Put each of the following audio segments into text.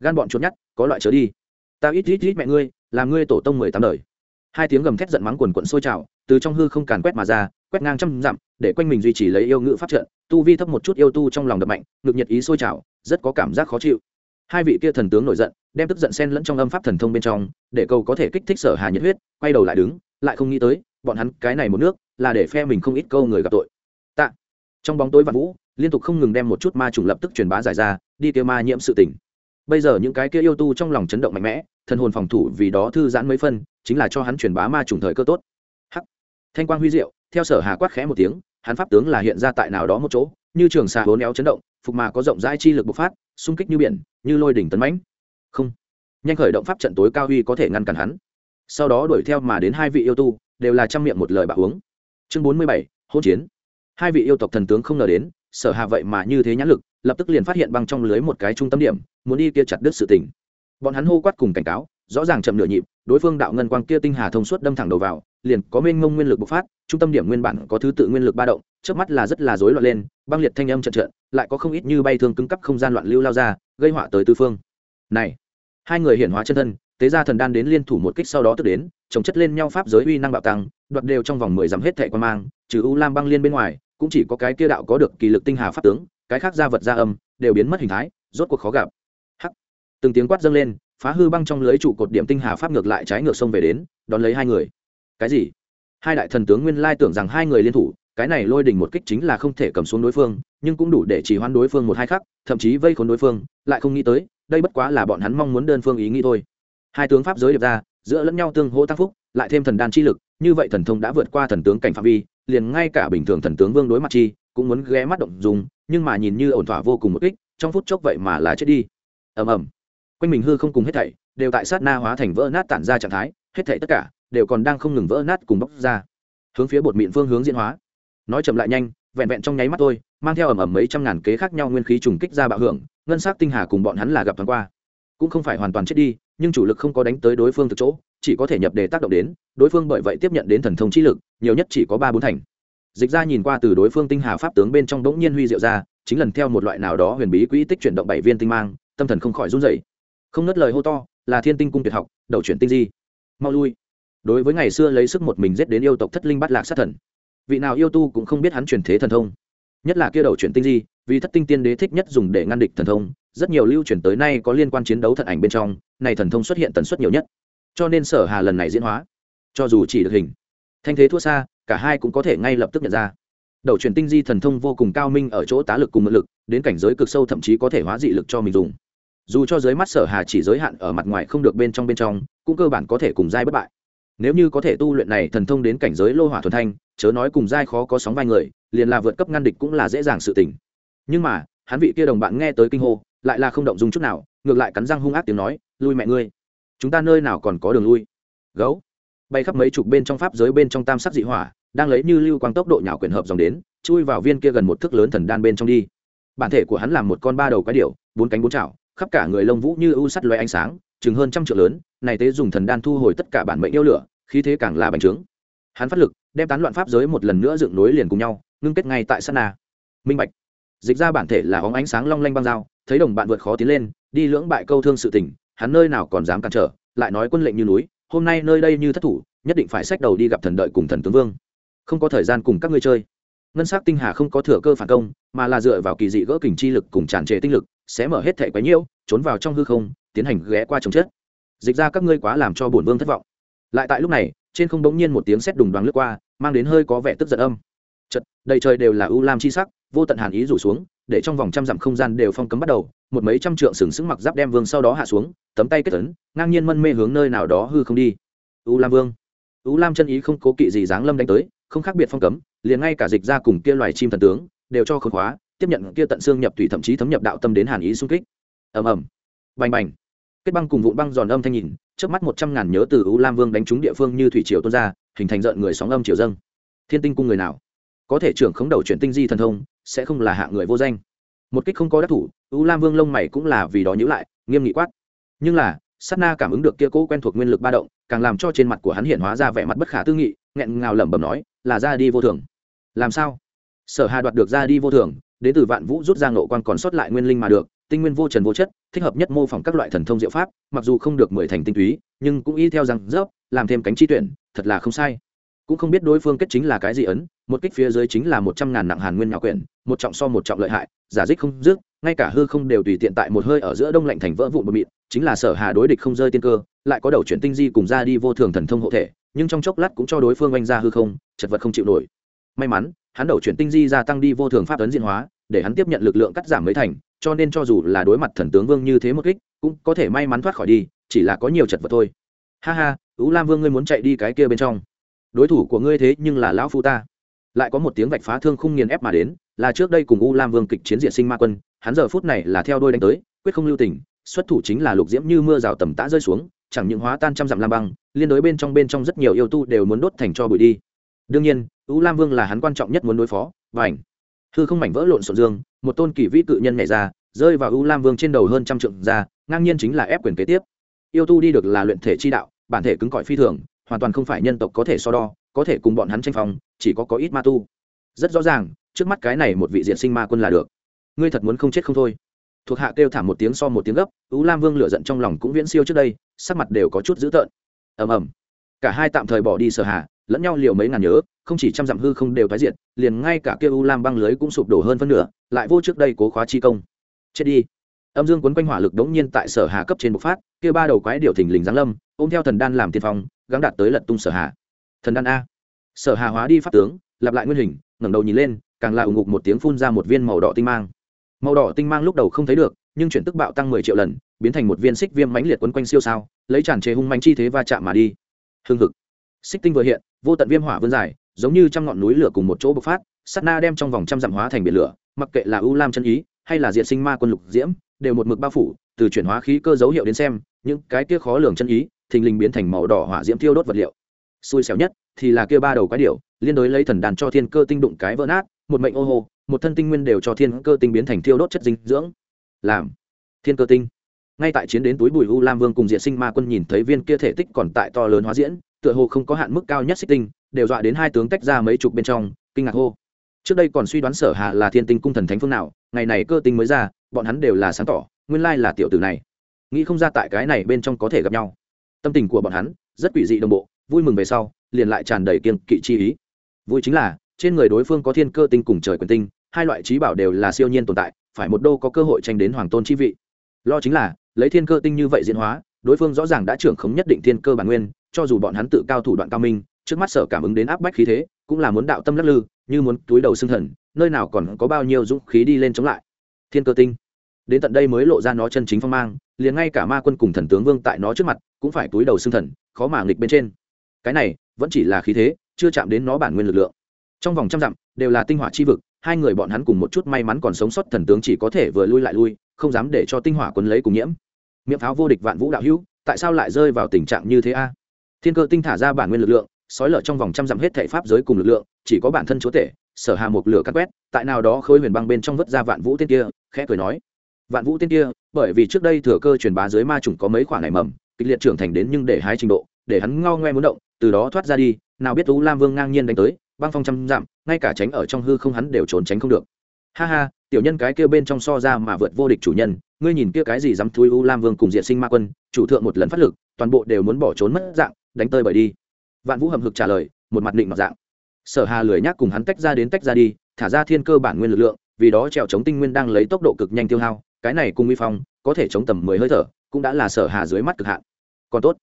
gan bọn trốn nhát có loại chớ đi. Ta ít ít ít mẹ ngươi, làm ngươi tổ tông mười tám đời. Hai tiếng gầm thét giận mắng quần quận sôi trào, từ trong hư không càn quét mà ra, quét ngang trăm dặm, để quanh mình duy trì lấy yêu ngữ pháp trận, tu vi thấp một chút yêu tu trong lòng đập mạnh ngực nhiệt ý sôi trào, rất có cảm giác khó chịu. Hai vị kia thần tướng nổi giận, đem tức giận sen lẫn trong âm pháp thần thông bên trong, để cầu có thể kích thích sở hà nhiệt huyết, quay đầu lại đứng, lại không nghĩ tới, bọn hắn cái này một nước, là để phe mình không ít câu người gặp tội. Tạ. Trong bóng tối và vũ, liên tục không ngừng đem một chút ma trùng lập tức truyền bá giải ra, đi tiêu ma nhiễm sự tỉnh bây giờ những cái kia yêu tu trong lòng chấn động mạnh mẽ, thần hồn phòng thủ vì đó thư giãn mấy phân, chính là cho hắn truyền bá ma trùng thời cơ tốt. Hắc. Thanh quang huy diệu, theo sở hà quát khẽ một tiếng, hắn pháp tướng là hiện ra tại nào đó một chỗ, như trường xà hố néo chấn động, phục mà có rộng rãi chi lực bộc phát, xung kích như biển, như lôi đỉnh tấn mãnh. Không. Nhanh khởi động pháp trận tối cao huy có thể ngăn cản hắn. Sau đó đuổi theo mà đến hai vị yêu tu, đều là trăm miệng một lời bạo uống. Chương bốn mươi bảy hôn chiến. Hai vị yêu tộc thần tướng không ngờ đến, sở hà vậy mà như thế nhãn lực lập tức liền phát hiện băng trong lưới một cái trung tâm điểm, muốn đi kia chặt đứt sự tình. Bọn hắn hô quát cùng cảnh cáo, rõ ràng chậm nửa nhịp, đối phương đạo ngân quang kia tinh hà thông suốt đâm thẳng đầu vào, liền có mênh ngông nguyên lực bộc phát, trung tâm điểm nguyên bản có thứ tự nguyên lực ba động trước mắt là rất là rối loạn lên, băng liệt thanh âm trận trận lại có không ít như bay thương cứng cắp không gian loạn lưu lao ra, gây họa tới tư phương. Này, hai người hiển hóa chân thân, tế gia thần đan đến liên thủ một kích sau đó tức đến, chồng chất lên nhau pháp giới uy năng bạo tăng, đoạt đều trong vòng mười dặm hết thệ quan mang, trừ u lam băng liên bên ngoài, cũng chỉ có cái kia đạo có được kỳ lực tinh hà pháp tướng cái khác gia vật gia âm đều biến mất hình thái, rốt cuộc khó gặp. Hắc. Từng tiếng quát dâng lên, phá hư băng trong lưới trụ cột điểm tinh hà pháp ngược lại trái ngược sông về đến, đón lấy hai người. Cái gì? Hai đại thần tướng nguyên lai tưởng rằng hai người liên thủ, cái này lôi đình một kích chính là không thể cầm xuống đối phương, nhưng cũng đủ để chỉ hoan đối phương một hai khắc, thậm chí vây khốn đối phương, lại không nghĩ tới, đây bất quá là bọn hắn mong muốn đơn phương ý nghĩ thôi. Hai tướng pháp giới điệp ra, giữa lẫn nhau tương hỗ tác phúc, lại thêm thần đan chi lực, như vậy thần thông đã vượt qua thần tướng cảnh phạm vi, liền ngay cả bình thường thần tướng vương đối mặt chi, cũng muốn ghé mắt động dùng nhưng mà nhìn như ổn thỏa vô cùng một kích, trong phút chốc vậy mà là chết đi. Ầm ầm. Quanh mình hư không cùng hết thảy đều tại sát na hóa thành vỡ nát tản ra trạng thái, hết thảy tất cả đều còn đang không ngừng vỡ nát cùng bóc ra. Hướng phía bột mịn phương hướng diễn hóa. Nói chậm lại nhanh, vẹn vẹn trong nháy mắt thôi, mang theo ầm ầm mấy trăm ngàn kế khác nhau nguyên khí trùng kích ra bạo hưởng, ngân sắc tinh hà cùng bọn hắn là gặp thoáng qua. Cũng không phải hoàn toàn chết đi, nhưng chủ lực không có đánh tới đối phương từ chỗ, chỉ có thể nhập đề tác động đến, đối phương bởi vậy tiếp nhận đến thần thông trí lực, nhiều nhất chỉ có ba bốn thành dịch ra nhìn qua từ đối phương tinh hà pháp tướng bên trong đ ố n g nhiên huy diệu ra, chính lần theo một loại nào đó huyền bí quỹ tích chuyển động bảy viên tinh mang, tâm thần không khỏi run dậy không nớt lời hô to, là thiên tinh cung tuyệt học, đầu chuyển tinh di. Mau lui. Đối với ngày xưa lấy sức một mình giết đến yêu tộc thất linh bắt lạc sát thần, vị nào yêu tu cũng không biết hắn truyền thế thần thông. Nhất là kia đầu chuyển tinh di, vì thất tinh tiên đế thích nhất dùng để ngăn địch thần thông, rất nhiều lưu truyền tới nay có liên quan chiến đấu thận ảnh bên trong, này thần thông xuất hiện tần suất nhiều nhất. Cho nên sở hà lần này diễn hóa, cho dù chỉ được hình thanh thế thua xa, cả hai cũng có thể ngay lập tức nhận ra. Đầu truyền tinh di thần thông vô cùng cao minh ở chỗ tá lực cùng mượn lực, đến cảnh giới cực sâu thậm chí có thể hóa dị lực cho mình dùng. Dù cho giới mắt sở hà chỉ giới hạn ở mặt ngoài không được bên trong bên trong, cũng cơ bản có thể cùng giai bất bại. Nếu như có thể tu luyện này thần thông đến cảnh giới lô hỏa thuần thanh, chớ nói cùng giai khó có sóng vai người, liền là vượt cấp ngăn địch cũng là dễ dàng sự tình. Nhưng mà, hắn vị kia đồng bạn nghe tới kinh hô, lại là không động dung chút nào, ngược lại cắn răng hung ác tiếng nói, lui mẹ ngươi, chúng ta nơi nào còn có đường lui? Gấu bay khắp mấy chục bên trong pháp giới bên trong tam sắc dị hỏa, đang lấy như lưu quang tốc độ nhào quyển hợp dòng đến, chui vào viên kia gần một thước lớn thần đan bên trong đi. Bản thể của hắn làm một con ba đầu quái điệu bốn cánh bốn chảo khắp cả người lông vũ như ưu sắt loé ánh sáng, chừng hơn trăm triệu lớn, này tế dùng thần đan thu hồi tất cả bản mệnh yêu lửa, khí thế càng là bành trướng. Hắn phát lực, đem tán loạn pháp giới một lần nữa dựng nối liền cùng nhau, ngưng kết ngay tại sát na. Minh bạch. Dịch ra bản thể là óng ánh sáng long lanh băng dao, thấy đồng bạn vượt khó tiến lên, đi lưỡng bại câu thương sự tình, hắn nơi nào còn dám cản trở, lại nói quân lệnh như núi hôm nay nơi đây như thất thủ, nhất định phải xách đầu đi gặp thần đợi cùng thần tướng vương. Không có thời gian cùng các ngươi chơi. Ngân s ắ c tinh hà không có thừa cơ phản công, mà là dựa vào kỳ dị gỡ kình chi lực cùng tràn trề tinh lực, sẽ mở hết thẻ quái nhiễu, trốn vào trong hư không, tiến hành ghé qua chống chết. Dịch ra các ngươi quá làm cho bổn vương thất vọng. Lại tại lúc này, trên không bỗng nhiên một tiếng sét đùng đoán lướt qua, mang đến hơi có vẻ tức giận âm. Chật đầy trời đều là ưu lam chi sắc, vô tận hàn ý rủ xuống để trong vòng trăm dặm không gian đều phong cấm bắt đầu, một mấy trăm trượng sừng sững mặc giáp đem vương sau đó hạ xuống, tấm tay kết tấn ngang nhiên mân mê hướng nơi nào đó hư không đi. Ưu lam vương. Ưu lam chân ý không cố kỵ gì dáng lâm đánh tới, không khác biệt phong cấm, liền ngay cả dịch ra cùng kia loài chim thần tướng đều cho khốn khóa, tiếp nhận kia tận xương nhập thủy thậm chí thấm nhập đạo tâm đến hàn ý xung kích. Ầm ầm. Bành bành. Kết băng cùng vụn băng giòn âm thanh nhìn trước mắt một trăm ngàn nhớ từ ưu lam vương đánh trúng địa phương như thủy triều tuôn ra, hình thành rợn người sóng âm triều dâng. Thiên tinh cung người nào? Có thể trưởng khống đầu chuyển tinh di thần thông, sẽ không là hạ người vô danh. Một kích không có đắc thủ, u lam vương lông mày cũng là vì đó nhữ lại, nghiêm nghị quát. Nhưng là, sát na cảm ứng được kia cố quen thuộc nguyên lực ba động, càng làm cho trên mặt của hắn hiện hóa ra vẻ mặt bất khả tư nghị, nghẹn ngào lẩm bẩm nói, là ra đi vô thường. Làm sao? Sở hà đoạt được ra đi vô thường, đến từ vạn vũ rút ra ngộ quan còn sót lại nguyên linh mà được, tinh nguyên vô trần vô chất, thích hợp nhất mô phỏng các loại thần thông diệu pháp, mặc dù không được mười thành tinh túy, nhưng cũng y theo rằng, dốc, làm thêm cánh chi tuyển, thật là không sai cũng không biết đối phương kết chính là cái gì ấn, một kích phía dưới chính là một trăm ngàn nặng hàn nguyên nhỏ quyển, một trọng so một trọng lợi hại, giả dích không dứt, ngay cả hư không đều tùy tiện tại một hơi ở giữa đông lạnh thành vỡ vụn bột mịn chính là sở hà đối địch không rơi tiên cơ, lại có đầu chuyển tinh di cùng ra đi vô thường thần thông hộ thể, nhưng trong chốc lát cũng cho đối phương oanh ra hư không, chật vật không chịu nổi. May mắn, hắn đầu chuyển tinh di gia tăng đi vô thường pháp ấn diện hóa, để hắn tiếp nhận lực lượng cắt giảm mấy thành, cho nên cho dù là đối mặt thần tướng vương như thế một kích, cũng có thể may mắn thoát khỏi đi, chỉ là có nhiều chật vật thôi. Ha ha ú lam vương ngươi muốn chạy đi cái kia bên trong đối thủ của ngươi thế nhưng là lão phu ta. Lại có một tiếng vạch phá thương khung nghiền ép mà đến, là trước đây cùng u lam vương kịch chiến diện sinh ma quân, hắn giờ phút này là theo đôi đánh tới, quyết không lưu tình, xuất thủ chính là lục diễm như mưa rào tầm tã rơi xuống, chẳng những hóa tan trăm dặm lam băng, liên đối bên trong bên trong rất nhiều yêu tu đều muốn đốt thành cho bụi đi. Đương nhiên, u lam vương là hắn quan trọng nhất muốn đối phó và ảnh hư không mảnh vỡ lộn xộn dương, một tôn kỷ vĩ cự nhân nhảy ra, rơi vào u lam vương trên đầu hơn trăm trượng ra, ngang nhiên chính là ép quyền kế tiếp. Yêu tu đi được là luyện thể chi đạo, bản thể cứng cỏi phi thường hoàn toàn không phải nhân tộc có thể so đo, có thể cùng bọn hắn tranh phòng chỉ có có ít ma tu. Rất rõ ràng, trước mắt cái này một vị diện sinh ma quân là được. Ngươi thật muốn không chết không thôi. Thuộc hạ kêu thảm một tiếng so một tiếng gấp ú lam vương lựa giận trong lòng cũng viễn siêu trước đây, sắc mặt đều có chút dữ tợn. Ầm ầm. Cả hai tạm thời bỏ đi sở hạ, lẫn nhau liều mấy ngàn nhớ, không chỉ trăm dặm hư không đều tái diệt, liền ngay cả kia u lam băng lưới cũng sụp đổ hơn phân nửa, lại vô trước đây cố khóa chi công. Chết đi. Âm dương quấn quanh hỏa lực đống nhiên tại sở hà cấp trên bộc phát, kia ba đầu quái điều thình lình giáng lâm, ôm theo thần đan làm tiên phong gắng đạt tới lật tung sở hà. Thần đan a. Sở hà hóa đi pháp tướng, lặp lại nguyên hình, ngẩng đầu nhìn lên, càng lại ủng ngục một tiếng phun ra một viên màu đỏ tinh mang. Màu đỏ tinh mang lúc đầu không thấy được, nhưng chuyển tức bạo tăng mười triệu lần, biến thành một viên xích viêm mãnh liệt quấn quanh siêu sao, lấy tràn chế hung manh chi thế va chạm mà đi. Hưng hực. Xích tinh vừa hiện, vô tận viêm hỏa vươn dài, giống như trăm ngọn núi lửa cùng một chỗ bộc phát sắt na đem trong vòng trăm dặm hóa thành biển lửa, mặc kệ là ưu lam chân ý, hay là diện sinh ma quân lục diễm, đều một mực bao phủ, từ chuyển hóa khí cơ dấu hiệu đến xem, những cái kia khó lường chân ý thình lình biến thành màu đỏ hỏa diễm thiêu đốt vật liệu. Xui xẻo nhất thì là kia ba đầu quái điểu, liên đối lấy thần đàn cho thiên cơ tinh đụng cái vỡ nát, một mệnh ô hô, một thân tinh nguyên đều cho thiên cơ tinh biến thành thiêu đốt chất dinh dưỡng. Làm. Thiên cơ tinh. Ngay tại chiến đến túi bùi u lam vương cùng diện sinh ma quân nhìn thấy viên kia thể tích còn tại to lớn hóa diễn, tựa hồ không có hạn mức cao nhất xích tinh, đều dọa đến hai tướng tách ra mấy chục bên trong, kinh ngạc hô. Trước đây còn suy đoán sở hà là thiên tinh cung thần thánh phương nào, ngày này cơ tinh mới ra, bọn hắn đều là sáng tỏ, nguyên lai là tiểu tử này. Nghĩ không ra tại cái này bên trong có thể gặp nhau tâm tình của bọn hắn rất quỷ dị đồng bộ, vui mừng về sau, liền lại tràn đầy kiên kỵ chi ý. Vui chính là, trên người đối phương có thiên cơ tinh cùng trời quyền tinh, hai loại trí bảo đều là siêu nhiên tồn tại, phải một đô có cơ hội tranh đến hoàng tôn chi vị. Lo chính là, lấy thiên cơ tinh như vậy diễn hóa, đối phương rõ ràng đã trưởng khống nhất định thiên cơ bản nguyên, cho dù bọn hắn tự cao thủ đoạn cao minh, trước mắt sở cảm ứng đến áp bách khí thế, cũng là muốn đạo tâm lắc lư, như muốn túi đầu xương thần, nơi nào còn có bao nhiêu dũng khí đi lên chống lại. Thiên cơ tinh đến tận đây mới lộ ra nó chân chính phong mang, liền ngay cả ma quân cùng thần tướng vương tại nó trước mặt cũng phải túi đầu xương thần, khó mà nghịch bên trên. Cái này, vẫn chỉ là khí thế, chưa chạm đến nó bản nguyên lực lượng. Trong vòng trăm dặm, đều là tinh hỏa chi vực, hai người bọn hắn cùng một chút may mắn còn sống sót thần tướng chỉ có thể vừa lui lại lui, không dám để cho tinh hỏa quân lấy cùng nhiễm. Miệng pháo vô địch vạn vũ đạo hữu, tại sao lại rơi vào tình trạng như thế a? Thiên cơ tinh thả ra bản nguyên lực lượng, sói lở trong vòng trăm dặm hết thể pháp giới cùng lực lượng, chỉ có bản thân chúa tể, sở hà một lửa cắt quét, tại nào đó khôi huyền băng bên trong vất ra vạn vũ tên kia, khẽ cười nói vạn vũ tên kia, bởi vì trước đây thừa cơ truyền bá dưới ma chủng có mấy khoản này mầm, kịch liệt trưởng thành đến nhưng để hái trình độ, để hắn ngao ngoe muốn động, từ đó thoát ra đi, nào biết tú lam vương ngang nhiên đánh tới, băng phong trăm dặm, ngay cả tránh ở trong hư không hắn đều trốn tránh không được. Ha ha, tiểu nhân cái kia bên trong so ra mà vượt vô địch chủ nhân, ngươi nhìn kia cái gì dám thui u lam vương cùng diện sinh ma quân, chủ thượng một lần phát lực, toàn bộ đều muốn bỏ trốn mất dạng, đánh tơi bởi đi. Vạn vũ hầm hực trả lời, một mặt định mặt dạng. Sở hà lười nhác cùng hắn tách ra đến tách ra đi, thả ra thiên cơ bản nguyên lực lượng, vì đó trèo chống tinh nguyên đang lấy tốc độ cực nhanh tiêu hao cái này cùng uy phong, có thể chống tầm mười hơi thở, cũng đã là sở hà dưới mắt cực hạn. Còn tốt,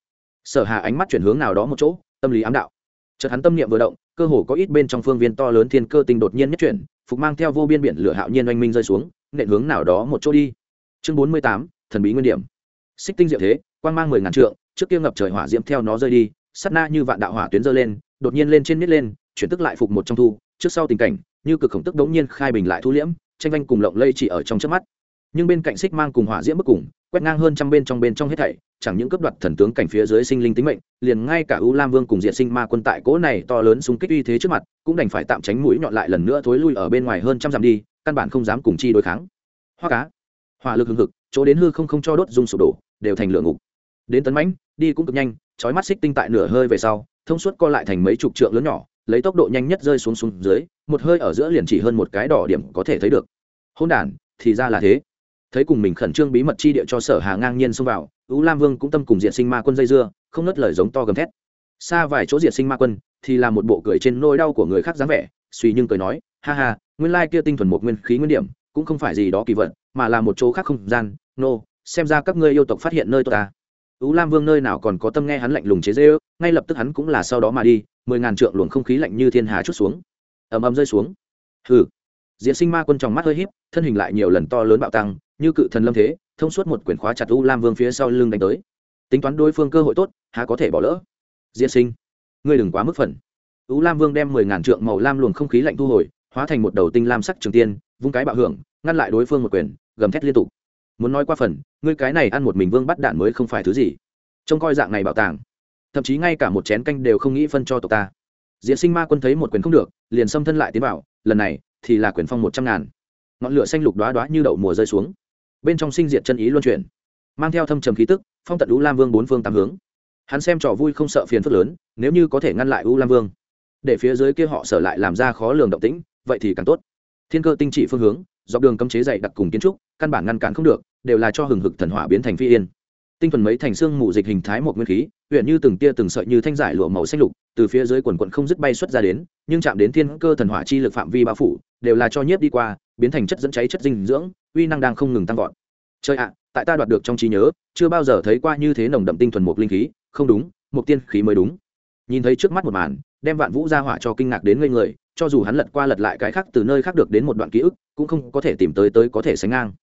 sở hà ánh mắt chuyển hướng nào đó một chỗ, tâm lý ám đạo. Chợt hắn tâm niệm vừa động, cơ hồ có ít bên trong phương viên to lớn thiên cơ tinh đột nhiên nhất chuyển, phục mang theo vô biên biển lửa hạo nhiên oanh minh rơi xuống, nện hướng nào đó một chỗ đi. Chương bốn mươi tám, thần bí nguyên điểm. Xích tinh diệu thế, quang mang mười ngàn trượng, trước kia ngập trời hỏa diễm theo nó rơi đi sắt na như vạn đạo hỏa tuyến rơi lên, đột nhiên lên trên nít lên, chuyển tức lại phục một trong thu, trước sau tình cảnh, như cực khổng tức đống nhiên khai bình lại thu liễm, tranh vanh cùng lộng lây chỉ ở trong trước mắt nhưng bên cạnh xích mang cùng hỏa diễm bức cùng, quét ngang hơn trăm bên trong bên trong hết thảy, chẳng những cấp đoạt thần tướng cảnh phía dưới sinh linh tính mệnh, liền ngay cả u lam vương cùng diệt sinh ma quân tại cỗ này to lớn xung kích uy thế trước mặt, cũng đành phải tạm tránh mũi nhọn lại lần nữa thối lui ở bên ngoài hơn trăm dặm đi, căn bản không dám cùng chi đối kháng. Hoa cá, hỏa lực hừng hực, chỗ đến hư không không cho đốt dung sụp đổ, đều thành lửa ngục. Đến tấn mãnh, đi cũng cực nhanh, chói mắt xích tinh tại nửa hơi về sau, thông suốt co lại thành mấy chục trượng lớn nhỏ, lấy tốc độ nhanh nhất rơi xuống xuống dưới, một hơi ở giữa liền chỉ hơn một cái đỏ điểm có thể thấy được. Hôn đản, thì ra là thế thấy cùng mình khẩn trương bí mật chi địa cho sở hà ngang nhiên xông vào ú lam vương cũng tâm cùng diện sinh ma quân dây dưa không nớt lời giống to gầm thét. Xa vài chỗ diện sinh ma quân thì là một bộ cười trên nôi đau của người khác dáng vẻ suy nhưng cười nói ha ha nguyên lai kia tinh thuần một nguyên khí nguyên điểm cũng không phải gì đó kỳ vật mà là một chỗ khác không gian. Nô、no, xem ra các ngươi yêu tộc phát hiện nơi tôi ta. Ú lam vương nơi nào còn có tâm nghe hắn lạnh lùng chế dễ ư ngay lập tức hắn cũng là sau đó mà đi mười ngàn trượng luồng không khí lạnh như thiên hà chút xuống. Ầm ầm rơi xuống. Hừ. Diễn sinh ma quân trong mắt hơi híp thân hình lại nhiều lần to lớn bạo tăng như cự thần lâm thế, thông suốt một quyển khóa chặt u lam vương phía sau lưng đánh tới. Tính toán đối phương cơ hội tốt, há có thể bỏ lỡ. Diễn sinh. Ngươi đừng quá mức phần. U lam vương đem mười ngàn trượng màu lam luồng không khí lạnh thu hồi, hóa thành một đầu tinh lam sắc trường tiên, vung cái bạo hưởng, ngăn lại đối phương một quyền, gầm thét liên tục. Muốn nói qua phần, ngươi cái này ăn một mình vương bắt đạn mới không phải thứ gì. Trông coi dạng này bảo tàng. Thậm chí ngay cả một chén canh đều không nghĩ phân cho tộc ta. Diễn sinh ma quân thấy một quyền không được, liền xâm thân lại tiến vào, lần này thì là quyền phong một trăm ngàn. Ngọn lửa xanh lục đoá đoá như đậu mùa rơi xuống bên trong sinh diệt chân ý luân chuyển, mang theo thâm trầm khí tức, phong tận u lam vương bốn phương tám hướng. Hắn xem trò vui không sợ phiền phức lớn, nếu như có thể ngăn lại u lam vương, để phía dưới kia họ sở lại làm ra khó lường động tĩnh, vậy thì càng tốt. Thiên cơ tinh trị phương hướng, dọc đường cấm chế dày đặc cùng kiến trúc, căn bản ngăn cản không được, đều là cho hừng hực thần hỏa biến thành phi yên. Tinh thuần mấy thành xương mù dịch hình thái một nguyên khí huyện như từng tia từng sợi như thanh giải lụa màu xanh lục, từ phía dưới quần quận không dứt bay xuất ra đến, nhưng chạm đến thiên cơ thần hỏa chi lực phạm vi bao phủ, đều là cho nhiếp đi qua, biến thành chất dẫn cháy chất dinh dưỡng uy năng đang không ngừng tăng vọt. Chơi ạ, tại ta đoạt được trong trí nhớ, chưa bao giờ thấy qua như thế nồng đậm tinh thuần một linh khí. Không đúng một tiên khí mới đúng. Nhìn thấy trước mắt một màn, đem vạn vũ ra hỏa cho kinh ngạc đến ngây người, cho dù hắn lật qua lật lại cái khác từ nơi khác được đến một đoạn ký ức, cũng không có thể tìm tới tới có thể sánh ngang.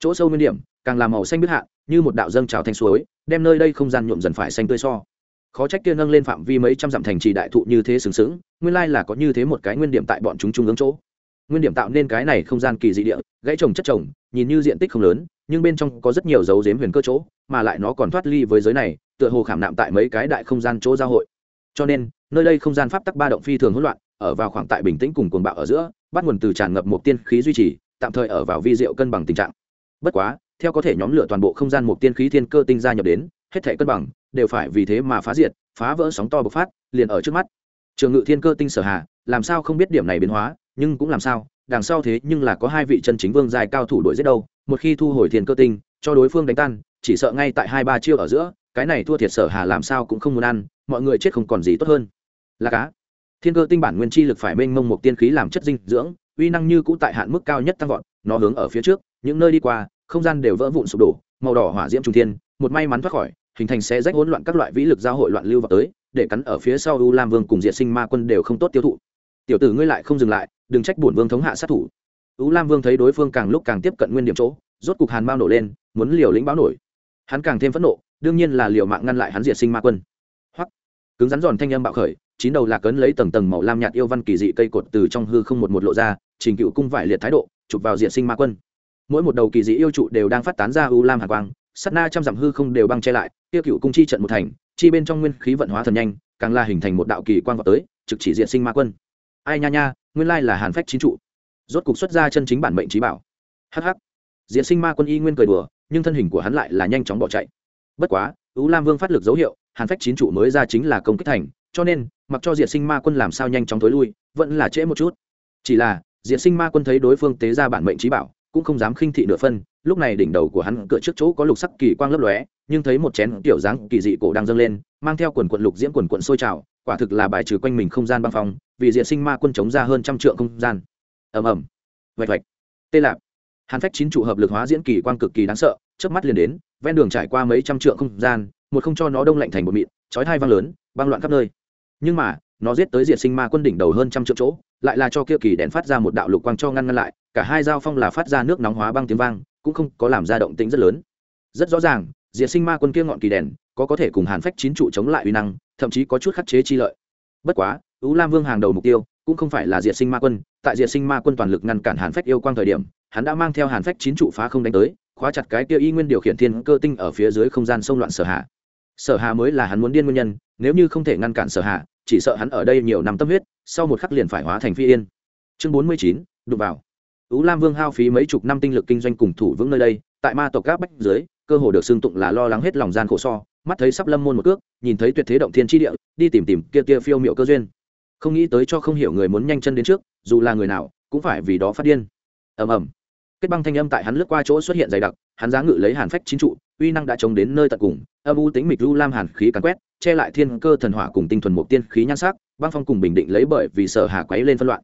Chỗ sâu nguyên điểm, càng làm màu xanh biết hạ như một đạo dâng trào thanh suối, đem nơi đây không gian nhuộm dần phải xanh tươi so. Khó trách kia nâng lên phạm vi mấy trăm dặm thành trì đại thụ như thế sừng sững, nguyên lai là có như thế một cái nguyên điểm tại bọn chúng trung ương chỗ nguyên điểm tạo nên cái này không gian kỳ dị địa, gãy trồng chất trồng, nhìn như diện tích không lớn, nhưng bên trong có rất nhiều dấu dếm huyền cơ chỗ, mà lại nó còn thoát ly với giới này, tựa hồ khảm nạm tại mấy cái đại không gian chỗ giao hội. Cho nên, nơi đây không gian pháp tắc ba động phi thường hỗn loạn, ở vào khoảng tại bình tĩnh cùng cuồng bạo ở giữa, bắt nguồn từ tràn ngập một tiên khí duy trì, tạm thời ở vào vi diệu cân bằng tình trạng. Bất quá, theo có thể nhóm lửa toàn bộ không gian một tiên khí thiên cơ tinh gia nhập đến, hết thể cân bằng, đều phải vì thế mà phá diệt, phá vỡ sóng to bộc phát, liền ở trước mắt. Trường ngự thiên cơ tinh sở hạ làm sao không biết điểm này biến hóa? Nhưng cũng làm sao, đằng sau thế nhưng là có hai vị chân chính vương dài cao thủ đuổi giết đâu, một khi thu hồi thiên cơ tinh, cho đối phương đánh tan, chỉ sợ ngay tại hai ba chiêu ở giữa, cái này thua thiệt sở hà làm sao cũng không muốn ăn, mọi người chết không còn gì tốt hơn. Là cá. Thiên cơ tinh bản nguyên chi lực phải mênh mông một tiên khí làm chất dinh dưỡng, uy năng như cũ tại hạn mức cao nhất tăng vọt, nó hướng ở phía trước, những nơi đi qua, không gian đều vỡ vụn sụp đổ, màu đỏ hỏa diễm trung thiên, một may mắn thoát khỏi, hình thành sẽ rách hỗn loạn các loại vĩ lực giao hội loạn lưu vào tới, để cắn ở phía sau u lam vương cùng diệt sinh ma quân đều không tốt tiêu thụ. Tiểu tử ngươi lại không dừng lại đừng trách bổn vương thống hạ sát thủ. U lam vương thấy đối phương càng lúc càng tiếp cận nguyên điểm chỗ, rốt cục hàn bao nổ lên, muốn liều lĩnh báo nổi. Hắn càng thêm phẫn nộ, đương nhiên là liều mạng ngăn lại hắn diệt sinh ma quân. Hoặc cứng rắn giòn thanh âm bạo khởi, chín đầu lạc ấn lấy tầng tầng màu lam nhạt yêu văn kỳ dị cây cột từ trong hư không một một lộ ra, trình cựu cung vải liệt thái độ, chụp vào diệt sinh ma quân. Mỗi một đầu kỳ dị yêu trụ đều đang phát tán ra u lam hà quang sắt na trăm dặm hư không đều băng che lại tiêu cựu cung chi trận một thành, chi bên trong nguyên khí vận hóa thần nhanh, càng là hình thành một đạo kỳ quan vào tới, trực chỉ diện sinh ma quân. Ai nha nha nguyên lai là hàn phách chín trụ. Rốt cục xuất ra chân chính bản mệnh trí bảo. Hh diện sinh ma quân y nguyên cười đùa, nhưng thân hình của hắn lại là nhanh chóng bỏ chạy. Bất quá ứ lam vương phát lực dấu hiệu, hàn phách chín trụ mới ra chính là công kích thành, cho nên, mặc cho diện sinh ma quân làm sao nhanh chóng thối lui, vẫn là trễ một chút. Chỉ là diện sinh ma quân thấy đối phương tế ra bản mệnh trí bảo, cũng không dám khinh thị nửa phân, lúc này đỉnh đầu của hắn cựa trước chỗ có lục sắc kỳ quang lấp lóe, nhưng thấy một chén kiểu dáng kỳ dị cổ đang dâng lên, mang theo quần quận lục diễm quần quận sôi trào quả thực là bài trừ quanh mình không gian băng phong, vì diện sinh ma quân chống ra hơn trăm trượng không gian. Ầm ầm. Vạch vạch. Tê lạp. Hàn phách chín trụ hợp lực hóa diễn kỳ quan cực kỳ đáng sợ trước mắt liền đến, ven đường trải qua mấy trăm trượng không gian, một không cho nó đông lạnh thành một mịn, chói hai văng lớn, băng loạn khắp nơi. Nhưng mà, nó giết tới diệt sinh ma quân đỉnh đầu hơn trăm triệu chỗ, lại là cho kia kỳ đèn phát ra một đạo lục quang cho ngăn ngăn lại, cả hai giao phong là phát ra nước nóng hóa băng tiếng vang, cũng không có làm ra động tĩnh rất lớn. Rất rõ ràng diệt sinh ma quân kia ngọn kỳ đèn, có có thể cùng hàn phách chín trụ chống lại uy năng thậm chí có chút khắc chế chi lợi. Bất quá, U lam vương hàng đầu mục tiêu cũng không phải là diệt sinh ma quân, tại diệt sinh ma quân toàn lực ngăn cản hàn phách yêu quang thời điểm, hắn đã mang theo hàn phách chín trụ phá không đánh tới, khóa chặt cái kia y nguyên điều khiển thiên cơ tinh ở phía dưới không gian sông loạn sở hạ sở hạ mới là hắn muốn điên nguyên nhân, nếu như không thể ngăn cản sở hạ chỉ sợ hắn ở đây nhiều năm tâm huyết, sau một khắc liền phải hóa thành phi yên. Chương bốn mươi chín, đụng vào. U lam vương hao phí mấy chục năm tinh lực kinh doanh cùng thủ vững nơi đây, tại ma tộc các bách dưới, cơ hồ được xưng tụng là lo lắng hết lòng gian khổ so mắt thấy sắp lâm môn một cước, nhìn thấy tuyệt thế động thiên tri địa, đi tìm tìm kia kia phiêu miệu cơ duyên. Không nghĩ tới cho không hiểu người muốn nhanh chân đến trước, dù là người nào, cũng phải vì đó phát điên. Ầm ầm. Kết băng thanh âm tại hắn lướt qua chỗ xuất hiện dày đặc, hắn giá ngự lấy hàn phách chín trụ, uy năng đã chống đến nơi tận cùng, âm u tính mịch lưu lam hàn khí càn quét, che lại thiên cơ thần hỏa cùng tinh thuần mục tiên khí nhan sắc, băng phong cùng bình định lấy bởi vì sở hà quấy lên phân loạn.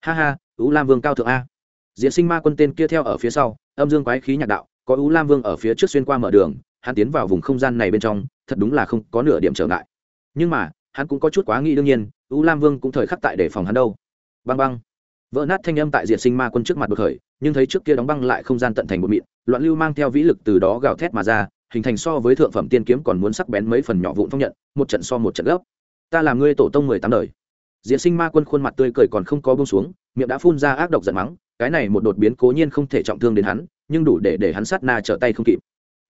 Ha ha ú lam vương cao thượng a. Diễn sinh ma quân tên kia theo ở phía sau, âm dương quái khí nhạc đạo, có ú lam vương ở phía trước xuyên qua mở đường hắn tiến vào vùng không gian này bên trong, thật đúng là không có nửa điểm trở ngại. Nhưng mà, hắn cũng có chút quá nghĩ đương nhiên, U lam vương cũng thời khắc tại để phòng hắn đâu. Băng băng. Vỡ nát thanh âm tại diệt sinh ma quân trước mặt đột khởi, nhưng thấy trước kia đóng băng lại không gian tận thành một mịn, loạn lưu mang theo vĩ lực từ đó gào thét mà ra, hình thành so với thượng phẩm tiên kiếm còn muốn sắc bén mấy phần nhỏ vụn phong nhận, một trận so một trận gấp. Ta làm ngươi tổ tông mười tám đời. Diệt sinh ma quân khuôn mặt tươi cười còn không có bông xuống, miệng đã phun ra ác độc giận mắng, cái này một đột biến cố nhiên không thể trọng thương đến hắn, nhưng đủ để để hắn sát na trở tay không kịp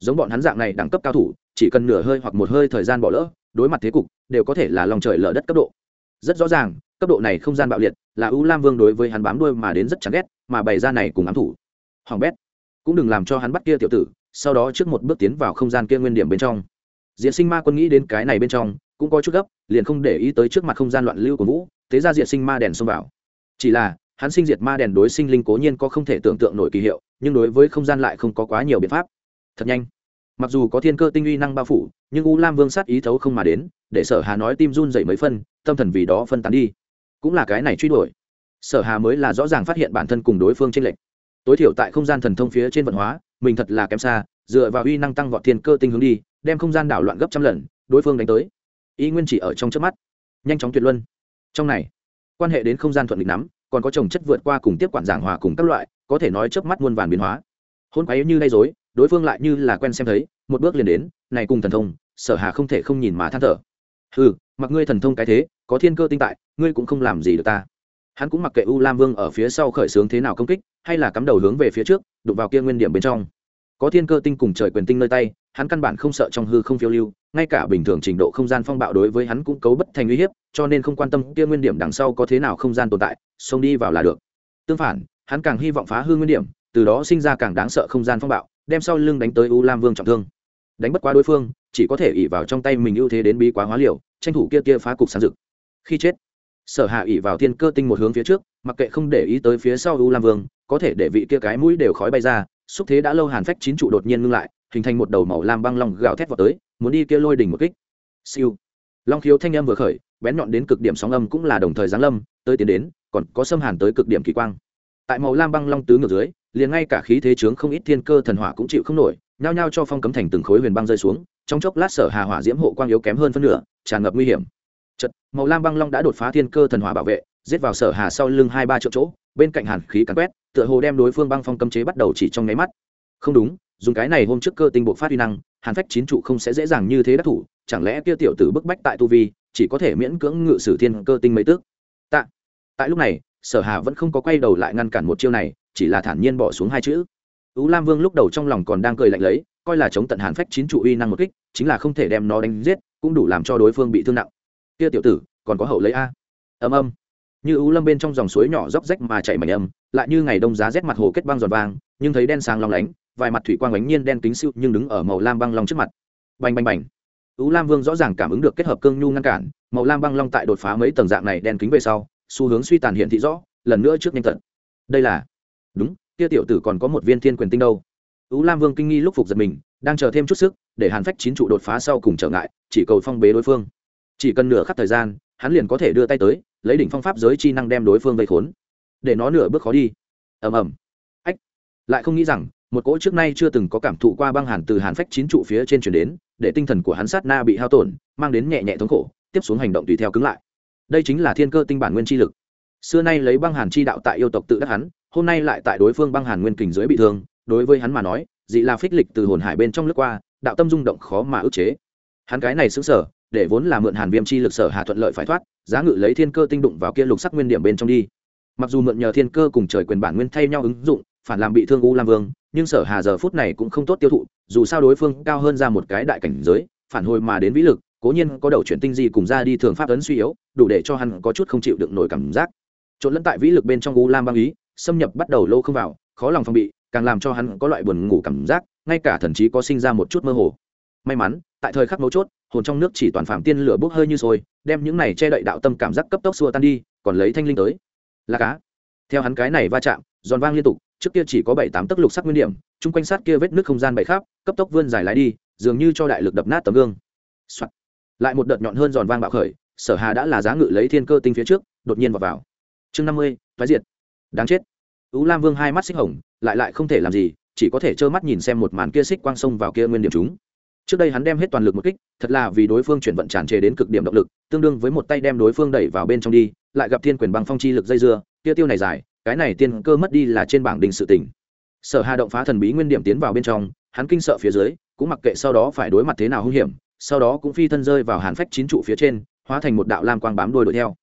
giống bọn hắn dạng này đẳng cấp cao thủ, chỉ cần nửa hơi hoặc một hơi thời gian bỏ lỡ, đối mặt thế cục, đều có thể là lòng trời lở đất cấp độ. Rất rõ ràng, cấp độ này không gian bạo liệt, là ưu lam vương đối với hắn bám đuôi mà đến rất chán ghét, mà bày ra này cùng ám thủ. Hoàng bét, cũng đừng làm cho hắn bắt kia tiểu tử, sau đó trước một bước tiến vào không gian kia nguyên điểm bên trong. Diện sinh ma quân nghĩ đến cái này bên trong, cũng có chút gấp, liền không để ý tới trước mặt không gian loạn lưu của vũ, thế ra diện sinh ma đèn xông vào. Chỉ là, hắn sinh diệt ma đèn đối sinh linh cố nhiên có không thể tưởng tượng nổi kỳ hiệu, nhưng đối với không gian lại không có quá nhiều biện pháp thật nhanh. Mặc dù có thiên cơ tinh uy năng bao phủ, nhưng u lam vương sát ý thấu không mà đến, để sở hà nói tim run dậy mấy phân, tâm thần vì đó phân tán đi. Cũng là cái này truy đuổi. Sở hà mới là rõ ràng phát hiện bản thân cùng đối phương tranh lệch. Tối thiểu tại không gian thần thông phía trên vận hóa, mình thật là kém xa, dựa vào uy năng tăng vọt thiên cơ tinh hướng đi, đem không gian đảo loạn gấp trăm lần, đối phương đánh tới. Ý nguyên chỉ ở trong trước mắt. Nhanh chóng tuyệt luân. Trong này, quan hệ đến không gian thuận định nắm, còn có trồng chất vượt qua cùng tiếp quản giảng hòa cùng các loại, có thể nói trước mắt muôn vàn biến hóa. Hôn quái như gây dối đối phương lại như là quen xem thấy, một bước liền đến, này cùng thần thông, sở hà không thể không nhìn mà than thở. Ừ mặc ngươi thần thông cái thế, có thiên cơ tinh tại, ngươi cũng không làm gì được ta. Hắn cũng mặc kệ u lam vương ở phía sau khởi xướng thế nào công kích, hay là cắm đầu hướng về phía trước, đụng vào kia nguyên điểm bên trong. Có thiên cơ tinh cùng trời quyền tinh nơi tay, hắn căn bản không sợ trong hư không phiêu lưu, ngay cả bình thường trình độ không gian phong bạo đối với hắn cũng cấu bất thành uy hiếp, cho nên không quan tâm kia nguyên điểm đằng sau có thế nào không gian tồn tại, xông đi vào là được. Tương phản, hắn càng hy vọng phá hư nguyên điểm, từ đó sinh ra càng đáng sợ không gian phong bạo đem sau lưng đánh tới u lam vương trọng thương. Đánh bất quá đối phương, chỉ có thể ỉ vào trong tay mình ưu thế đến bí quá hóa liều, tranh thủ kia kia phá cục sáng dực khi chết, sở hạ ỉ vào thiên cơ tinh một hướng phía trước, mặc kệ không để ý tới phía sau u lam vương, có thể để vị kia cái mũi đều khói bay ra, xúc thế đã lâu hàn phách chín trụ đột nhiên ngưng lại, hình thành một đầu màu lam băng long gào thét vào tới, muốn đi kia lôi đỉnh một kích. Siêu. Long khiếu thanh âm vừa khởi, bén nhọn đến cực điểm sóng âm cũng là đồng thời giáng lâm, tới tiến đến, còn có xâm hàn tới cực điểm kỳ quang. Tại màu lam băng long tứ ngược dưới liền ngay cả khí thế chướng không ít thiên cơ thần hỏa cũng chịu không nổi, nhao nhao cho phong cấm thành từng khối huyền băng rơi xuống, trong chốc lát sở hà hỏa diễm hộ quang yếu kém hơn phân nửa, tràn ngập nguy hiểm. Chật màu lam băng long đã đột phá thiên cơ thần hỏa bảo vệ, giết vào sở hà sau lưng hai ba triệu chỗ, bên cạnh hàn khí cắn quét, tựa hồ đem đối phương băng phong cấm chế bắt đầu chỉ trong nháy mắt. Không đúng, dùng cái này hôm trước cơ tinh bộ phát huy năng, hàn phách chín trụ không sẽ dễ dàng như thế đắc thủ, chẳng lẽ kia tiểu tử bức bách tại tu vi, chỉ có thể miễn cưỡng ngự sử thiên cơ tinh mấy tước? Tạ. Tại lúc này, sở hà vẫn không có quay đầu lại ngăn cản một chiêu này chỉ là thản nhiên bỏ xuống hai chữ. Ú lam vương lúc đầu trong lòng còn đang cười lạnh lấy, coi là chống tận hàn phách chín trụ uy năng một kích, chính là không thể đem nó đánh giết, cũng đủ làm cho đối phương bị thương nặng. Kia tiểu tử, còn có hậu lấy a. Âm âm như ú lâm bên trong dòng suối nhỏ róc rách mà chảy mảnh âm, lại như ngày đông giá rét mặt hồ kết băng giòn vàng nhưng thấy đen sáng long lánh, vài mặt thủy quang ánh nhiên đen kính siêu nhưng đứng ở màu lam băng long trước mặt. Bành bành bành. Ú lam vương rõ ràng cảm ứng được kết hợp cương nhu ngăn cản, màu lam băng long tại đột phá mấy tầng dạng này đen kính về sau, xu hướng suy tàn hiện thị rõ, lần nữa trước nhanh tận. Đây là đúng, kia tiểu tử còn có một viên thiên quyền tinh đâu. Tú lam vương kinh nghi lúc phục giật mình, đang chờ thêm chút sức, để hàn phách chín trụ đột phá sau cùng trở ngại, chỉ cầu phong bế đối phương. Chỉ cần nửa khắc thời gian, hắn liền có thể đưa tay tới, lấy đỉnh phong pháp giới chi năng đem đối phương vây khốn. Để nó nửa bước khó đi. Ầm ầm. Ách. Lại không nghĩ rằng, một cỗ trước nay chưa từng có cảm thụ qua băng hàn từ hàn phách chín trụ phía trên chuyển đến, để tinh thần của hắn sát na bị hao tổn, mang đến nhẹ nhẹ thống khổ, tiếp xuống hành động tùy theo cứng lại. Đây chính là thiên cơ tinh bản nguyên chi lực xưa nay lấy băng hàn chi đạo tại yêu tộc tự đắc hắn, hôm nay lại tại đối phương băng hàn nguyên kình dưới bị thương, đối với hắn mà nói, dị là phích lịch từ hồn hải bên trong lướt qua, đạo tâm rung động khó mà ức chế. Hắn cái này xứng sở, để vốn là mượn hàn viêm chi lực sở hà thuận lợi phải thoát, giá ngự lấy thiên cơ tinh đụng vào kia lục sắc nguyên điểm bên trong đi. Mặc dù mượn nhờ thiên cơ cùng trời quyền bản nguyên thay nhau ứng dụng, phản làm bị thương u lam vương, nhưng sở hà giờ phút này cũng không tốt tiêu thụ, dù sao đối phương cao hơn ra một cái đại cảnh giới, phản hồi mà đến vĩ lực, cố nhiên có đầu chuyển tinh gì cùng ra đi thường pháp ấn suy yếu, đủ để cho hắn có chút không chịu đựng nổi cảm giác trộn lẫn tại vĩ lực bên trong u lam băng ý, xâm nhập bắt đầu lâu không vào, khó lòng phòng bị, càng làm cho hắn có loại buồn ngủ cảm giác, ngay cả thần chí có sinh ra một chút mơ hồ. May mắn, tại thời khắc mấu chốt, hồn trong nước chỉ toàn phạm tiên lửa bốc hơi như sôi, đem những này che đậy đạo tâm cảm giác cấp tốc xua tan đi, còn lấy thanh linh tới. Là cá. Theo hắn cái này va chạm, giòn vang liên tục, trước kia chỉ có bảy tám tấc lục sắc nguyên điểm, chung quanh sát kia vết nước không gian bậy khắp, cấp tốc vươn dài lái đi, dường như cho đại lực đập nát tấm gương、Soạn. lại một đợt nhọn hơn giòn vang bạo khởi, sở hà đã là giá ngự lấy thiên cơ tinh phía trước, đột nhiên vào vào chương năm mươi thoái diệt. Đáng chết. Ú lam vương hai mắt xích hồng, lại lại không thể làm gì, chỉ có thể trơ mắt nhìn xem một màn kia xích quang sông vào kia nguyên điểm chúng. Trước đây hắn đem hết toàn lực một kích, thật là vì đối phương chuyển vận tràn trề đến cực điểm động lực, tương đương với một tay đem đối phương đẩy vào bên trong đi, lại gặp thiên quyền băng phong chi lực dây dưa, kia tiêu này dài, cái này tiên cơ mất đi là trên bảng đình sự tỉnh sở hà động phá thần bí nguyên điểm tiến vào bên trong, hắn kinh sợ phía dưới, cũng mặc kệ sau đó phải đối mặt thế nào hung hiểm, sau đó cũng phi thân rơi vào hàn phách chín trụ phía trên, hóa thành một đạo lam quang bám đuôi đuổi theo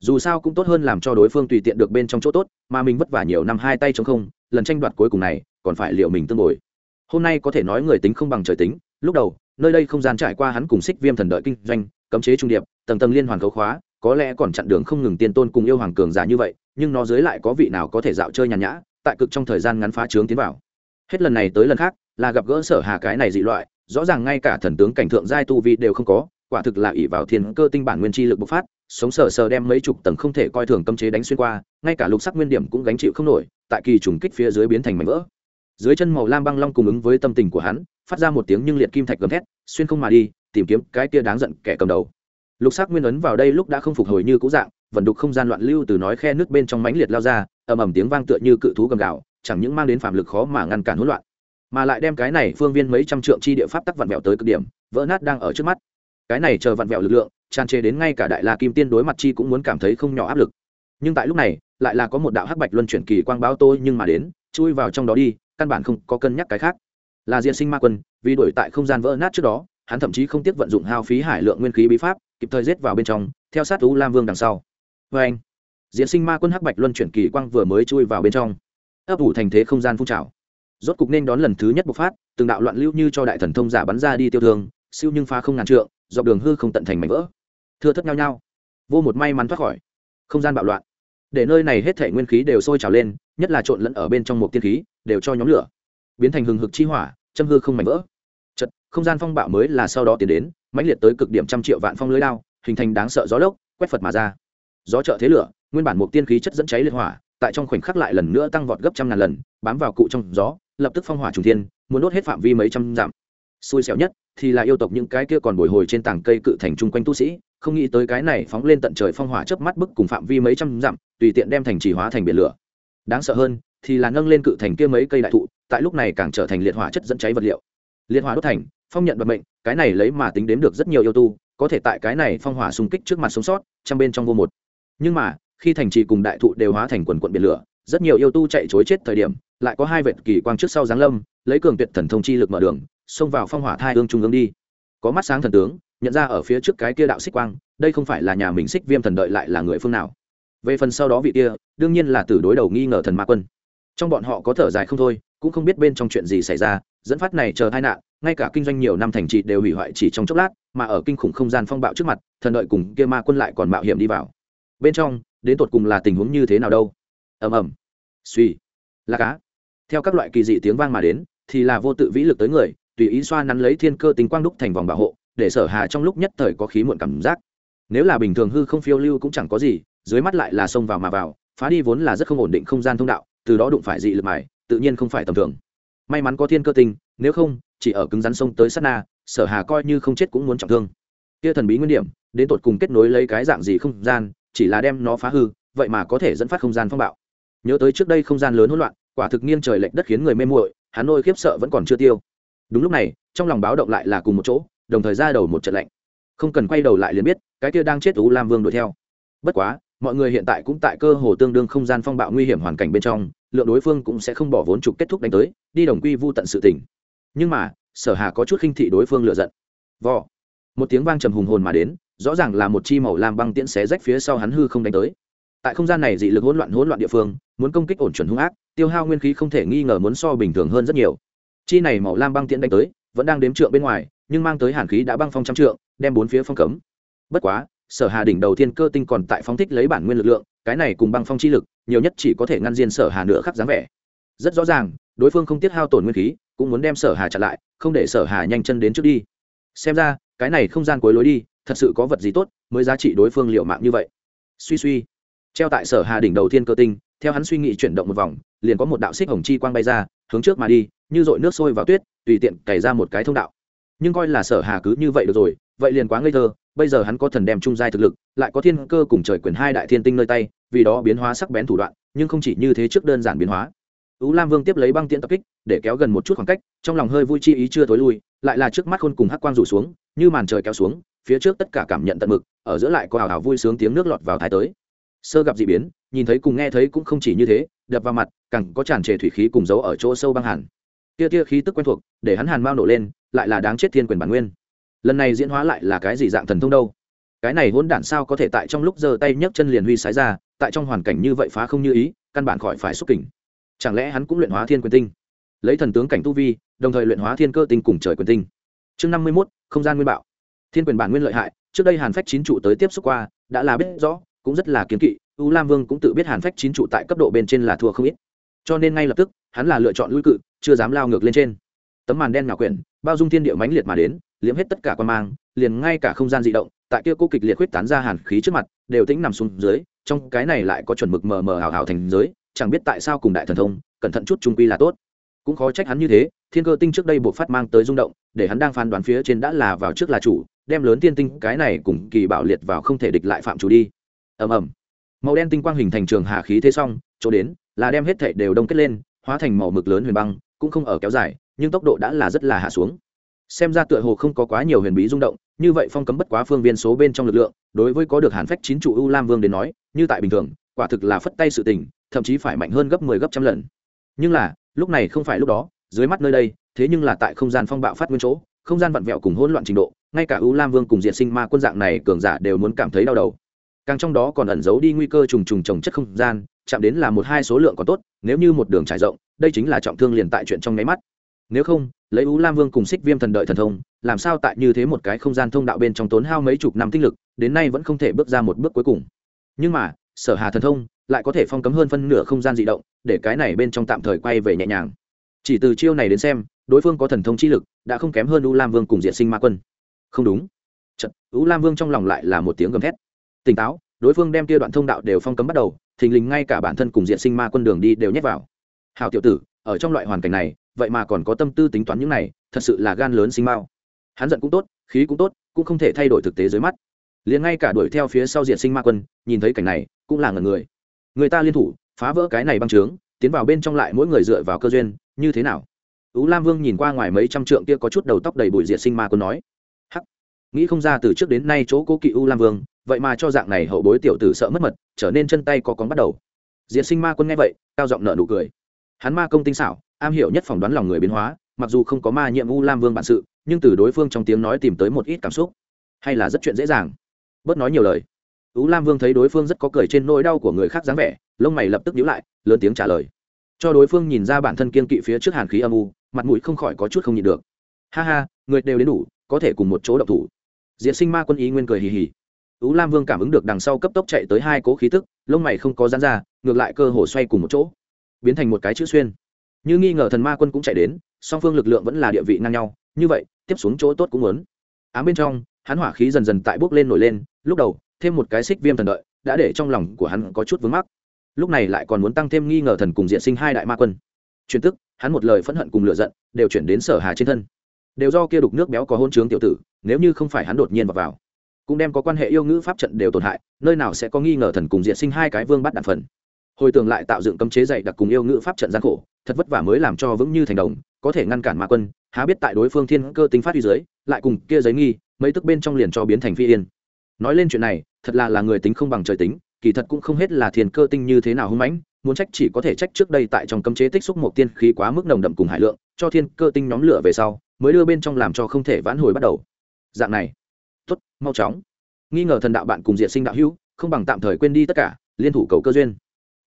dù sao cũng tốt hơn làm cho đối phương tùy tiện được bên trong chỗ tốt, mà mình vất vả nhiều năm hai tay chống không, lần tranh đoạt cuối cùng này, còn phải liệu mình tương bồi. Hôm nay có thể nói người tính không bằng trời tính, lúc đầu, nơi đây không gian trải qua hắn cùng xích viêm thần đợi kinh doanh, cấm chế trung điệp, tầng tầng liên hoàn cấu khóa, có lẽ còn chặn đường không ngừng tiên tôn cùng yêu hoàng cường giả như vậy, nhưng nó dưới lại có vị nào có thể dạo chơi nhàn nhã, tại cực trong thời gian ngắn phá trướng tiến vào. Hết lần này tới lần khác, là gặp gỡ sở hà cái này dị loại, rõ ràng ngay cả thần tướng cảnh thượng giai tu vi đều không có, quả thực là ỷ vào thiên cơ tinh bản nguyên chi lực bộc phát sống sờ sờ đem mấy chục tầng không thể coi thường cấm chế đánh xuyên qua, ngay cả lục sắc nguyên điểm cũng gánh chịu không nổi, tại kỳ trùng kích phía dưới biến thành mảnh vỡ. Dưới chân màu lam băng long cùng ứng với tâm tình của hắn, phát ra một tiếng nhưng liệt kim thạch gầm thét, xuyên không mà đi, tìm kiếm cái kia đáng giận kẻ cầm đầu. Lục sắc nguyên ấn vào đây lúc đã không phục hồi như cũ dạng, vận đục không gian loạn lưu từ nói khe nước bên trong mãnh liệt lao ra, ầm ầm tiếng vang tựa như cự thú gầm gào, chẳng những mang đến phạm lực khó mà ngăn cản hỗn loạn, mà lại đem cái này phương viên mấy trăm trượng chi địa pháp tắc vặn vẹo tới cực điểm, vỡ nát đang ở trước mắt. Cái này chờ vặn vẹo lực lượng tràn trề đến ngay cả đại la kim tiên đối mặt chi cũng muốn cảm thấy không nhỏ áp lực. Nhưng tại lúc này, lại là có một đạo hắc bạch luân chuyển kỳ quang báo tôi nhưng mà đến, chui vào trong đó đi, căn bản không có cân nhắc cái khác. Là diện sinh ma quân, vì đổi tại không gian vỡ nát trước đó, hắn thậm chí không tiếc vận dụng hao phí hải lượng nguyên khí bí pháp, kịp thời rết vào bên trong, theo sát u lam vương đằng sau. Vê anh diễn sinh ma quân hắc bạch luân chuyển kỳ quang vừa mới chui vào bên trong. Ấp ủ thành thế không gian phun trào. Rốt cục nên đón lần thứ nhất bộc phát, từng đạo loạn lưu như cho đại thần thông giả bắn ra đi tiêu thương, siêu nhưng phá không ngàn trượng, dọc đường hư không tận thành mảnh vỡ thưa thất nhau nhau. Vô một may mắn thoát khỏi. Không gian bạo loạn. Để nơi này hết thể nguyên khí đều sôi trào lên, nhất là trộn lẫn ở bên trong một tiên khí, đều cho nhóm lửa. Biến thành hừng hực chi hỏa, châm hư không mảnh vỡ. Chật, không gian phong bạo mới là sau đó tiến đến, mãnh liệt tới cực điểm trăm triệu vạn phong lưới lao hình thành đáng sợ gió lốc, quét phật mà ra. Gió trợ thế lửa, nguyên bản một tiên khí chất dẫn cháy liệt hỏa, tại trong khoảnh khắc lại lần nữa tăng vọt gấp trăm ngàn lần, bám vào cụ trong gió, lập tức phong hỏa trùng thiên, muốn đốt hết phạm vi mấy trăm dặm. Xui xẻo nhất thì là yêu tộc những cái kia còn bồi hồi trên tảng cây cự thành chung quanh tu sĩ không nghĩ tới cái này phóng lên tận trời phong hỏa chớp mắt bức cùng phạm vi mấy trăm dặm, tùy tiện đem thành trì hóa thành biển lửa. Đáng sợ hơn, thì là nâng lên cự thành kia mấy cây đại thụ, tại lúc này càng trở thành liệt hỏa chất dẫn cháy vật liệu. Liệt hỏa đốt thành, phong nhận vận mệnh, cái này lấy mà tính đếm được rất nhiều yêu tu, có thể tại cái này phong hỏa xung kích trước mặt sống sót trong bên trong vô một. Nhưng mà, khi thành trì cùng đại thụ đều hóa thành quần quận biển lửa, rất nhiều yêu tu chạy chối chết thời điểm, lại có hai vệt kỳ quang trước sau giáng lâm, lấy cường tuyệt thần thông chi lực mở đường, xông vào phong hỏa thai hương trung ương đi có mắt sáng thần tướng, nhận ra ở phía trước cái kia đạo xích quang, đây không phải là nhà mình xích viêm thần đợi lại là người phương nào. Về phần sau đó vị kia, đương nhiên là từ đối đầu nghi ngờ thần ma quân. Trong bọn họ có thở dài không thôi, cũng không biết bên trong chuyện gì xảy ra, dẫn phát này chờ tai nạn, ngay cả kinh doanh nhiều năm thành trị đều hủy hoại chỉ trong chốc lát, mà ở kinh khủng không gian phong bạo trước mặt, thần đợi cùng kia ma quân lại còn mạo hiểm đi vào. Bên trong, đến tột cùng là tình huống như thế nào đâu? Ầm ầm. Suy là cá. Theo các loại kỳ dị tiếng vang mà đến, thì là vô tự vĩ lực tới người tùy ý xoa nắn lấy thiên cơ tính quang đúc thành vòng bảo hộ, để sở hà trong lúc nhất thời có khí muộn cảm giác. Nếu là bình thường hư không phiêu lưu cũng chẳng có gì, dưới mắt lại là xông vào mà vào, phá đi vốn là rất không ổn định không gian thông đạo, từ đó đụng phải dị lực mài, tự nhiên không phải tầm thường. May mắn có thiên cơ tinh, nếu không, chỉ ở cứng rắn sông tới sát na, sở hà coi như không chết cũng muốn trọng thương. Kia thần bí nguyên điểm, đến tột cùng kết nối lấy cái dạng gì không gian, chỉ là đem nó phá hư, vậy mà có thể dẫn phát không gian phong bạo. Nhớ tới trước đây không gian lớn hỗn loạn, quả thực nghiêng trời lệch đất khiến người mê muội, hắn nôi khiếp sợ vẫn còn chưa tiêu đúng lúc này, trong lòng báo động lại là cùng một chỗ, đồng thời ra đầu một trận lạnh. Không cần quay đầu lại liền biết, cái kia đang chết u lam vương đuổi theo. Bất quá, mọi người hiện tại cũng tại cơ hồ tương đương không gian phong bạo nguy hiểm hoàn cảnh bên trong, lượng đối phương cũng sẽ không bỏ vốn trục kết thúc đánh tới, đi đồng quy vu tận sự tỉnh nhưng mà, sở hà có chút khinh thị đối phương lựa giận. Vò. Một tiếng vang trầm hùng hồn mà đến, rõ ràng là một chi màu lam băng tiễn xé rách phía sau hắn hư không đánh tới. Tại không gian này dị lực hỗn loạn hỗn loạn địa phương, muốn công kích ổn chuẩn hung ác, tiêu hao nguyên khí không thể nghi ngờ muốn so bình thường hơn rất nhiều chi này màu lam băng tiễn đánh tới, vẫn đang đếm trượng bên ngoài, nhưng mang tới hàn khí đã băng phong trăm trượng, đem bốn phía phong cấm. Bất quá, sở hà đỉnh đầu tiên cơ tinh còn tại phong thích lấy bản nguyên lực lượng, cái này cùng băng phong chi lực, nhiều nhất chỉ có thể ngăn diên sở hà nửa khắc dáng vẻ. Rất rõ ràng, đối phương không tiết hao tổn nguyên khí, cũng muốn đem sở hà chặn lại, không để sở hà nhanh chân đến trước đi. Xem ra, cái này không gian cuối lối đi, thật sự có vật gì tốt mới giá trị đối phương liệu mạng như vậy. Suy suy. Treo tại sở hà đỉnh đầu tiên cơ tinh, theo hắn suy nghĩ chuyển động một vòng, liền có một đạo xích hồng chi quang bay ra, hướng trước mà đi như dội nước sôi vào tuyết tùy tiện cày ra một cái thông đạo nhưng coi là sở hà cứ như vậy được rồi vậy liền quá ngây thơ bây giờ hắn có thần đem trung giai thực lực lại có thiên cơ cùng trời quyền hai đại thiên tinh nơi tay vì đó biến hóa sắc bén thủ đoạn nhưng không chỉ như thế trước đơn giản biến hóa Ú Lam Vương tiếp lấy băng tiễn tập kích, để kéo gần một chút khoảng cách, trong lòng hơi vui chi ý chưa tối lui, lại là trước mắt khôn cùng hắc quang rủ xuống, như màn trời kéo xuống, phía trước tất cả cảm nhận tận mực, ở giữa lại có hào hào vui sướng tiếng nước lọt vào thái tới. Sơ gặp dị biến, nhìn thấy cùng nghe thấy cũng không chỉ như thế, đập vào mặt, càng có tràn trề thủy khí cùng giấu ở chỗ sâu băng hẳn. Tia tia khí tức quen thuộc, để hắn hàn mau nổ lên, lại là đáng chết thiên quyền bản nguyên. Lần này diễn hóa lại là cái gì dạng thần thông đâu? Cái này hỗn đản sao có thể tại trong lúc giơ tay nhấc chân liền huy sái ra, tại trong hoàn cảnh như vậy phá không như ý, căn bản khỏi phải xúc kỉnh chẳng lẽ hắn cũng luyện hóa thiên quyền tinh? Lấy thần tướng cảnh tu vi đồng thời luyện hóa thiên cơ tinh cùng trời quyền tinh. Chương năm mươi mốt không gian nguyên bạo. Thiên quyền bản nguyên lợi hại trước đây hàn phách chín trụ tới tiếp xúc qua đã là biết rõ cũng rất là kiến kỵ u lam vương cũng tự biết hàn phách chín trụ tại cấp độ bên trên là thua không ít cho nên ngay lập tức, hắn là lựa chọn lui cự, chưa dám lao ngược lên trên. Tấm màn đen ngạo quyển, bao dung thiên địa mãnh liệt mà đến, liếm hết tất cả quan mang, liền ngay cả không gian di động, tại kia cô kịch liệt huyết tán ra hàn khí trước mặt, đều tĩnh nằm xuống dưới, trong cái này lại có chuẩn mực mờ mờ hào hào thành giới, chẳng biết tại sao cùng đại thần thông, cẩn thận chút trung quy là tốt. Cũng khó trách hắn như thế, thiên cơ tinh trước đây buộc phát mang tới rung động, để hắn đang phán đoán phía trên đã là vào trước là chủ, đem lớn tiên tinh cái này cùng kỳ bảo liệt vào không thể địch lại phạm chủ đi. Ầm ầm. Màu đen tinh quang hình thành trường hà khí thế xong chỗ đến là đem hết thảy đều đông kết lên, hóa thành màu mực lớn huyền băng, cũng không ở kéo dài, nhưng tốc độ đã là rất là hạ xuống. Xem ra tựa hồ không có quá nhiều huyền bí rung động, như vậy phong cấm bất quá phương viên số bên trong lực lượng, đối với có được hàn phách chín trụ u lam vương đến nói, như tại bình thường, quả thực là phất tay sự tình, thậm chí phải mạnh hơn gấp 10 gấp trăm lần. Nhưng là, lúc này không phải lúc đó, dưới mắt nơi đây, thế nhưng là tại không gian phong bạo phát nguyên chỗ, không gian vặn vẹo cùng hỗn loạn trình độ, ngay cả u lam vương cùng diệt sinh ma quân dạng này cường giả đều muốn cảm thấy đau đầu. Càng trong đó còn ẩn giấu đi nguy cơ trùng trùng trồng chất không gian chạm đến là một hai số lượng còn tốt nếu như một đường trải rộng đây chính là trọng thương liền tại chuyện trong nháy mắt. Nếu không lấy u lam vương cùng xích viêm thần đợi thần thông làm sao tại như thế một cái không gian thông đạo bên trong tốn hao mấy chục năm tinh lực đến nay vẫn không thể bước ra một bước cuối cùng. Nhưng mà sở hà thần thông lại có thể phong cấm hơn phân nửa không gian di động để cái này bên trong tạm thời quay về nhẹ nhàng. Chỉ từ chiêu này đến xem đối phương có thần thông chi lực đã không kém hơn u lam vương cùng diện sinh ma quân. Không đúng. Chật, u lam vương trong lòng lại là một tiếng gầm thét. Tỉnh táo đối phương đem kia đoạn thông đạo đều phong cấm bắt đầu, thình lình ngay cả bản thân cùng diện sinh ma quân đường đi đều nhét vào. Hào tiểu tử, ở trong loại hoàn cảnh này, vậy mà còn có tâm tư tính toán những này, thật sự là gan lớn sinh mao hắn giận cũng tốt, khí cũng tốt, cũng không thể thay đổi thực tế dưới mắt. Liền ngay cả đuổi theo phía sau diện sinh ma quân, nhìn thấy cảnh này, cũng là ngần người. Người ta liên thủ, phá vỡ cái này băng trướng, tiến vào bên trong lại mỗi người dựa vào cơ duyên, như thế nào? Ú lam vương nhìn qua ngoài mấy trăm trượng kia có chút đầu tóc đầy bụi diệt sinh ma quân nói. Hắc, nghĩ không ra từ trước đến nay chỗ cố kỵ u lam vương vậy mà cho dạng này hậu bối tiểu tử sợ mất mật, trở nên chân tay có cóng bắt đầu. Diệt sinh ma quân nghe vậy, cao giọng nợ nụ cười. Hắn ma công tinh xảo, am hiểu nhất phỏng đoán lòng người biến hóa, mặc dù không có ma nhiệm u lam vương bản sự, nhưng từ đối phương trong tiếng nói tìm tới một ít cảm xúc. Hay là rất chuyện dễ dàng. Bớt nói nhiều lời. U lam vương thấy đối phương rất có cười trên nỗi đau của người khác dáng vẻ, lông mày lập tức nhíu lại, lớn tiếng trả lời. Cho đối phương nhìn ra bản thân kiên kỵ phía trước hàn khí âm u, mặt mũi không khỏi có chút không nhịn được. Ha ha, người đều đến đủ, có thể cùng một chỗ độc thủ. Diệt sinh ma quân ý nguyên cười hì hì ú lam vương cảm ứng được đằng sau cấp tốc chạy tới hai cố khí tức lông mày không có giãn ra ngược lại cơ hồ xoay cùng một chỗ biến thành một cái chữ xuyên. Như nghi ngờ thần ma quân cũng chạy đến song phương lực lượng vẫn là địa vị ngang nhau như vậy tiếp xuống chỗ tốt cũng muốn. Ám bên trong hắn hỏa khí dần dần tại bốc lên nổi lên lúc đầu thêm một cái xích viêm thần đợi đã để trong lòng của hắn có chút vướng mắc. Lúc này lại còn muốn tăng thêm nghi ngờ thần cùng diện sinh hai đại ma quân. Truyền tức hắn một lời phẫn hận cùng lửa giận đều chuyển đến sở hà trên thân. Đều do kia đục nước béo có hôn trướng tiểu tử nếu như không phải hắn đột nhiên vào, vào cũng đem có quan hệ yêu ngữ pháp trận đều tổn hại, nơi nào sẽ có nghi ngờ thần cùng diện sinh hai cái vương bắt đạn phần. Hồi tưởng lại tạo dựng cấm chế dạy đặc cùng yêu ngữ pháp trận gian khổ, thật vất vả mới làm cho vững như thành đồng, có thể ngăn cản mạ quân, há biết tại đối phương thiên cơ tính phát uy dưới, lại cùng kia giấy nghi, mấy tức bên trong liền cho biến thành phi yên. Nói lên chuyện này, thật là là người tính không bằng trời tính, kỳ thật cũng không hết là thiên cơ tinh như thế nào hung mãnh, muốn trách chỉ có thể trách trước đây tại trong cấm chế tích xúc một tiên khí quá mức nồng đậm cùng hải lượng, cho thiên cơ tinh nhóm lửa về sau, mới đưa bên trong làm cho không thể vãn hồi bắt đầu. Dạng này tốt, mau chóng. Nghi ngờ thần đạo bạn cùng diện sinh đạo hữu, không bằng tạm thời quên đi tất cả, liên thủ cầu cơ duyên.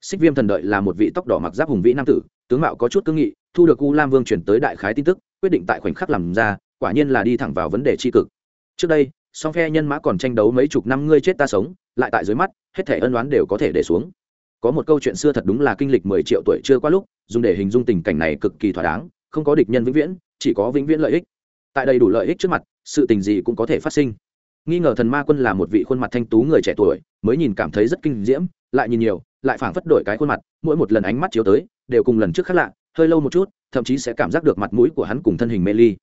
Xích viêm thần đợi là một vị tóc đỏ mặc giáp hùng vĩ nam tử, tướng mạo có chút cương nghị, thu được u lam vương chuyển tới đại khái tin tức, quyết định tại khoảnh khắc làm ra, quả nhiên là đi thẳng vào vấn đề tri cực. Trước đây, song phe nhân mã còn tranh đấu mấy chục năm ngươi chết ta sống, lại tại dưới mắt, hết thể ân oán đều có thể để xuống. Có một câu chuyện xưa thật đúng là kinh lịch mười triệu tuổi chưa qua lúc, dùng để hình dung tình cảnh này cực kỳ thỏa đáng, không có địch nhân vĩnh viễn, chỉ có vĩnh viễn lợi ích. Tại đây đủ lợi ích trước mặt, sự tình gì cũng có thể phát sinh nghi ngờ thần ma quân là một vị khuôn mặt thanh tú người trẻ tuổi, mới nhìn cảm thấy rất kinh diễm, lại nhìn nhiều, lại phảng phất đổi cái khuôn mặt, mỗi một lần ánh mắt chiếu tới, đều cùng lần trước khác lạ, hơi lâu một chút, thậm chí sẽ cảm giác được mặt mũi của hắn cùng thân hình mê ly.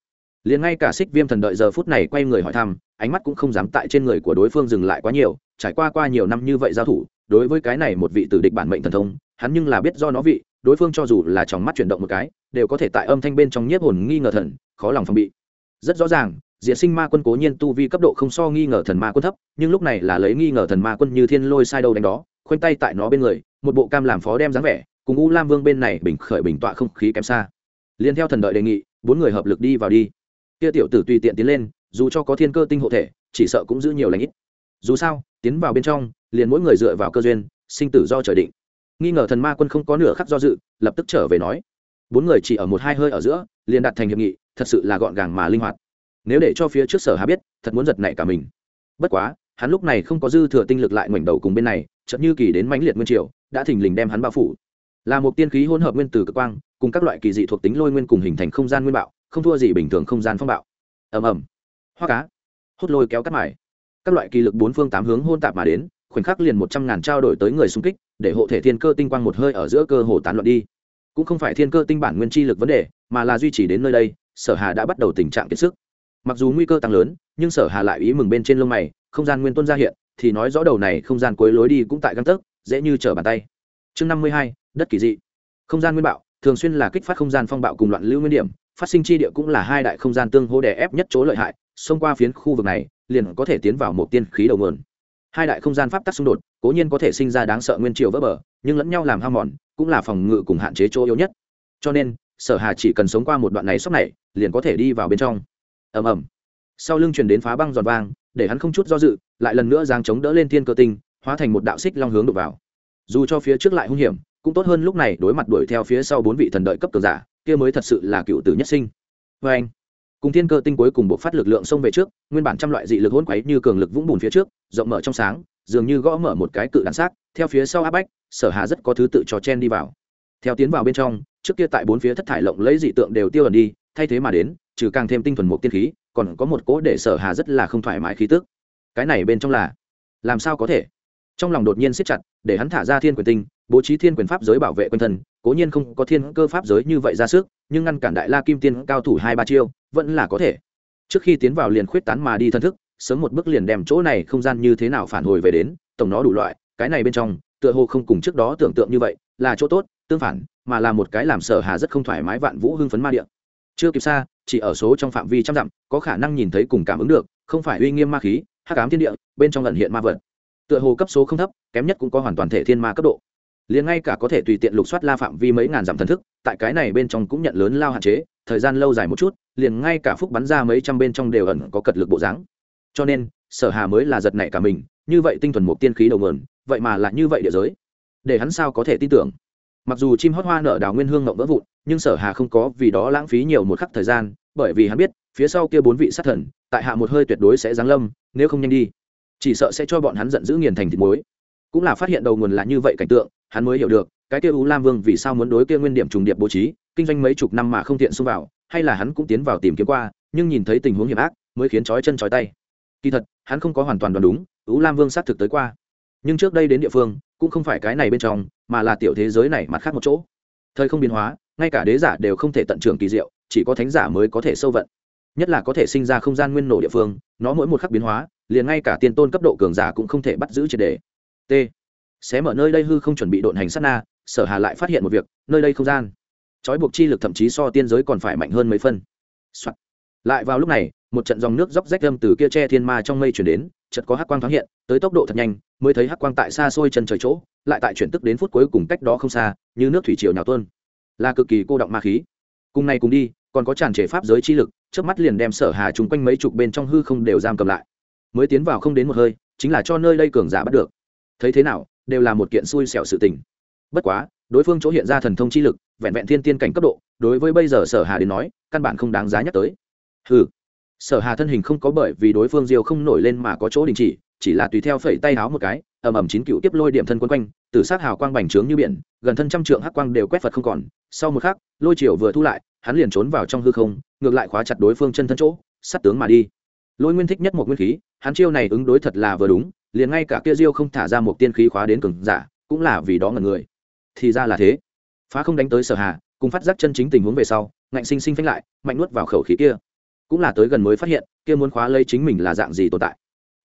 Liền ngay cả xích viêm thần đợi giờ phút này quay người hỏi thăm, ánh mắt cũng không dám tại trên người của đối phương dừng lại quá nhiều, trải qua qua nhiều năm như vậy giao thủ, đối với cái này một vị tử địch bản mệnh thần thông, hắn nhưng là biết do nó vị, đối phương cho dù là trong mắt chuyển động một cái, đều có thể tại âm thanh bên trong nhiếp hồn nghi ngờ thần, khó lòng phòng bị. Rất rõ ràng diệt sinh ma quân cố nhiên tu vi cấp độ không so nghi ngờ thần ma quân thấp, nhưng lúc này là lấy nghi ngờ thần ma quân như thiên lôi sai đâu đánh đó, khoanh tay tại nó bên người, một bộ cam làm phó đem dáng vẻ, cùng u lam vương bên này bình khởi bình tọa không khí kém xa. Liền theo thần đợi đề nghị, bốn người hợp lực đi vào đi. Kia tiểu tử tùy tiện tiến lên, dù cho có thiên cơ tinh hộ thể, chỉ sợ cũng giữ nhiều lãnh ít. Dù sao, tiến vào bên trong, liền mỗi người dựa vào cơ duyên, sinh tử do trời định. Nghi ngờ thần ma quân không có nửa khắc do dự, lập tức trở về nói. Bốn người chỉ ở một hai hơi ở giữa, liền đặt thành hiệp nghị, thật sự là gọn gàng mà linh hoạt nếu để cho phía trước sở hà biết, thật muốn giật nảy cả mình. Bất quá, hắn lúc này không có dư thừa tinh lực lại ngoảnh đầu cùng bên này chậm như kỳ đến mãnh liệt nguyên triều, đã thình lình đem hắn bao phủ. Là một tiên khí hỗn hợp nguyên tử cực quang, cùng các loại kỳ dị thuộc tính lôi nguyên cùng hình thành không gian nguyên bạo, không thua gì bình thường không gian phong bạo. Ầm ầm. Hoa cá. Hút lôi kéo cắt mải các loại kỳ lực bốn phương tám hướng hôn tạp mà đến, khoảnh khắc liền một trăm ngàn trao đổi tới người xung kích, để hộ thể thiên cơ tinh quang một hơi ở giữa cơ hồ tán loạn đi. Cũng không phải thiên cơ tinh bản nguyên chi lực vấn đề, mà là duy trì đến nơi đây, sở hà đã bắt đầu tình trạng kiệt sức mặc dù nguy cơ tăng lớn, nhưng sở hà lại ý mừng bên trên lông mày, không gian nguyên tuân ra hiện, thì nói rõ đầu này không gian cuối lối đi cũng tại găng tấc, dễ như trở bàn tay. Chương năm mươi hai, đất kỳ dị. Không gian nguyên bạo, thường xuyên là kích phát không gian phong bạo cùng loạn lưu nguyên điểm, phát sinh chi địa cũng là hai đại không gian tương hô đè ép nhất chỗ lợi hại, xông qua phiến khu vực này, liền có thể tiến vào một tiên khí đầu nguồn. Hai đại không gian pháp tắc xung đột, cố nhiên có thể sinh ra đáng sợ nguyên triều vỡ bờ, nhưng lẫn nhau làm ham mòn, cũng là phòng ngự cùng hạn chế chỗ yếu nhất. Cho nên, sở hà chỉ cần sống qua một đoạn này sốc này, liền có thể đi vào bên trong ầm ầm. Sau lưng truyền đến phá băng giòn vang, để hắn không chút do dự, lại lần nữa giang chống đỡ lên thiên cơ tinh, hóa thành một đạo xích long hướng đục vào. Dù cho phía trước lại hung hiểm, cũng tốt hơn lúc này đối mặt đuổi theo phía sau bốn vị thần đợi cấp cường giả, kia mới thật sự là cựu tử nhất sinh. Vê anh, cùng thiên cơ tinh cuối cùng buộc phát lực lượng xông về trước, nguyên bản trăm loại dị lực hỗn quấy như cường lực vũng bùn phía trước, rộng mở trong sáng, dường như gõ mở một cái cự đạn xác, theo phía sau áp bách, sở hà rất có thứ tự cho chen đi vào. Theo tiến vào bên trong, trước kia tại bốn phía thất thải lộng lấy dị tượng đều tiêu ẩn đi thay thế mà đến, trừ càng thêm tinh thuần một tiên khí, còn có một cỗ để sở hà rất là không thoải mái khí tức. Cái này bên trong là, làm sao có thể? Trong lòng đột nhiên siết chặt, để hắn thả ra thiên quyền tinh, bố trí thiên quyền pháp giới bảo vệ quân thân, cố nhiên không có thiên cơ pháp giới như vậy ra sức, nhưng ngăn cản đại la kim tiên cao thủ hai ba chiêu, vẫn là có thể. Trước khi tiến vào liền khuyết tán mà đi thân thức, sớm một bước liền đem chỗ này không gian như thế nào phản hồi về đến, tổng nó đủ loại, cái này bên trong, tựa hồ không cùng trước đó tưởng tượng như vậy, là chỗ tốt, tương phản, mà là một cái làm sở hà rất không thoải mái vạn vũ hưng phấn ma địa chưa kịp xa, chỉ ở số trong phạm vi trăm dặm, có khả năng nhìn thấy cùng cảm ứng được, không phải uy nghiêm ma khí, hắc ám thiên địa, bên trong lần hiện ma vật. Tựa hồ cấp số không thấp, kém nhất cũng có hoàn toàn thể thiên ma cấp độ. Liền ngay cả có thể tùy tiện lục soát la phạm vi mấy ngàn dặm thần thức, tại cái này bên trong cũng nhận lớn lao hạn chế, thời gian lâu dài một chút, liền ngay cả phúc bắn ra mấy trăm bên trong đều ẩn có cật lực bộ dáng. Cho nên, sở hà mới là giật nảy cả mình, như vậy tinh thuần một tiên khí đầu nguồn, vậy mà là như vậy địa giới. Để hắn sao có thể tin tưởng? Mặc dù chim hót hoa nở đào nguyên hương ngộng vỡ vụn, nhưng sở hà không có vì đó lãng phí nhiều một khắc thời gian, bởi vì hắn biết, phía sau kia bốn vị sát thần, tại hạ một hơi tuyệt đối sẽ giáng lâm, nếu không nhanh đi. Chỉ sợ sẽ cho bọn hắn giận dữ nghiền thành thịt muối. Cũng là phát hiện đầu nguồn là như vậy cảnh tượng, hắn mới hiểu được, cái kia u lam vương vì sao muốn đối kia nguyên điểm trùng điệp bố trí, kinh doanh mấy chục năm mà không tiện xông vào, hay là hắn cũng tiến vào tìm kiếm qua, nhưng nhìn thấy tình huống hiểm ác, mới khiến chói chân chói tay. Kỳ thật, hắn không có hoàn toàn đoán đúng, u lam vương xác thực tới qua. Nhưng trước đây đến địa phương, cũng không phải cái này bên trong mà là tiểu thế giới này mặt khác một chỗ. Thời không biến hóa, ngay cả đế giả đều không thể tận trường kỳ diệu, chỉ có thánh giả mới có thể sâu vận. Nhất là có thể sinh ra không gian nguyên nổ địa phương, nó mỗi một khắc biến hóa, liền ngay cả tiên tôn cấp độ cường giả cũng không thể bắt giữ triệt đề. T. Xé mở nơi đây hư không chuẩn bị độn hành sát na, sở hà lại phát hiện một việc, nơi đây không gian. Trói buộc chi lực thậm chí so tiên giới còn phải mạnh hơn mấy phân、Soạn. lại vào lúc này, một trận dòng nước róc rách âm từ kia che thiên ma trong mây chuyển đến chợt có hắc quang thoáng hiện tới tốc độ thật nhanh mới thấy hắc quang tại xa xôi chân trời chỗ lại tại chuyển tức đến phút cuối cùng cách đó không xa như nước thủy triều nhào tuôn. Là cực kỳ cô động ma khí. Cùng này cùng đi còn có tràn trề pháp giới chi lực chớp mắt liền đem sở hà chúng quanh mấy chục bên trong hư không đều giam cầm lại. Mới tiến vào không đến một hơi chính là cho nơi đây cường giả bắt được. Thấy thế nào đều là một kiện xui xẻo sự tình. Bất quá đối phương chỗ hiện ra thần thông chi lực vẹn vẹn thiên tiên cảnh cấp độ đối với bây giờ sở hà đến nói căn bản không đáng giá nhắc tới. Hừ, sở hà thân hình không có bởi vì đối phương diêu không nổi lên mà có chỗ đình chỉ chỉ là tùy theo phẩy tay háo một cái, ầm ầm chín cựu tiếp lôi điểm thân quân quanh từ sát hào quang bành trướng như biển, gần thân trăm trượng hắc quang đều quét phật không còn. Sau một khắc, lôi chiều vừa thu lại, hắn liền trốn vào trong hư không, ngược lại khóa chặt đối phương chân thân chỗ, sát tướng mà đi. Lôi nguyên thích nhất một nguyên khí, hắn chiêu này ứng đối thật là vừa đúng, liền ngay cả kia diêu không thả ra một tiên khí khóa đến cường giả, cũng là vì đó ngẩn người. Thì ra là thế. Phá không đánh tới sở hà, cùng phát giác chân chính tình huống về sau, ngạnh sinh sinh phanh lại, mạnh nuốt vào khẩu khí kia cũng là tới gần mới phát hiện, kia muốn khóa lấy chính mình là dạng gì tồn tại.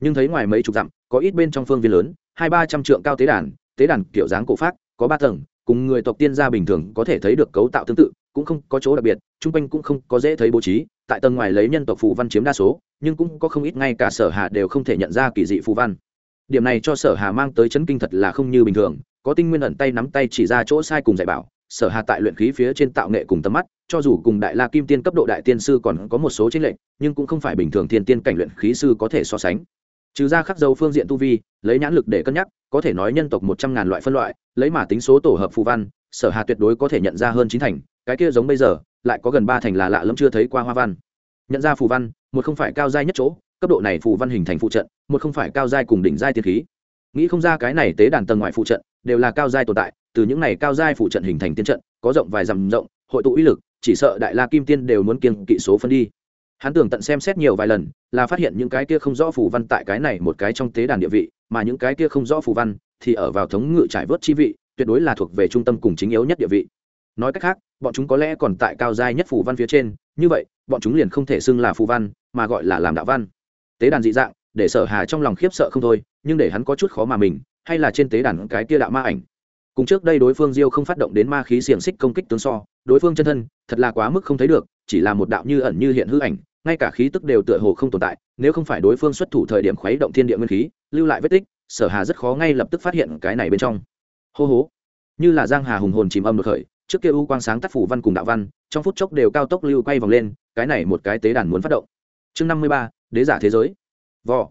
Nhưng thấy ngoài mấy chục dặm, có ít bên trong phương viên lớn, hai ba trăm trượng cao tế đàn tế đàn kiểu dáng cổ phát có ba tầng, cùng người tộc tiên gia bình thường có thể thấy được cấu tạo tương tự, cũng không có chỗ đặc biệt, chung quanh cũng không có dễ thấy bố trí, tại tầng ngoài lấy nhân tộc phù văn chiếm đa số, nhưng cũng có không ít ngay cả sở hà đều không thể nhận ra kỳ dị phù văn. Điểm này cho sở hà mang tới chấn kinh thật là không như bình thường, có tinh nguyên ẩn tay nắm tay chỉ ra chỗ sai cùng dạy bảo sở hà tại luyện khí phía trên tạo nghệ cùng tầm mắt, cho dù cùng đại la kim tiên cấp độ đại tiên sư còn có một số chính lệnh nhưng cũng không phải bình thường thiên tiên cảnh luyện khí sư có thể so sánh. Trừ ra khắc dấu phương diện tu vi, lấy nhãn lực để cân nhắc, có thể nói nhân tộc một trăm ngàn loại phân loại, lấy mà tính số tổ hợp phù văn, sở hà tuyệt đối có thể nhận ra hơn chín thành, cái kia giống bây giờ, lại có gần ba thành là lạ lẫm chưa thấy qua hoa văn. Nhận ra phù văn, một không phải cao giai nhất chỗ, cấp độ này phù văn hình thành phụ trận, một không phải cao giai cùng đỉnh giai tiên khí. Nghĩ không ra cái này tế đàn tầng ngoài phụ trận, đều là cao giai tồn tại từ những này cao giai phụ trận hình thành tiên trận, có rộng vài dặm rộng, hội tụ uy lực, chỉ sợ đại la kim tiên đều muốn kiêng kỵ số phân đi. Hắn tưởng tận xem xét nhiều vài lần, là phát hiện những cái kia không rõ phù văn tại cái này một cái trong tế đàn địa vị, mà những cái kia không rõ phù văn thì ở vào thống ngự trải vớt chi vị, tuyệt đối là thuộc về trung tâm cùng chính yếu nhất địa vị. Nói cách khác, bọn chúng có lẽ còn tại cao giai nhất phù văn phía trên, như vậy, bọn chúng liền không thể xưng là phù văn, mà gọi là làm đạo văn. Tế đàn dị dạng, để sở hà trong lòng khiếp sợ không thôi, nhưng để hắn có chút khó mà mình, hay là trên tế đàn cái kia đạo ma ảnh cùng trước đây đối phương diêu không phát động đến ma khí xiềng xích công kích tướng so, đối phương chân thân, thật là quá mức không thấy được, chỉ là một đạo như ẩn như hiện hư ảnh, ngay cả khí tức đều tựa hồ không tồn tại, nếu không phải đối phương xuất thủ thời điểm khuấy động thiên địa nguyên khí, lưu lại vết tích, sở hà rất khó ngay lập tức phát hiện cái này bên trong. Hô hố như là giang hà hùng hồn chìm âm được khởi, trước kia u quang sáng tác phủ văn cùng đạo văn, trong phút chốc đều cao tốc lưu quay vòng lên, cái này một cái tế đàn muốn phát động. Chương năm mươi ba, đế giả thế giới. Vò.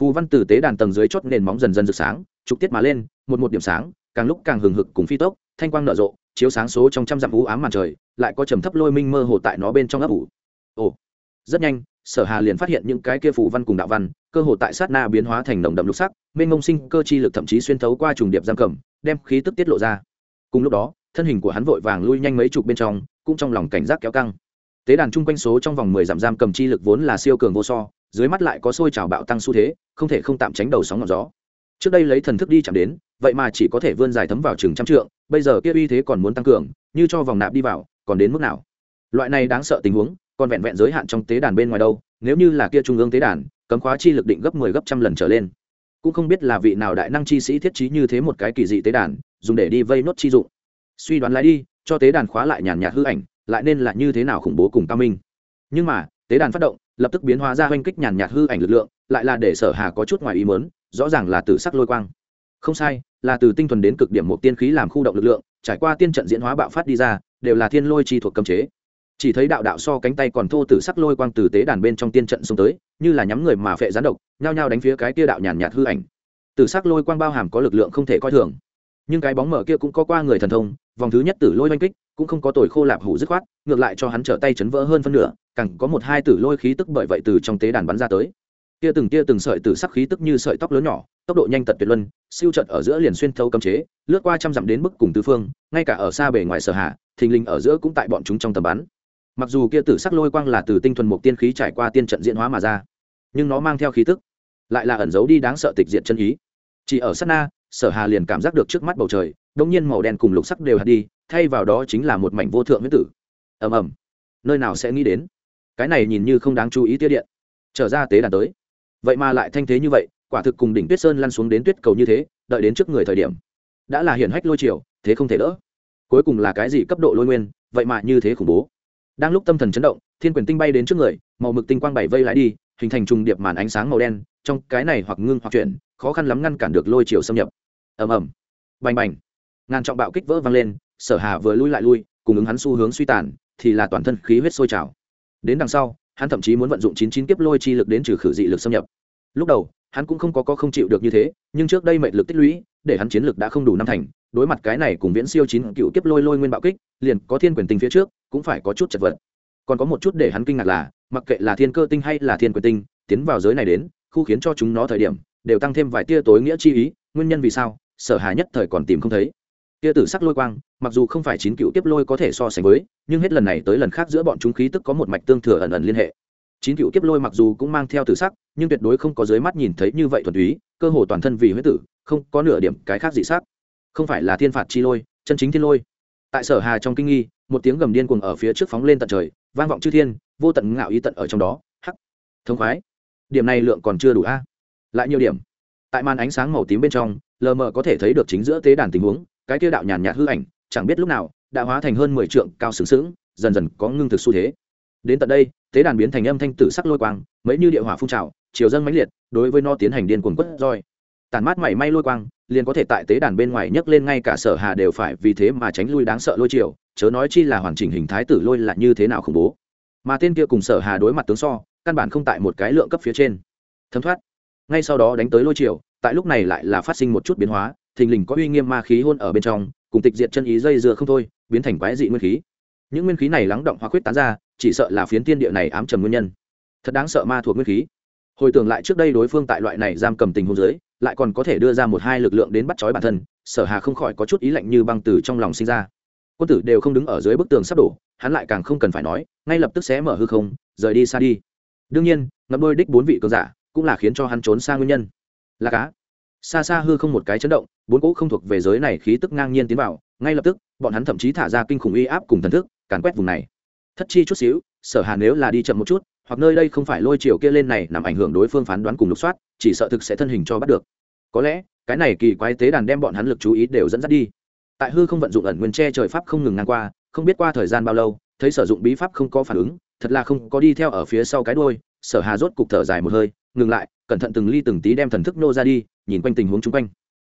Phù văn từ tế đàn tầng dưới chót nền móng dần dần rực sáng, trục tiết mà lên, một một điểm sáng càng lúc càng hừng hực cùng phi tốc, thanh quang nở rộ, chiếu sáng số trong trăm dặm u ám màn trời, lại có trầm thấp lôi minh mơ hồ tại nó bên trong ấp ủ. Ồ, rất nhanh, sở hà liền phát hiện những cái kia phù văn cùng đạo văn, cơ hồ tại sát na biến hóa thành nồng đậm lục sắc, mênh mông sinh cơ chi lực thậm chí xuyên thấu qua trùng điệp giam cầm, đem khí tức tiết lộ ra. Cùng lúc đó, thân hình của hắn vội vàng lui nhanh mấy chục bên trong, cũng trong lòng cảnh giác kéo căng. Tế đàn chung quanh số trong vòng mười dặm giam cầm chi lực vốn là siêu cường vô so, dưới mắt lại có sôi trào bạo tăng xu thế, không thể không tạm tránh đầu sóng ngọn gió trước đây lấy thần thức đi chạm đến, vậy mà chỉ có thể vươn dài thấm vào chừng trăm trượng, bây giờ kia uy thế còn muốn tăng cường, như cho vòng nạp đi vào, còn đến mức nào? Loại này đáng sợ tình huống, còn vẹn vẹn giới hạn trong tế đàn bên ngoài đâu, nếu như là kia trung ương tế đàn, cấm khóa chi lực định gấp mười 10 gấp trăm lần trở lên. Cũng không biết là vị nào đại năng chi sĩ thiết trí như thế một cái kỳ dị tế đàn, dùng để đi vây nốt chi dụng. Suy đoán lại đi, cho tế đàn khóa lại nhàn nhạt hư ảnh, lại nên là như thế nào khủng bố cùng cao minh. Nhưng mà, tế đàn phát động, lập tức biến hóa ra oanh kích nhàn nhạt hư ảnh lực lượng, lại là để sở hà có chút ngoài ý mớn rõ ràng là từ sắc lôi quang. Không sai, là từ tinh thuần đến cực điểm một tiên khí làm khu động lực lượng, trải qua tiên trận diễn hóa bạo phát đi ra, đều là thiên lôi chi thuộc cấm chế. Chỉ thấy đạo đạo so cánh tay còn thô tử sắc lôi quang từ tế đàn bên trong tiên trận xuống tới, như là nhắm người mà phệ gián độc, nhao nhao đánh phía cái kia đạo nhàn nhạt hư ảnh. Tử sắc lôi quang bao hàm có lực lượng không thể coi thường. Nhưng cái bóng mở kia cũng có qua người thần thông, vòng thứ nhất tử lôi oanh kích, cũng không có tồi khô lạp hủ dứt khoát, ngược lại cho hắn trở tay chấn vỡ hơn phân nửa, càng có một hai tử lôi khí tức bởi vậy từ trong tế đàn bắn ra tới kia từng tia từng sợi tử sắc khí tức như sợi tóc lớn nhỏ, tốc độ nhanh tật tuyệt luân, siêu trận ở giữa liền xuyên thấu cấm chế, lướt qua trăm dặm đến bức cùng tứ phương, ngay cả ở xa bề ngoài sở hạ, thình lình ở giữa cũng tại bọn chúng trong tầm bắn. Mặc dù kia tử sắc lôi quang là từ tinh thuần mục tiên khí trải qua tiên trận diễn hóa mà ra, nhưng nó mang theo khí tức, lại là ẩn giấu đi đáng sợ tịch diệt chân ý. Chỉ ở sát na, sở hà liền cảm giác được trước mắt bầu trời đông nhiên màu đen cùng lục sắc đều hạt đi, thay vào đó chính là một mảnh vô thượng huyết tử. Ầm ầm. Nơi nào sẽ nghĩ đến? Cái này nhìn như không đáng chú ý tiết điện. Trở ra tế đàn tới vậy mà lại thanh thế như vậy, quả thực cùng đỉnh tuyết sơn lăn xuống đến tuyết cầu như thế, đợi đến trước người thời điểm. Đã là hiển hách lôi triều, thế không thể đỡ. Cuối cùng là cái gì cấp độ lôi nguyên, vậy mà như thế khủng bố. Đang lúc tâm thần chấn động, thiên quyền tinh bay đến trước người, màu mực tinh quang bảy vây lại đi, hình thành trùng điệp màn ánh sáng màu đen, trong cái này hoặc ngưng hoặc chuyển, khó khăn lắm ngăn cản được lôi chiều xâm nhập. Ầm ầm. Bành bành. Ngàn trọng bạo kích vỡ vang lên, sở hà vừa lui lại lui, cùng ứng hắn xu hướng suy tàn, thì là toàn thân khí huyết sôi trào. Đến đằng sau hắn thậm chí muốn vận dụng chín chín kiếp lôi chi lực đến trừ khử dị lực xâm nhập. Lúc đầu, hắn cũng không có có không chịu được như thế, nhưng trước đây mệnh lực tích lũy, để hắn chiến lực đã không đủ năm thành, đối mặt cái này cùng viễn siêu chín cựu kiếp lôi lôi nguyên bạo kích, liền có thiên quyền tinh phía trước, cũng phải có chút chật vật. Còn có một chút để hắn kinh ngạc là, mặc kệ là thiên cơ tinh hay là thiên quyền tinh, tiến vào giới này đến, khu khiến cho chúng nó thời điểm, đều tăng thêm vài tia tối nghĩa chi ý, nguyên nhân vì sao, sở hà nhất thời còn tìm không thấy tia tử sắc lôi quang, mặc dù không phải chín cựu kiếp lôi có thể so sánh với, nhưng hết lần này tới lần khác giữa bọn chúng khí tức có một mạch tương thừa ẩn ẩn liên hệ. Chín cựu kiếp lôi mặc dù cũng mang theo tử sắc, nhưng tuyệt đối không có dưới mắt nhìn thấy như vậy thuần túy, cơ hồ toàn thân vì huyết tử, không có nửa điểm cái khác dị sắc. Không phải là thiên phạt chi lôi, chân chính thiên lôi. Tại sở hà trong kinh nghi, một tiếng gầm điên cuồng ở phía trước phóng lên tận trời, vang vọng chư thiên, vô tận ngạo ý tận ở trong đó. Hắc. Thông khoái. Điểm này lượng còn chưa đủ a. Lại nhiều điểm. Tại màn ánh sáng màu tím bên trong, lờ mờ có thể thấy được chính giữa tế đàn tình huống cái tiêu đạo nhàn nhạt hư ảnh, chẳng biết lúc nào, đã hóa thành hơn mười trượng cao sướng sướng dần dần có ngưng thực xu thế. Đến tận đây, tế đàn biến thành âm thanh tử sắc lôi quang, mấy như địa hỏa phun trào, chiều dâng mãnh liệt, đối với nó tiến hành điên cuồng quất roi. Tàn mát mảy may lôi quang, liền có thể tại tế đàn bên ngoài nhấc lên ngay cả sở hà đều phải vì thế mà tránh lui đáng sợ lôi chiều chớ nói chi là hoàn chỉnh hình thái tử lôi là như thế nào khủng bố. Mà tên kia cùng sở hà đối mặt tướng so, căn bản không tại một cái lượng cấp phía trên. Thấm thoát. Ngay sau đó đánh tới lôi chiều tại lúc này lại là phát sinh một chút biến hóa thình lình có uy nghiêm ma khí hôn ở bên trong, cùng tịch diệt chân ý dây dưa không thôi, biến thành quái dị nguyên khí. Những nguyên khí này lắng động hóa quyết tán ra, chỉ sợ là phiến tiên địa này ám trầm nguyên nhân. Thật đáng sợ ma thuộc nguyên khí. Hồi tưởng lại trước đây đối phương tại loại này giam cầm tình hôn giới lại còn có thể đưa ra một hai lực lượng đến bắt trói bản thân, sở hà không khỏi có chút ý lạnh như băng từ trong lòng sinh ra. Quân tử đều không đứng ở dưới bức tường sắp đổ, hắn lại càng không cần phải nói, ngay lập tức sẽ mở hư không, rời đi xa đi. Đương nhiên ngậm đôi đích bốn vị cường giả cũng là khiến cho hắn trốn xa nguyên nhân. Là cá xa xa hư không một cái chấn động, bốn cỗ không thuộc về giới này khí tức ngang nhiên tiến vào, ngay lập tức, bọn hắn thậm chí thả ra kinh khủng uy áp cùng thần thức, càn quét vùng này. Thất chi chút xíu, sở hà nếu là đi chậm một chút, hoặc nơi đây không phải lôi chiều kia lên này nằm ảnh hưởng đối phương phán đoán cùng lục soát, chỉ sợ thực sẽ thân hình cho bắt được. Có lẽ, cái này kỳ quái tế đàn đem bọn hắn lực chú ý đều dẫn dắt đi. Tại hư không vận dụng ẩn nguyên tre trời pháp không ngừng ngang qua, không biết qua thời gian bao lâu, thấy sử dụng bí pháp không có phản ứng, thật là không có đi theo ở phía sau cái đuôi, sở hà rốt cục thở dài một hơi ngừng lại, cẩn thận từng ly từng tí đem thần thức nô ra đi, nhìn quanh tình huống chung quanh.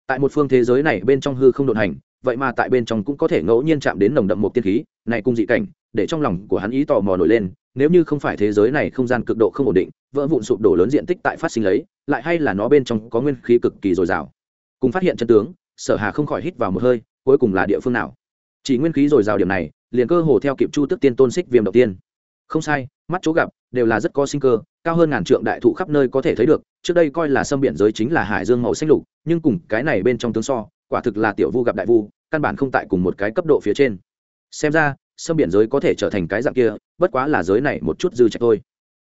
Tại một phương thế giới này bên trong hư không đột hành, vậy mà tại bên trong cũng có thể ngẫu nhiên chạm đến nồng đậm một tiên khí, này cung dị cảnh, để trong lòng của hắn ý tò mò nổi lên, nếu như không phải thế giới này không gian cực độ không ổn định, vỡ vụn sụp đổ lớn diện tích tại phát sinh lấy lại hay là nó bên trong có nguyên khí cực kỳ dồi dào. Cùng phát hiện chân tướng, sở hà không khỏi hít vào một hơi, cuối cùng là địa phương nào? Chỉ nguyên khí dồi dào điểm này, liền cơ hồ theo kịp chu tức tiên tôn xích viêm đầu tiên không sai, mắt chỗ gặp, đều là rất có sinh cơ, cao hơn ngàn trượng đại thụ khắp nơi có thể thấy được, trước đây coi là sâm biển giới chính là hải dương màu xanh lục, nhưng cùng cái này bên trong tướng so, quả thực là tiểu vu gặp đại vu, căn bản không tại cùng một cái cấp độ phía trên. Xem ra, sâm biển giới có thể trở thành cái dạng kia, bất quá là giới này một chút dư trạch thôi.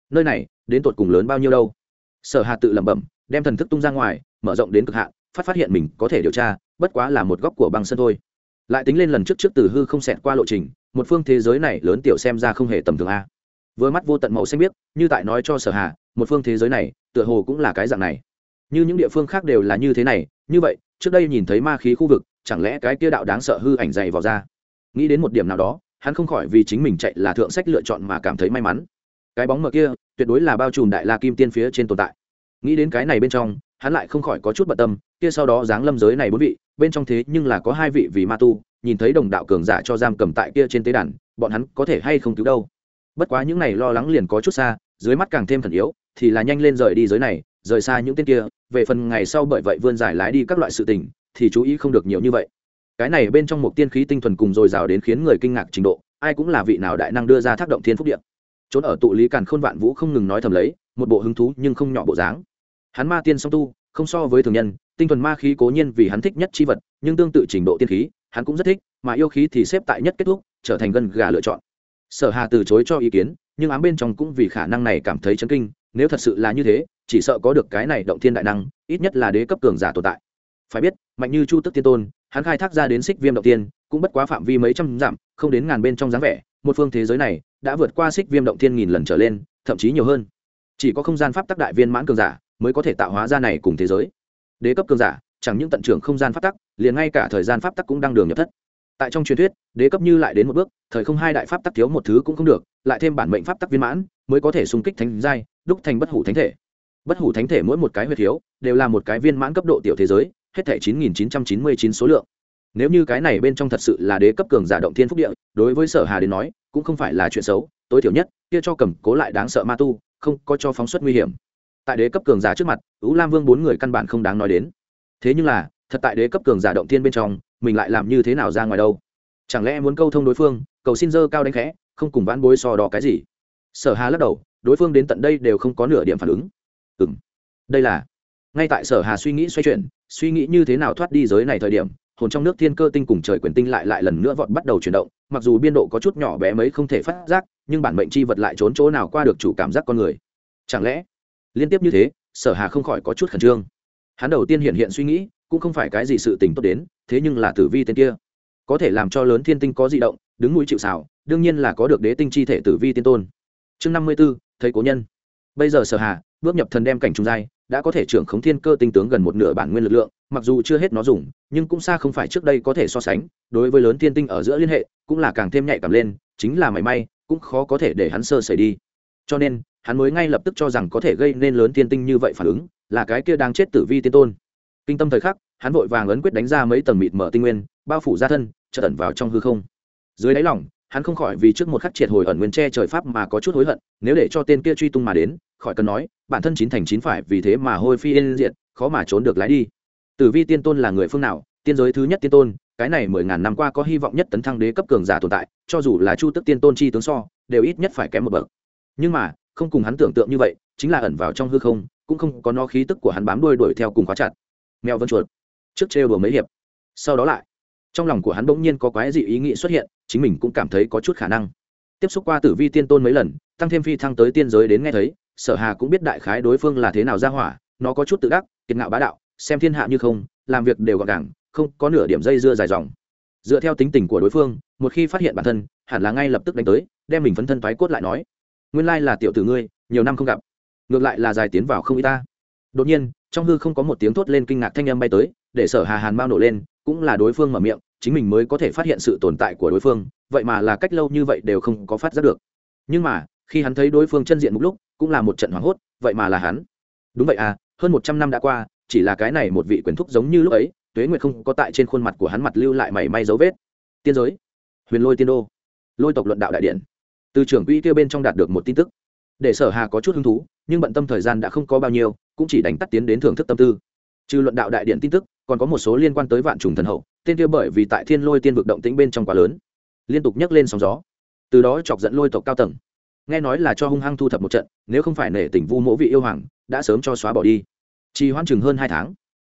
Nơi này, đến tột cùng lớn bao nhiêu đâu? Sở hà tự lẩm bẩm, đem thần thức tung ra ngoài, mở rộng đến cực hạn, phát phát hiện mình có thể điều tra, bất quá là một góc của băng sân thôi. Lại tính lên lần trước trước từ hư không xẹt qua lộ trình, một phương thế giới này lớn tiểu xem ra không hề tầm thường a. Với mắt vô tận màu xanh biếc, như tại nói cho sở hà, một phương thế giới này, tựa hồ cũng là cái dạng này. Như những địa phương khác đều là như thế này, như vậy, trước đây nhìn thấy ma khí khu vực, chẳng lẽ cái kia đạo đáng sợ hư ảnh dày vào ra? Nghĩ đến một điểm nào đó, hắn không khỏi vì chính mình chạy là thượng sách lựa chọn mà cảm thấy may mắn. Cái bóng mờ kia, tuyệt đối là bao trùm đại la kim tiên phía trên tồn tại. Nghĩ đến cái này bên trong, hắn lại không khỏi có chút bận tâm, kia sau đó dáng lâm giới này bốn vị, bên trong thế nhưng là có hai vị vì ma tu, nhìn thấy đồng đạo cường giả cho giam cầm tại kia trên tế đàn, bọn hắn có thể hay không cứu đâu? Bất quá những này lo lắng liền có chút xa, dưới mắt càng thêm thần yếu, thì là nhanh lên rời đi giới này, rời xa những tên kia, về phần ngày sau bởi vậy vươn giải lái đi các loại sự tình, thì chú ý không được nhiều như vậy. Cái này bên trong một tiên khí tinh thuần cùng dồi dào đến khiến người kinh ngạc trình độ, ai cũng là vị nào đại năng đưa ra tác động thiên phúc điện trốn ở tụ lý càn khôn vạn vũ không ngừng nói thầm lấy, một bộ hứng thú nhưng không nhỏ bộ dáng. Hắn ma tiên song tu, không so với thường nhân, tinh thuần ma khí cố nhiên vì hắn thích nhất chi vật, nhưng tương tự trình độ tiên khí, hắn cũng rất thích, mà yêu khí thì xếp tại nhất kết thúc, trở thành gân gà lựa chọn sở hà từ chối cho ý kiến, nhưng ám bên trong cũng vì khả năng này cảm thấy chấn kinh, nếu thật sự là như thế, chỉ sợ có được cái này động thiên đại năng, ít nhất là đế cấp cường giả tồn tại. Phải biết, mạnh như chu tức tiên tôn, hắn khai thác ra đến xích viêm động tiên, cũng bất quá phạm vi mấy trăm dặm, không đến ngàn bên trong dáng vẻ, một phương thế giới này đã vượt qua xích viêm động tiên nghìn lần trở lên, thậm chí nhiều hơn. Chỉ có không gian pháp tắc đại viên mãn cường giả mới có thể tạo hóa ra này cùng thế giới. Đế cấp cường giả, chẳng những tận trưởng không gian pháp tắc, liền ngay cả thời gian pháp tắc cũng đang đường nhập thất tại trong truyền thuyết, đế cấp như lại đến một bước, thời không hai đại pháp tắc thiếu một thứ cũng không được, lại thêm bản mệnh pháp tắc viên mãn, mới có thể xung kích thánh giai, đúc thành bất hủ thánh thể. Bất hủ thánh thể mỗi một cái huyệt thiếu, đều là một cái viên mãn cấp độ tiểu thế giới, hết thể chín nghìn chín trăm chín mươi chín số lượng. Nếu như cái này bên trong thật sự là đế cấp cường giả động thiên phúc địa, đối với sở hà đến nói, cũng không phải là chuyện xấu, tối thiểu nhất, kia cho cầm cố lại đáng sợ ma tu, không có cho phóng xuất nguy hiểm. Tại đế cấp cường giả trước mặt ứ lam vương bốn người căn bản không đáng nói đến. Thế nhưng là, thật tại đế cấp cường giả động thiên bên trong mình lại làm như thế nào ra ngoài đâu? Chẳng lẽ muốn câu thông đối phương, cầu xin dơ cao đánh khẽ, không cùng vãn bối so đỏ cái gì? Sở hà lắc đầu, đối phương đến tận đây đều không có nửa điểm phản ứng. Ừ m đây là, ngay tại sở hà suy nghĩ xoay chuyển, suy nghĩ như thế nào thoát đi giới này thời điểm, hồn trong nước thiên cơ tinh cùng trời quyền tinh lại lại lần nữa vọt bắt đầu chuyển động, mặc dù biên độ có chút nhỏ bé mấy không thể phát giác, nhưng bản mệnh chi vật lại trốn chỗ nào qua được chủ cảm giác con người. Chẳng lẽ, liên tiếp như thế, sở hà không khỏi có chút khẩn trương. Hắn đầu tiên hiện hiện suy nghĩ, cũng không phải cái gì sự tình tốt đến thế nhưng là tử vi tên kia. Có thể làm cho lớn thiên tinh có di động, đứng mũi chịu xảo đương nhiên là có được đế tinh chi thể tử vi tiên tôn. Chương năm mươi b ố thấy cố nhân. Bây giờ sở hà, bước nhập thần đem cảnh trung giai, đã có thể trưởng khống thiên cơ tinh tướng gần một nửa bản nguyên lực lượng, mặc dù chưa hết nó dùng, nhưng cũng xa không phải trước đây có thể so sánh, đối với lớn thiên tinh ở giữa liên hệ, cũng là càng thêm nhạy cảm lên, chính là mảy may, cũng khó có thể để hắn sơ xảy đi. Cho nên, hắn mới ngay lập tức cho rằng có thể gây nên lớn thiên tinh như vậy phản ứng, là cái kia đang chết tử vi tiên tôn. Kinh tâm thời khắc hắn vội vàng ấn quyết đánh ra mấy tầng mịt mở tinh nguyên, bao phủ ra thân, chợt ẩn vào trong hư không. Dưới đáy lòng, hắn không khỏi vì trước một khắc triệt hồi ẩn nguyên tre trời pháp mà có chút hối hận, nếu để cho tên kia truy tung mà đến, khỏi cần nói, bản thân chín thành chín phải vì thế mà hôi phi yên diện khó mà trốn được lái đi. Tử vi tiên tôn là người phương nào? Tiên giới thứ nhất tiên tôn, cái này mười ngàn năm qua có hy vọng nhất tấn thăng đế cấp cường giả tồn tại, cho dù là chu tức tiên tôn chi tướng so, đều ít nhất phải kém một bậc. Nhưng mà, không cùng hắn tưởng tượng như vậy, chính là ẩn vào trong hư không, cũng không có no khí tức của hắn bám đuôi đuổi theo cùng khóa chặt. Mèo vân chuột trước trêu đùa mấy hiệp. Sau đó lại, trong lòng của hắn bỗng nhiên có quái dị ý nghĩ xuất hiện, chính mình cũng cảm thấy có chút khả năng. Tiếp xúc qua tử vi tiên tôn mấy lần, tăng thêm phi thăng tới tiên giới đến nghe thấy, sở hà cũng biết đại khái đối phương là thế nào ra hỏa, nó có chút tự đắc, kiệt ngạo bá đạo, xem thiên hạ như không, làm việc đều gọn gàng, không có nửa điểm dây dưa dài dòng. Dựa theo tính tình của đối phương, một khi phát hiện bản thân, hẳn là ngay lập tức đánh tới, đem mình phấn thân thoái cốt lại nói, nguyên lai là tiểu tử ngươi, nhiều năm không gặp. Ngược lại là dài tiến vào không y ta. Đột nhiên, trong hư không có một tiếng thốt lên kinh ngạc thanh âm bay tới để sở hà hàn bao nổ lên, cũng là đối phương mở miệng, chính mình mới có thể phát hiện sự tồn tại của đối phương, vậy mà là cách lâu như vậy đều không có phát giác được. Nhưng mà, khi hắn thấy đối phương chân diện một lúc, cũng là một trận hoảng hốt, vậy mà là hắn. Đúng vậy à hơn một trăm năm đã qua, chỉ là cái này một vị quyền thúc giống như lúc ấy, tuế nguyệt không có tại trên khuôn mặt của hắn mặt lưu lại mảy may dấu vết. Tiên giới. Huyền lôi tiên đô. Lôi tộc luận đạo đại điện. Từ trưởng quỹ kia bên trong đạt được một tin tức. Để sở hà có chút hứng thú, nhưng bận tâm thời gian đã không có bao nhiêu, cũng chỉ đánh tắt tiến đến thưởng thức tâm tư. Trừ luận đạo đại điện tin tức còn có một số liên quan tới vạn trùng thần hậu, tên kia bởi vì tại thiên lôi tiên vực động tĩnh bên trong quá lớn, liên tục nhấc lên sóng gió, từ đó chọc dẫn lôi tộc cao tầng. Nghe nói là cho hung hăng thu thập một trận, nếu không phải nể tình vu mỗ vị yêu hoàng, đã sớm cho xóa bỏ đi. Trì hoãn chừng hơn hai tháng,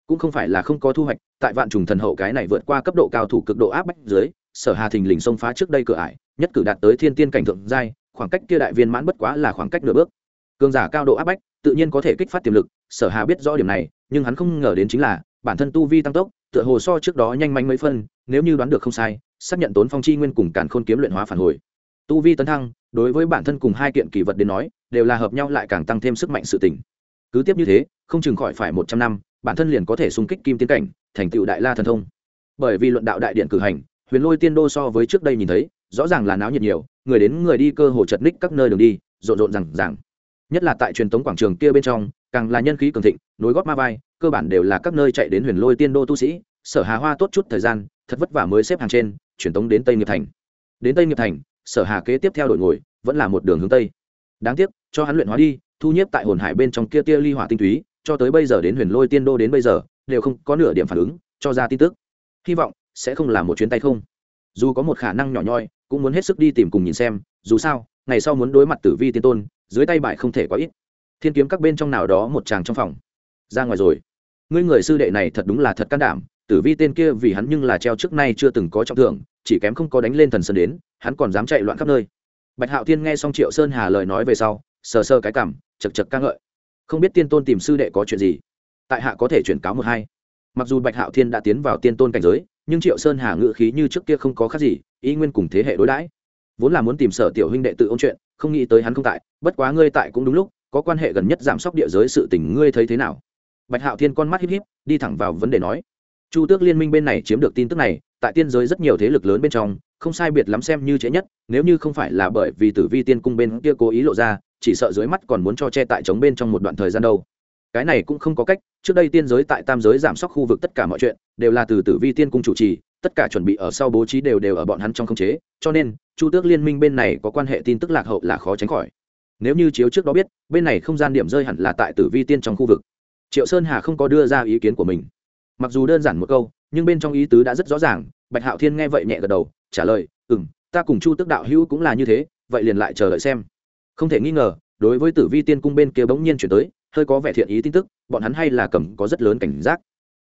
cũng không phải là không có thu hoạch, tại vạn trùng thần hậu cái này vượt qua cấp độ cao thủ cực độ áp bách dưới, sở hà thình lình xông phá trước đây cửa ải, nhất cử đạt tới thiên tiên cảnh thượng giai, khoảng cách kia đại viên mãn bất quá là khoảng cách nửa bước. Cường giả cao độ áp bách, tự nhiên có thể kích phát tiềm lực, sở hà biết rõ điểm này, nhưng hắn không ngờ đến chính là bản thân tu vi tăng tốc, tựa hồ so trước đó nhanh manh mấy phân, nếu như đoán được không sai, xác nhận tốn phong chi nguyên cùng càn khôn kiếm luyện hóa phản hồi. Tu vi tấn thăng, đối với bản thân cùng hai kiện kỳ vật đến nói, đều là hợp nhau lại càng tăng thêm sức mạnh sự tỉnh cứ tiếp như thế, không chừng khỏi phải một trăm năm, bản thân liền có thể xung kích kim tiến cảnh, thành tựu đại la thần thông. Bởi vì luận đạo đại điện cử hành, huyền lôi tiên đô so với trước đây nhìn thấy, rõ ràng là náo nhiệt nhiều, người đến người đi cơ hồ chật ních các nơi đường đi, rộn rộn rằng rằng nhất là tại truyền thống quảng trường kia bên trong, càng là nhân khí cường thịnh, nối gót ma vai cơ bản đều là các nơi chạy đến huyền lôi tiên đô tu sĩ, sở hà hoa tốt chút thời gian, thật vất vả mới xếp hàng trên truyền tống đến tây nghiệp thành. Đến tây nghiệp thành, sở hà kế tiếp theo đội ngồi, vẫn là một đường hướng tây. Đáng tiếc, cho hắn luyện hóa đi, thu nhiếp tại hồn hải bên trong kia tia ly hỏa tinh túy, cho tới bây giờ đến huyền lôi tiên đô đến bây giờ, đều không có nửa điểm phản ứng, cho ra tin tức. Hy vọng sẽ không là một chuyến tay không. Dù có một khả năng nhỏ nhoi, cũng muốn hết sức đi tìm cùng nhìn xem, dù sao, ngày sau muốn đối mặt tử vi tiên tôn, dưới tay bại không thể quá ít. Thiên kiếm các bên trong nào đó một chàng trong phòng ra ngoài rồi. Ngươi người sư đệ này thật đúng là thật can đảm, tử vi tên kia vì hắn nhưng là treo trước nay chưa từng có trọng thưởng, chỉ kém không có đánh lên thần sơn đến, hắn còn dám chạy loạn khắp nơi. Bạch hạo thiên nghe xong triệu sơn hà lời nói về sau, sờ sơ cái cảm chật chật ca ngợi. Không biết tiên tôn tìm sư đệ có chuyện gì? Tại hạ có thể chuyển cáo một hai. Mặc dù bạch hạo thiên đã tiến vào tiên tôn cảnh giới, nhưng triệu sơn hà ngự khí như trước kia không có khác gì, ý nguyên cùng thế hệ đối đãi. Vốn là muốn tìm sở tiểu huynh đệ tự ôn chuyện, không nghĩ tới hắn không tại, bất quá ngươi tại cũng đúng lúc, có quan hệ gần nhất giảm sóc địa giới sự tình ngươi thấy thế nào? Bạch hạo thiên con mắt híp híp, đi thẳng vào vấn đề nói. Chu tước liên minh bên này chiếm được tin tức này, tại tiên giới rất nhiều thế lực lớn bên trong, không sai biệt lắm xem như trễ nhất, nếu như không phải là bởi vì tử vi tiên cung bên kia cố ý lộ ra, chỉ sợ dưới mắt còn muốn cho che tại chống bên trong một đoạn thời gian đâu. Cái này cũng không có cách, trước đây tiên giới tại tam giới giảm sóc khu vực tất cả mọi chuyện, đều là từ tử vi tiên cung chủ trì, tất cả chuẩn bị ở sau bố trí đều đều ở bọn hắn trong khống chế, cho nên, chu tước liên minh bên này có quan hệ tin tức lạc hậu là khó tránh khỏi. Nếu như chiếu trước đó biết, bên này không gian điểm rơi hẳn là tại tử vi tiên trong khu vực triệu sơn hà không có đưa ra ý kiến của mình. Mặc dù đơn giản một câu, nhưng bên trong ý tứ đã rất rõ ràng, bạch hạo thiên nghe vậy nhẹ gật đầu, trả lời ừ m ta cùng chu tức đạo hữu cũng là như thế, vậy liền lại chờ đợi xem. Không thể nghi ngờ, đối với tử vi tiên cung bên kia bỗng nhiên chuyển tới, hơi có vẻ thiện ý tin tức, bọn hắn hay là cầm có rất lớn cảnh giác.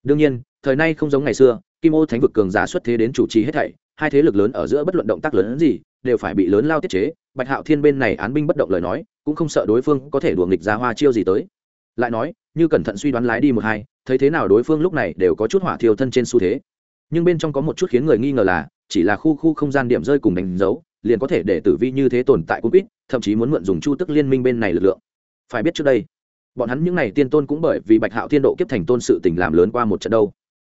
Đương nhiên, thời nay không giống ngày xưa, kim ô thánh vực cường giả xuất thế đến chủ trì hết thảy, hai thế lực lớn ở giữa bất luận động tác lớn gì, đều phải bị lớn lao tiết chế. Bạch hạo thiên bên này án binh bất động lời nói, cũng không sợ đối phương có thể đùa nghịch ra hoa chiêu gì tới lại nói, như cẩn thận suy đoán lái đi một hai, thấy thế nào đối phương lúc này đều có chút hỏa thiêu thân trên xu thế. Nhưng bên trong có một chút khiến người nghi ngờ là, chỉ là khu khu không gian điểm rơi cùng đánh dấu, liền có thể để tử vi như thế tồn tại cũng ít, thậm chí muốn mượn dùng chu tức liên minh bên này lực lượng. Phải biết trước đây, bọn hắn những n à y tiên tôn cũng bởi vì bạch hạo thiên độ kiếp thành tôn sự tình làm lớn qua một trận đâu.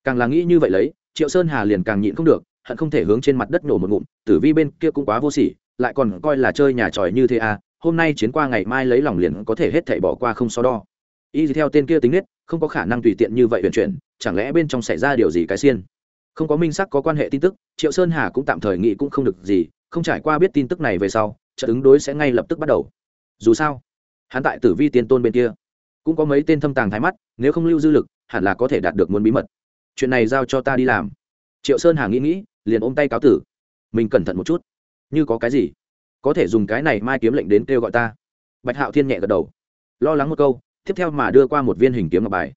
Càng là nghĩ như vậy lấy, triệu sơn hà liền càng nhịn không được, hận không thể hướng trên mặt đất nổ một ngụm, tử vi bên kia cũng quá vô sỉ, lại còn coi là chơi nhà tròi như thế à hôm nay chiến qua ngày mai lấy lòng liền có thể hết thảy bỏ qua không so đo y theo tên kia tính nết, không có khả năng tùy tiện như vậy vận chuyển, chẳng lẽ bên trong xảy ra điều gì cái xiên? Không có minh sắc có quan hệ tin tức, triệu sơn hà cũng tạm thời nghĩ cũng không được gì, không trải qua biết tin tức này về sau trận ứng đối sẽ ngay lập tức bắt đầu. Dù sao, hắn tại tử vi tiên tôn bên kia, cũng có mấy tên thâm tàng thái mắt, nếu không lưu dư lực, hẳn là có thể đạt được muốn bí mật. Chuyện này giao cho ta đi làm. Triệu sơn hà nghĩ nghĩ, liền ôm tay cáo tử. Mình cẩn thận một chút. Như có cái gì? Có thể dùng cái này mai kiếm lệnh đến kêu gọi ta. Bạch hạo thiên nhẹ gật đầu. Lo lắng một câu tiếp theo mà đưa qua một viên hình kiếm ngọc bài.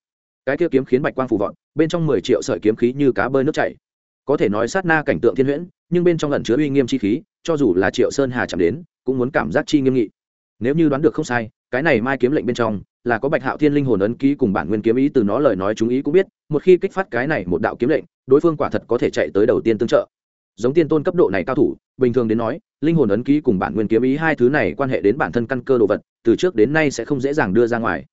Cái kia kiếm khiến bạch quang phù vọt, bên trong mười triệu sợi kiếm khí như cá bơi nước chảy. Có thể nói sát na cảnh tượng thiên huyễn, nhưng bên trong lần chứa uy nghiêm chi khí, cho dù là triệu sơn hà chạm đến, cũng muốn cảm giác chi nghiêm nghị. Nếu như đoán được không sai, cái này mai kiếm lệnh bên trong, là có bạch hạo thiên linh hồn ấn ký cùng bản nguyên kiếm ý, từ nó lời nói chúng ý cũng biết, một khi kích phát cái này một đạo kiếm lệnh, đối phương quả thật có thể chạy tới đầu tiên tương trợ. Giống tiên tôn cấp độ này cao thủ, bình thường đến nói, linh hồn ấn ký cùng bản nguyên kiếm ý hai thứ này quan hệ đến bản thân căn cơ đồ vật, từ trước đến nay sẽ không dễ dàng đưa ra ngoài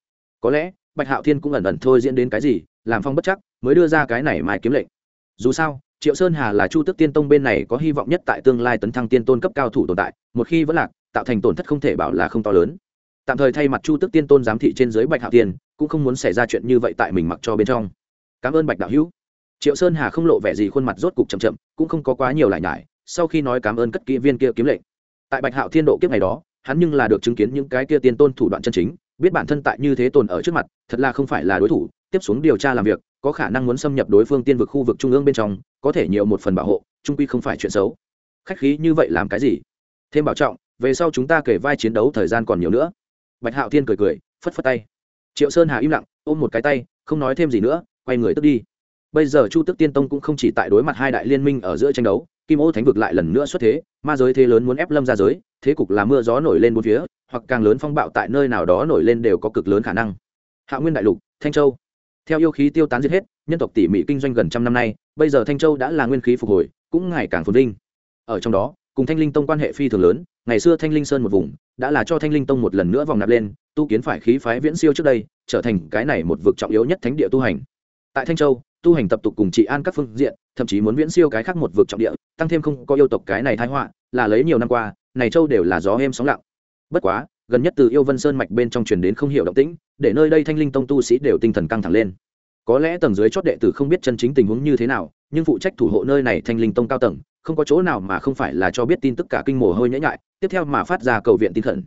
có lẽ, bạch hạo thiên cũng ẩn ẩn thôi diễn đến cái gì, làm phong bất chắc, mới đưa ra cái này mai kiếm lệnh. Dù sao, triệu sơn hà là chu tức tiên tông bên này có hy vọng nhất tại tương lai tấn thăng tiên tôn cấp cao thủ tồn tại, một khi vẫn lạc, tạo thành tổn thất không thể bảo là không to lớn. Tạm thời thay mặt chu tức tiên tôn giám thị trên dưới bạch hạo tiên cũng không muốn xảy ra chuyện như vậy tại mình mặc cho bên trong. Cảm ơn bạch đạo hữu. Triệu sơn hà không lộ vẻ gì khuôn mặt rốt cục chậm chậm, cũng không có quá nhiều lại nhải, sau khi nói cảm ơn cất kỹ viên kia kiếm lệnh. Tại bạch hạo thiên độ kiếp ngày đó, hắn nhưng là được chứng kiến những cái kia tiên tôn thủ đoạn chân chính biết bản thân tại như thế tồn ở trước mặt, thật là không phải là đối thủ, tiếp xuống điều tra làm việc, có khả năng muốn xâm nhập đối phương tiên vực khu vực trung ương bên trong, có thể nhiều một phần bảo hộ, trung quy không phải chuyện xấu. Khách khí như vậy làm cái gì? Thêm bảo trọng, về sau chúng ta kể vai chiến đấu thời gian còn nhiều nữa. Bạch hạo thiên cười cười, phất phất tay. Triệu sơn hà im lặng, ôm một cái tay, không nói thêm gì nữa, quay người tức đi bây giờ chu tức tiên tông cũng không chỉ tại đối mặt hai đại liên minh ở giữa tranh đấu, kim ô thánh vực lại lần nữa xuất thế, ma giới thế lớn muốn ép lâm ra giới, thế cục là mưa gió nổi lên bốn phía, hoặc càng lớn phong bạo tại nơi nào đó nổi lên đều có cực lớn khả năng. Hạ nguyên đại lục, thanh châu. Theo yêu khí tiêu tán giết hết, nhân tộc tỉ mỉ kinh doanh gần trăm năm nay, bây giờ thanh châu đã là nguyên khí phục hồi, cũng ngày càng phồn vinh. Ở trong đó, cùng thanh linh tông quan hệ phi thường lớn, ngày xưa thanh linh sơn một vùng, đã là cho thanh linh tông một lần nữa vòng nạp lên, tu kiến phải khí phái viễn siêu trước đây, trở thành cái này một vực trọng yếu nhất thánh địa tu hành. Tại thanh châu tu hành tập tục cùng trị an các phương diện, thậm chí muốn viễn siêu cái khác một vực trọng địa, tăng thêm không có yêu tộc cái này thái họa, là lấy nhiều năm qua, này châu đều là gió êm sóng lặng. Bất quá, gần nhất từ yêu vân sơn mạch bên trong truyền đến không hiểu động tĩnh, để nơi đây thanh linh tông tu sĩ đều tinh thần căng thẳng lên. Có lẽ tầng dưới chót đệ tử không biết chân chính tình huống như thế nào, nhưng phụ trách thủ hộ nơi này thanh linh tông cao tầng, không có chỗ nào mà không phải là cho biết tin tức cả kinh mồ hôi nhễ nhại, tiếp theo mà phát ra cầu viện tinh thần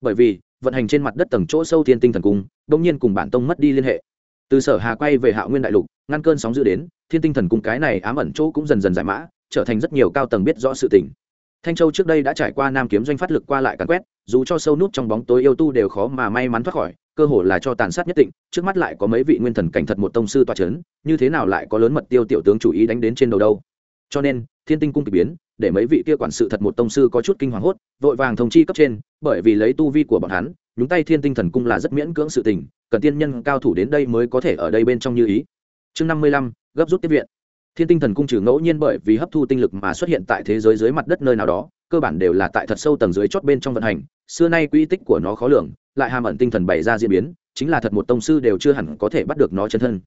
bởi vì, vận hành trên mặt đất tầng chỗ sâu thiên tinh thần cung đông nhiên cùng bản tông mất đi liên hệ. Từ sở hà quay về hạ nguyên đại lục ngăn cơn sóng dữ đến, thiên tinh thần cung cái này ám ẩn chỗ cũng dần dần giải mã, trở thành rất nhiều cao tầng biết rõ sự tình. Thanh châu trước đây đã trải qua nam kiếm doanh phát lực qua lại càn quét, dù cho sâu nút trong bóng tối yêu tu đều khó mà may mắn thoát khỏi, cơ hồ là cho tàn sát nhất định trước mắt lại có mấy vị nguyên thần cảnh thật một tông sư toa c h ấ n như thế nào lại có lớn mật tiêu tiểu tướng chủ ý đánh đến trên đầu đâu? Cho nên, thiên tinh cung k ỳ biến, để mấy vị kia quản sự thật một tông sư có chút kinh hoàng hốt, vội vàng thông chi cấp trên, bởi vì lấy tu vi của bọn hắn, nhúng tay thiên tinh thần cung là rất miễn cưỡng sự tình, cần tiên nhân cao thủ đến đây mới có thể ở đây bên trong như ý chương năm mươi lăm, gấp rút tiếp viện. Thiên tinh thần cung trừ ngẫu nhiên bởi vì hấp thu tinh lực mà xuất hiện tại thế giới dưới mặt đất nơi nào đó, cơ bản đều là tại thật sâu tầng dưới chót bên trong vận hành. Xưa nay quy tích của nó khó lường, lại hàm ẩn tinh thần bày ra diễn biến, chính là thật một tông sư đều chưa hẳn có thể bắt được nó chân thân.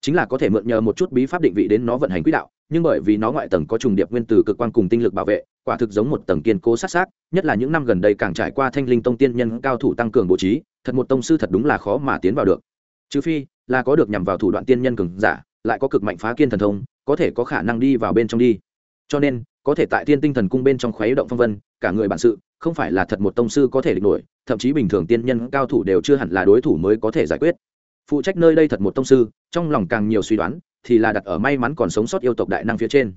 Chính là có thể mượn nhờ một chút bí pháp định vị đến nó vận hành quỹ đạo, nhưng bởi vì nó ngoại tầng có trùng điệp nguyên từ cực quan cùng tinh lực bảo vệ, quả thực giống một tầng kiên cố sát sát, nhất là những năm gần đây càng trải qua thanh linh tông tiên nhân cao thủ tăng cường bố trí, thật một tông sư thật đúng là khó mà tiến vào được. Trừ phi là có được nhằm vào thủ đoạn tiên nhân cường giả, lại có cực mạnh phá kiên thần thông, có thể có khả năng đi vào bên trong đi. Cho nên, có thể tại tiên tinh thần cung bên trong khuấy động phong vân, cả người bản sự, không phải là thật một tông sư có thể địch nổi, thậm chí bình thường tiên nhân cao thủ đều chưa hẳn là đối thủ mới có thể giải quyết. Phụ trách nơi đây thật một tông sư, trong lòng càng nhiều suy đoán, thì là đặt ở may mắn còn sống sót yêu tộc đại năng phía trên.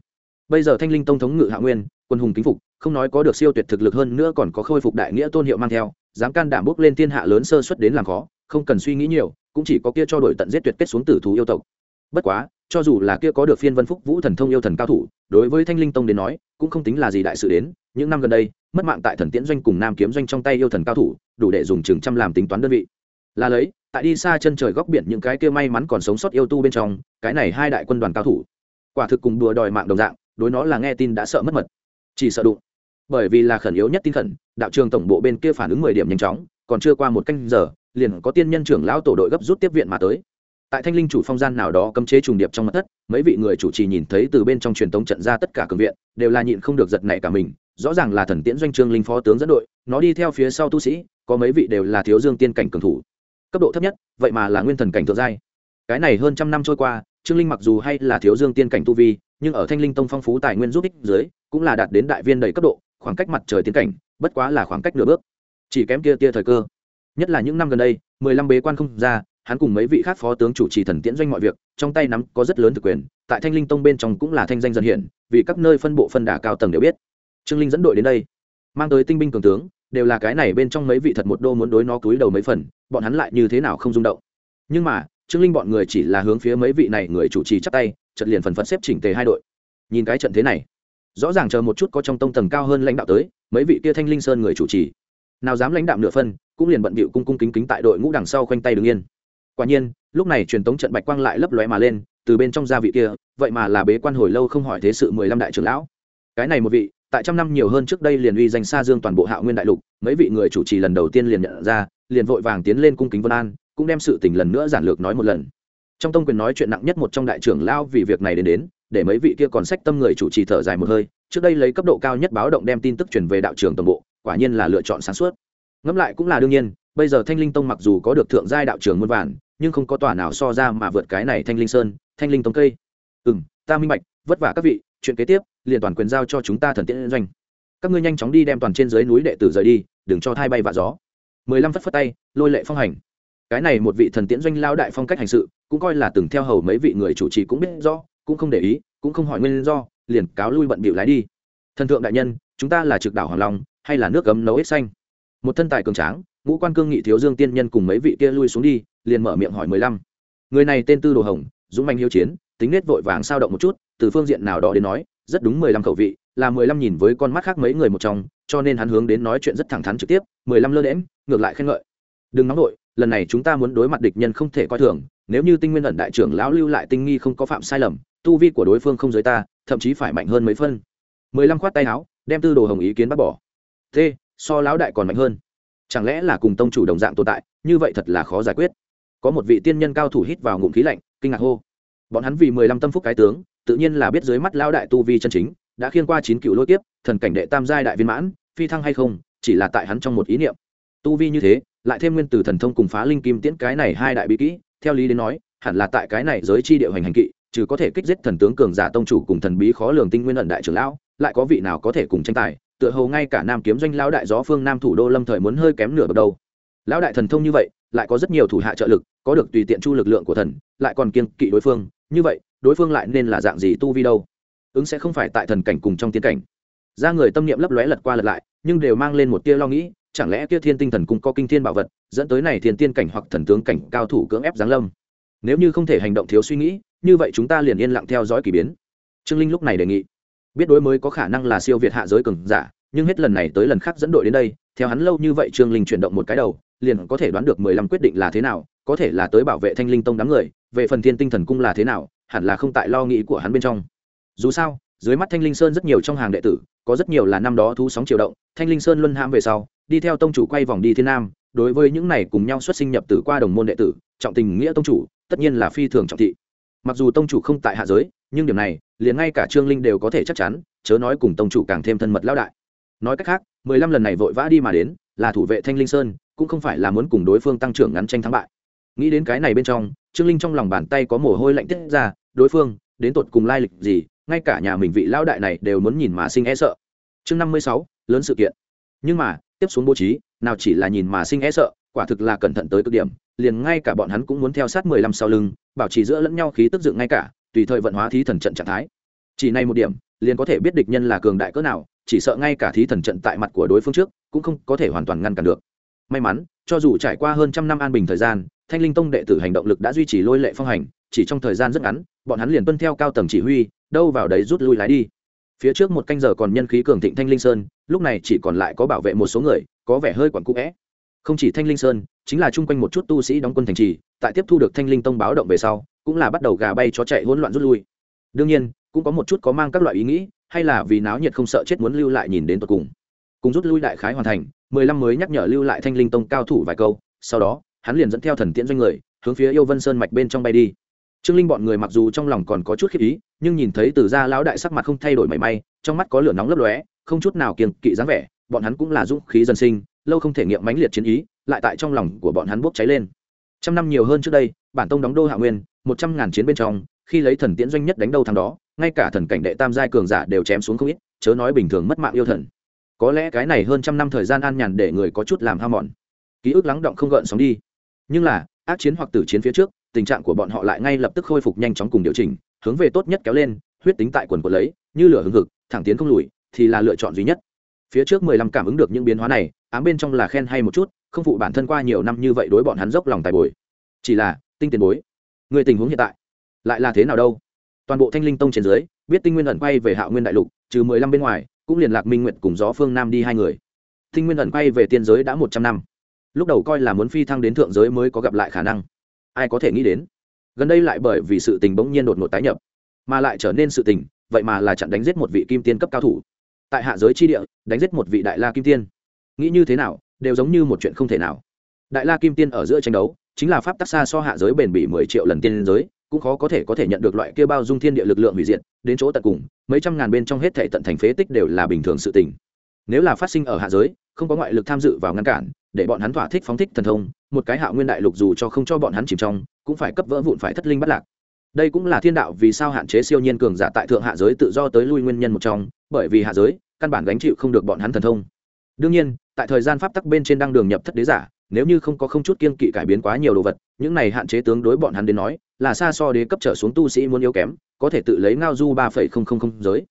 Bây giờ thanh linh tông thống ngự hạ nguyên, quân hùng kính phục, không nói có được siêu tuyệt thực lực hơn nữa còn có khôi phục đại nghĩa tôn hiệu mang theo, dám can đảm bước lên thiên hạ lớn sơ xuất đến làm khó, không cần suy nghĩ nhiều cũng chỉ có kia cho đổi tận giết tuyệt kết xuống tử thú yêu tộc. Bất quá, cho dù là kia có được phiên vân phúc vũ thần thông yêu thần cao thủ, đối với thanh linh tông đến nói, cũng không tính là gì đại sự đến. Những năm gần đây, mất mạng tại thần tiễn doanh cùng nam kiếm doanh trong tay yêu thần cao thủ, đủ để dùng chừng trăm làm tính toán đơn vị. Là lấy, tại đi xa chân trời góc biển những cái kia may mắn còn sống sót yêu tu bên trong, cái này hai đại quân đoàn cao thủ, quả thực cùng đùa đòi mạng đồng dạng, đối nó là nghe tin đã sợ mất mật. Chỉ sợ đụng. Bởi vì là khẩn yếu nhất tin khẩn, đạo trường tổng bộ bên kia phản ứng mười điểm nhanh chóng, còn chưa qua một canh giờ liền có tiên nhân trưởng lão tổ đội gấp rút tiếp viện mà tới. Tại thanh linh chủ phong gian nào đó cấm chế trùng điệp trong mặt thất, mấy vị người chủ trì nhìn thấy từ bên trong truyền tống trận ra tất cả cường viện, đều là nhịn không được giật nảy cả mình, rõ ràng là thần tiễn doanh trương linh phó tướng dẫn đội, nó đi theo phía sau tu sĩ, có mấy vị đều là thiếu dương tiên cảnh cường thủ. Cấp độ thấp nhất, vậy mà là nguyên thần cảnh thượng giai. Cái này hơn trăm năm trôi qua, trương linh mặc dù hay là thiếu dương tiên cảnh tu vi, nhưng ở thanh linh tông phong phú tài nguyên giúp ích dưới, cũng là đạt đến đại viên đầy cấp độ, khoảng cách mặt trời tiến cảnh, bất quá là khoảng cách nửa bước. Chỉ kém kia tia thời cơ nhất là những năm gần đây, mười lăm bế quan không ra, hắn cùng mấy vị khác phó tướng chủ trì thần tiễn doanh mọi việc, trong tay nắm có rất lớn thực quyền, tại thanh linh tông bên trong cũng là thanh danh dần hiện, vì các nơi phân bộ phân đà cao tầng đều biết. Trương linh dẫn đội đến đây, mang tới tinh binh cường tướng, đều là cái này bên trong mấy vị thật một đô muốn đối nó cúi đầu mấy phần, bọn hắn lại như thế nào không rung động. Nhưng mà, trương linh bọn người chỉ là hướng phía mấy vị này người chủ trì chắp tay trận liền phần phật xếp chỉnh tề hai đội. Nhìn cái trận thế này, rõ ràng chờ một chút có trong tông tầng cao hơn lãnh đạo tới, mấy vị kia thanh linh sơn người chủ trì nào dám lãnh đạm nửa phân, cũng liền bận bịu cung cung kính kính tại đội ngũ đằng sau khoanh tay đứng yên. Quả nhiên, lúc này truyền tống trận bạch quang lại lấp lóe mà lên, từ bên trong gia vị kia, vậy mà là bế quan hồi lâu không hỏi thế sự mười lăm đại trưởng lão. Cái này một vị, tại trăm năm nhiều hơn trước đây liền uy danh xa dương toàn bộ hạo nguyên đại lục, mấy vị người chủ trì lần đầu tiên liền nhận ra, liền vội vàng tiến lên cung kính vân an, cũng đem sự tình lần nữa giản lược nói một lần. Trong tông quyền nói chuyện nặng nhất một trong đại trưởng lão vì việc này đến đến, để mấy vị kia còn sách tâm người chủ trì thở dài một hơi, trước đây lấy cấp độ cao nhất báo động đem tin tức truyền về đạo trường tổng bộ quả nhiên là lựa chọn sáng suốt. Ngẫm lại cũng là đương nhiên, bây giờ thanh linh tông mặc dù có được thượng giai đạo trường muôn vàn, nhưng không có tòa nào so ra mà vượt cái này thanh linh sơn, thanh linh tông cây. Ừ m ta minh bạch, vất vả các vị, chuyện kế tiếp, liền toàn quyền giao cho chúng ta thần tiễn doanh. Các ngươi nhanh chóng đi đem toàn trên dưới núi đệ tử rời đi, đừng cho thai bay và gió. Mười lăm phất phất tay, lôi lệ phong hành. Cái này một vị thần tiễn doanh lao đại phong cách hành sự, cũng coi là từng theo hầu mấy vị người chủ trì cũng biết do cũng không để ý, cũng không hỏi nguyên do, liền cáo lui bận bịu lái đi. Thần thượng đại nhân, chúng ta là trực đảo hoàng long hay là nước cấm nấu ếch xanh. Một thân tài cường tráng, ngũ quan cương nghị thiếu dương tiên nhân cùng mấy vị kia lui xuống đi, liền mở miệng hỏi mười lăm. Người này tên tư đồ hồng, dũng manh hiếu chiến, tính nết vội vàng sao động một chút, từ phương diện nào đó đến nói, rất đúng mười lăm khẩu vị, là mười lăm nhìn với con mắt khác mấy người một trong, cho nên hắn hướng đến nói chuyện rất thẳng thắn trực tiếp, mười lăm lơ đễm ngược lại khen ngợi. Đừng nóng đội lần này chúng ta muốn đối mặt địch nhân không thể coi thường, nếu như tinh nguyên ẩn đại trưởng lão lưu lại tinh nghi không có phạm sai lầm, tu vi của đối phương không giới ta, thậm chí phải mạnh hơn mấy phân. mười lăm khoát tay áo, đem tư đồ hồng ý kiến bác bỏ t so lão đại còn mạnh hơn. Chẳng lẽ là cùng tông chủ đồng dạng tồn tại, như vậy thật là khó giải quyết. Có một vị tiên nhân cao thủ hít vào ngụm khí lạnh, kinh ngạc hô. Bọn hắn vì mười lăm tâm phúc cái tướng, tự nhiên là biết dưới mắt lão đại tu vi chân chính, đã khiên qua chín cựu lôi kiếp, thần cảnh đệ tam giai đại viên mãn, phi thăng hay không, chỉ là tại hắn trong một ý niệm. Tu vi như thế, lại thêm nguyên tử thần thông cùng phá linh kim tiễn cái này hai đại bí kỹ, theo lý đến nói, hẳn là tại cái này giới chi địa hành hành kỵ, trừ có thể kích giết thần tướng cường giả tông chủ cùng thần bí khó lường tinh nguyên ẩn đại trưởng lão, lại có vị nào có thể cùng tranh tài tựa hồ ngay cả nam kiếm doanh lão đại gió phương nam thủ đô lâm thời muốn hơi kém nửa bậc đầu. Lão đại thần thông như vậy, lại có rất nhiều thủ hạ trợ lực, có được tùy tiện chu lực lượng của thần, lại còn kiên kỵ đối phương, như vậy, đối phương lại nên là dạng gì tu vi đâu? Ứng sẽ không phải tại thần cảnh cùng trong tiến cảnh. Ra người tâm niệm lấp lóe lật qua lật lại, nhưng đều mang lên một tia lo nghĩ, chẳng lẽ kia thiên tinh thần cung có kinh thiên bảo vật, dẫn tới này thiên tiên cảnh hoặc thần tướng cảnh cao thủ cưỡng ép giáng lâm? Nếu như không thể hành động thiếu suy nghĩ, như vậy chúng ta liền yên lặng theo dõi k ỳ biến. Trương linh lúc này đề nghị biết đối mới có khả năng là siêu việt hạ giới cường giả, nhưng hết lần này tới lần khác dẫn đội đến đây, theo hắn lâu như vậy trương linh chuyển động một cái đầu, liền có thể đoán được mười lăm quyết định là thế nào, có thể là tới bảo vệ thanh linh tông đám người, về phần thiên tinh thần cung là thế nào, hẳn là không tại lo nghĩ của hắn bên trong. Dù sao, dưới mắt thanh linh sơn rất nhiều trong hàng đệ tử, có rất nhiều là năm đó thu sóng triều động, thanh linh sơn luân ham về sau, đi theo tông chủ quay vòng đi thiên nam, đối với những này cùng nhau xuất sinh nhập tử qua đồng môn đệ tử, trọng tình nghĩa tông chủ, tất nhiên là phi thường trọng thị. Mặc dù tông chủ không tại hạ giới nhưng điểm này, liền ngay cả trương linh đều có thể chắc chắn, chớ nói cùng tông chủ càng thêm thân mật lão đại. Nói cách khác, mười lăm lần này vội vã đi mà đến, là thủ vệ thanh linh sơn, cũng không phải là muốn cùng đối phương tăng trưởng ngắn tranh thắng bại. Nghĩ đến cái này bên trong, trương linh trong lòng bàn tay có mồ hôi lạnh tiết ra, đối phương, đến tột cùng lai lịch gì, ngay cả nhà mình vị lão đại này đều muốn nhìn mà sinh e sợ. Chương năm mươi sáu, lớn sự kiện. Nhưng mà, tiếp xuống bố trí, nào chỉ là nhìn mà sinh e sợ, quả thực là cẩn thận tới cực điểm, liền ngay cả bọn hắn cũng muốn theo sát mười lăm sau lưng, bảo trì giữa lẫn nhau khí tức dựng ngay cả tùy thời vận hóa thí thần trận trạng thái. Chỉ này một điểm, liền có thể biết địch nhân là cường đại cỡ nào, chỉ sợ ngay cả thí thần trận tại mặt của đối phương trước, cũng không có thể hoàn toàn ngăn cản được. May mắn, cho dù trải qua hơn trăm năm an bình thời gian, thanh linh tông đệ tử hành động lực đã duy trì lôi lệ phong hành, chỉ trong thời gian rất ngắn, bọn hắn liền tuân theo cao tầng chỉ huy, đâu vào đấy rút lui lái đi. Phía trước một canh giờ còn nhân khí cường thịnh thanh linh sơn, lúc này chỉ còn lại có bảo vệ một số người, có vẻ hơi quặn cũ vẽ không chỉ thanh linh sơn, chính là chung quanh một chút tu sĩ đóng quân thành trì, tại tiếp thu được thanh linh tông báo động về sau, cũng là bắt đầu gà bay chó chạy hỗn loạn rút lui. Đương nhiên, cũng có một chút có mang các loại ý nghĩ, hay là vì náo nhiệt không sợ chết muốn lưu lại nhìn đến tận cùng. Cùng rút lui đại khái hoàn thành, mười lăm mới nhắc nhở lưu lại thanh linh tông cao thủ vài câu, sau đó, hắn liền dẫn theo thần tiễn doanh người, hướng phía yêu vân sơn mạch bên trong bay đi. Trương linh bọn người mặc dù trong lòng còn có chút khiếp ý, nhưng nhìn thấy từ gia lão đại sắc mặt không thay đổi mảy may, trong mắt có lửa nóng lấp lóe, không chút nào kiềng kỵ dáng vẻ, bọn hắn cũng là dũng khí dân sinh lâu không thể nghiệm mãnh liệt chiến ý, lại tại trong lòng của bọn hắn bốc cháy lên. Trăm năm nhiều hơn trước đây, bản tông đóng đô hạ nguyên, một trăm ngàn chiến bên trong, khi lấy thần tiễn doanh nhất đánh đâu thằng đó, ngay cả thần cảnh đệ tam giai cường giả đều chém xuống không ít, chớ nói bình thường mất mạng yêu thần. Có lẽ cái này hơn trăm năm thời gian an nhàn để người có chút làm ham mòn. Ký ức lắng động không gợn sóng đi. Nhưng là, ác chiến hoặc tử chiến phía trước, tình trạng của bọn họ lại ngay lập tức khôi phục nhanh chóng cùng điều chỉnh, hướng về tốt nhất kéo lên, huyết tính tại quần của lấy, như lửa hừng hực, thẳng tiến không lùi, thì là lựa chọn duy nhất phía trước mười lăm cảm ứng được những biến hóa này, ám bên trong là khen hay một chút, không phụ bản thân qua nhiều năm như vậy đối bọn hắn dốc lòng tài bồi. Chỉ là, tinh tiền bối, người tình huống hiện tại, lại là thế nào đâu? Toàn bộ thanh linh tông trên dưới, biết tinh nguyên ẩn quay về hạo nguyên đại lục, trừ mười lăm bên ngoài, cũng liền lạc minh nguyện cùng gió phương nam đi hai người. Tinh nguyên ẩn quay về tiên giới đã một trăm năm. Lúc đầu coi là muốn phi thăng đến thượng giới mới có gặp lại khả năng. Ai có thể nghĩ đến? Gần đây lại bởi vì sự tình bỗng nhiên đột ngột tái nhập, mà lại trở nên sự tình, vậy mà là chặn đánh giết một vị kim tiên cấp cao thủ tại hạ giới chi địa, đánh giết một vị đại la kim tiên. Nghĩ như thế nào, đều giống như một chuyện không thể nào. Đại la kim tiên ở giữa tranh đấu, chính là pháp tắc xa so hạ giới bền bỉ mười triệu lần tiên giới, cũng khó có thể có thể nhận được loại kia bao dung thiên địa lực lượng hủy diệt, đến chỗ tận cùng, mấy trăm ngàn bên trong hết thể tận thành phế tích đều là bình thường sự tình. Nếu là phát sinh ở hạ giới, không có ngoại lực tham dự vào ngăn cản, để bọn hắn thỏa thích phóng thích thần thông, một cái hạ nguyên đại lục dù cho không cho bọn hắn chìm trong, cũng phải cấp vỡ vụn phải thất linh bắt lạc đây cũng là thiên đạo vì sao hạn chế siêu nhiên cường giả tại thượng hạ giới tự do tới lui nguyên nhân một trong, bởi vì hạ giới, căn bản gánh chịu không được bọn hắn thần thông. Đương nhiên, tại thời gian pháp tắc bên trên đăng đường nhập thất đế giả, nếu như không có không chút kiên kỵ cải biến quá nhiều đồ vật, những này hạn chế tướng đối bọn hắn đến nói, là xa so đế cấp trở xuống tu sĩ muốn yếu kém, có thể tự lấy ngao du ba phẩy không không không giới.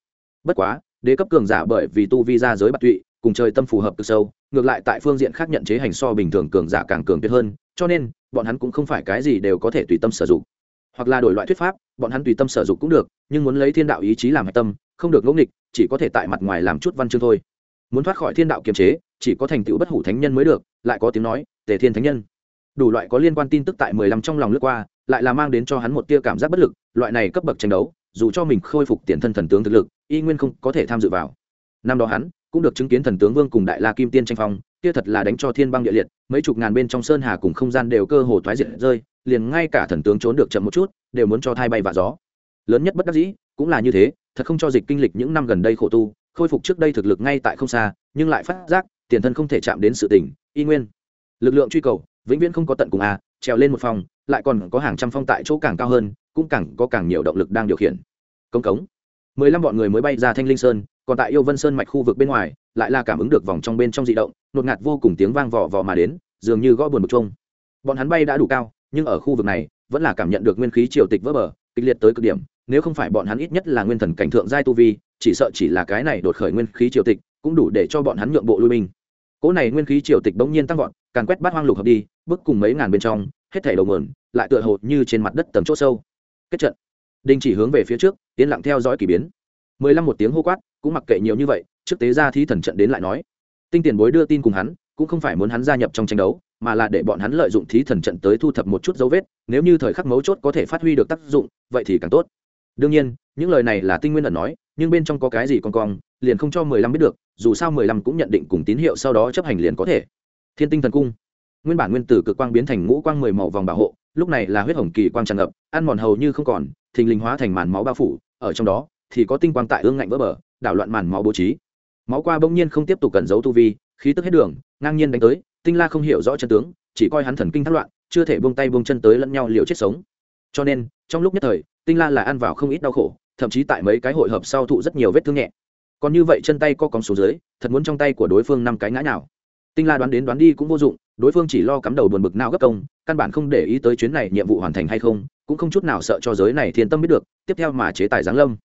Bất quá, đế cấp cường giả bởi vì tu vi ra giới bạc tụy, cùng trời tâm phù hợp cực sâu, ngược lại tại phương diện khác nhận chế hành so bình thường cường giả càng cường tuyệt hơn, cho nên, bọn hắn cũng không phải cái gì đều có thể tùy tâm sử dụng hoặc là đổi loại thuyết pháp, bọn hắn tùy tâm sở dụng cũng được, nhưng muốn lấy thiên đạo ý chí làm hạch tâm, không được ngẫu nghịch, chỉ có thể tại mặt ngoài làm chút văn chương thôi. Muốn thoát khỏi thiên đạo kiềm chế, chỉ có thành tựu bất hủ thánh nhân mới được, lại có tiếng nói, tề thiên thánh nhân. Đủ loại có liên quan tin tức tại mười lăm trong lòng lướt qua, lại là mang đến cho hắn một tia cảm giác bất lực, loại này cấp bậc tranh đấu, dù cho mình khôi phục tiền thân thần tướng thực lực, y nguyên không có thể tham dự vào. Năm đó hắn cũng được chứng kiến thần tướng vương cùng đại la kim tiên tranh phong kia thật là đánh cho thiên băng địa liệt, mấy chục ngàn bên trong sơn hà cùng không gian đều cơ hồ thoái diệt rơi, liền ngay cả thần tướng trốn được chậm một chút, đều muốn cho thai bay và gió. Lớn nhất bất đắc dĩ, cũng là như thế, thật không cho dịch kinh lịch những năm gần đây khổ tu, khôi phục trước đây thực lực ngay tại không xa, nhưng lại phát giác, tiền thân không thể chạm đến sự tỉnh y nguyên. Lực lượng truy cầu, vĩnh viễn không có tận cùng a trèo lên một phòng, lại còn có hàng trăm phong tại chỗ càng cao hơn, cũng càng có càng nhiều động lực đang điều khiển. Công cống. Mười lăm bọn người mới bay ra thanh linh sơn còn tại yêu vân sơn mạch khu vực bên ngoài, lại là cảm ứng được vòng trong bên trong dị động, nột ngạt vô cùng tiếng vang vỏ vỏ mà đến, dường như gõ buồn một chung bọn hắn bay đã đủ cao, nhưng ở khu vực này, vẫn là cảm nhận được nguyên khí triều tịch vỡ bờ, kịch liệt tới cực điểm, nếu không phải bọn hắn ít nhất là nguyên thần cảnh thượng giai tu vi, chỉ sợ chỉ là cái này đột khởi nguyên khí triều tịch, cũng đủ để cho bọn hắn nhượng bộ lui binh. Cỗ này nguyên khí triều tịch bỗng nhiên tăng vọt, càn quét bát hoang lục hợp đi, bước cùng mấy ngàn bên trong, hết thảy đầu nguồn lại tựa hồ như trên mặt đất tầng chỗ sâu. Kết trận. Đình chỉ hướng về phía trước, yên lặng theo dõi kỳ biến mười lăm một tiếng hô quát, cũng mặc kệ nhiều như vậy, trước tế ra thi thần trận đến lại nói. Tinh tiền bối đưa tin cùng hắn, cũng không phải muốn hắn gia nhập trong tranh đấu, mà là để bọn hắn lợi dụng thí thần trận tới thu thập một chút dấu vết, nếu như thời khắc mấu chốt có thể phát huy được tác dụng, vậy thì càng tốt. Đương nhiên, những lời này là tinh nguyên ẩn nói, nhưng bên trong có cái gì con cong liền không cho mười lăm biết được, dù sao mười lăm cũng nhận định cùng tín hiệu sau đó chấp hành liền có thể. Thiên tinh thần cung. Nguyên bản nguyên tử cực quang biến thành ngũ quang mười màu vòng bảo hộ, lúc này là huyết hồng kỳ quang tràn ngập, ăn mòn hầu như không còn, thình lình hóa thành màn máu bao phủ, ở trong đó thì có tinh quang tại ương ngạnh vỡ bờ, đảo loạn màn máu bố trí. Máu qua bỗng nhiên không tiếp tục cẩn giấu tu vi, khí tức hết đường, ngang nhiên đánh tới, tinh la không hiểu rõ chân tướng, chỉ coi hắn thần kinh thất loạn, chưa thể buông tay buông chân tới lẫn nhau liều chết sống. Cho nên, trong lúc nhất thời, tinh la là ăn vào không ít đau khổ, thậm chí tại mấy cái hội hợp sau thụ rất nhiều vết thương nhẹ. Còn như vậy chân tay co còng xuống dưới, thật muốn trong tay của đối phương năm cái ngã nào tinh la đoán đến đoán đi cũng vô dụng, đối phương chỉ lo cắm đầu buồn bực nào gấp công, căn bản không để ý tới chuyến này nhiệm vụ hoàn thành hay không, cũng không chút nào sợ cho giới này thiên tâm biết được, tiếp theo mà chế tài giáng lâm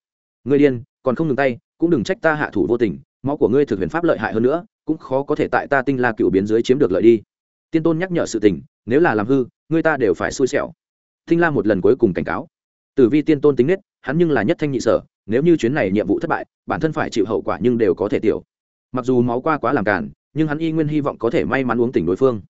người điên, còn không ngừng tay, cũng đừng trách ta hạ thủ vô tình, máu của ngươi thực huyền pháp lợi hại hơn nữa, cũng khó có thể tại ta tinh la cựu biến dưới chiếm được lợi đi. Tiên tôn nhắc nhở sự tình, nếu là làm hư người ta đều phải xui xẻo. Tinh la một lần cuối cùng cảnh cáo. Tử vi tiên tôn tính nết, hắn nhưng là nhất thanh nhị sở, nếu như chuyến này nhiệm vụ thất bại, bản thân phải chịu hậu quả nhưng đều có thể tiểu. Mặc dù máu qua quá làm cản nhưng hắn y nguyên hy vọng có thể may mắn uống tỉnh đối phương.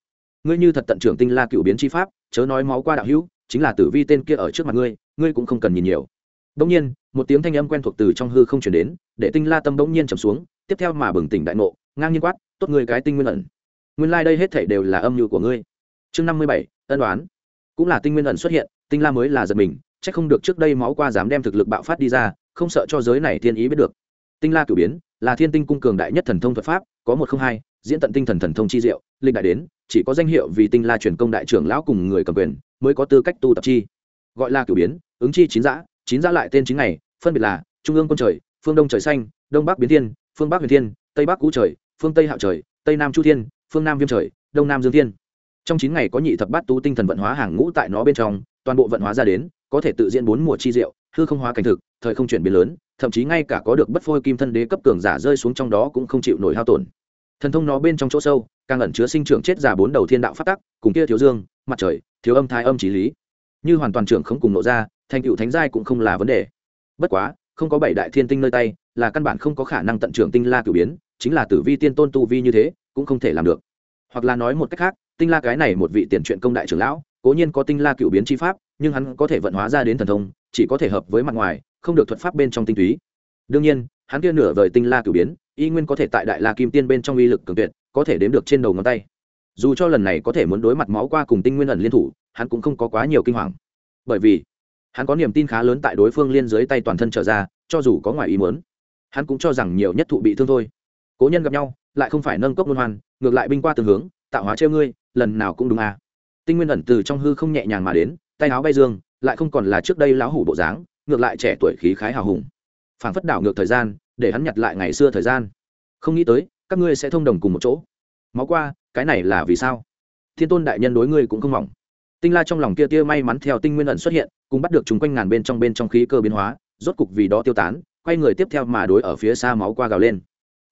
Ngươi như thật tận trưởng tinh la cựu biến chi pháp, chớ nói máu qua đạo hữu, chính là tử vi tên kia ở trước mặt ngươi ngươi cũng không cần nhìn nhiều đông nhiên, một tiếng thanh âm quen thuộc từ trong hư không truyền đến, để tinh la tâm bỗng nhiên trầm xuống, tiếp theo mà bừng tỉnh đại ngộ, ngang nhiên quát, tốt người cái tinh nguyên ẩn. Nguyên lai đây hết thảy đều là âm mưu của ngươi. Chương năm mươi bảy, ân đoán cũng là tinh nguyên ẩn xuất hiện, tinh la mới là giật mình, chắc không được trước đây máu qua dám đem thực lực bạo phát đi ra, không sợ cho giới này thiên ý biết được. Tinh la cử biến, là thiên tinh cung cường đại nhất thần thông thuật pháp, có một không hai, diễn tận tinh thần thần thông chi diệu, linh đại đến, chỉ có danh hiệu vì tinh la truyền công đại trưởng lão cùng người cầm quyền, mới có tư cách tu tập chi. Gọi là cử biến, ứng chi chín dã chín giã lại tên chín ngày, phân biệt là trung ương quân trời, phương đông trời xanh, đông bắc biến thiên, phương bắc huyền thiên, tây bắc cũ trời, phương tây hạo trời, tây nam chu thiên, phương nam viêm trời, đông nam dương thiên. Trong chín ngày có nhị thập bát tu tinh thần vận hóa hàng ngũ tại nó bên trong, toàn bộ vận hóa ra đến, có thể tự diễn bốn mùa chi diệu, hư không hóa cảnh thực, thời không chuyển biến lớn, thậm chí ngay cả có được bất phôi kim thân đế cấp cường giả rơi xuống trong đó cũng không chịu nổi hao tổn. Thần thông nó bên trong chỗ sâu, càng ẩn chứa sinh trưởng chết giả bốn đầu thiên đạo phát tắc, cùng kia thiếu dương, mặt trời, thiếu âm thai âm trí lý. Như hoàn toàn trưởng không cùng nộ ra thành tựu thánh giai cũng không là vấn đề. Bất quá, không có bảy đại thiên tinh nơi tay, là căn bản không có khả năng tận trưởng tinh la cử biến, chính là tử vi tiên tôn tu vi như thế, cũng không thể làm được. Hoặc là nói một cách khác, tinh la cái này một vị tiền truyện công đại trưởng lão, cố nhiên có tinh la cựu biến chi pháp, nhưng hắn có thể vận hóa ra đến thần thông, chỉ có thể hợp với mặt ngoài, không được thuật pháp bên trong tinh túy. Đương nhiên, hắn kia nửa vời tinh la cửu biến, y nguyên có thể tại đại la kim tiên bên trong uy lực cường tuyệt, có thể đếm được trên đầu ngón tay. Dù cho lần này có thể muốn đối mặt máu qua cùng tinh nguyên ẩn liên thủ, hắn cũng không có quá nhiều kinh hoàng. Bởi vì hắn có niềm tin khá lớn tại đối phương liên dưới tay toàn thân trở ra, cho dù có ngoài ý muốn. Hắn cũng cho rằng nhiều nhất thụ bị thương thôi. Cố nhân gặp nhau, lại không phải nâng cốc luân hoan, ngược lại binh qua từng hướng, tạo hóa treo ngươi, lần nào cũng đúng à. tinh nguyên ẩn từ trong hư không nhẹ nhàng mà đến, tay áo bay dương, lại không còn là trước đây lão hủ bộ dáng, ngược lại trẻ tuổi khí khái hào hùng. Phảng phất đảo ngược thời gian, để hắn nhặt lại ngày xưa thời gian. Không nghĩ tới, các ngươi sẽ thông đồng cùng một chỗ. Máu qua, cái này là vì sao? Thiên tôn đại nhân đối ngươi cũng không mỏng tinh la trong lòng kia tia may mắn theo tinh nguyên ẩn xuất hiện, cùng bắt được chúng quanh ngàn bên trong bên trong khí cơ biến hóa, rốt cục vì đó tiêu tán, quay người tiếp theo mà đối ở phía xa máu qua gào lên.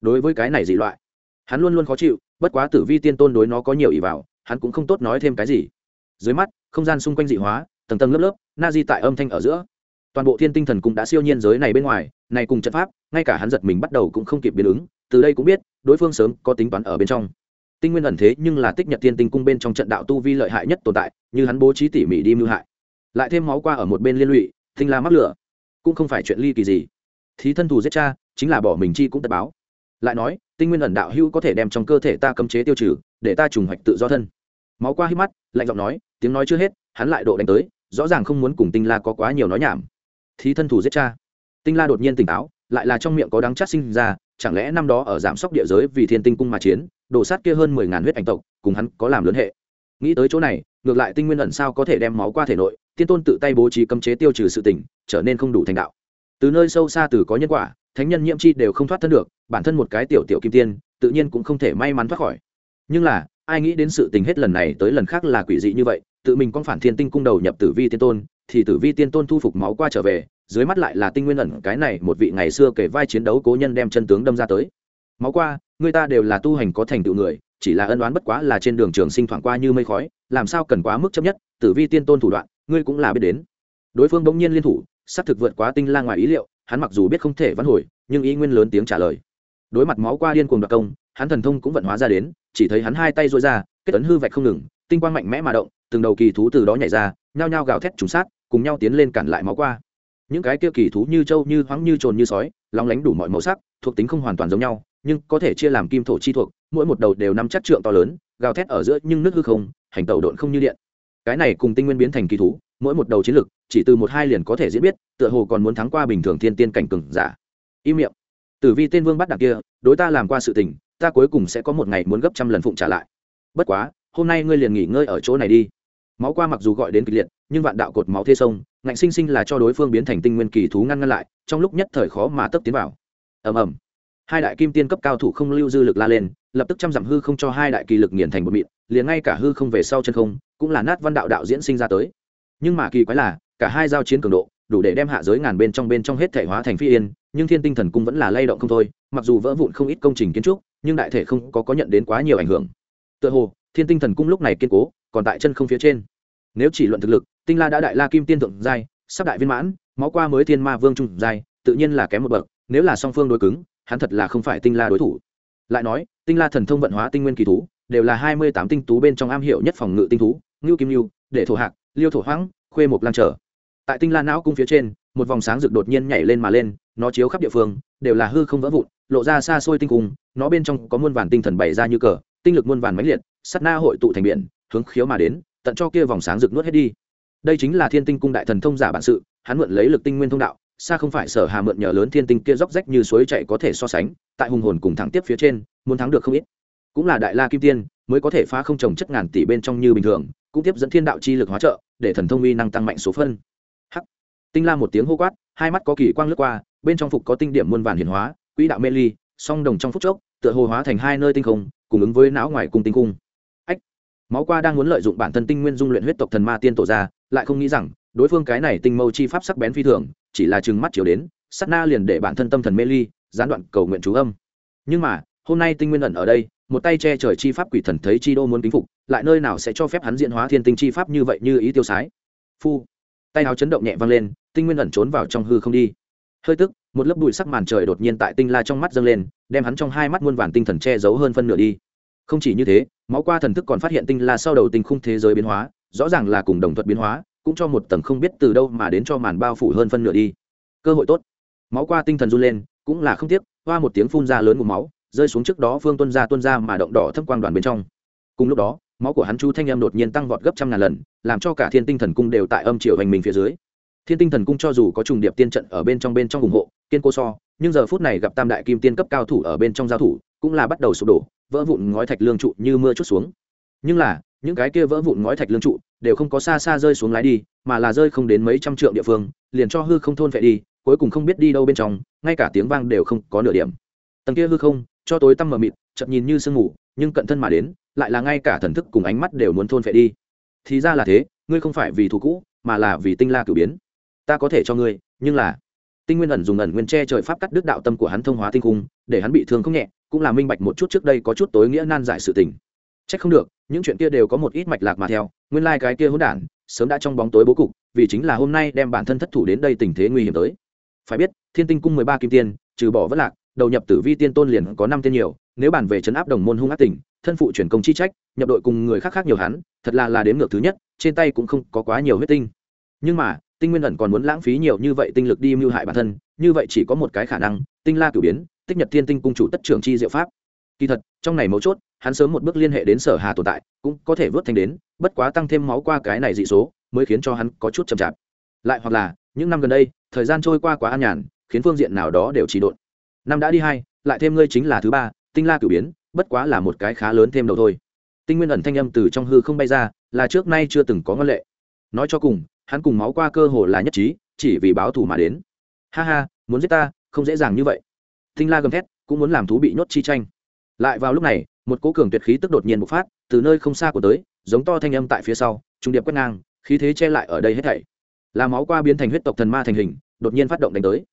Đối với cái này dị loại, hắn luôn luôn khó chịu, bất quá tử vi tiên tôn đối nó có nhiều ỷ vào, hắn cũng không tốt nói thêm cái gì. Dưới mắt, không gian xung quanh dị hóa, tầng tầng lớp lớp, na di tại âm thanh ở giữa. Toàn bộ thiên tinh thần cũng đã siêu nhiên giới này bên ngoài, này cùng trận pháp, ngay cả hắn giật mình bắt đầu cũng không kịp biến ứng, từ đây cũng biết, đối phương sớm có tính toán ở bên trong tinh nguyên ẩn thế nhưng là tích nhật thiên tinh cung bên trong trận đạo tu vi lợi hại nhất tồn tại, như hắn bố trí tỉ mỉ đi mưu hại. Lại thêm máu qua ở một bên liên lụy, tinh la mắc lửa, cũng không phải chuyện ly kỳ gì. Thí thân thù giết cha, chính là bỏ mình chi cũng tật báo. Lại nói, tinh nguyên ẩn đạo hữu có thể đem trong cơ thể ta cấm chế tiêu trừ, để ta trùng hoạch tự do thân. Máu qua hít mắt, lạnh giọng nói, tiếng nói chưa hết, hắn lại độ đánh tới, rõ ràng không muốn cùng tinh la có quá nhiều nói nhảm. Thí thân thù giết cha. Tinh la đột nhiên tỉnh táo, lại là trong miệng có đắng chát sinh ra, chẳng lẽ năm đó ở giảm sóc địa giới vì thiên tinh cung mà chiến đổ sát kia hơn mười ngàn huyết ảnh tộc, cùng hắn có làm lớn hệ. Nghĩ tới chỗ này, ngược lại tinh nguyên ẩn sao có thể đem máu qua thể nội, tiên tôn tự tay bố trí cấm chế tiêu trừ sự tỉnh trở nên không đủ thành đạo. Từ nơi sâu xa từ có nhân quả, thánh nhân nhiễm chi đều không thoát thân được, bản thân một cái tiểu tiểu kim tiên, tự nhiên cũng không thể may mắn thoát khỏi. Nhưng là, ai nghĩ đến sự tình hết lần này tới lần khác là quỷ dị như vậy, tự mình con phản thiên tinh cung đầu nhập tử vi tiên tôn, thì tử vi tiên tôn thu phục máu qua trở về, dưới mắt lại là tinh nguyên ẩn cái này một vị ngày xưa kể vai chiến đấu cố nhân đem chân tướng đâm ra tới. Máu qua người ta đều là tu hành có thành tựu người, chỉ là ân oán bất quá là trên đường trường sinh thoảng qua như mây khói, làm sao cần quá mức chấp nhất, tử vi tiên tôn thủ đoạn, ngươi cũng là biết đến. Đối phương bỗng nhiên liên thủ, xác thực vượt quá tinh la ngoài ý liệu, hắn mặc dù biết không thể vãn hồi, nhưng ý nguyên lớn tiếng trả lời. Đối mặt máu qua điên cuồng đặc công, hắn thần thông cũng vận hóa ra đến, chỉ thấy hắn hai tay dối ra, kết ấn hư vạch không ngừng, tinh quang mạnh mẽ mà động, từng đầu kỳ thú từ đó nhảy ra, nhao nhao gào thét trúng sát, cùng nhau tiến lên cản lại máu qua. Những cái kia kỳ thú như trâu, như hoáng, như trồn, như sói, lóng lánh đủ mọi màu sắc, thuộc tính không hoàn toàn giống nhau nhưng có thể chia làm kim thổ chi thuộc, mỗi một đầu đều nắm chắc trượng to lớn, gào thét ở giữa nhưng nước hư không, hành tẩu độn không như điện. Cái này cùng tinh nguyên biến thành kỳ thú, mỗi một đầu chiến lực, chỉ từ một hai liền có thể diễn biết, tựa hồ còn muốn thắng qua bình thường thiên tiên cảnh cừng giả. Im miệng. Tử vi tên vương bắt đặc kia, đối ta làm qua sự tình, ta cuối cùng sẽ có một ngày muốn gấp trăm lần phụng trả lại. Bất quá, hôm nay ngươi liền nghỉ ngơi ở chỗ này đi. Máu qua mặc dù gọi đến kịch liệt, nhưng vạn đạo cột máu thê sông, ngạnh sinh sinh là cho đối phương biến thành tinh nguyên kỳ thú ngăn ngăn lại, trong lúc nhất thời khó mà tấp tiến vào. Ầm ầm hai đại kim tiên cấp cao thủ không lưu dư lực la lên, lập tức trăm dặm hư không cho hai đại kỳ lực nghiền thành một mịn, liền ngay cả hư không về sau chân không, cũng là nát văn đạo đạo diễn sinh ra tới. Nhưng mà kỳ quái là, cả hai giao chiến cường độ, đủ để đem hạ giới ngàn bên trong bên trong hết thể hóa thành phi yên, nhưng thiên tinh thần cung vẫn là lay động không thôi, mặc dù vỡ vụn không ít công trình kiến trúc, nhưng đại thể không có có nhận đến quá nhiều ảnh hưởng. Tựa hồ, thiên tinh thần cung lúc này kiên cố, còn tại chân không phía trên. Nếu chỉ luận thực lực, tinh la đã đại la kim tiên thượng giai, sắp đại viên mãn, máu qua mới thiên ma vương trung giai, tự nhiên là kém một bậc, nếu là song phương đối cứng hắn thật là không phải tinh la đối thủ. Lại nói, tinh la thần thông vận hóa tinh nguyên kỳ thú, đều là hai mươi tám tinh tú bên trong am hiểu nhất phòng ngự tinh thú, ngưu kim ngưu để thổ hạc, liêu thổ hoãng khuê mộc lan trở. Tại tinh la não cung phía trên, một vòng sáng rực đột nhiên nhảy lên mà lên, nó chiếu khắp địa phương, đều là hư không vỡ vụn, lộ ra xa xôi tinh cung, nó bên trong có muôn vàn tinh thần bày ra như cờ, tinh lực muôn vàn mãnh liệt sắt na hội tụ thành biển, hướng khiếu mà đến, tận cho kia vòng sáng rực nuốt hết đi. Đây chính là thiên tinh cung đại thần thông giả bản sự, hắn mượn lấy lực tinh nguyên thông đạo xa không phải sở hà mượn nhờ lớn thiên tinh kia róc rách như suối chạy có thể so sánh, tại hùng hồn cùng thẳng tiếp phía trên, muốn thắng được không ít. Cũng là đại la kim tiên, mới có thể phá không trồng chất ngàn tỷ bên trong như bình thường, cũng tiếp dẫn thiên đạo chi lực hóa trợ, để thần thông uy năng tăng mạnh số phân. Hắc. Tinh la một tiếng hô quát, hai mắt có kỳ quang lướt qua, bên trong phục có tinh điểm muôn vàn hiển hóa, quỹ đạo mê ly, song đồng trong phút chốc, tựa hồ hóa thành hai nơi tinh không, cùng ứng với não ngoài cung tinh cung. Ách. Máu qua đang muốn lợi dụng bản thân tinh nguyên dung luyện huyết tộc thần ma tiên tổ ra, lại không nghĩ rằng, đối phương cái này tinh mâu chi pháp sắc bén phi thường chỉ là chừng mắt chiều đến, sát na liền để bản thân tâm thần mê ly, gián đoạn cầu nguyện chú âm. Nhưng mà, hôm nay tinh nguyên ẩn ở đây, một tay che trời chi pháp quỷ thần thấy chi đô muốn kính phục, lại nơi nào sẽ cho phép hắn diễn hóa thiên tinh chi pháp như vậy như ý tiêu sái. Phu, tay áo chấn động nhẹ vang lên, tinh nguyên ẩn trốn vào trong hư không đi. Hơi tức, một lớp bụi sắc màn trời đột nhiên tại tinh la trong mắt dâng lên, đem hắn trong hai mắt muôn vàn tinh thần che giấu hơn phân nửa đi. Không chỉ như thế, máu qua thần thức còn phát hiện tinh la sau đầu tinh khung thế giới biến hóa, rõ ràng là cùng đồng thuật biến hóa cũng cho một tầng không biết từ đâu mà đến cho màn bao phủ hơn phân nửa đi. Cơ hội tốt. Máu qua tinh thần run lên, cũng là không tiếc, hoa một tiếng phun ra lớn ngụm máu, rơi xuống trước đó phương tuân ra tuân ra mà động đỏ thấp quang đoàn bên trong. Cùng lúc đó, máu của hắn chu thanh em đột nhiên tăng vọt gấp trăm ngàn lần, làm cho cả thiên tinh thần cung đều tại âm triệu hành mình phía dưới. Thiên tinh thần cung cho dù có trùng điệp tiên trận ở bên trong bên trong ủng hộ, kiên cố so, nhưng giờ phút này gặp tam đại kim tiên cấp cao thủ ở bên trong giao thủ, cũng là bắt đầu sụp đổ, vỡ vụn ngói thạch lương trụ như mưa chút xuống. Nhưng là những cái kia vỡ vụn ngói thạch lương trụ đều không có xa xa rơi xuống lái đi, mà là rơi không đến mấy trăm trượng địa phương, liền cho hư không thôn vệ đi, cuối cùng không biết đi đâu bên trong, ngay cả tiếng vang đều không có nửa điểm. Tầng kia hư không, cho tối tăm mờ mịt, chậm nhìn như sương mù, nhưng cận thân mà đến, lại là ngay cả thần thức cùng ánh mắt đều muốn thôn vệ đi. Thì ra là thế, ngươi không phải vì thù cũ, mà là vì tinh la cử biến. Ta có thể cho ngươi, nhưng là tinh nguyên ẩn dùng ẩn nguyên che trời pháp cắt đứt đạo tâm của hắn thông hóa tinh cung để hắn bị thương không nhẹ, cũng là minh bạch một chút trước đây có chút tối nghĩa nan giải sự tình chắc không được những chuyện kia đều có một ít mạch lạc mà theo nguyên lai cái kia hỗn đản sớm đã trong bóng tối bố cục vì chính là hôm nay đem bản thân thất thủ đến đây tình thế nguy hiểm tới. Phải biết thiên tinh cung mười ba kim tiên trừ bỏ vất lạc đầu nhập tử vi tiên tôn liền có năm tiên nhiều nếu bản về chấn áp đồng môn hung ác tình, thân phụ chuyển công chi trách nhập đội cùng người khác khác nhiều hắn thật là là đến ngược thứ nhất trên tay cũng không có quá nhiều huyết tinh. Nhưng mà tinh nguyên ẩn còn muốn lãng phí nhiều như vậy tinh lực đi mưu hại bản thân như vậy chỉ có một cái khả năng tinh la cử biến tích nhật thiên tinh cung chủ tất trưởng chi diệu pháp. Kỳ thật trong này mấu chốt hắn sớm một bước liên hệ đến sở hà tồn tại, cũng có thể vớt thanh đến, bất quá tăng thêm máu qua cái này dị số, mới khiến cho hắn có chút chậm chạp. Lại hoặc là, những năm gần đây, thời gian trôi qua quá an nhàn, khiến phương diện nào đó đều trì độn. Năm đã đi hai, lại thêm ngươi chính là thứ ba, tinh la cử biến, bất quá là một cái khá lớn thêm đầu thôi. Tinh nguyên ẩn thanh âm từ trong hư không bay ra, là trước nay chưa từng có ngân lệ. Nói cho cùng, hắn cùng máu qua cơ hồ là nhất trí, chỉ vì báo thù mà đến. Ha ha, muốn giết ta, không dễ dàng như vậy. Tinh la gầm thét, cũng muốn làm thú bị nhốt chi tranh. Lại vào lúc này một cố cường tuyệt khí tức đột nhiên bộc phát, từ nơi không xa của tới, giống to thanh âm tại phía sau, trung điệp quét ngang, khí thế che lại ở đây hết thảy. Là máu qua biến thành huyết tộc thần ma thành hình, đột nhiên phát động đánh tới.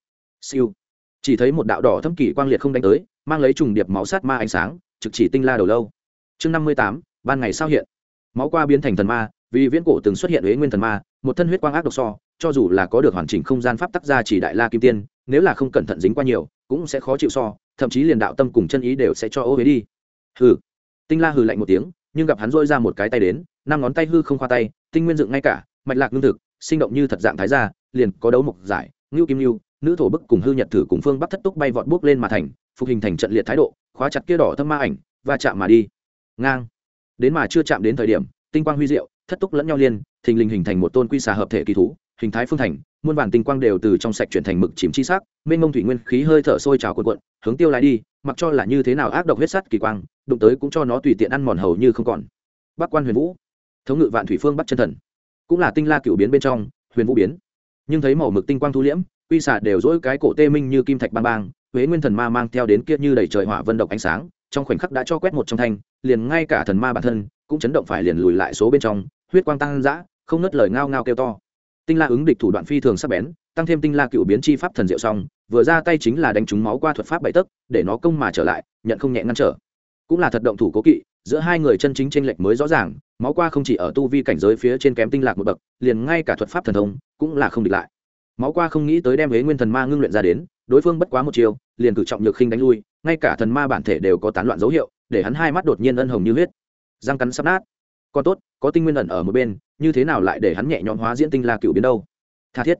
Siêu. Chỉ thấy một đạo đỏ thâm kỳ quang liệt không đánh tới, mang lấy trùng điệp máu sát ma ánh sáng, trực chỉ tinh la đầu lâu. Chương năm mươi tám, ban ngày sao hiện? Máu qua biến thành thần ma, vì viễn cổ từng xuất hiện huế nguyên thần ma, một thân huyết quang ác độc so, cho dù là có được hoàn chỉnh không gian pháp tắc ra chỉ đại la kim tiên, nếu là không cẩn thận dính qua nhiều, cũng sẽ khó chịu so, thậm chí liền đạo tâm cùng chân ý đều sẽ cho ô huế đi hừ. Tinh la hừ lạnh một tiếng nhưng gặp hắn dôi ra một cái tay đến năm ngón tay hư không khoa tay tinh nguyên dựng ngay cả mạch lạc lương thực sinh động như thật dạng thái gia, liền có đấu mục giải ngưu kim ngưu nữ thổ bức cùng hư nhật thử cùng phương bắc thất túc bay vọt bước lên mà thành phục hình thành trận liệt thái độ khóa chặt kia đỏ thâm ma ảnh và chạm mà đi. Ngang. Đến mà chưa chạm đến thời điểm tinh quang huy diệu thất túc lẫn nhau liên thình lình hình thành một tôn quy xà hợp thể kỳ thú hình thái phương thành muôn vàn tinh quang đều từ trong sạch chuyển thành mực chìm chi sắc, mênh mông thủy nguyên khí hơi thở sôi trào cuộn cuộn, hướng tiêu lái đi, mặc cho là như thế nào ác độc huyết sắt kỳ quang, đụng tới cũng cho nó tùy tiện ăn mòn hầu như không còn. Bắc quan huyền vũ, thống ngự vạn thủy phương bắt chân thần, cũng là tinh la cửu biến bên trong, huyền vũ biến. Nhưng thấy màu mực tinh quang thu liễm, quy xà đều rỗi cái cổ tê minh như kim thạch bang bang, huế nguyên thần ma mang theo đến kia như đầy trời hỏa vân độc ánh sáng, trong khoảnh khắc đã cho quét một trong thanh, liền ngay cả thần ma bản thân cũng chấn động phải liền lùi lại số bên trong, huyết quang tăng dã, không nứt lời ngao ngao kêu to tinh la ứng địch thủ đoạn phi thường sắc bén, tăng thêm tinh la cựu biến chi pháp thần diệu xong, vừa ra tay chính là đánh trúng máu qua thuật pháp bảy tấc, để nó công mà trở lại, nhận không nhẹ ngăn trở. Cũng là thật động thủ cố kỵ, giữa hai người chân chính tranh lệch mới rõ ràng, máu qua không chỉ ở tu vi cảnh giới phía trên kém tinh lạc một bậc, liền ngay cả thuật pháp thần thông cũng là không địch lại. Máu qua không nghĩ tới đem huế nguyên thần ma ngưng luyện ra đến, đối phương bất quá một chiều liền cử trọng nhược khinh đánh lui, ngay cả thần ma bản thể đều có tán loạn dấu hiệu, để hắn hai mắt đột nhiên ân hồng như huyết. Răng cắn sắp nát còn tốt, có tinh nguyên ẩn ở một bên, như thế nào lại để hắn nhẹ nhõm hóa diễn tinh la cựu biến đâu? Tha thiết.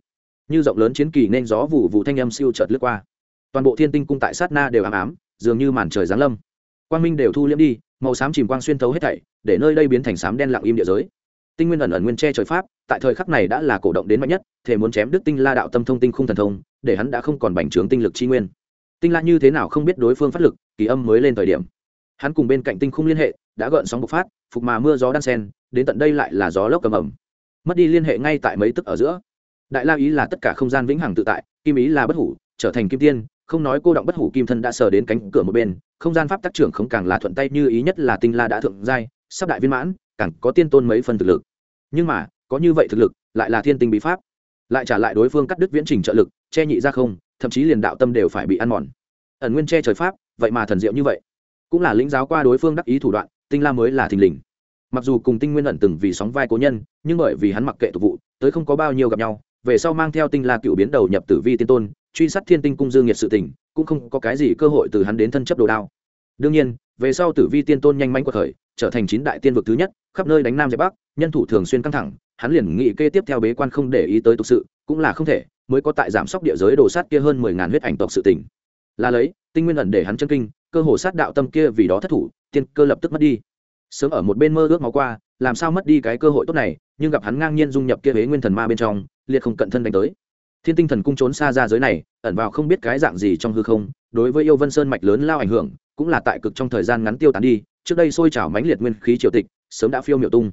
Như rộng lớn chiến kỳ nên gió vụ vụ thanh âm siêu chợt lướt qua. Toàn bộ thiên tinh cung tại sát na đều ám ám, dường như màn trời giáng lâm. Quang minh đều thu liễm đi, màu xám chìm quang xuyên thấu hết thảy, để nơi đây biến thành xám đen lặng im địa giới. Tinh nguyên ẩn ẩn nguyên che trời pháp, tại thời khắc này đã là cổ động đến mạnh nhất thể muốn chém đức tinh la đạo tâm thông tinh khung thần thông, để hắn đã không còn bành trướng tinh lực chi nguyên. Tinh la như thế nào không biết đối phương phát lực, kỳ âm mới lên thời điểm. Hắn cùng bên cạnh tinh khung liên hệ đã gợn sóng bộc phát, phục mà mưa gió đan sen, đến tận đây lại là gió lốc cầm ẩm. Mất đi liên hệ ngay tại mấy tức ở giữa. Đại la ý là tất cả không gian vĩnh hằng tự tại, kim ý là bất hủ, trở thành kim tiên, không nói cô động bất hủ kim thân đã sờ đến cánh cửa một bên, không gian pháp tác trưởng không càng là thuận tay như ý nhất là tinh la đã thượng giai, sắp đại viên mãn, càng có tiên tôn mấy phần thực lực. Nhưng mà, có như vậy thực lực, lại là thiên tinh bí pháp. Lại trả lại đối phương cắt đứt viễn trình trợ lực, che nhị ra không, thậm chí liền đạo tâm đều phải bị ăn mòn. Ẩn nguyên che trời pháp, vậy mà thần diệu như vậy. Cũng là lĩnh giáo qua đối phương đắc ý thủ đoạn tinh la mới là thình lình. Mặc dù cùng tinh nguyên ẩn từng vì sóng vai cố nhân, nhưng bởi vì hắn mặc kệ tục vụ, tới không có bao nhiêu gặp nhau, về sau mang theo tinh la cựu biến đầu nhập tử vi tiên tôn, truy sát thiên tinh cung dương nhiệt sự tình, cũng không có cái gì cơ hội từ hắn đến thân chấp đồ đao. Đương nhiên, về sau tử vi tiên tôn nhanh manh cuộc khởi, trở thành chín đại tiên vực thứ nhất, khắp nơi đánh nam giải bắc, nhân thủ thường xuyên căng thẳng, hắn liền nghị kê tiếp theo bế quan không để ý tới tục sự, cũng là không thể, mới có tại giảm sóc địa giới đồ sát kia hơn mười ngàn huyết ảnh tộc sự tỉnh là lấy, tinh nguyên ẩn để hắn chân kinh cơ hồ sát đạo tâm kia vì đó thất thủ, tiên cơ lập tức mất đi. Sớm ở một bên mơ ước máu qua, làm sao mất đi cái cơ hội tốt này, nhưng gặp hắn ngang nhiên dung nhập kia huế nguyên thần ma bên trong, liệt không cận thân đánh tới. Thiên tinh thần cung trốn xa ra giới này, ẩn vào không biết cái dạng gì trong hư không, đối với yêu vân sơn mạch lớn lao ảnh hưởng, cũng là tại cực trong thời gian ngắn tiêu tán đi, trước đây sôi trào mãnh liệt nguyên khí triều tịch, sớm đã phiêu miểu tung.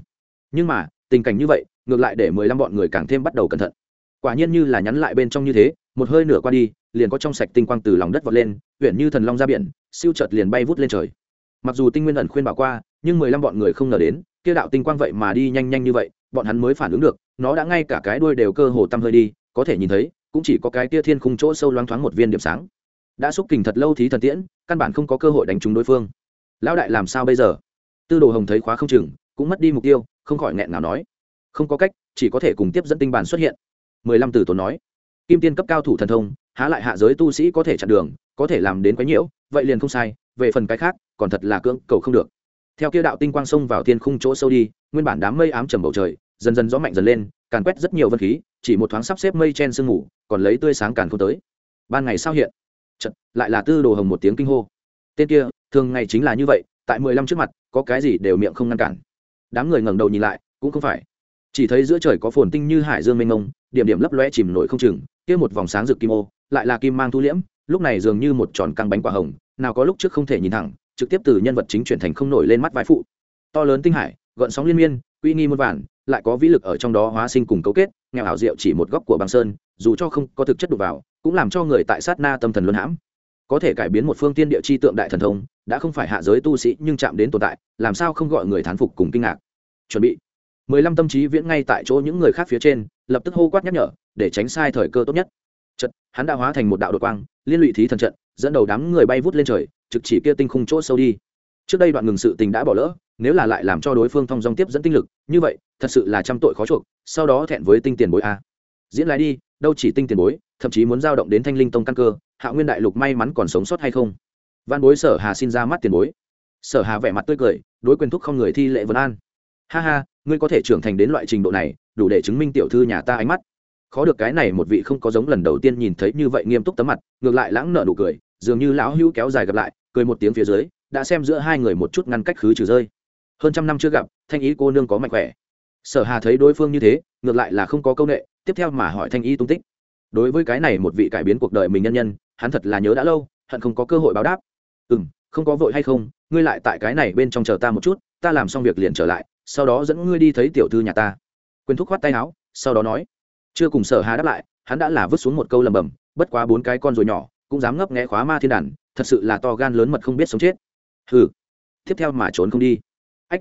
Nhưng mà, tình cảnh như vậy, ngược lại để mười lăm bọn người càng thêm bắt đầu cẩn thận. Quả nhiên như là nhắn lại bên trong như thế một hơi nửa qua đi, liền có trong sạch tinh quang từ lòng đất vọt lên, huyện như thần long ra biển, siêu chợt liền bay vút lên trời. Mặc dù tinh nguyên ẩn khuyên bảo qua, nhưng mười lăm bọn người không ngờ đến, kia đạo tinh quang vậy mà đi nhanh nhanh như vậy, bọn hắn mới phản ứng được, nó đã ngay cả cái đuôi đều cơ hồ tăm hơi đi, có thể nhìn thấy, cũng chỉ có cái kia thiên khung chỗ sâu loáng thoáng một viên điểm sáng. Đã xúc kình thật lâu thí thần tiễn, căn bản không có cơ hội đánh trúng đối phương. Lão đại làm sao bây giờ? Tư đồ hồng thấy khóa không chừng, cũng mất đi mục tiêu, không khỏi nghẹn nào nói. Không có cách, chỉ có thể cùng tiếp dẫn tinh bản xuất hiện. Mười lăm từ tốn nói kim tiên cấp cao thủ thần thông há lại hạ giới tu sĩ có thể chặn đường có thể làm đến quái nhiễu vậy liền không sai về phần cái khác còn thật là cưỡng cầu không được. Theo kia đạo tinh quang sông vào thiên khung chỗ sâu đi nguyên bản đám mây ám trầm bầu trời dần dần gió mạnh dần lên càn quét rất nhiều vân khí chỉ một thoáng sắp xếp mây chen sương ngủ còn lấy tươi sáng càn không tới. Ban ngày sao hiện? Chật, lại là tư đồ hồng một tiếng kinh hô. Tên kia thường ngày chính là như vậy tại mười lăm trước mặt có cái gì đều miệng không ngăn cản. Đám người ngẩng đầu nhìn lại cũng không phải. Chỉ thấy giữa trời có phồn tinh như hải dương mênh mông điểm điểm lấp loe chìm nổi không chừng kia một vòng sáng rực kim ô, lại là kim mang thu liễm, lúc này dường như một tròn căng bánh quả hồng, nào có lúc trước không thể nhìn thẳng, trực tiếp từ nhân vật chính chuyển thành không nổi lên mắt vai phụ. To lớn tinh hải, gợn sóng liên miên uy nghi muôn vàn, lại có vĩ lực ở trong đó hóa sinh cùng cấu kết, nghèo ảo diệu chỉ một góc của băng sơn, dù cho không có thực chất đục vào, cũng làm cho người tại sát na tâm thần luân hãm. Có thể cải biến một phương tiên địa chi tượng đại thần thông, đã không phải hạ giới tu sĩ nhưng chạm đến tồn tại, làm sao không gọi người thán phục cùng kinh ngạc. Chuẩn bị. Mười lăm tâm trí viễn ngay tại chỗ những người khác phía trên lập tức hô quát nhắc nhở, để tránh sai thời cơ tốt nhất. Trận hắn đã hóa thành một đạo đột quang, liên lụy thí thần trận, dẫn đầu đám người bay vút lên trời, trực chỉ kia tinh khung chỗ sâu đi. Trước đây đoạn ngừng sự tình đã bỏ lỡ, nếu là lại làm cho đối phương thông dong tiếp dẫn tinh lực, như vậy, thật sự là trăm tội khó chuộc, sau đó thẹn với tinh tiền bối a. Diễn lại đi, đâu chỉ tinh tiền bối, thậm chí muốn giao động đến thanh linh tông căn cơ, hạ nguyên đại lục may mắn còn sống sót hay không? Văn bối sở hà xin ra mắt tiền bối. Sở hà vẻ mặt tươi cười, đối quyền thúc không người thi lệ vân an. Ha ha ngươi có thể trưởng thành đến loại trình độ này, đủ để chứng minh tiểu thư nhà ta ánh mắt. Khó được cái này một vị không có giống lần đầu tiên nhìn thấy như vậy nghiêm túc tấm mặt, ngược lại lãng nợ nụ cười, dường như lão hữu kéo dài gặp lại, cười một tiếng phía dưới, đã xem giữa hai người một chút ngăn cách khứ trừ rơi. Hơn trăm năm chưa gặp, thanh ý cô nương có mạnh khỏe. Sở hà thấy đối phương như thế, ngược lại là không có công nghệ tiếp theo mà hỏi thanh ý tung tích. Đối với cái này một vị cải biến cuộc đời mình nhân nhân, hắn thật là nhớ đã lâu, hận không có cơ hội báo đáp. Ừ không có vội hay không, ngươi lại tại cái này bên trong chờ ta một chút, ta làm xong việc liền trở lại sau đó dẫn ngươi đi thấy tiểu thư nhà ta. Quyền thúc khoát tay áo, sau đó nói. Chưa cùng sở hà đáp lại, hắn đã là vứt xuống một câu lầm bầm, bất quá bốn cái con rồi nhỏ, cũng dám ngấp nghẽ khóa ma thiên đàn, thật sự là to gan lớn mật không biết sống chết. Hừ, tiếp theo mà trốn không đi. Ách,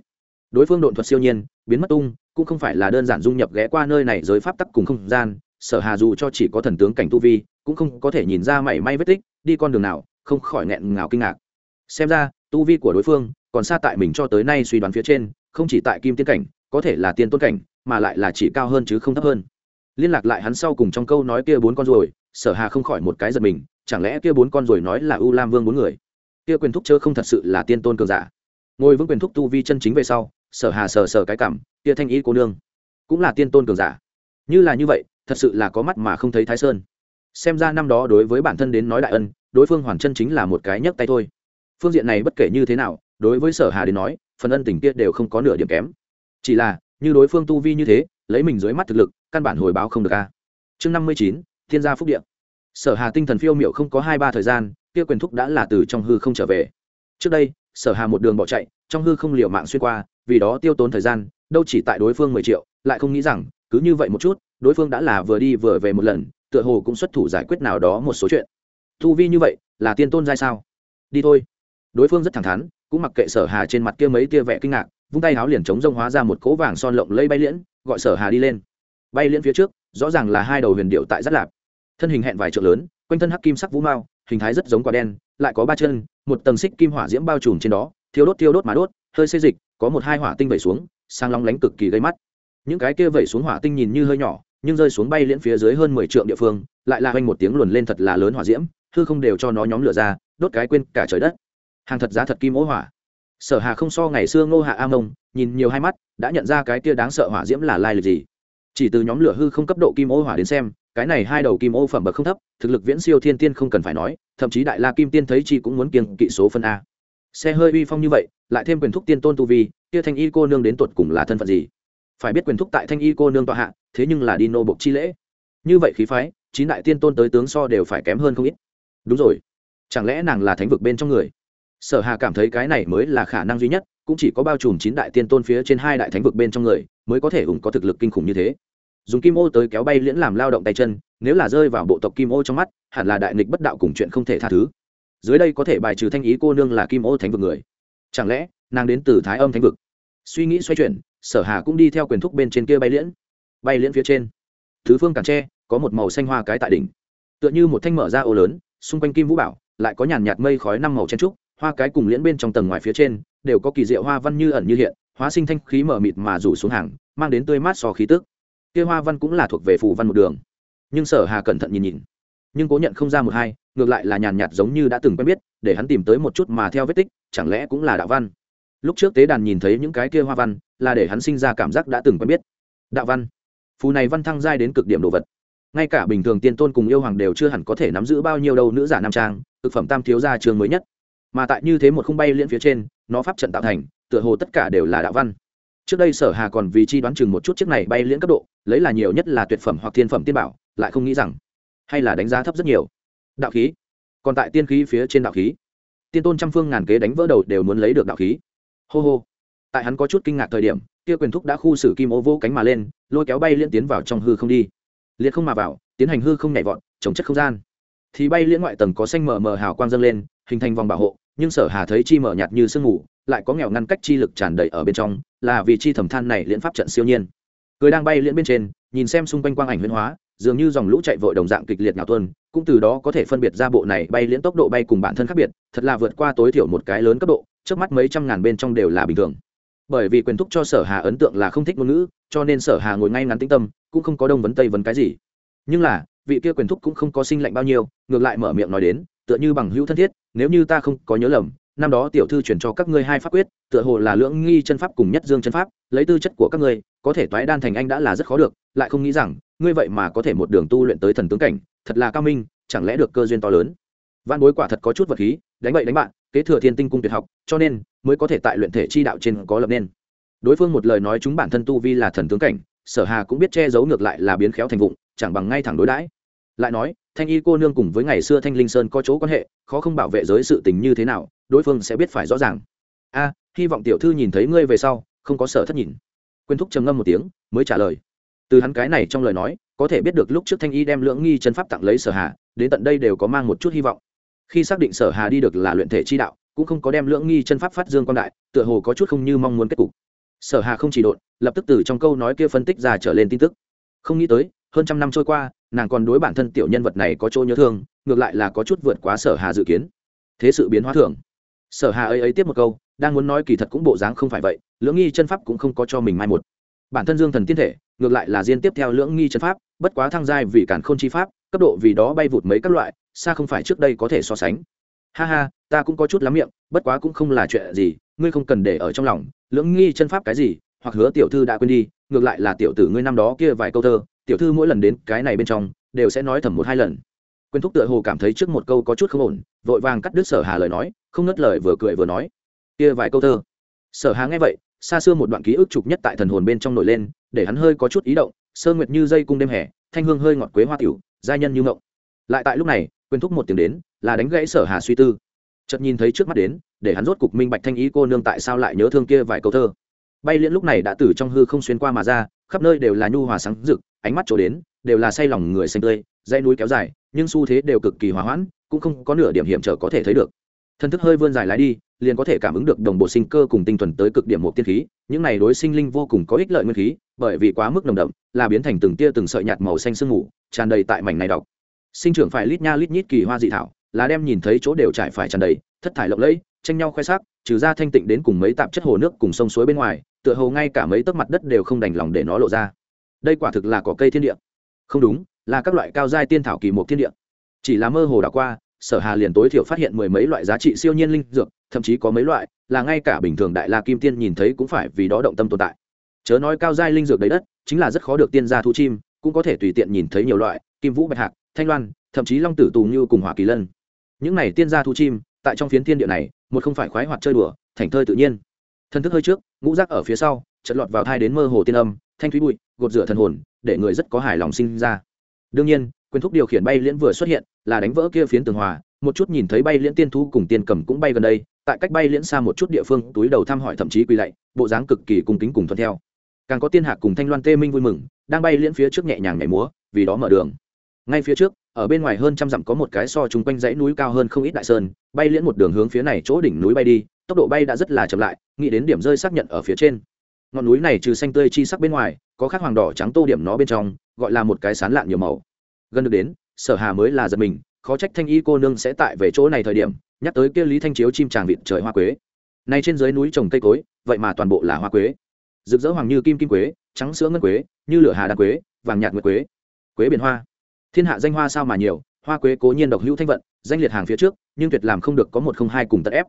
đối phương độn thuật siêu nhiên, biến mất tung, cũng không phải là đơn giản dung nhập ghé qua nơi này giới pháp tắc cùng không gian, sở hà dù cho chỉ có thần tướng cảnh tu vi, cũng không có thể nhìn ra mảy may vết tích, đi con đường nào, không khỏi nghẹn ngào kinh ngạc. Xem ra, tu vi của đối phương, còn xa tại mình cho tới nay suy đoán phía trên không chỉ tại kim tiên cảnh có thể là tiên tôn cảnh mà lại là chỉ cao hơn chứ không thấp hơn. Liên lạc lại hắn sau cùng trong câu nói kia bốn con ruồi, sở hà không khỏi một cái giật mình chẳng lẽ kia bốn con ruồi nói là u lam vương bốn người? Kia quyền thúc chớ không thật sự là tiên tôn cường giả. Ngồi vững quyền thúc tu vi chân chính về sau sở hà sờ sờ cái cảm kia thanh ý cô nương cũng là tiên tôn cường giả. Như là như vậy thật sự là có mắt mà không thấy thái sơn. Xem ra năm đó đối với bản thân đến nói đại ân đối phương hoàn chân chính là một cái nhấc tay thôi. Phương diện này bất kể như thế nào đối với sở hà đến nói phần ân tình kia đều không có nửa điểm kém. Chỉ là, như đối phương tu vi như thế, lấy mình dưới mắt thực lực, căn bản hồi báo không được a. Chương năm mươi chín, thiên gia phúc điện sở hà tinh thần phiêu miệu không có hai ba thời gian, kia quyền thúc đã là từ trong hư không trở về. Trước đây, sở hà một đường bỏ chạy, trong hư không liều mạng xuyên qua, vì đó tiêu tốn thời gian, đâu chỉ tại đối phương mười triệu, lại không nghĩ rằng, cứ như vậy một chút, đối phương đã là vừa đi vừa về một lần, tựa hồ cũng xuất thủ giải quyết nào đó một số chuyện. Thu vi như vậy, là tiên tôn giai sao? Đi thôi. Đối phương rất thẳng thắn cũng mặc kệ sở hà trên mặt kia mấy tia vẻ kinh ngạc, vung tay áo liền chống rông hóa ra một cỗ vàng son lộng lây bay liễn, gọi sở hà đi lên. Bay liễn phía trước, rõ ràng là hai đầu huyền điệu tại rất lạp. Thân hình hẹn vài trượng lớn, quanh thân hắc kim sắc vũ mao, hình thái rất giống quả đen, lại có ba chân, một tầng xích kim hỏa diễm bao trùm trên đó thiếu đốt thiêu đốt mà đốt, hơi xê dịch, có một hai hỏa tinh vẩy xuống sang long lánh cực kỳ gây mắt. Những cái kia vẩy xuống hỏa tinh nhìn như hơi nhỏ, nhưng rơi xuống bay liễn phía dưới hơn mười trượng địa phương, lại là hoành một tiếng luồn lên thật là lớn hỏa diễm, hư không đều cho nó nhóm lửa ra, đốt cái quên cả trời đất hàng thật giá thật kim ố hỏa. Sở hà không so ngày xưa ngô hạ a mông, nhìn nhiều hai mắt, đã nhận ra cái kia đáng sợ hỏa diễm là lai lịch gì. Chỉ từ nhóm lửa hư không cấp độ kim ô hỏa đến xem, cái này hai đầu kim ô phẩm bậc không thấp, thực lực viễn siêu thiên tiên không cần phải nói, thậm chí đại la kim tiên thấy chi cũng muốn kiêng kỵ số phân a. Xe hơi uy phong như vậy, lại thêm quyền thúc tiên tôn tu vi, kia thanh y cô nương đến tuột cùng là thân phận gì? Phải biết quyền thúc tại thanh y cô nương tọa hạ, thế nhưng là đi nô bộc chi lễ. Như vậy khí phái, chín đại tiên tôn tới tướng so đều phải kém hơn không ít. Đúng rồi. Chẳng lẽ nàng là thánh vực bên trong người? Sở hà cảm thấy cái này mới là khả năng duy nhất, cũng chỉ có bao trùm chín đại tiên tôn phía trên hai đại thánh vực bên trong người, mới có thể ủng có thực lực kinh khủng như thế. Dùng kim ô tới kéo bay liễn làm lao động tay chân, nếu là rơi vào bộ tộc kim ô trong mắt, hẳn là đại nghịch bất đạo cùng chuyện không thể tha thứ. Dưới đây có thể bài trừ thanh ý cô nương là kim ô thánh vực người. Chẳng lẽ, nàng đến từ thái âm thánh vực? Suy nghĩ xoay chuyển, sở hà cũng đi theo quyền thúc bên trên kia bay liễn. Bay liễn phía trên. Thứ phương cản tre có một màu xanh hoa cái tại đỉnh. Tựa như một thanh mở ra ô lớn, xung quanh kim vũ bảo, lại có nhàn nhạt mây khói năm màu chen trúc hoa cái cùng liễn bên trong tầng ngoài phía trên, đều có kỳ diệu hoa văn như ẩn như hiện, hóa sinh thanh khí mở mịt mà rủ xuống hàng, mang đến tươi mát so khí tức. Kia hoa văn cũng là thuộc về phù văn một đường. Nhưng sở hà cẩn thận nhìn nhìn, nhưng cố nhận không ra một hai, ngược lại là nhàn nhạt giống như đã từng quen biết, để hắn tìm tới một chút mà theo vết tích, chẳng lẽ cũng là đạo văn. Lúc trước tế đàn nhìn thấy những cái kia hoa văn, là để hắn sinh ra cảm giác đã từng quen biết. Đạo văn. Phù này văn thăng giai đến cực điểm đồ vật. Ngay cả bình thường tiên tôn cùng yêu hoàng đều chưa hẳn có thể nắm giữ bao nhiêu đâu, nữ giả nam trang, thực phẩm tam thiếu gia trường mới nhất mà tại như thế một khung bay liễn phía trên, nó pháp trận tạo thành, tựa hồ tất cả đều là đạo văn. Trước đây sở hà còn vì chi đoán chừng một chút chiếc này bay liễn cấp độ, lấy là nhiều nhất là tuyệt phẩm hoặc thiên phẩm tiên bảo, lại không nghĩ rằng, hay là đánh giá thấp rất nhiều. Đạo khí. Còn tại tiên khí phía trên đạo khí. Tiên tôn trăm phương ngàn kế đánh vỡ đầu đều muốn lấy được đạo khí. Hô hô. Tại hắn có chút kinh ngạc thời điểm, kia quyền thúc đã khu xử kim ô vô cánh mà lên, lôi kéo bay liên tiến vào trong hư không đi. Liệt không mà vào, tiến hành hư không nhảy vọt, chống chất không gian. Thì bay liên ngoại tầng có xanh mờ mờ hào quang dâng lên, hình thành vòng bảo hộ nhưng sở hà thấy chi mở nhạt như sương mù, lại có nghèo ngăn cách chi lực tràn đầy ở bên trong, là vì chi thẩm than này liễn pháp trận siêu nhiên. Cười đang bay liễn bên trên, nhìn xem xung quanh quang ảnh huyễn hóa, dường như dòng lũ chạy vội đồng dạng kịch liệt nào tuân cũng từ đó có thể phân biệt ra bộ này bay liễn tốc độ bay cùng bản thân khác biệt, thật là vượt qua tối thiểu một cái lớn cấp độ, trước mắt mấy trăm ngàn bên trong đều là bình thường. Bởi vì quyền thúc cho sở hà ấn tượng là không thích ngôn ngữ, cho nên sở hà ngồi ngay ngắn tĩnh tâm, cũng không có đông vấn tây vấn cái gì. Nhưng là, vị kia quyền thúc cũng không có sinh lạnh bao nhiêu, ngược lại mở miệng nói đến, tựa như bằng hữu thân thiết nếu như ta không có nhớ lầm, năm đó tiểu thư chuyển cho các ngươi hai pháp quyết, tựa hồ là lưỡng nghi chân pháp cùng nhất dương chân pháp, lấy tư chất của các ngươi, có thể toái đan thành anh đã là rất khó được, lại không nghĩ rằng, ngươi vậy mà có thể một đường tu luyện tới thần tướng cảnh, thật là cao minh, chẳng lẽ được cơ duyên to lớn? Văn bối quả thật có chút vật khí, đánh bậy đánh bạn, kế thừa thiên tinh cung tuyệt học, cho nên mới có thể tại luyện thể chi đạo trên có lập nên. Đối phương một lời nói chúng bản thân tu vi là thần tướng cảnh, sở hà cũng biết che giấu ngược lại là biến khéo thành vụng, chẳng bằng ngay thẳng đối đãi. Lại nói thanh y cô nương cùng với ngày xưa thanh linh sơn có chỗ quan hệ, khó không bảo vệ giới sự tình như thế nào, đối phương sẽ biết phải rõ ràng. A, hy vọng tiểu thư nhìn thấy ngươi về sau, không có sở thất nhìn. Quyên thúc trầm ngâm một tiếng, mới trả lời. Từ hắn cái này trong lời nói, có thể biết được lúc trước thanh y đem lưỡng nghi chân pháp tặng lấy sở hà, đến tận đây đều có mang một chút hy vọng. Khi xác định sở hà đi được là luyện thể chi đạo, cũng không có đem lưỡng nghi chân pháp phát dương quan đại, tựa hồ có chút không như mong muốn kết cục. Sở hà không chỉ đột lập tức từ trong câu nói kia phân tích ra trở lên tin tức. Không nghĩ tới, hơn trăm năm trôi qua nàng còn đối bản thân tiểu nhân vật này có chỗ nhớ thương, ngược lại là có chút vượt quá sở hà dự kiến. Thế sự biến hóa thường. Sở hà ấy ấy tiếp một câu, đang muốn nói kỳ thật cũng bộ dáng không phải vậy, lưỡng nghi chân pháp cũng không có cho mình mai một. Bản thân dương thần tiên thể, ngược lại là diên tiếp theo lưỡng nghi chân pháp, bất quá thăng giai vì cản khôn chi pháp, cấp độ vì đó bay vụt mấy các loại, xa không phải trước đây có thể so sánh. Ha ha, ta cũng có chút lắm miệng, bất quá cũng không là chuyện gì, ngươi không cần để ở trong lòng, lưỡng nghi chân pháp cái gì, hoặc hứa tiểu thư đã quên đi ngược lại là tiểu tử ngươi năm đó kia vài câu thơ, tiểu thư mỗi lần đến cái này bên trong, đều sẽ nói thầm một hai lần. Quyền thúc tựa hồ cảm thấy trước một câu có chút không ổn, vội vàng cắt đứt sở hà lời nói, không ngớt lời vừa cười vừa nói. Kia vài câu thơ. Sở hà nghe vậy, xa xưa một đoạn ký ức trục nhất tại thần hồn bên trong nổi lên, để hắn hơi có chút ý động, sơ nguyệt như dây cung đêm hè, thanh hương hơi ngọt quế hoa tiểu, giai nhân như ngộng lại tại lúc này Quyền thúc một tiếng đến, là đánh gãy sở hà suy tư. Chợt nhìn thấy trước mắt đến, để hắn rốt cục minh bạch thanh ý cô nương tại sao lại nhớ thương kia vài câu thơ bay liễn lúc này đã từ trong hư không xuyên qua mà ra, khắp nơi đều là nhu hòa sáng rực, ánh mắt chỗ đến, đều là say lòng người xanh tươi, dãy núi kéo dài, nhưng xu thế đều cực kỳ hòa hoãn, cũng không có nửa điểm hiểm trở có thể thấy được. Thân thức hơi vươn dài lái đi, liền có thể cảm ứng được đồng bộ sinh cơ cùng tinh thuần tới cực điểm một tiên khí, những này đối sinh linh vô cùng có ích lợi nguyên khí, bởi vì quá mức nồng đậm, là biến thành từng tia từng sợi nhạt màu xanh sương mù, tràn đầy tại mảnh này đọc. Sinh trưởng phải lít nha lít nhít kỳ hoa dị thảo, là đem nhìn thấy chỗ đều trải phải tràn đầy, thất thải lộng lẫy tranh nhau khoe sắc, trừ ra thanh tịnh đến cùng mấy tạp chất hồ nước cùng sông suối bên ngoài, tựa hồ ngay cả mấy tấc mặt đất đều không đành lòng để nó lộ ra. Đây quả thực là cỏ cây thiên địa. Không đúng, là các loại cao giai tiên thảo kỳ một thiên địa. Chỉ là mơ hồ đảo qua, sở hà liền tối thiểu phát hiện mười mấy loại giá trị siêu nhiên linh dược, thậm chí có mấy loại là ngay cả bình thường đại la kim tiên nhìn thấy cũng phải vì đó động tâm tồn tại. Chớ nói cao giai linh dược đầy đất, chính là rất khó được tiên gia thu chim, cũng có thể tùy tiện nhìn thấy nhiều loại, kim vũ bạch hạc, thanh loan, thậm chí long tử tù như cùng hỏa kỳ lân. Những này tiên gia thu chim tại trong phiến thiên địa này, một không phải khoái hoạt chơi đùa, thành thơi tự nhiên. Thân thức hơi trước, ngũ rác ở phía sau chật lọt vào thai đến mơ hồ tiên âm, thanh thúy bụi, gột rửa thần hồn, để người rất có hài lòng sinh ra. Đương nhiên, quyền thúc điều khiển bay liễn vừa xuất hiện, là đánh vỡ kia phiến tường hòa, một chút nhìn thấy bay liễn tiên thu cùng tiên cầm cũng bay gần đây, tại cách bay liễn xa một chút địa phương, túi đầu thăm hỏi thậm chí quỳ lạy, bộ dáng cực kỳ cung kính cùng thuận theo. Càng có tiên hạc cùng thanh loan tê minh vui mừng, đang bay liễn phía trước nhẹ nhàng nhảy múa, vì đó mở đường. Ngay phía trước ở bên ngoài hơn trăm dặm có một cái so chung quanh dãy núi cao hơn không ít đại sơn, bay liễn một đường hướng phía này chỗ đỉnh núi bay đi, tốc độ bay đã rất là chậm lại, nghĩ đến điểm rơi xác nhận ở phía trên. Ngọn núi này trừ xanh tươi chi sắc bên ngoài, có khác hoàng đỏ trắng tô điểm nó bên trong, gọi là một cái sán lạn nhiều màu. Gần được đến, sở hà mới là giật mình, khó trách thanh y cô nương sẽ tại về chỗ này thời điểm, nhắc tới kia lý thanh chiếu chim tràng vịt trời hoa quế. Này trên dưới núi trồng cây cối, vậy mà toàn bộ là hoa quế. Rực rỡ hoàng như kim kim quế, trắng sữa ngân quế, như lửa hà đa quế, vàng nhạt nguyệt quế. Quế biển hoa thiên hạ danh hoa sao mà nhiều, hoa quế cố nhiên độc hữu thanh vận, danh liệt hàng phía trước, nhưng tuyệt làm không được có một không hai cùng tận ép.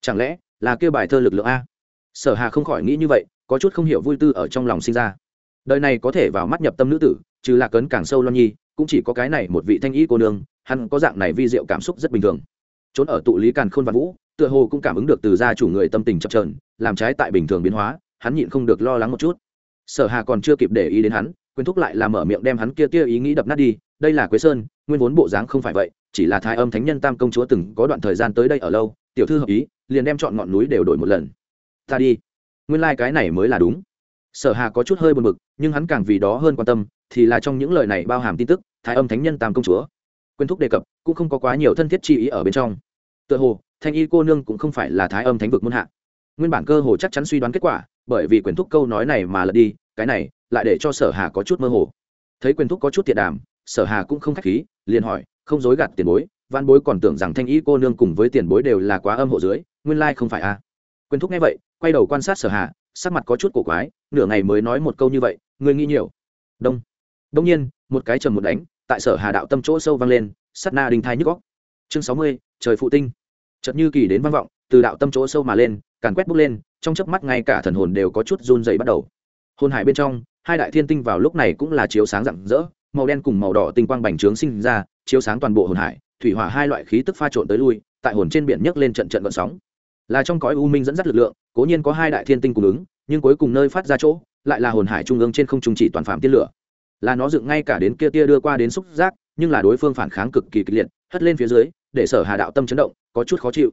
Chẳng lẽ là kêu bài thơ lực lượng a? Sở hà không khỏi nghĩ như vậy, có chút không hiểu vui tư ở trong lòng sinh ra. Đời này có thể vào mắt nhập tâm nữ tử, trừ lạc cấn càng sâu lo nhi, cũng chỉ có cái này một vị thanh ý cô nương, hắn có dạng này vi diệu cảm xúc rất bình thường. Trốn ở tụ lý càn khôn văn vũ, tựa hồ cũng cảm ứng được từ gia chủ người tâm tình chập trờn làm trái tại bình thường biến hóa, hắn nhịn không được lo lắng một chút. Sở hà còn chưa kịp để ý đến hắn, quyến thúc lại làm mở miệng đem hắn kia tia ý nghĩ đập nát đi đây là quế sơn nguyên vốn bộ dáng không phải vậy chỉ là thái âm thánh nhân tam công chúa từng có đoạn thời gian tới đây ở lâu tiểu thư hợp ý liền đem chọn ngọn núi đều đổi một lần ta đi nguyên lai、like、cái này mới là đúng sở hà có chút hơi buồn bực, nhưng hắn càng vì đó hơn quan tâm thì là trong những lời này bao hàm tin tức thái âm thánh nhân tam công chúa quyên thúc đề cập cũng không có quá nhiều thân thiết chi ý ở bên trong tựa hồ thanh y cô nương cũng không phải là thái âm thánh vực muôn hạ nguyên bản cơ hồ chắc chắn suy đoán kết quả bởi vì quyền thúc câu nói này mà lật đi cái này lại để cho sở hà có chút mơ hồ thấy quyền thúc có chút thiệt đàm sở hà cũng không khách khí, liền hỏi, không dối gạt tiền bối văn bối còn tưởng rằng thanh y cô nương cùng với tiền bối đều là quá âm hộ dưới, nguyên lai không phải a à. quyền thúc nghe vậy, quay đầu quan sát sở hà, sắc mặt có chút cổ quái, nửa ngày mới nói một câu như vậy người nghĩ nhiều. Đông. Đông nhiên, một cái trầm một đánh, tại sở hà đạo tâm chỗ sâu vang lên sắt na đình thai nhức góc chương sáu mươi, trời phụ tinh. Chợt như kỳ đến vang vọng, từ đạo tâm chỗ sâu mà lên, càn quét bốc lên, trong chớp mắt ngay cả thần hồn đều có chút run dày bắt đầu. Hồn hải bên trong, hai đại thiên tinh vào lúc này cũng là chiếu sáng rạng rỡ màu đen cùng màu đỏ tinh quang bành trướng sinh ra, chiếu sáng toàn bộ hồn hải, thủy hỏa hai loại khí tức pha trộn tới lui, tại hồn trên biển nhấc lên trận trận vận sóng. Là trong cõi u minh dẫn dắt lực lượng, cố nhiên có hai đại thiên tinh cùng ứng, nhưng cuối cùng nơi phát ra chỗ, lại là hồn hải trung ương trên không trung chỉ toàn phạm tiên lửa. Là nó dựng ngay cả đến kia tia đưa qua đến xúc giác, nhưng là đối phương phản kháng cực kỳ kịch liệt, hất lên phía dưới, để sở hà đạo tâm chấn động, có chút khó chịu.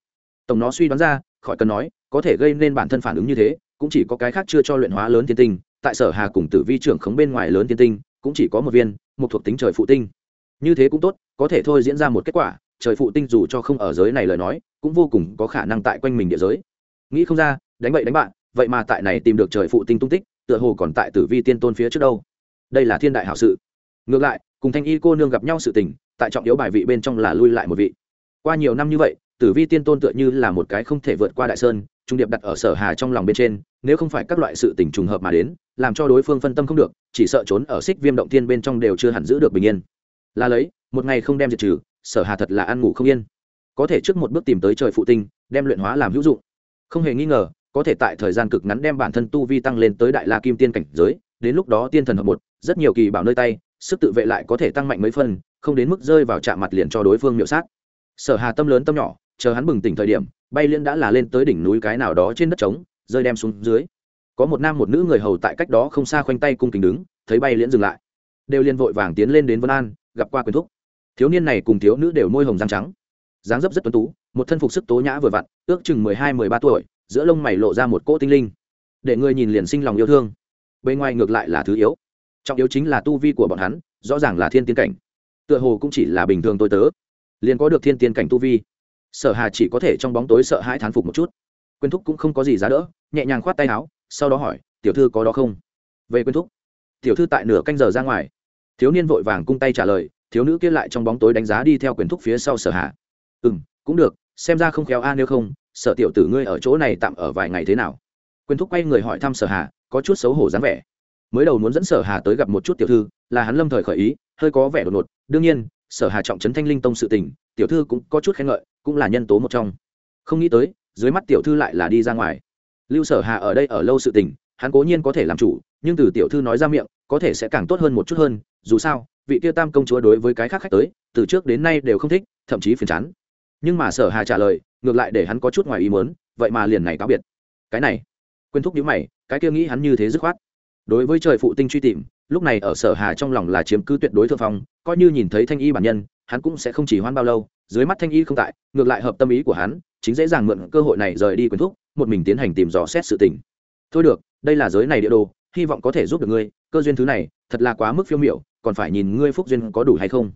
Tổng nó suy đoán ra, khỏi cần nói, có thể gây nên bản thân phản ứng như thế, cũng chỉ có cái khác chưa cho luyện hóa lớn thiên tinh, tại sở hà cùng tử vi trưởng khống bên ngoài lớn thiên tinh cũng chỉ có một viên, một thuộc tính trời phụ tinh. Như thế cũng tốt, có thể thôi diễn ra một kết quả, trời phụ tinh dù cho không ở giới này lời nói, cũng vô cùng có khả năng tại quanh mình địa giới. Nghĩ không ra, đánh bậy đánh bạn, vậy mà tại này tìm được trời phụ tinh tung tích, tựa hồ còn tại tử vi tiên tôn phía trước đâu. Đây là thiên đại hảo sự. Ngược lại, cùng thanh y cô nương gặp nhau sự tình, tại trọng yếu bài vị bên trong là lui lại một vị. Qua nhiều năm như vậy, tử vi tiên tôn tựa như là một cái không thể vượt qua đại sơn trung điệp đặt ở sở hà trong lòng bên trên, nếu không phải các loại sự tình trùng hợp mà đến, làm cho đối phương phân tâm không được, chỉ sợ trốn ở xích viêm động thiên bên trong đều chưa hẳn giữ được bình yên. Là lấy, một ngày không đem diệt trừ, sở hà thật là ăn ngủ không yên. Có thể trước một bước tìm tới trời phụ tinh, đem luyện hóa làm hữu dụng. Không hề nghi ngờ, có thể tại thời gian cực ngắn đem bản thân tu vi tăng lên tới đại la kim tiên cảnh giới, đến lúc đó tiên thần hợp một, rất nhiều kỳ bảo nơi tay, sức tự vệ lại có thể tăng mạnh mấy phân không đến mức rơi vào chạm mặt liền cho đối phương miệu sát. Sở hà tâm lớn tâm nhỏ chờ hắn bừng tỉnh thời điểm, bay liên đã là lên tới đỉnh núi cái nào đó trên đất trống, rơi đem xuống dưới. Có một nam một nữ người hầu tại cách đó không xa khoanh tay cung kính đứng, thấy bay liễn dừng lại. Đều liên vội vàng tiến lên đến vân an, gặp qua quyền thúc. Thiếu niên này cùng thiếu nữ đều môi hồng răng trắng. Dáng dấp rất tuấn tú, một thân phục sức tố nhã vừa vặn, ước chừng mười hai, mười ba tuổi, giữa lông mày lộ ra một cỗ tinh linh. Để người nhìn liền sinh lòng yêu thương. Bên ngoài ngược lại là thứ yếu. Trọng yếu chính là tu vi của bọn hắn, rõ ràng là thiên tiên cảnh. Tựa hồ cũng chỉ là bình thường tôi tớ. Liền có được thiên tiên cảnh tu vi sở hà chỉ có thể trong bóng tối sợ hãi thán phục một chút. Quyên thúc cũng không có gì giá đỡ, nhẹ nhàng khoát tay áo, sau đó hỏi, tiểu thư có đó không? Về quyên thúc. Tiểu thư tại nửa canh giờ ra ngoài. Thiếu niên vội vàng cung tay trả lời, thiếu nữ kia lại trong bóng tối đánh giá đi theo quyền thúc phía sau sở hà. Ừ m cũng được, xem ra không khéo a, nếu không sở tiểu tử ngươi ở chỗ này tạm ở vài ngày thế nào? Quyền thúc quay người hỏi thăm sở hà, có chút xấu hổ dáng vẻ. Mới đầu muốn dẫn sở hà tới gặp một chút tiểu thư, là hắn lâm thời khởi ý, hơi có vẻ đột ngột. Đương nhiên, sở hà trọng trấn thanh linh tông sự tình, tiểu thư cũng có chút khen ngợi cũng là nhân tố một trong. Không nghĩ tới, dưới mắt tiểu thư lại là đi ra ngoài. Lưu sở hà ở đây ở lâu sự tình, hắn cố nhiên có thể làm chủ, nhưng từ tiểu thư nói ra miệng, có thể sẽ càng tốt hơn một chút hơn, dù sao, vị tiêu tam công chúa đối với cái khác khách tới, từ trước đến nay đều không thích, thậm chí phiền chán. Nhưng mà sở hà trả lời, ngược lại để hắn có chút ngoài ý muốn, vậy mà liền này cáo biệt. Cái này quên thúc nhíu mày, cái kia nghĩ hắn như thế dứt khoát. Đối với trời phụ tinh truy tìm, lúc này ở sở hà trong lòng là chiếm cứ tuyệt đối thượng phong, coi như nhìn thấy thanh y bản nhân, hắn cũng sẽ không chỉ hoan bao lâu dưới mắt thanh y không tại, ngược lại hợp tâm ý của hắn, chính dễ dàng mượn cơ hội này rời đi quyền thúc, một mình tiến hành tìm dò xét sự tình. Thôi được, đây là giới này địa đồ, hy vọng có thể giúp được ngươi, cơ duyên thứ này, thật là quá mức phiêu miểu, còn phải nhìn ngươi phúc duyên có đủ hay không.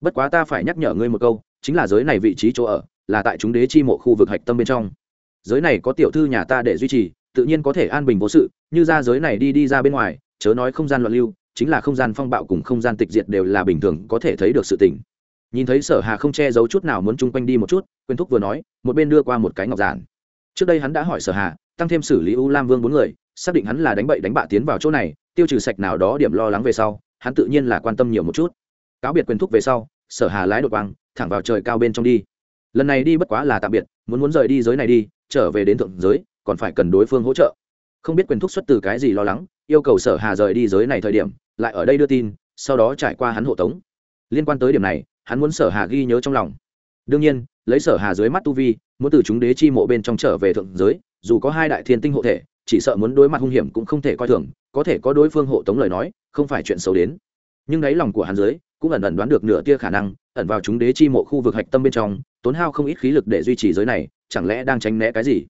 Bất quá ta phải nhắc nhở ngươi một câu, chính là giới này vị trí chỗ ở, là tại chúng đế chi mộ khu vực hạch tâm bên trong. Giới này có tiểu thư nhà ta để duy trì, tự nhiên có thể an bình vô sự, như ra giới này đi đi ra bên ngoài, chớ nói không gian loạn lưu, chính là không gian phong bạo cùng không gian tịch diệt đều là bình thường có thể thấy được sự tình nhìn thấy sở hà không che giấu chút nào muốn chung quanh đi một chút quyên thúc vừa nói, một bên đưa qua một cái ngọc giản. Trước đây hắn đã hỏi sở hà, tăng thêm xử lý u lam vương bốn người, xác định hắn là đánh bậy đánh bạ tiến vào chỗ này, tiêu trừ sạch nào đó điểm lo lắng về sau, hắn tự nhiên là quan tâm nhiều một chút. Cáo biệt quyền thúc về sau, sở hà lái đột quang, thẳng vào trời cao bên trong đi. Lần này đi bất quá là tạm biệt, muốn muốn rời đi giới này đi, trở về đến thượng giới, còn phải cần đối phương hỗ trợ. Không biết quyền thúc xuất từ cái gì lo lắng, yêu cầu sở hà rời đi giới này thời điểm, lại ở đây đưa tin, sau đó trải qua hắn hộ tống. Liên quan tới điểm này hắn muốn sở hà ghi nhớ trong lòng. Đương nhiên, lấy sở hà dưới mắt tu vi, muốn từ chúng đế chi mộ bên trong trở về thượng giới, dù có hai đại thiên tinh hộ thể, chỉ sợ muốn đối mặt hung hiểm cũng không thể coi thường, có thể có đối phương hộ tống lời nói, không phải chuyện xấu đến. Nhưng đáy lòng của hắn dưới, cũng ẩn ẩn đoán được nửa tia khả năng, ẩn vào chúng đế chi mộ khu vực hạch tâm bên trong, tốn hao không ít khí lực để duy trì giới này, chẳng lẽ đang tránh né cái gì?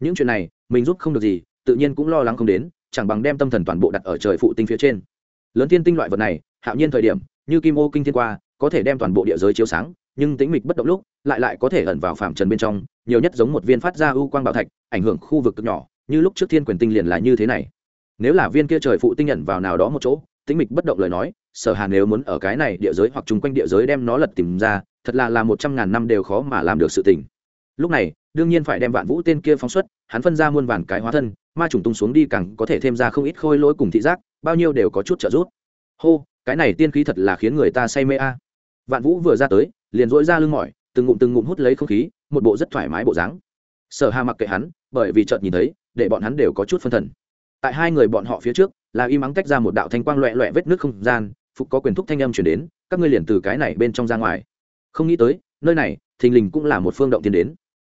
Những chuyện này, mình giúp không được gì, tự nhiên cũng lo lắng không đến, chẳng bằng đem tâm thần toàn bộ đặt ở trời phụ tinh phía trên. Lớn thiên tinh loại vật này, hạo nhiên thời điểm, như kim ô kinh thiên qua có thể đem toàn bộ địa giới chiếu sáng, nhưng tĩnh mịch bất động lúc, lại lại có thể ẩn vào phạm trần bên trong, nhiều nhất giống một viên phát ra ưu quang bảo thạch, ảnh hưởng khu vực cực nhỏ, như lúc trước thiên quyền tinh liền là như thế này. Nếu là viên kia trời phụ tinh nhận vào nào đó một chỗ, tĩnh mịch bất động lời nói, sở hà nếu muốn ở cái này địa giới hoặc chung quanh địa giới đem nó lật tìm ra, thật là là một trăm ngàn năm đều khó mà làm được sự tình. Lúc này, đương nhiên phải đem vạn vũ tên kia phóng xuất, hắn phân ra muôn vàn cái hóa thân, ma trùng tung xuống đi càng có thể thêm ra không ít khôi lỗi cùng thị giác, bao nhiêu đều có chút trợ giúp. Hô, cái này tiên khí thật là khiến người ta say mê a vạn vũ vừa ra tới, liền dỗi ra lưng mỏi, từng ngụm từng ngụm hút lấy không khí, một bộ rất thoải mái bộ dáng. Sở hà mặc kệ hắn, bởi vì chợt nhìn thấy, để bọn hắn đều có chút phân thần. Tại hai người bọn họ phía trước, là y mắng tách ra một đạo thanh quang loẹ loẹ vết nước không gian, phục có quyền thúc thanh âm chuyển đến, các ngươi liền từ cái này bên trong ra ngoài. Không nghĩ tới, nơi này, thình lình cũng là một phương động tiến đến.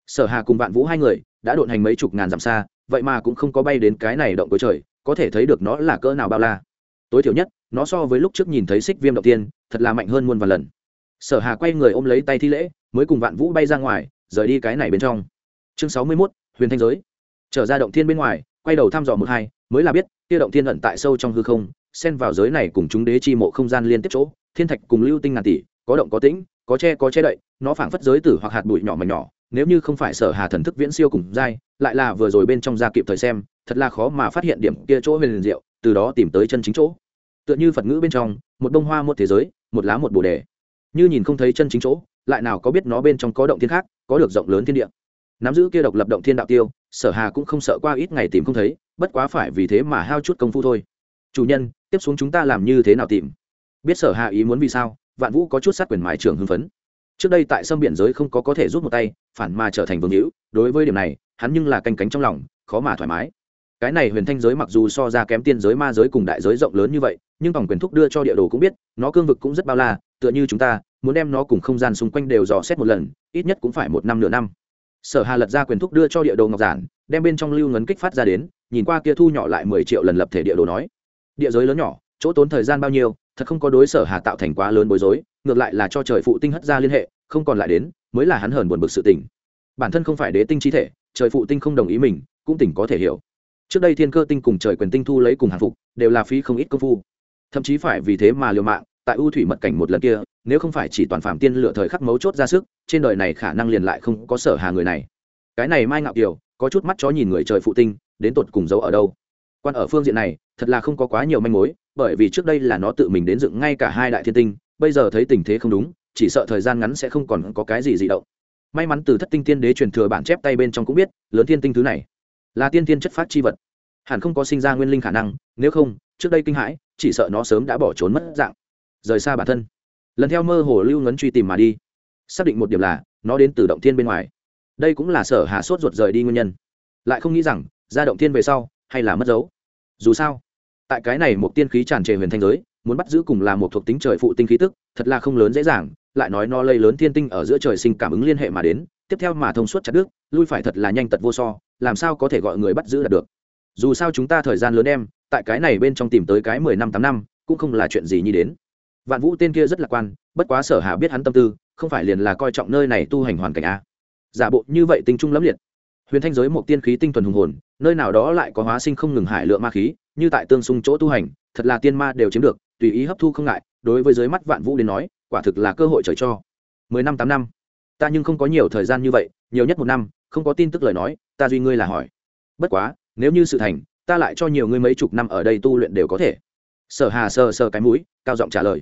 Sở hà cùng vạn vũ hai người, đã độn hành mấy chục ngàn dặm xa, vậy mà cũng không có bay đến cái này động cuối trời, có thể thấy được nó là cỡ nào bao la. Tối thiểu nhất, nó so với lúc trước nhìn thấy xích viêm động tiên, thật là mạnh hơn muôn vài lần sở hà quay người ôm lấy tay thi lễ mới cùng vạn vũ bay ra ngoài rời đi cái này bên trong. Chương sáu mươi 61, huyền thanh giới. Trở ra động thiên bên ngoài quay đầu thăm dò một hai mới là biết kia động thiên ẩn tại sâu trong hư không xen vào giới này cùng chúng đế chi mộ không gian liên tiếp chỗ thiên thạch cùng lưu tinh ngàn tỷ có động có tĩnh có che có che đậy nó phảng phất giới tử hoặc hạt bụi nhỏ mà nhỏ nếu như không phải sở hà thần thức viễn siêu cùng dai lại là vừa rồi bên trong ra kịp thời xem thật là khó mà phát hiện điểm kia chỗ huyền diệu từ đó tìm tới chân chính chỗ. Tựa như phật ngữ bên trong một bông hoa một thế giới một lá một bồ đề như nhìn không thấy chân chính chỗ, lại nào có biết nó bên trong có động thiên khác, có được rộng lớn thiên địa. Nắm giữ kia độc lập động thiên đạo tiêu, sở hà cũng không sợ qua ít ngày tìm không thấy, bất quá phải vì thế mà hao chút công phu thôi. Chủ nhân, tiếp xuống chúng ta làm như thế nào tìm? Biết sở hà ý muốn vì sao, vạn vũ có chút sát quyền mái trường hưng phấn. Trước đây tại sâm biển giới không có có thể rút một tay, phản mà trở thành vương hữu, đối với điểm này, hắn nhưng là canh cánh trong lòng, khó mà thoải mái. Cái này huyền thanh giới mặc dù so ra kém tiên giới ma giới cùng đại giới rộng lớn như vậy, nhưng tổng quyền thúc đưa cho địa đồ cũng biết, nó cương vực cũng rất bao la tựa như chúng ta, muốn đem nó cùng không gian xung quanh đều dò xét một lần, ít nhất cũng phải một năm nửa năm. Sở hà lật ra quyền thúc đưa cho địa đồ ngọc giản, đem bên trong lưu ngấn kích phát ra đến, nhìn qua kia thu nhỏ lại mười triệu lần lập thể địa đồ nói. Địa giới lớn nhỏ, chỗ tốn thời gian bao nhiêu, thật không có đối sở hà tạo thành quá lớn bối rối, ngược lại là cho trời phụ tinh hất ra liên hệ, không còn lại đến, mới là hắn hờn buồn bực sự tình. Bản thân không phải đế tinh chi thể, trời phụ tinh không đồng ý mình, cũng tỉnh có thể hiểu. Trước đây thiên cơ tinh cùng trời quyền tinh thu lấy cùng hàng phục, đều là phí không ít công phu. Thậm chí phải vì thế mà liều mạng tại U thủy mật cảnh một lần kia, nếu không phải chỉ toàn phạm tiên lựa thời khắc mấu chốt ra sức, trên đời này khả năng liền lại không có sở hà người này. Cái này mai ngạo kiều, có chút mắt chó nhìn người trời phụ tinh, đến tột cùng giấu ở đâu? Quan ở phương diện này, thật là không có quá nhiều manh mối, bởi vì trước đây là nó tự mình đến dựng ngay cả hai đại thiên tinh, bây giờ thấy tình thế không đúng, chỉ sợ thời gian ngắn sẽ không còn có cái gì dị động. May mắn từ thất tinh tiên đế truyền thừa bản chép tay bên trong cũng biết, lớn thiên tinh thứ này là tiên tiên chất phát chi vật. Hẳn không có sinh ra nguyên linh khả năng, nếu không, trước đây kinh hãi, chỉ sợ nó sớm đã bỏ trốn mất dạng rời xa bản thân. Lần theo mơ hồ lưu ngấn truy tìm mà đi. Xác định một điểm là, nó đến từ động thiên bên ngoài. Đây cũng là sở hạ sốt ruột rời đi nguyên nhân. Lại không nghĩ rằng, ra động thiên về sau, hay là mất dấu. Dù sao, tại cái này một tiên khí tràn trề huyền thanh giới, muốn bắt giữ cùng là một thuộc tính trời phụ tinh khí tức, thật là không lớn dễ dàng, lại nói nó lây lớn thiên tinh ở giữa trời sinh cảm ứng liên hệ mà đến, tiếp theo mà thông suốt chặt đứt, lui phải thật là nhanh tật vô so, làm sao có thể gọi người bắt giữ được. Dù sao chúng ta thời gian lớn em tại cái này bên trong tìm tới cái mười năm tám năm, cũng không là chuyện gì như đến vạn vũ tên kia rất lạc quan, bất quá sở hà biết hắn tâm tư, không phải liền là coi trọng nơi này tu hành hoàn cảnh a. Giả bộ như vậy tinh trung lẫm liệt. Huyền thanh giới một tiên khí tinh thuần hùng hồn, nơi nào đó lại có hóa sinh không ngừng hải lượng ma khí, như tại tương xung chỗ tu hành, thật là tiên ma đều chiếm được, tùy ý hấp thu không ngại, đối với giới mắt vạn vũ đến nói, quả thực là cơ hội trời cho. Mười năm tám năm. Ta nhưng không có nhiều thời gian như vậy, nhiều nhất một năm, không có tin tức lời nói, ta duy ngươi là hỏi. Bất quá, nếu như sự thành, ta lại cho nhiều ngươi mấy chục năm ở đây tu luyện đều có thể. Sở hà sờ sờ cái mũi, cao giọng trả lời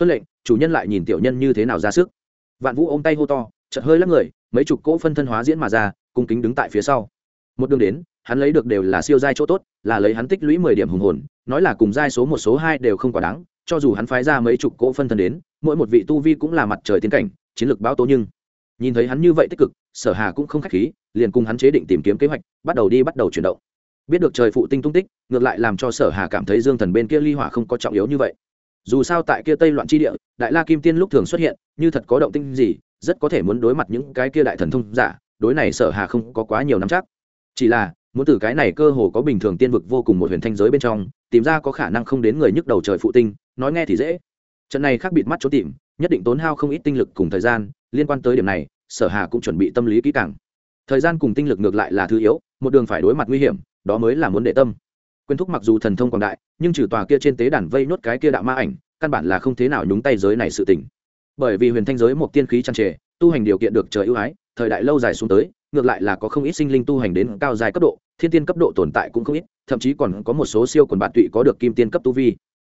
tuân lệnh, chủ nhân lại nhìn tiểu nhân như thế nào ra sức. Vạn vũ ôm tay hô to chật hơi lắc người, mấy chục cỗ phân thân hóa diễn mà ra, cung kính đứng tại phía sau. Một đường đến, hắn lấy được đều là siêu giai chỗ tốt, là lấy hắn tích lũy mười điểm hùng hồn, nói là cùng giai số một, số hai đều không quá đáng, cho dù hắn phái ra mấy chục cỗ phân thân đến, mỗi một vị tu vi cũng là mặt trời tiến cảnh, chiến lược báo tố nhưng, nhìn thấy hắn như vậy tích cực, sở hà cũng không khách khí, liền cùng hắn chế định tìm kiếm kế hoạch, bắt đầu đi bắt đầu chuyển động. Biết được trời phụ tinh tung tích, ngược lại làm cho sở hà cảm thấy dương thần bên kia ly hỏa không có trọng yếu như vậy dù sao tại kia tây loạn chi địa, đại la kim tiên lúc thường xuất hiện, như thật có động tinh gì, rất có thể muốn đối mặt những cái kia đại thần thông giả, đối này sở hà không có quá nhiều nắm chắc. Chỉ là, muốn từ cái này cơ hồ có bình thường tiên vực vô cùng một huyền thanh giới bên trong, tìm ra có khả năng không đến người nhức đầu trời phụ tinh, nói nghe thì dễ. Trận này khác biệt mắt chỗ tìm, nhất định tốn hao không ít tinh lực cùng thời gian, liên quan tới điểm này, sở hà cũng chuẩn bị tâm lý kỹ càng. Thời gian cùng tinh lực ngược lại là thứ yếu, một đường phải đối mặt nguy hiểm, đó mới là muốn để tâm quyền thúc mặc dù thần thông quảng đại, nhưng trừ tòa kia trên tế đàn vây nốt cái kia đạo ma ảnh, căn bản là không thế nào nhúng tay giới này sự tình. Bởi vì huyền thanh giới một tiên khí tràn trề, tu hành điều kiện được trời ưu ái, thời đại lâu dài xuống tới, ngược lại là có không ít sinh linh tu hành đến cao dài cấp độ, thiên tiên cấp độ tồn tại cũng không ít, thậm chí còn có một số siêu quần bạn tụy có được kim tiên cấp tu vi.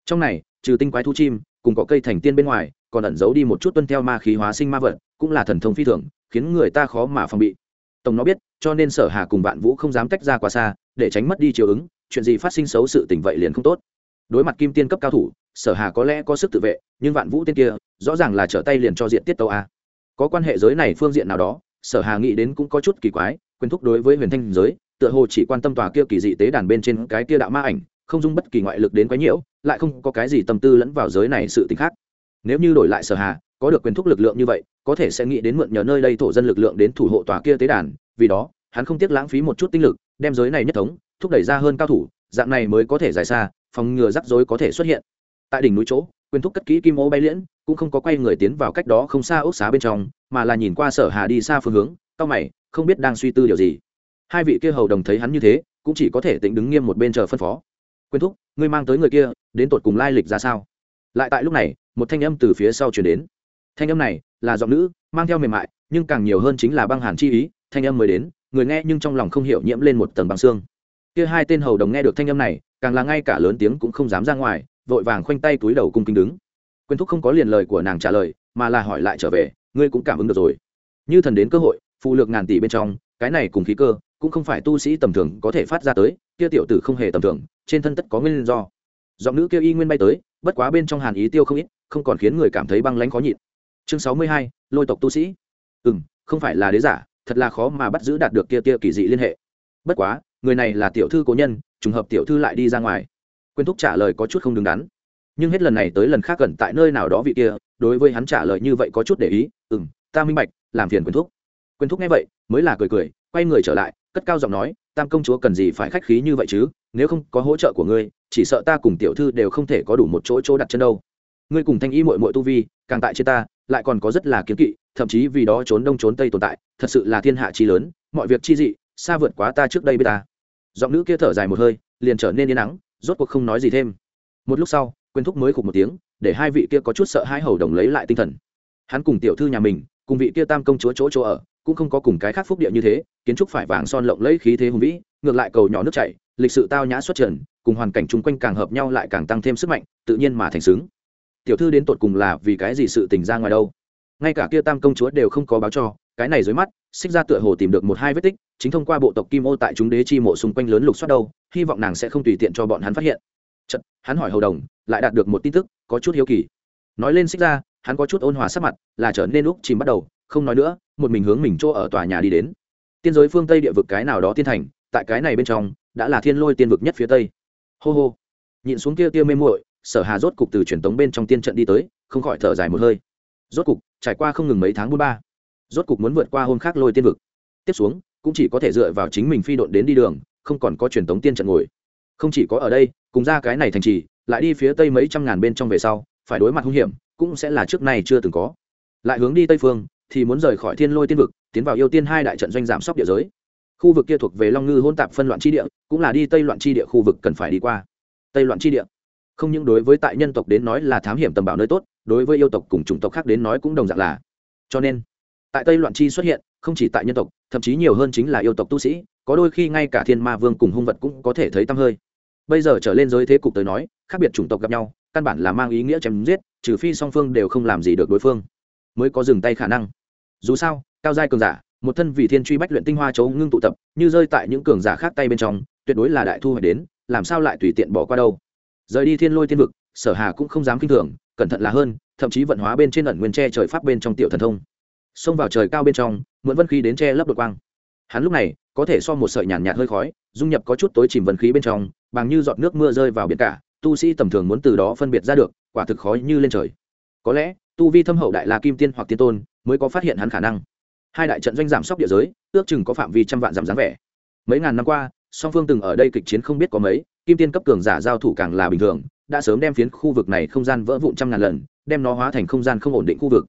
Trong này, trừ tinh quái thu chim, cùng có cây thành tiên bên ngoài, còn ẩn giấu đi một chút tuân theo ma khí hóa sinh ma vật, cũng là thần thông phi thường, khiến người ta khó mà phòng bị. Tổng nó biết, cho nên sở hà cùng vạn vũ không dám tách ra quá xa, để tránh mất đi chiều ứng chuyện gì phát sinh xấu sự tình vậy liền không tốt. Đối mặt kim tiên cấp cao thủ, sở hà có lẽ có sức tự vệ, nhưng vạn vũ tên kia, rõ ràng là trở tay liền cho diện tiết tâu a. Có quan hệ giới này phương diện nào đó, sở hà nghĩ đến cũng có chút kỳ quái, quyền thúc đối với huyền thanh giới, tựa hồ chỉ quan tâm tòa kia kỳ dị tế đàn bên trên cái kia đạo ma ảnh, không dung bất kỳ ngoại lực đến quái nhiễu, lại không có cái gì tâm tư lẫn vào giới này sự tình khác. Nếu như đổi lại sở hà, có được quyền thúc lực lượng như vậy, có thể sẽ nghĩ đến mượn nhờ nơi đây thổ dân lực lượng đến thủ hộ tòa kia tế đàn, vì đó, hắn không tiếc lãng phí một chút tinh lực, đem giới này nhất thống thúc đẩy ra hơn cao thủ, dạng này mới có thể dài xa, phòng ngừa rắc rối có thể xuất hiện. Tại đỉnh núi chỗ, quyền thúc cất kỹ kim ô bay liễn, cũng không có quay người tiến vào cách đó không xa ốc xá bên trong, mà là nhìn qua sở hà đi xa phương hướng, cao mày, không biết đang suy tư điều gì. Hai vị kia hầu đồng thấy hắn như thế, cũng chỉ có thể tính đứng nghiêm một bên chờ phân phó. Quyền thúc, ngươi mang tới người kia, đến tột cùng lai lịch ra sao? Lại tại lúc này, một thanh âm từ phía sau chuyển đến. Thanh âm này là giọng nữ, mang theo mềm mại, nhưng càng nhiều hơn chính là băng hàn chi ý, thanh âm mới đến, người nghe nhưng trong lòng không hiểu nhiễm lên một tầng băng xương kia hai tên hầu đồng nghe được thanh âm này, càng là ngay cả lớn tiếng cũng không dám ra ngoài, vội vàng khoanh tay túi đầu cung kính đứng. Quyền thúc không có liền lời của nàng trả lời, mà là hỏi lại trở về, ngươi cũng cảm ứng được rồi. Như thần đến cơ hội, phụ lược ngàn tỷ bên trong, cái này cùng khí cơ, cũng không phải tu sĩ tầm thường có thể phát ra tới, kia tiểu tử không hề tầm thường, trên thân tất có nguyên do. Giọng nữ kia y nguyên bay tới, bất quá bên trong hàn ý tiêu không ít, không còn khiến người cảm thấy băng lãnh khó nhịn. Chương sáu mươi hai, lôi tộc tu sĩ. Ừ m không phải là đế giả, thật là khó mà bắt giữ đạt được kia tia kỳ dị liên hệ. Bất quá người này là tiểu thư cố nhân, trùng hợp tiểu thư lại đi ra ngoài. Quyên thúc trả lời có chút không đứng đắn. Nhưng hết lần này tới lần khác gần tại nơi nào đó vị kia, đối với hắn trả lời như vậy có chút để ý ừ m ta minh bạch, làm phiền quyên thúc. Quyên thúc nghe vậy, mới là cười cười, quay người trở lại, cất cao giọng nói, tam công chúa cần gì phải khách khí như vậy chứ? Nếu không có hỗ trợ của ngươi, chỉ sợ ta cùng tiểu thư đều không thể có đủ một chỗ chỗ đặt chân đâu. Ngươi cùng thanh y mội mội tu vi, càng tại trên ta, lại còn có rất là kiến kỵ, thậm chí vì đó trốn đông trốn tây tồn tại, thật sự là thiên hạ chi lớn, mọi việc chi dị, xa vượt quá ta trước đây với ta giọng nữ kia thở dài một hơi, liền trở nên yên nắng rốt cuộc không nói gì thêm. Một lúc sau quyên thúc mới khục một tiếng, để hai vị kia có chút sợ hai hầu đồng lấy lại tinh thần. Hắn cùng tiểu thư nhà mình, cùng vị kia tam công chúa chỗ chỗ ở, cũng không có cùng cái khác phúc địa như thế, kiến trúc phải vàng son lộng lẫy khí thế hùng vĩ, ngược lại cầu nhỏ nước chảy, lịch sự tao nhã xuất trần, cùng hoàn cảnh chung quanh càng hợp nhau lại càng tăng thêm sức mạnh, tự nhiên mà thành xứng. Tiểu thư đến tột cùng là vì cái gì sự tình ra ngoài đâu? Ngay cả kia tam công chúa đều không có báo cho, cái này dưới mắt, xích ra tựa hồ tìm được một hai vết tích chính thông qua bộ tộc kim ô tại chúng đế chi mộ xung quanh lớn lục soát đâu hy vọng nàng sẽ không tùy tiện cho bọn hắn phát hiện. Chật, hắn hỏi hầu đồng lại đạt được một tin tức có chút hiếu kỳ. Nói lên xích ra hắn có chút ôn hòa sắc mặt là trở nên lúc chìm bắt đầu không nói nữa một mình hướng mình chỗ ở tòa nhà đi đến. Tiên giới phương tây địa vực cái nào đó tiên thành tại cái này bên trong đã là thiên lôi tiên vực nhất phía tây. Hô hô. Nhịn xuống kia tiêu mê muội sở hà rốt cục từ truyền tống bên trong tiên trận đi tới không khỏi thở dài một hơi. Rốt cục trải qua không ngừng mấy tháng bốn ba rốt cục muốn vượt qua hôm khác lôi tiên vực. Tiếp xuống cũng chỉ có thể dựa vào chính mình phi độn đến đi đường, không còn có truyền tống tiên trận ngồi. Không chỉ có ở đây, cùng ra cái này thành trì, lại đi phía tây mấy trăm ngàn bên trong về sau, phải đối mặt hung hiểm, cũng sẽ là trước nay chưa từng có. Lại hướng đi tây phương, thì muốn rời khỏi thiên lôi tiên vực, tiến vào yêu tiên hai đại trận doanh giảm sóc địa giới. Khu vực kia thuộc về long ngư hôn tạp phân loạn tri địa, cũng là đi tây loạn tri địa khu vực cần phải đi qua. Tây loạn tri địa. Không những đối với tại nhân tộc đến nói là thám hiểm tầm bảo nơi tốt, đối với yêu tộc cùng chủng tộc khác đến nói cũng đồng dạng là. Cho nên, tại tây loạn chi xuất hiện, không chỉ tại nhân tộc thậm chí nhiều hơn chính là yêu tộc tu sĩ, có đôi khi ngay cả thiên ma vương cùng hung vật cũng có thể thấy tăm hơi. Bây giờ trở lên giới thế cục tới nói, khác biệt chủng tộc gặp nhau, căn bản là mang ý nghĩa chém giết, trừ phi song phương đều không làm gì được đối phương, mới có dừng tay khả năng. Dù sao, cao giai cường giả, một thân vì thiên truy bách luyện tinh hoa chấu ngưng tụ tập, như rơi tại những cường giả khác tay bên trong, tuyệt đối là đại thu hoạch đến, làm sao lại tùy tiện bỏ qua đâu. Rời đi thiên lôi thiên vực, sở hà cũng không dám kinh thường, cẩn thận là hơn, thậm chí vận hóa bên trên ẩn nguyên tre trời pháp bên trong tiểu thần thông. Xông vào trời cao bên trong mượn vân khí đến che lấp đột quang. Hắn lúc này có thể so một sợi nhàn nhạt, hơi khói dung nhập có chút tối chìm vân khí bên trong bằng như giọt nước mưa rơi vào biển cả tu sĩ tầm thường muốn từ đó phân biệt ra được quả thực khói như lên trời. Có lẽ tu vi thâm hậu đại la kim tiên hoặc tiên tôn mới có phát hiện hắn khả năng. Hai đại trận doanh giảm sóc địa giới ước chừng có phạm vi trăm vạn giảm dáng vẻ. Mấy ngàn năm qua song phương từng ở đây kịch chiến không biết có mấy kim tiên cấp cường giả giao thủ càng là bình thường đã sớm đem phiến khu vực này không gian vỡ vụn trăm ngàn lần đem nó hóa thành không gian không ổn định khu vực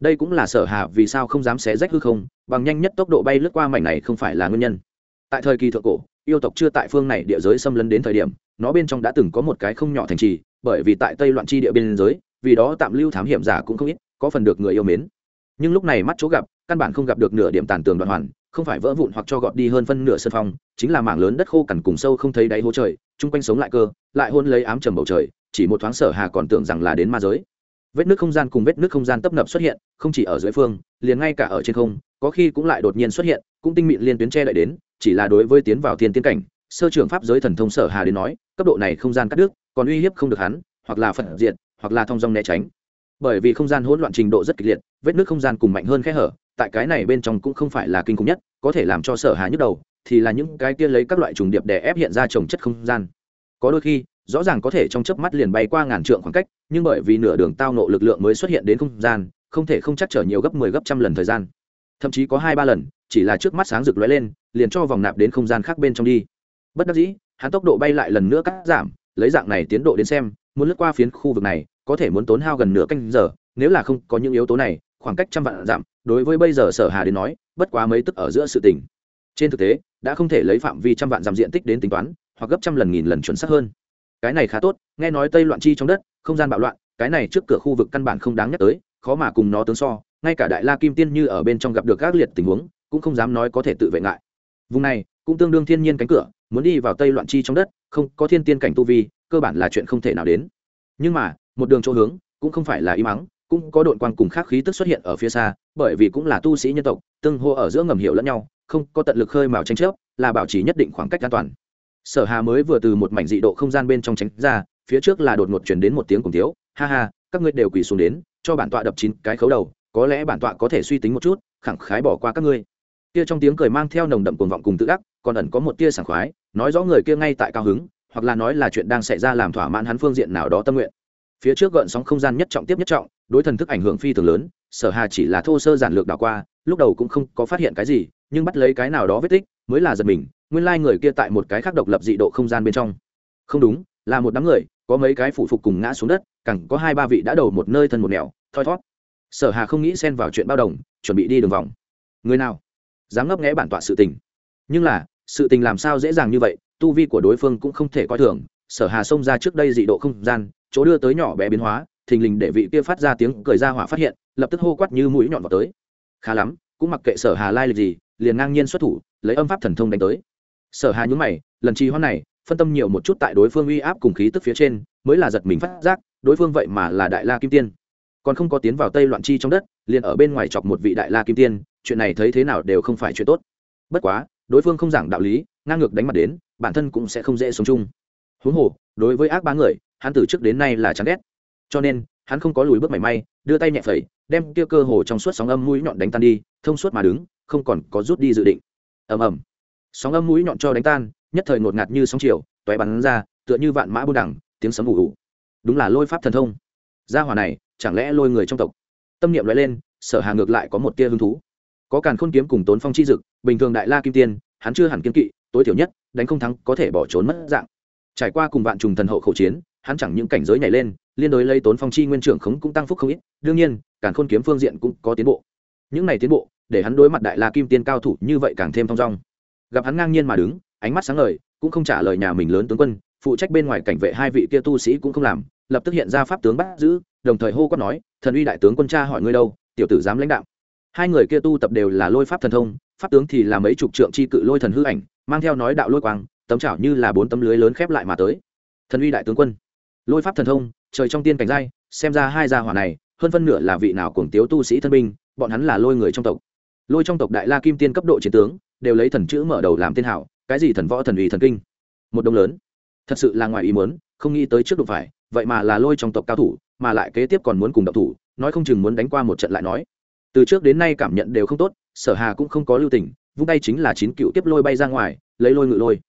đây cũng là sở hạ vì sao không dám xé rách hư không, bằng nhanh nhất tốc độ bay lướt qua mảnh này không phải là nguyên nhân. Tại thời kỳ thượng cổ, yêu tộc chưa tại phương này địa giới xâm lấn đến thời điểm, nó bên trong đã từng có một cái không nhỏ thành trì, bởi vì tại tây loạn chi địa biên giới, vì đó tạm lưu thám hiểm giả cũng không ít, có phần được người yêu mến. Nhưng lúc này mắt chỗ gặp, căn bản không gặp được nửa điểm tàn tường đoạn hoàn, không phải vỡ vụn hoặc cho gọt đi hơn phân nửa sân phong, chính là mảng lớn đất khô cằn cùng sâu không thấy đáy hố trời, chung quanh sống lại cơ, lại hôn lấy ám trầm bầu trời, chỉ một thoáng sở hà còn tưởng rằng là đến ma giới vết nước không gian cùng vết nước không gian tấp nập xuất hiện, không chỉ ở dưới phương, liền ngay cả ở trên không, có khi cũng lại đột nhiên xuất hiện, cũng tinh mịn liên tuyến che đậy đến, chỉ là đối với tiến vào thiên tiến cảnh, sơ trưởng pháp giới thần thông sở hà đến nói, cấp độ này không gian cắt đứt, còn uy hiếp không được hắn, hoặc là phật diệt, hoặc là thông dong né tránh. Bởi vì không gian hỗn loạn trình độ rất kịch liệt, vết nước không gian cùng mạnh hơn khe hở, tại cái này bên trong cũng không phải là kinh khủng nhất, có thể làm cho sở hà nhức đầu, thì là những cái kia lấy các loại trùng điệp để ép hiện ra trồng chất không gian. Có đôi khi rõ ràng có thể trong chớp mắt liền bay qua ngàn trượng khoảng cách, nhưng bởi vì nửa đường tao nộ lực lượng mới xuất hiện đến không gian, không thể không chắc trở nhiều gấp 10 gấp trăm lần thời gian. Thậm chí có hai ba lần, chỉ là trước mắt sáng rực lóe lên, liền cho vòng nạp đến không gian khác bên trong đi. Bất đắc dĩ, hắn tốc độ bay lại lần nữa cắt giảm, lấy dạng này tiến độ đến xem, muốn lướt qua phiến khu vực này, có thể muốn tốn hao gần nửa canh giờ, nếu là không có những yếu tố này, khoảng cách trăm vạn giảm, đối với bây giờ sở hà đến nói, bất quá mấy tức ở giữa sự tình. Trên thực tế, đã không thể lấy phạm vi trăm vạn giảm diện tích đến tính toán, hoặc gấp trăm lần nghìn lần chuẩn xác hơn cái này khá tốt, nghe nói tây loạn chi trong đất, không gian bạo loạn, cái này trước cửa khu vực căn bản không đáng nhắc tới, khó mà cùng nó tướng so, ngay cả đại la kim tiên như ở bên trong gặp được các liệt tình huống, cũng không dám nói có thể tự vệ ngại. Vùng này, cũng tương đương thiên nhiên cánh cửa, muốn đi vào tây loạn chi trong đất, không, có thiên tiên cảnh tu vi, cơ bản là chuyện không thể nào đến. Nhưng mà, một đường chỗ hướng, cũng không phải là im ắng, cũng có đội quang cùng khác khí tức xuất hiện ở phía xa, bởi vì cũng là tu sĩ nhân tộc, tương hô ở giữa ngầm hiểu lẫn nhau, không có tận lực khơi mào tranh chấp, là bảo trì nhất định khoảng cách an toàn sở hà mới vừa từ một mảnh dị độ không gian bên trong tránh ra, phía trước là đột ngột chuyển đến một tiếng cùng thiếu. Ha ha, các ngươi đều quỳ xuống đến, cho bản tọa đập chín cái khấu đầu, có lẽ bản tọa có thể suy tính một chút, khẳng khái bỏ qua các ngươi. Kia trong tiếng cười mang theo nồng đậm cuồng vọng cùng tự đắc, còn ẩn có một tia sảng khoái, nói rõ người kia ngay tại cao hứng, hoặc là nói là chuyện đang xảy ra làm thỏa mãn hắn phương diện nào đó tâm nguyện. Phía trước gợn sóng không gian nhất trọng tiếp nhất trọng, đối thần thức ảnh hưởng phi thường lớn, sở hà chỉ là thô sơ giản lược đảo qua, lúc đầu cũng không có phát hiện cái gì, nhưng bắt lấy cái nào đó vết tích, mới là giật mình nguyên lai người kia tại một cái khác độc lập dị độ không gian bên trong. Không đúng, là một đám người, có mấy cái phủ phục cùng ngã xuống đất, cẳng có hai ba vị đã đầu một nơi thân một nẻo, thoi thót. Sở hà không nghĩ xen vào chuyện bao đồng, chuẩn bị đi đường vòng. Người nào? Dám ngấp nghẽ bản tọa sự tình. Nhưng là, sự tình làm sao dễ dàng như vậy, tu vi của đối phương cũng không thể coi thường. Sở hà xông ra trước đây dị độ không gian, chỗ đưa tới nhỏ bé biến hóa, thình lình để vị kia phát ra tiếng cười ra hỏa phát hiện, lập tức hô quát như mũi nhọn vào tới. Khá lắm, cũng mặc kệ sở hà lai lịch gì, liền ngang nhiên xuất thủ, lấy âm pháp thần thông đánh tới sở hà nhún mày, lần trì hoãn này, phân tâm nhiều một chút tại đối phương uy áp cùng khí tức phía trên, mới là giật mình phát giác, đối phương vậy mà là đại la kim tiên. Còn không có tiến vào tây loạn chi trong đất, liền ở bên ngoài chọc một vị đại la kim tiên, chuyện này thấy thế nào đều không phải chuyện tốt. Bất quá, đối phương không giảng đạo lý, ngang ngược đánh mặt đến, bản thân cũng sẽ không dễ sống chung. Huống hồ, đối với ác bá người, hắn từ trước đến nay là chán ghét. Cho nên, hắn không có lùi bước mảy may, đưa tay nhẹ phẩy, đem kia cơ hồ trong suốt sóng âm mũi nhọn đánh tan đi, thông suốt mà đứng, không còn có rút đi dự định. Ầm ầm sóng âm mũi nhọn cho đánh tan, nhất thời ngột ngạt như sóng chiều toé bắn ra, tựa như vạn mã buôn đẳng tiếng sấm ủ ủ đúng là lôi pháp thần thông. Gia hỏa này, chẳng lẽ lôi người trong tộc? Tâm niệm nói lên, sở hà ngược lại có một tia hứng thú. Có càn khôn kiếm cùng tốn phong chi dực, bình thường đại la kim tiên, hắn chưa hẳn kiên kỵ, tối thiểu nhất, đánh không thắng có thể bỏ trốn mất dạng. Trải qua cùng vạn trùng thần hậu khẩu chiến, hắn chẳng những cảnh giới nhảy lên, liên đối lấy tốn phong chi nguyên trưởng khống cũng tăng phúc không ít, đương nhiên, càn khôn kiếm phương diện cũng có tiến bộ. Những này tiến bộ, để hắn đối mặt đại la kim tiên cao thủ như vậy càng thêm thong dong gặp hắn ngang nhiên mà đứng, ánh mắt sáng ngời, cũng không trả lời nhà mình lớn tướng quân, phụ trách bên ngoài cảnh vệ hai vị kia tu sĩ cũng không làm, lập tức hiện ra pháp tướng bắt giữ, đồng thời hô quát nói, thần uy đại tướng quân cha hỏi ngươi đâu, tiểu tử dám lãnh đạo. Hai người kia tu tập đều là lôi pháp thần thông, pháp tướng thì là mấy chục trượng chi cự lôi thần hư ảnh, mang theo nói đạo lôi quang, tấm chảo như là bốn tấm lưới lớn khép lại mà tới. Thần uy đại tướng quân. Lôi pháp thần thông, trời trong tiên cảnh giai, xem ra hai gia hỏa này, hơn phân nửa là vị nào cuồng tiếu tu sĩ thân binh, bọn hắn là lôi người trong tộc. Lôi trong tộc đại la kim tiên cấp độ chiến tướng đều lấy thần chữ mở đầu làm tên hảo, cái gì thần võ thần uy thần kinh? Một đông lớn. Thật sự là ngoài ý muốn, không nghĩ tới trước đụng phải, vậy mà là lôi trong tộc cao thủ, mà lại kế tiếp còn muốn cùng độc thủ, nói không chừng muốn đánh qua một trận lại nói. Từ trước đến nay cảm nhận đều không tốt, sở hà cũng không có lưu tình, vung tay chính là chín cựu tiếp lôi bay ra ngoài, lấy lôi ngự lôi.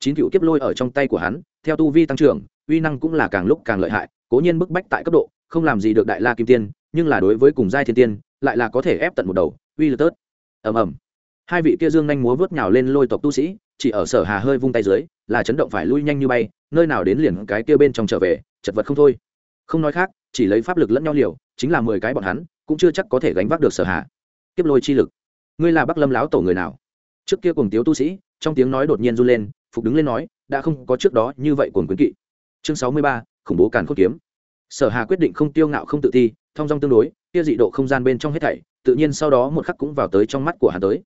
Chín cựu kiếp lôi ở trong tay của hắn, theo tu vi tăng trưởng, uy năng cũng là càng lúc càng lợi hại, cố nhiên bức bách tại cấp độ, không làm gì được đại la kim tiên, nhưng là đối với cùng giai thiên tiên, lại là có thể ép tận một đầu, uy lực tớt. Ầm ầm hai vị kia dương nhanh múa vớt nhào lên lôi tộc tu sĩ, chỉ ở sở hà hơi vung tay dưới, là chấn động phải lui nhanh như bay, nơi nào đến liền cái kia bên trong trở về, chật vật không thôi. Không nói khác, chỉ lấy pháp lực lẫn nhau liều, chính là mười cái bọn hắn, cũng chưa chắc có thể gánh vác được sở hà. Kiếp lôi chi lực. Ngươi là bắc lâm láo tổ người nào? Trước kia cùng tiếu tu sĩ, trong tiếng nói đột nhiên run lên, phục đứng lên nói, đã không có trước đó như vậy cuồng quyến kỵ. Chương sáu mươi ba, khủng bố càn khốc kiếm. Sở hà quyết định không tiêu ngạo không tự thi, thong dong tương đối, kia dị độ không gian bên trong hết thảy, tự nhiên sau đó một khắc cũng vào tới trong mắt của hắn tới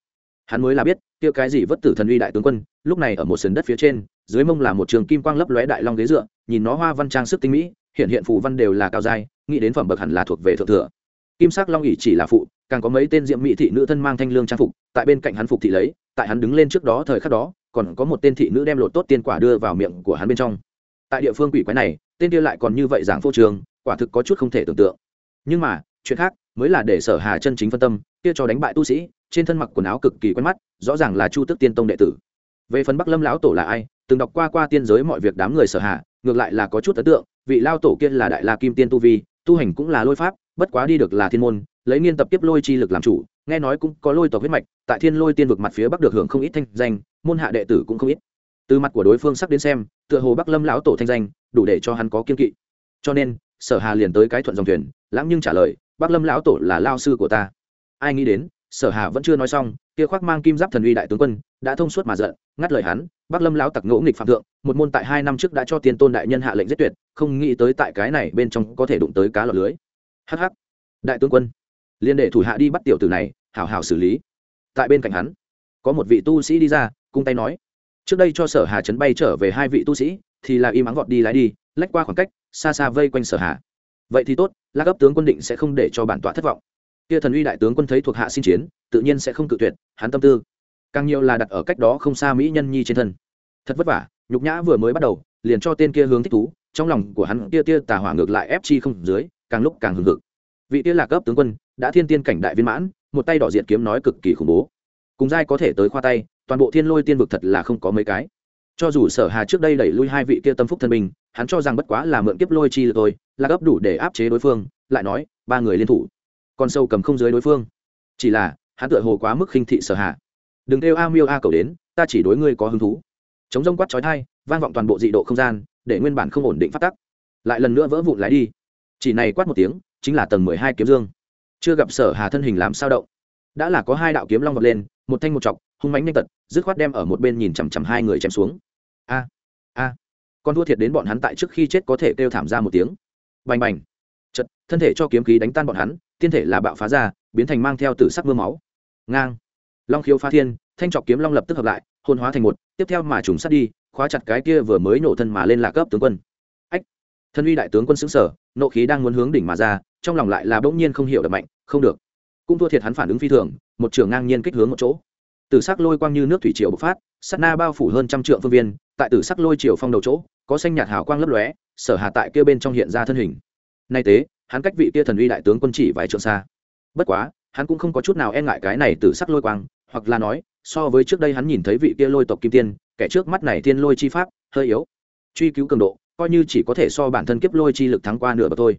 hắn mới là biết, kia cái gì vất tử thần uy đại tướng quân, lúc này ở một sườn đất phía trên, dưới mông là một trường kim quang lấp lóe đại long ghế dựa, nhìn nó hoa văn trang sức tinh mỹ, hiện hiện phù văn đều là cao giai, nghĩ đến phẩm bậc hẳn là thuộc về thượng thừa. Kim sắc long ỉ chỉ là phụ, càng có mấy tên diệm mỹ thị nữ thân mang thanh lương trang phục, tại bên cạnh hắn phục thị lấy, tại hắn đứng lên trước đó thời khắc đó, còn có một tên thị nữ đem lột tốt tiên quả đưa vào miệng của hắn bên trong. Tại địa phương quỷ quái này, tên kia lại còn như vậy giảng phô trường, quả thực có chút không thể tưởng tượng. Nhưng mà, chuyện khác, mới là để sở hà chân chính phân tâm, kia cho đánh bại tu sĩ trên thân mặc quần áo cực kỳ quen mắt, rõ ràng là chu tức tiên tông đệ tử. Về phần bắc lâm lão tổ là ai, từng đọc qua qua tiên giới mọi việc đám người sở hà ngược lại là có chút ấn tượng, vị lao tổ kia là đại la kim tiên tu vi, tu hành cũng là lôi pháp, bất quá đi được là thiên môn, lấy nghiên tập tiếp lôi chi lực làm chủ, nghe nói cũng có lôi tộc huyết mạch, tại thiên lôi tiên vực mặt phía bắc được hưởng không ít thanh danh, môn hạ đệ tử cũng không ít. Từ mặt của đối phương sắc đến xem, tựa hồ bắc lâm lão tổ thanh danh, đủ để cho hắn có kiên kỵ. Cho nên, sở hà liền tới cái thuận dòng thuyền, lãng nhưng trả lời, bắc lâm lão tổ là lao sư của ta. Ai nghĩ đến sở hà vẫn chưa nói xong, kia khoác mang kim giáp thần uy đại tướng quân, đã thông suốt mà giận, ngắt lời hắn bắc lâm lão tặc ngỗ nghịch phạm thượng, một môn tại hai năm trước đã cho tiên tôn đại nhân hạ lệnh giết tuyệt, không nghĩ tới tại cái này bên trong có thể đụng tới cá lọt lưới. Hh đại tướng quân liên đệ thủ hạ đi bắt tiểu tử này, hảo hảo xử lý. Tại bên cạnh hắn, có một vị tu sĩ đi ra, cung tay nói, trước đây cho sở hà chấn bay trở về hai vị tu sĩ, thì là im ắng vọt đi lái đi, lách qua khoảng cách, xa xa vây quanh sở hà. Vậy thì tốt la cấp tướng quân định sẽ không để cho bản tọa thất vọng kia thần uy đại tướng quân thấy thuộc hạ xin chiến, tự nhiên sẽ không cự tuyệt, hắn tâm tư. Càng nhiều là đặt ở cách đó không xa mỹ nhân nhi trên thân. Thật vất vả, nhục nhã vừa mới bắt đầu, liền cho tên kia hướng thích thú, trong lòng của hắn kia tia tà hỏa ngược lại ép chi không dưới, càng lúc càng hừng hực. Vị tia lạc cấp tướng quân, đã thiên tiên cảnh đại viên mãn, một tay đỏ diện kiếm nói cực kỳ khủng bố. Cùng giai có thể tới khoa tay, toàn bộ thiên lôi tiên vực thật là không có mấy cái. Cho dù sở hà trước đây đẩy lui hai vị kia tâm phúc thân mình hắn cho rằng bất quá là mượn kiếp lôi chi là thôi, là gấp đủ để áp chế đối phương, lại nói, ba người liên thủ con sâu cầm không dưới đối phương. Chỉ là, hắn tựa hồ quá mức khinh thị sở hà đừng kêu a miêu a cầu đến, ta chỉ đối ngươi có hứng thú. Chống rông quát trói thai vang vọng toàn bộ dị độ không gian, để nguyên bản không ổn định phát tắc, lại lần nữa vỡ vụn lái đi. Chỉ này quát một tiếng, chính là tầng mười hai kiếm dương. Chưa gặp sở hà thân hình làm sao động. Đã là có hai đạo kiếm long vọt lên, một thanh một chọc hung mánh nhanh tật, dứt khoát đem ở một bên nhìn chằm chằm hai người chém xuống. A a. Con thua thiệt đến bọn hắn tại trước khi chết có thể kêu thảm ra một tiếng. Bành bành. Chật, thân thể cho kiếm khí đánh tan bọn hắn tiên thể là bạo phá ra, biến thành mang theo tử sắc mưa máu. Ngang. Long khiếu phá thiên, thanh trọc kiếm long lập tức hợp lại hôn hóa thành một, tiếp theo mà trùng sát đi, khóa chặt cái kia vừa mới nổ thân mà lên lạc cấp tướng quân. Ách. Thân uy đại tướng quân xứng sở nộ khí đang muốn hướng đỉnh mà ra, trong lòng lại là bỗng nhiên không hiểu đập mạnh, không được. Cũng thua thiệt hắn phản ứng phi thường, một trường ngang nhiên kích hướng một chỗ. Tử sắc lôi quang như nước thủy triều bộc phát sắt na bao phủ hơn trăm trượng phương viên, tại tử sắc lôi triều phong đầu chỗ, có xanh nhạt hào quang lấp lóe, sở hà tại kia bên trong hiện ra thân hình. Nay tế hắn cách vị kia thần uy đại tướng quân chỉ vài trượng xa. Bất quá, hắn cũng không có chút nào e ngại cái này tử sắc lôi quang, hoặc là nói, so với trước đây hắn nhìn thấy vị kia lôi tộc kim tiên, kẻ trước mắt này thiên lôi chi pháp, hơi yếu. Truy cứu cường độ, coi như chỉ có thể so bản thân kiếp lôi chi lực thắng qua nửa bậc thôi.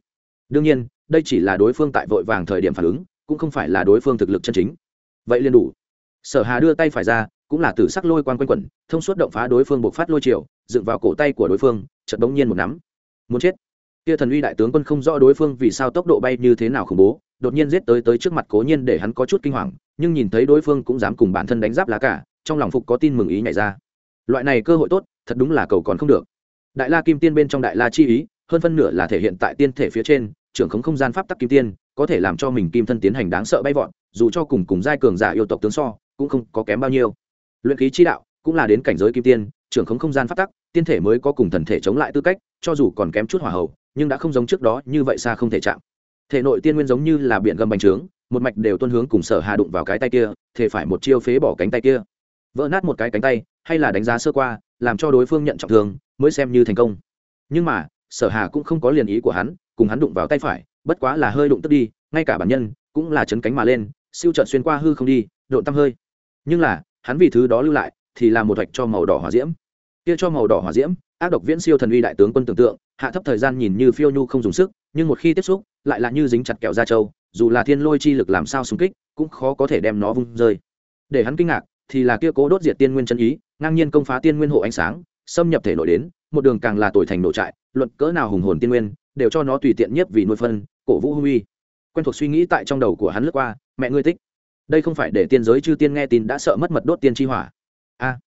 Đương nhiên, đây chỉ là đối phương tại vội vàng thời điểm phản ứng, cũng không phải là đối phương thực lực chân chính. Vậy liền đủ. Sở hà đưa tay phải ra, cũng là tử sắc lôi quan quanh quẩn, thông suốt động phá đối phương buộc phát lôi chiều dựng vào cổ tay của đối phương, chợt bỗng nhiên một nắm. Muốn chết kia thần uy đại tướng quân không rõ đối phương vì sao tốc độ bay như thế nào khủng bố, đột nhiên giết tới tới trước mặt cố nhiên để hắn có chút kinh hoàng, nhưng nhìn thấy đối phương cũng dám cùng bản thân đánh giáp lá cả, trong lòng phục có tin mừng ý nhảy ra. Loại này cơ hội tốt, thật đúng là cầu còn không được. Đại la kim tiên bên trong đại la chi ý, hơn phân nửa là thể hiện tại tiên thể phía trên, trưởng khống không gian pháp tắc kim tiên, có thể làm cho mình kim thân tiến hành đáng sợ bay vọt, dù cho cùng cùng giai cường giả yêu tộc tướng so, cũng không có kém bao nhiêu. Luyện khí chi đạo cũng là đến cảnh giới kim tiên, trưởng khống không gian pháp tắc, tiên thể mới có cùng thần thể chống lại tư cách cho dù còn kém chút hỏa hậu nhưng đã không giống trước đó như vậy xa không thể chạm. Thể nội tiên nguyên giống như là biển gầm bành trướng, một mạch đều tuân hướng cùng sở hà đụng vào cái tay kia, thể phải một chiêu phế bỏ cánh tay kia. Vỡ nát một cái cánh tay, hay là đánh giá sơ qua, làm cho đối phương nhận trọng thương, mới xem như thành công. Nhưng mà, sở hà cũng không có liền ý của hắn, cùng hắn đụng vào tay phải, bất quá là hơi đụng tức đi, ngay cả bản nhân cũng là chấn cánh mà lên, siêu trợn xuyên qua hư không đi, độn tăm hơi. Nhưng là, hắn vì thứ đó lưu lại, thì là một hoạch cho màu đỏ hỏa diễm. Kia cho màu đỏ hỏa diễm ác độc viễn siêu thần uy đại tướng quân tưởng tượng, hạ thấp thời gian nhìn như phiêu nhu không dùng sức, nhưng một khi tiếp xúc, lại là như dính chặt kẹo da trâu, dù là thiên lôi chi lực làm sao xung kích, cũng khó có thể đem nó vung rơi. Để hắn kinh ngạc, thì là kia cố đốt diệt tiên nguyên chân ý, ngang nhiên công phá tiên nguyên hộ ánh sáng, xâm nhập thể nội đến, một đường càng là tuổi thành nổ trại, luận cỡ nào hùng hồn tiên nguyên, đều cho nó tùy tiện nhất vì nuôi phân, cổ vũ hung uy. Quen thuộc suy nghĩ tại trong đầu của hắn lướt qua, mẹ ngươi tích đây không phải để tiên giới chư tiên nghe tin đã sợ mất mật đốt tiên chi hỏa. A.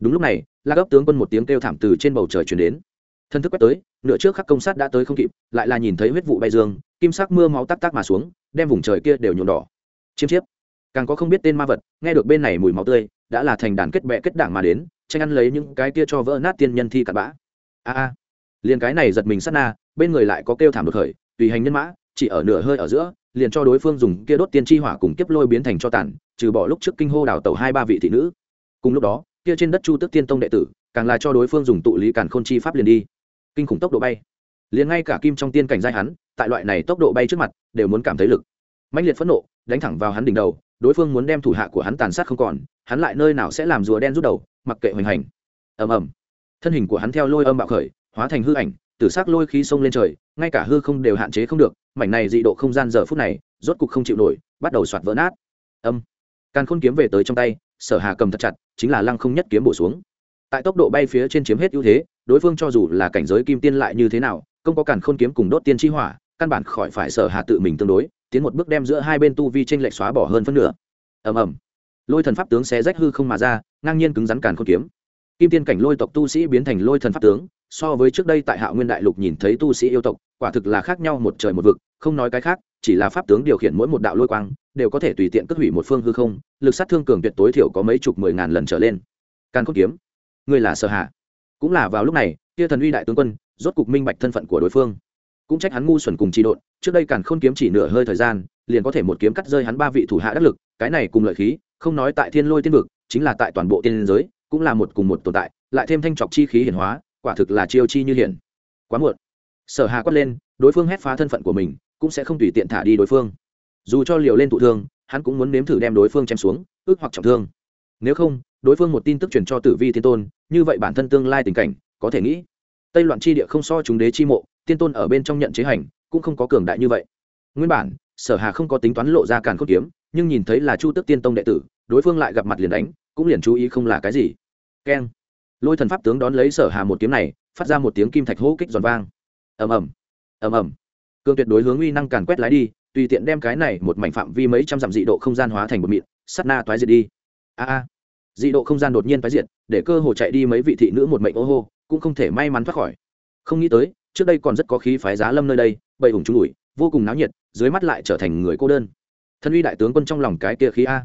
Đúng lúc này la gấp tướng quân một tiếng kêu thảm từ trên bầu trời chuyển đến. Thân thức quét tới, nửa trước khắc công sát đã tới không kịp, lại là nhìn thấy huyết vụ bay dương, kim sắc mưa máu tắc tắc mà xuống, đem vùng trời kia đều nhuộm đỏ. Chiêm chiếp. Càng có không biết tên ma vật, nghe được bên này mùi máu tươi, đã là thành đàn kết bệ kết đảng mà đến, tranh ăn lấy những cái kia cho vỡ nát tiên nhân thi cặn bã. A a. Liền cái này giật mình sát na, bên người lại có kêu thảm đột khởi, tùy hành nhân mã, chỉ ở nửa hơi ở giữa, liền cho đối phương dùng kia đốt tiên chi hỏa cùng kiếp lôi biến thành cho tàn, trừ bỏ lúc trước kinh hô đào tẩu hai ba vị thị nữ. Cùng lúc đó kia trên đất chu tức tiên tông đệ tử, càng là cho đối phương dùng tụ lý càn khôn chi pháp liền đi. Kinh khủng tốc độ bay. Liền ngay cả kim trong tiên cảnh giai hắn, tại loại này tốc độ bay trước mặt, đều muốn cảm thấy lực. Mạnh liệt phẫn nộ, đánh thẳng vào hắn đỉnh đầu, đối phương muốn đem thủ hạ của hắn tàn sát không còn, hắn lại nơi nào sẽ làm rùa đen rút đầu, mặc kệ hoành hành. Ầm ầm. Thân hình của hắn theo lôi âm bạo khởi, hóa thành hư ảnh, tử sắc lôi khí sông lên trời, ngay cả hư không đều hạn chế không được, mảnh này dị độ không gian giờ phút này, rốt cục không chịu nổi, bắt đầu soạt vỡ nát. Âm càn khôn kiếm về tới trong tay sở hà cầm thật chặt, chính là lăng không nhất kiếm bổ xuống. Tại tốc độ bay phía trên chiếm hết ưu thế, đối phương cho dù là cảnh giới kim tiên lại như thế nào, không có cản khôn kiếm cùng đốt tiên chi hỏa, căn bản khỏi phải sở hà tự mình tương đối, tiến một bước đem giữa hai bên tu vi tranh lệch xóa bỏ hơn phân nửa. Ầm ầm. Lôi thần pháp tướng xé rách hư không mà ra, ngang nhiên cứng rắn cản khôn kiếm. Kim tiên cảnh lôi tộc tu sĩ biến thành lôi thần pháp tướng, so với trước đây tại hạ nguyên đại lục nhìn thấy tu sĩ yêu tộc, quả thực là khác nhau một trời một vực, không nói cái khác chỉ là pháp tướng điều khiển mỗi một đạo lôi quang, đều có thể tùy tiện cất hủy một phương hư không, lực sát thương cường tuyệt tối thiểu có mấy chục mười ngàn lần trở lên. Càn khôn kiếm, ngươi là sở hạ. Cũng là vào lúc này, kia thần uy đại tướng quân, rốt cục minh bạch thân phận của đối phương. Cũng trách hắn ngu xuẩn cùng trị độn, trước đây càn khôn kiếm chỉ nửa hơi thời gian, liền có thể một kiếm cắt rơi hắn ba vị thủ hạ đắc lực, cái này cùng lợi khí, không nói tại thiên lôi tiên vực, chính là tại toàn bộ tiên giới, cũng là một cùng một tồn tại, lại thêm thanh trọc chi khí hiển hóa, quả thực là chiêu chi như hiển quá muộn. Sở hà quát lên, đối phương hét phá thân phận của mình cũng sẽ không tùy tiện thả đi đối phương. Dù cho liều lên tụ thương, hắn cũng muốn nếm thử đem đối phương chém xuống, ước hoặc trọng thương. Nếu không, đối phương một tin tức truyền cho tử vi thiên tôn, như vậy bản thân tương lai tình cảnh, có thể nghĩ. Tây loạn chi địa không so chúng đế chi mộ tiên tôn ở bên trong nhận chế hành, cũng không có cường đại như vậy. Nguyên bản, sở hà không có tính toán lộ ra càn khôn kiếm, nhưng nhìn thấy là chu tức tiên tông đệ tử, đối phương lại gặp mặt liền đánh, cũng liền chú ý không là cái gì. Keng. Lôi thần pháp tướng đón lấy sở hà một kiếm này, phát ra một tiếng kim thạch hô kích giòn vang. Ầm ầm. Ầm ầm cường tuyệt đối hướng uy năng càn quét lái đi, tùy tiện đem cái này một mảnh phạm vi mấy trăm dặm dị độ không gian hóa thành một mịn sắt na toái diệt đi. A a. Dị độ không gian đột nhiên toái diệt, để cơ hồ chạy đi mấy vị thị nữ một mệnh ô hô, cũng không thể may mắn thoát khỏi. Không nghĩ tới, trước đây còn rất có khí phái giá lâm nơi đây, bầy ủng trung ủi vô cùng náo nhiệt, dưới mắt lại trở thành người cô đơn. Thân uy đại tướng quân trong lòng cái kia khí a.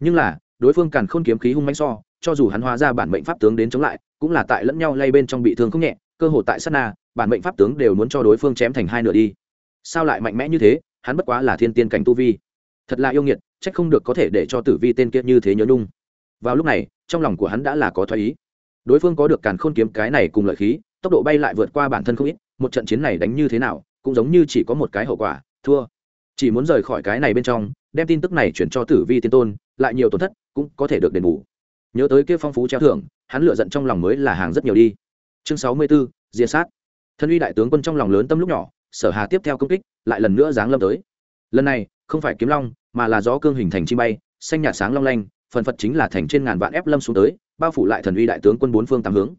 Nhưng là, đối phương càn khôn kiếm khí hung mãnh so, cho dù hắn hóa ra bản mệnh pháp tướng đến chống lại, cũng là tại lẫn nhau lay bên trong bị thương không nhẹ, cơ hồ tại sát na, bản mệnh pháp tướng đều muốn cho đối phương chém thành hai nửa đi sao lại mạnh mẽ như thế hắn bất quá là thiên tiên cảnh tu vi. Thật là yêu nghiệt trách không được có thể để cho tử vi tên kiệt như thế nhớ nhung. Vào lúc này trong lòng của hắn đã là có thoái ý. Đối phương có được càn khôn kiếm cái này cùng lợi khí tốc độ bay lại vượt qua bản thân không ít một trận chiến này đánh như thế nào cũng giống như chỉ có một cái hậu quả thua. Chỉ muốn rời khỏi cái này bên trong đem tin tức này chuyển cho tử vi tiên tôn lại nhiều tổn thất cũng có thể được đền bù. Nhớ tới kia phong phú treo thưởng hắn lựa giận trong lòng mới là hàng rất nhiều đi. Chương sáu mươi 64, diệt sát. Thân uy đại tướng quân trong lòng lớn tâm lúc nhỏ sở hà tiếp theo công kích, lại lần nữa giáng lâm tới. Lần này, không phải kiếm long, mà là gió cương hình thành chi bay, xanh nhạt sáng long lanh, phần phật chính là thành trên ngàn vạn ép lâm xuống tới, bao phủ lại thần uy đại tướng quân bốn phương tám hướng.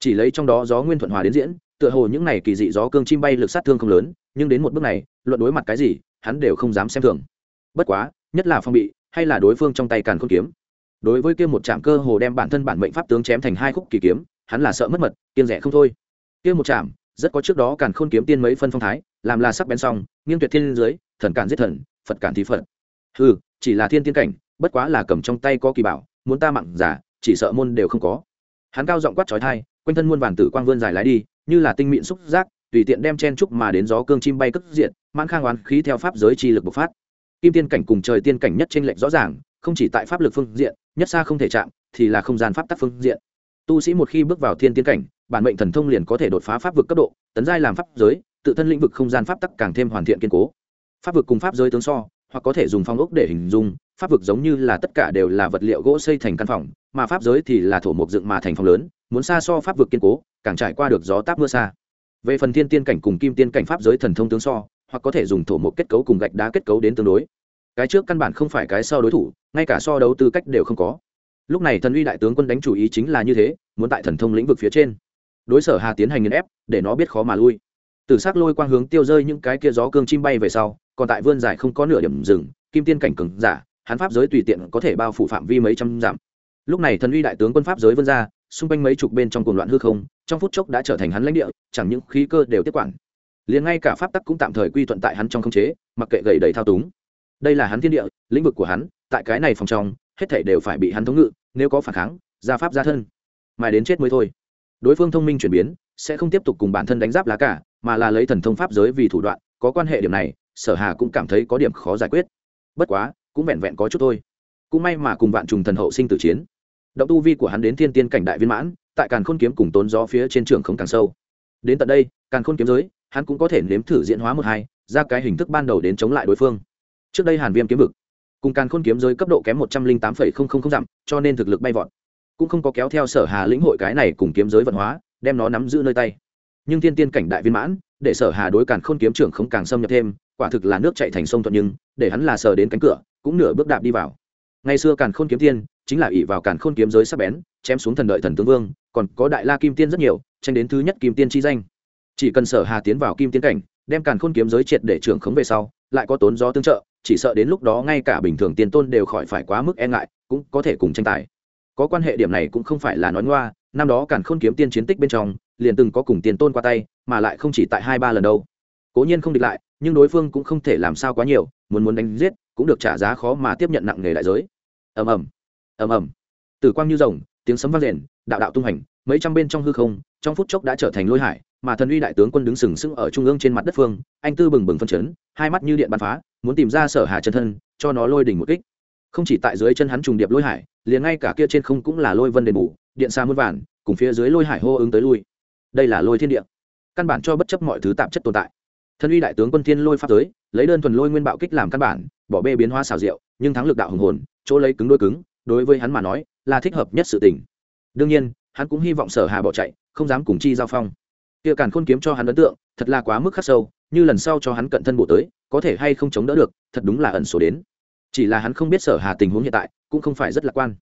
Chỉ lấy trong đó gió nguyên thuận hòa đến diễn, tựa hồ những này kỳ dị gió cương chim bay lực sát thương không lớn, nhưng đến một bước này, luận đối mặt cái gì, hắn đều không dám xem thường. Bất quá, nhất là phong bị, hay là đối phương trong tay càn khôn kiếm. Đối với kia một trạm cơ hồ đem bản thân bản mệnh pháp tướng chém thành hai khúc kỳ kiếm, hắn là sợ mất mật kiên rẻ không thôi. Kia một trạm rất có trước đó càn khôn kiếm tiên mấy phân phong thái làm là sắc bén song, nghiêng tuyệt thiên dưới thần cản giết thần phật cản thì phật. Ừ chỉ là thiên tiên cảnh bất quá là cầm trong tay có kỳ bảo muốn ta mặn giả chỉ sợ môn đều không có. Hắn cao giọng quát trói thai quanh thân muôn vàn tử quang vươn dài lái đi như là tinh mịn xúc giác tùy tiện đem chen trúc mà đến gió cương chim bay cất diện mãn khang oán khí theo pháp giới chi lực bộc phát. Kim tiên cảnh cùng trời tiên cảnh nhất trên lệnh rõ ràng không chỉ tại pháp lực phương diện nhất xa không thể chạm thì là không gian pháp tắc phương diện tu sĩ một khi bước vào thiên tiên cảnh, bản mệnh thần thông liền có thể đột phá pháp vực cấp độ, tấn giai làm pháp giới, tự thân lĩnh vực không gian pháp tắc càng thêm hoàn thiện kiên cố. Pháp vực cùng pháp giới tướng so, hoặc có thể dùng phong ốc để hình dung, pháp vực giống như là tất cả đều là vật liệu gỗ xây thành căn phòng, mà pháp giới thì là thổ mộc dựng mà thành phòng lớn, muốn xa so pháp vực kiên cố, càng trải qua được gió táp mưa xa. Về phần thiên tiên cảnh cùng kim tiên cảnh pháp giới thần thông tướng so, hoặc có thể dùng thổ mộc kết cấu cùng gạch đá kết cấu đến tương đối. Cái trước căn bản không phải cái so đối thủ, ngay cả so đấu tư cách đều không có lúc này thần uy đại tướng quân đánh chủ ý chính là như thế, muốn tại thần thông lĩnh vực phía trên. Đối sở hà tiến hành nghiền ép, để nó biết khó mà lui. Từ s ắ c lôi quang hướng tiêu rơi những cái kia gió cương chim bay về sau, còn tại vươn dài không có nửa điểm rừng kim tiên cảnh cừng giả, hắn pháp giới tùy tiện có thể bao phủ phạm vi mấy trăm dặm. Lúc này thần uy đại tướng quân pháp giới vươn ra, xung quanh mấy chục bên trong cuồng loạn hư không, trong phút chốc đã trở thành hắn lãnh địa, chẳng những khí cơ đều tiếp quản. Liền ngay cả pháp tắc cũng tạm thời quy thuận tại hắn trong không chế, mặc kệ gầy đầy thao túng. Đây là hắn thiên địa, lĩnh vực của hắn, tại cái này phòng trong, hết thảy đều phải bị hắn thống ngự nếu có phản kháng ra pháp ra thân. Mà đến chết mới thôi. Đối phương thông minh chuyển biến, sẽ không tiếp tục cùng bản thân đánh giáp lá cả, mà là lấy thần thông pháp giới vì thủ đoạn, có quan hệ điểm này, sở hà cũng cảm thấy có điểm khó giải quyết. Bất quá, cũng vẹn vẹn có chút thôi. Cũng may mà cùng vạn trùng thần hậu sinh tử chiến. Động tu vi của hắn đến thiên tiên cảnh đại viên mãn, tại càn khôn kiếm cùng tốn gió phía trên trường không càng sâu. Đến tận đây, càn khôn kiếm giới, hắn cũng có thể nếm thử diễn hóa một hai, ra cái hình thức ban đầu đến chống lại đối phương. Trước đây hàn viêm kiếm vực cùng càn khôn kiếm giới cấp độ kém một trăm linh tám phẩy không không không dặm, cho nên thực lực bay vọt. Cũng không có kéo theo sở hà lĩnh hội cái này cùng kiếm giới vận hóa, đem nó nắm giữ nơi tay. Nhưng thiên tiên cảnh đại viên mãn, để sở hà đối càn khôn kiếm trưởng không càng xâm nhập thêm, quả thực là nước chạy thành sông thuận nhưng, để hắn là sờ đến cánh cửa, cũng nửa bước đạp đi vào. Ngày xưa càn khôn kiếm tiên, chính là ỷ vào càn khôn kiếm giới sắc bén, chém xuống thần đợi thần tướng vương, còn có đại la kim tiên rất nhiều, tranh đến thứ nhất kim tiên chi danh. Chỉ cần sở hà tiến vào kim tiên cảnh, đem càn khôn kiếm giới triệt để trưởng khống về sau lại có tốn gió tương trợ, chỉ sợ đến lúc đó ngay cả bình thường tiền tôn đều khỏi phải quá mức e ngại, cũng có thể cùng tranh tài. Có quan hệ điểm này cũng không phải là nói ngoa, năm đó càn khôn kiếm tiên chiến tích bên trong, liền từng có cùng tiền tôn qua tay, mà lại không chỉ tại hai ba lần đâu. Cố nhiên không địch lại, nhưng đối phương cũng không thể làm sao quá nhiều, muốn muốn đánh giết, cũng được trả giá khó mà tiếp nhận nặng nề đại giới. Ầm ầm ầm ầm. Tử quang như rồng, tiếng sấm vang rền, đạo đạo tung hành mấy trăm bên trong hư không, trong phút chốc đã trở thành lôi hải mà thần uy đại tướng quân đứng sừng sững ở trung ương trên mặt đất phương, anh tư bừng bừng phân chấn, hai mắt như điện bắn phá, muốn tìm ra sở hà chân thân, cho nó lôi đỉnh một kích. Không chỉ tại dưới chân hắn trùng điệp lôi hải, liền ngay cả kia trên không cũng là lôi vân đền bù, điện xa muôn vàn, cùng phía dưới lôi hải hô ứng tới lui. Đây là lôi thiên địa. Căn bản cho bất chấp mọi thứ tạp chất tồn tại. Thân uy đại tướng quân thiên lôi pháp giới lấy đơn thuần lôi nguyên bạo kích làm căn bản, bỏ bê biến hóa xào rượu nhưng thắng lực đạo hùng hồn, chỗ lấy cứng đôi cứng, đối với hắn mà nói, là thích hợp nhất sự tình. Đương nhiên, hắn cũng hy vọng sở hà bỏ chạy, không dám cùng chi giao phong kia càn khôn kiếm cho hắn ấn tượng, thật là quá mức khắc sâu, như lần sau cho hắn cận thân bộ tới, có thể hay không chống đỡ được, thật đúng là ẩn số đến. Chỉ là hắn không biết sở hà tình huống hiện tại, cũng không phải rất lạc quan.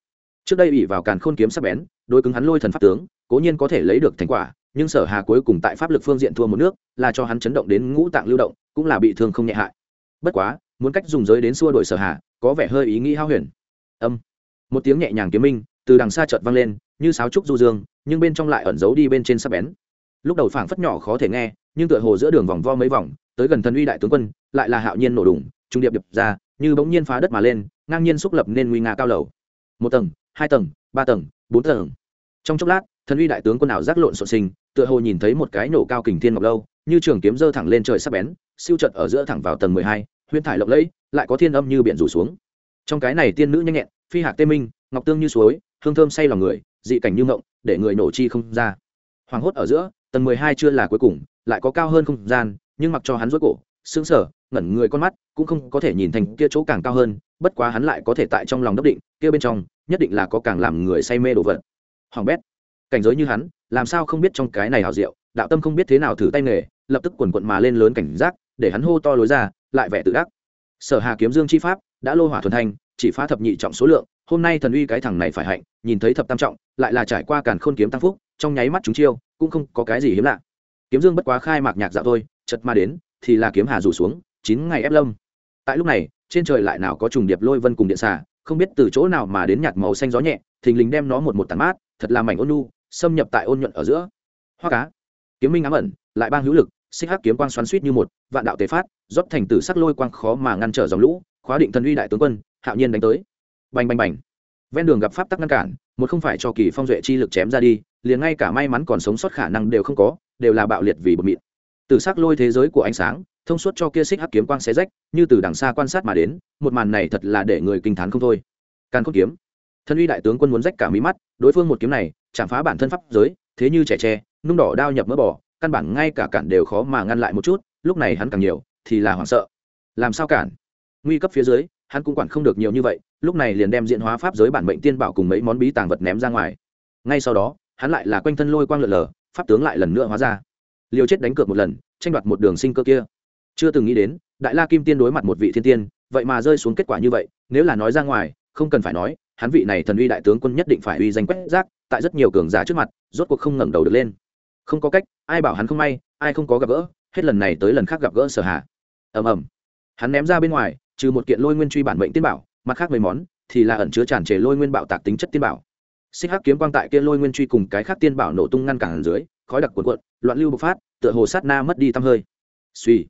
Trước đây ủy vào càn khôn kiếm sắc bén, đối cứng hắn lôi thần pháp tướng, cố nhiên có thể lấy được thành quả, nhưng sở hà cuối cùng tại pháp lực phương diện thua một nước, là cho hắn chấn động đến ngũ tạng lưu động, cũng là bị thương không nhẹ hại. Bất quá, muốn cách dùng giới đến xua đổi sở hà, có vẻ hơi ý nghĩ hao huyền. Âm. Một tiếng nhẹ nhàng kiếm minh, từ đằng xa chợt vang lên, như sáo trúc du dương, nhưng bên trong lại ẩn giấu đi bên trên sắc bén lúc đầu phảng phất nhỏ khó thể nghe, nhưng tựa hồ giữa đường vòng vo mấy vòng, tới gần thần uy đại tướng quân, lại là hạo nhiên nổ đùng, trung điệp điệp ra, như bỗng nhiên phá đất mà lên, ngang nhiên xúc lập nên nguy nga cao lầu. Một tầng, hai tầng, ba tầng, bốn tầng. Trong chốc lát, thần uy đại tướng quân ảo giác lộn xộn sinh, tựa hồ nhìn thấy một cái nổ cao kình thiên ngọc lâu, như trường kiếm dơ thẳng lên trời sắp bén, siêu trận ở giữa thẳng vào tầng mười hai huyên thải lộng lẫy, lại có thiên âm như biển rủ xuống. Trong cái này tiên nữ nhanh nhẹn, phi hạc tê minh, ngọc tương như suối, hương thơm say lòng người, dị cảnh như ngộng, để người nổ chi không ra. Hoàng hốt ở giữa tầng mười hai chưa là cuối cùng, lại có cao hơn không gian, nhưng mặc cho hắn rối cổ, sững sở ngẩn người con mắt, cũng không có thể nhìn thành kia chỗ càng cao hơn, bất quá hắn lại có thể tại trong lòng đốc định, kia bên trong, nhất định là có càng làm người say mê đồ vật. Hoàng bét, cảnh giới như hắn, làm sao không biết trong cái này hảo diệu, đạo tâm không biết thế nào thử tay nghề, lập tức quần quận mà lên lớn cảnh giác, để hắn hô to lối ra, lại vẻ tự đắc. Sở hà kiếm dương chi pháp, đã lô hỏa thuần thanh chỉ phá thập nhị trọng số lượng, hôm nay thần uy cái thằng này phải hạnh, nhìn thấy thập tam trọng, lại là trải qua càn khôn kiếm tăng phúc, trong nháy mắt chúng chiêu cũng không có cái gì hiếm lạ. Kiếm dương bất quá khai mạc nhạc dạo thôi chật ma đến, thì là kiếm hà rủ xuống, chín ngày ép lâm. Tại lúc này, trên trời lại nào có trùng điệp lôi vân cùng điện xà, không biết từ chỗ nào mà đến nhạt màu xanh gió nhẹ, thình lình đem nó một một tàn mát, thật là mảnh ôn nu xâm nhập tại ôn nhuận ở giữa. Hoa cá, kiếm minh ám ẩn, lại bang hữu lực, xích hắc kiếm quang xoắn suýt như một, vạn đạo tế phát, rót thành tử sắc lôi quang khó mà ngăn trở dòng lũ, khóa định thần uy đại tướng quân, hạo nhiên đánh tới. Bành bành bành. Ven đường gặp pháp tắc ngăn cản, một không phải cho kỳ phong duệ chi lực chém ra đi liền ngay cả may mắn còn sống sót khả năng đều không có, đều là bạo liệt vì bột mịn. Từ sắc lôi thế giới của ánh sáng, thông suốt cho kia xích hắc kiếm quang xé rách, như từ đằng xa quan sát mà đến, một màn này thật là để người kinh thán không thôi. Càn không kiếm. Thân uy đại tướng quân muốn rách cả mí mắt, đối phương một kiếm này, chạm phá bản thân pháp giới, thế như trẻ tre, nung đỏ đao nhập mỡ bỏ căn bản ngay cả cản đều khó mà ngăn lại một chút, lúc này hắn càng nhiều, thì là hoảng sợ. Làm sao cản? Nguy cấp phía dưới, hắn cũng quản không được nhiều như vậy, lúc này liền đem diễn hóa pháp giới bản mệnh tiên bảo cùng mấy món bí tàng vật ném ra ngoài. Ngay sau đó hắn lại là quanh thân lôi quang lượn lờ, pháp tướng lại lần nữa hóa ra. Liều chết đánh cược một lần, tranh đoạt một đường sinh cơ kia. Chưa từng nghĩ đến, đại la kim tiên đối mặt một vị thiên tiên, vậy mà rơi xuống kết quả như vậy, nếu là nói ra ngoài, không cần phải nói, hắn vị này thần uy đại tướng quân nhất định phải uy danh quét rác, tại rất nhiều cường giả trước mặt, rốt cuộc không ngẩng đầu được lên. Không có cách, ai bảo hắn không may, ai không có gặp gỡ, hết lần này tới lần khác gặp gỡ sở hạ ầm ầm. Hắn ném ra bên ngoài, trừ một kiện lôi nguyên truy bản mệnh tiên bảo, mặt khác mấy món, thì là ẩn chứa tràn trề lôi nguyên bạo tạc tính chất tiên bảo xích hắc kiếm quang tại kia lôi nguyên truy cùng cái khác tiên bảo nổ tung ngăn cản dưới, khói đặc cuộn cuộn, loạn lưu bộc phát, tựa hồ sát na mất đi tăm hơi. Suy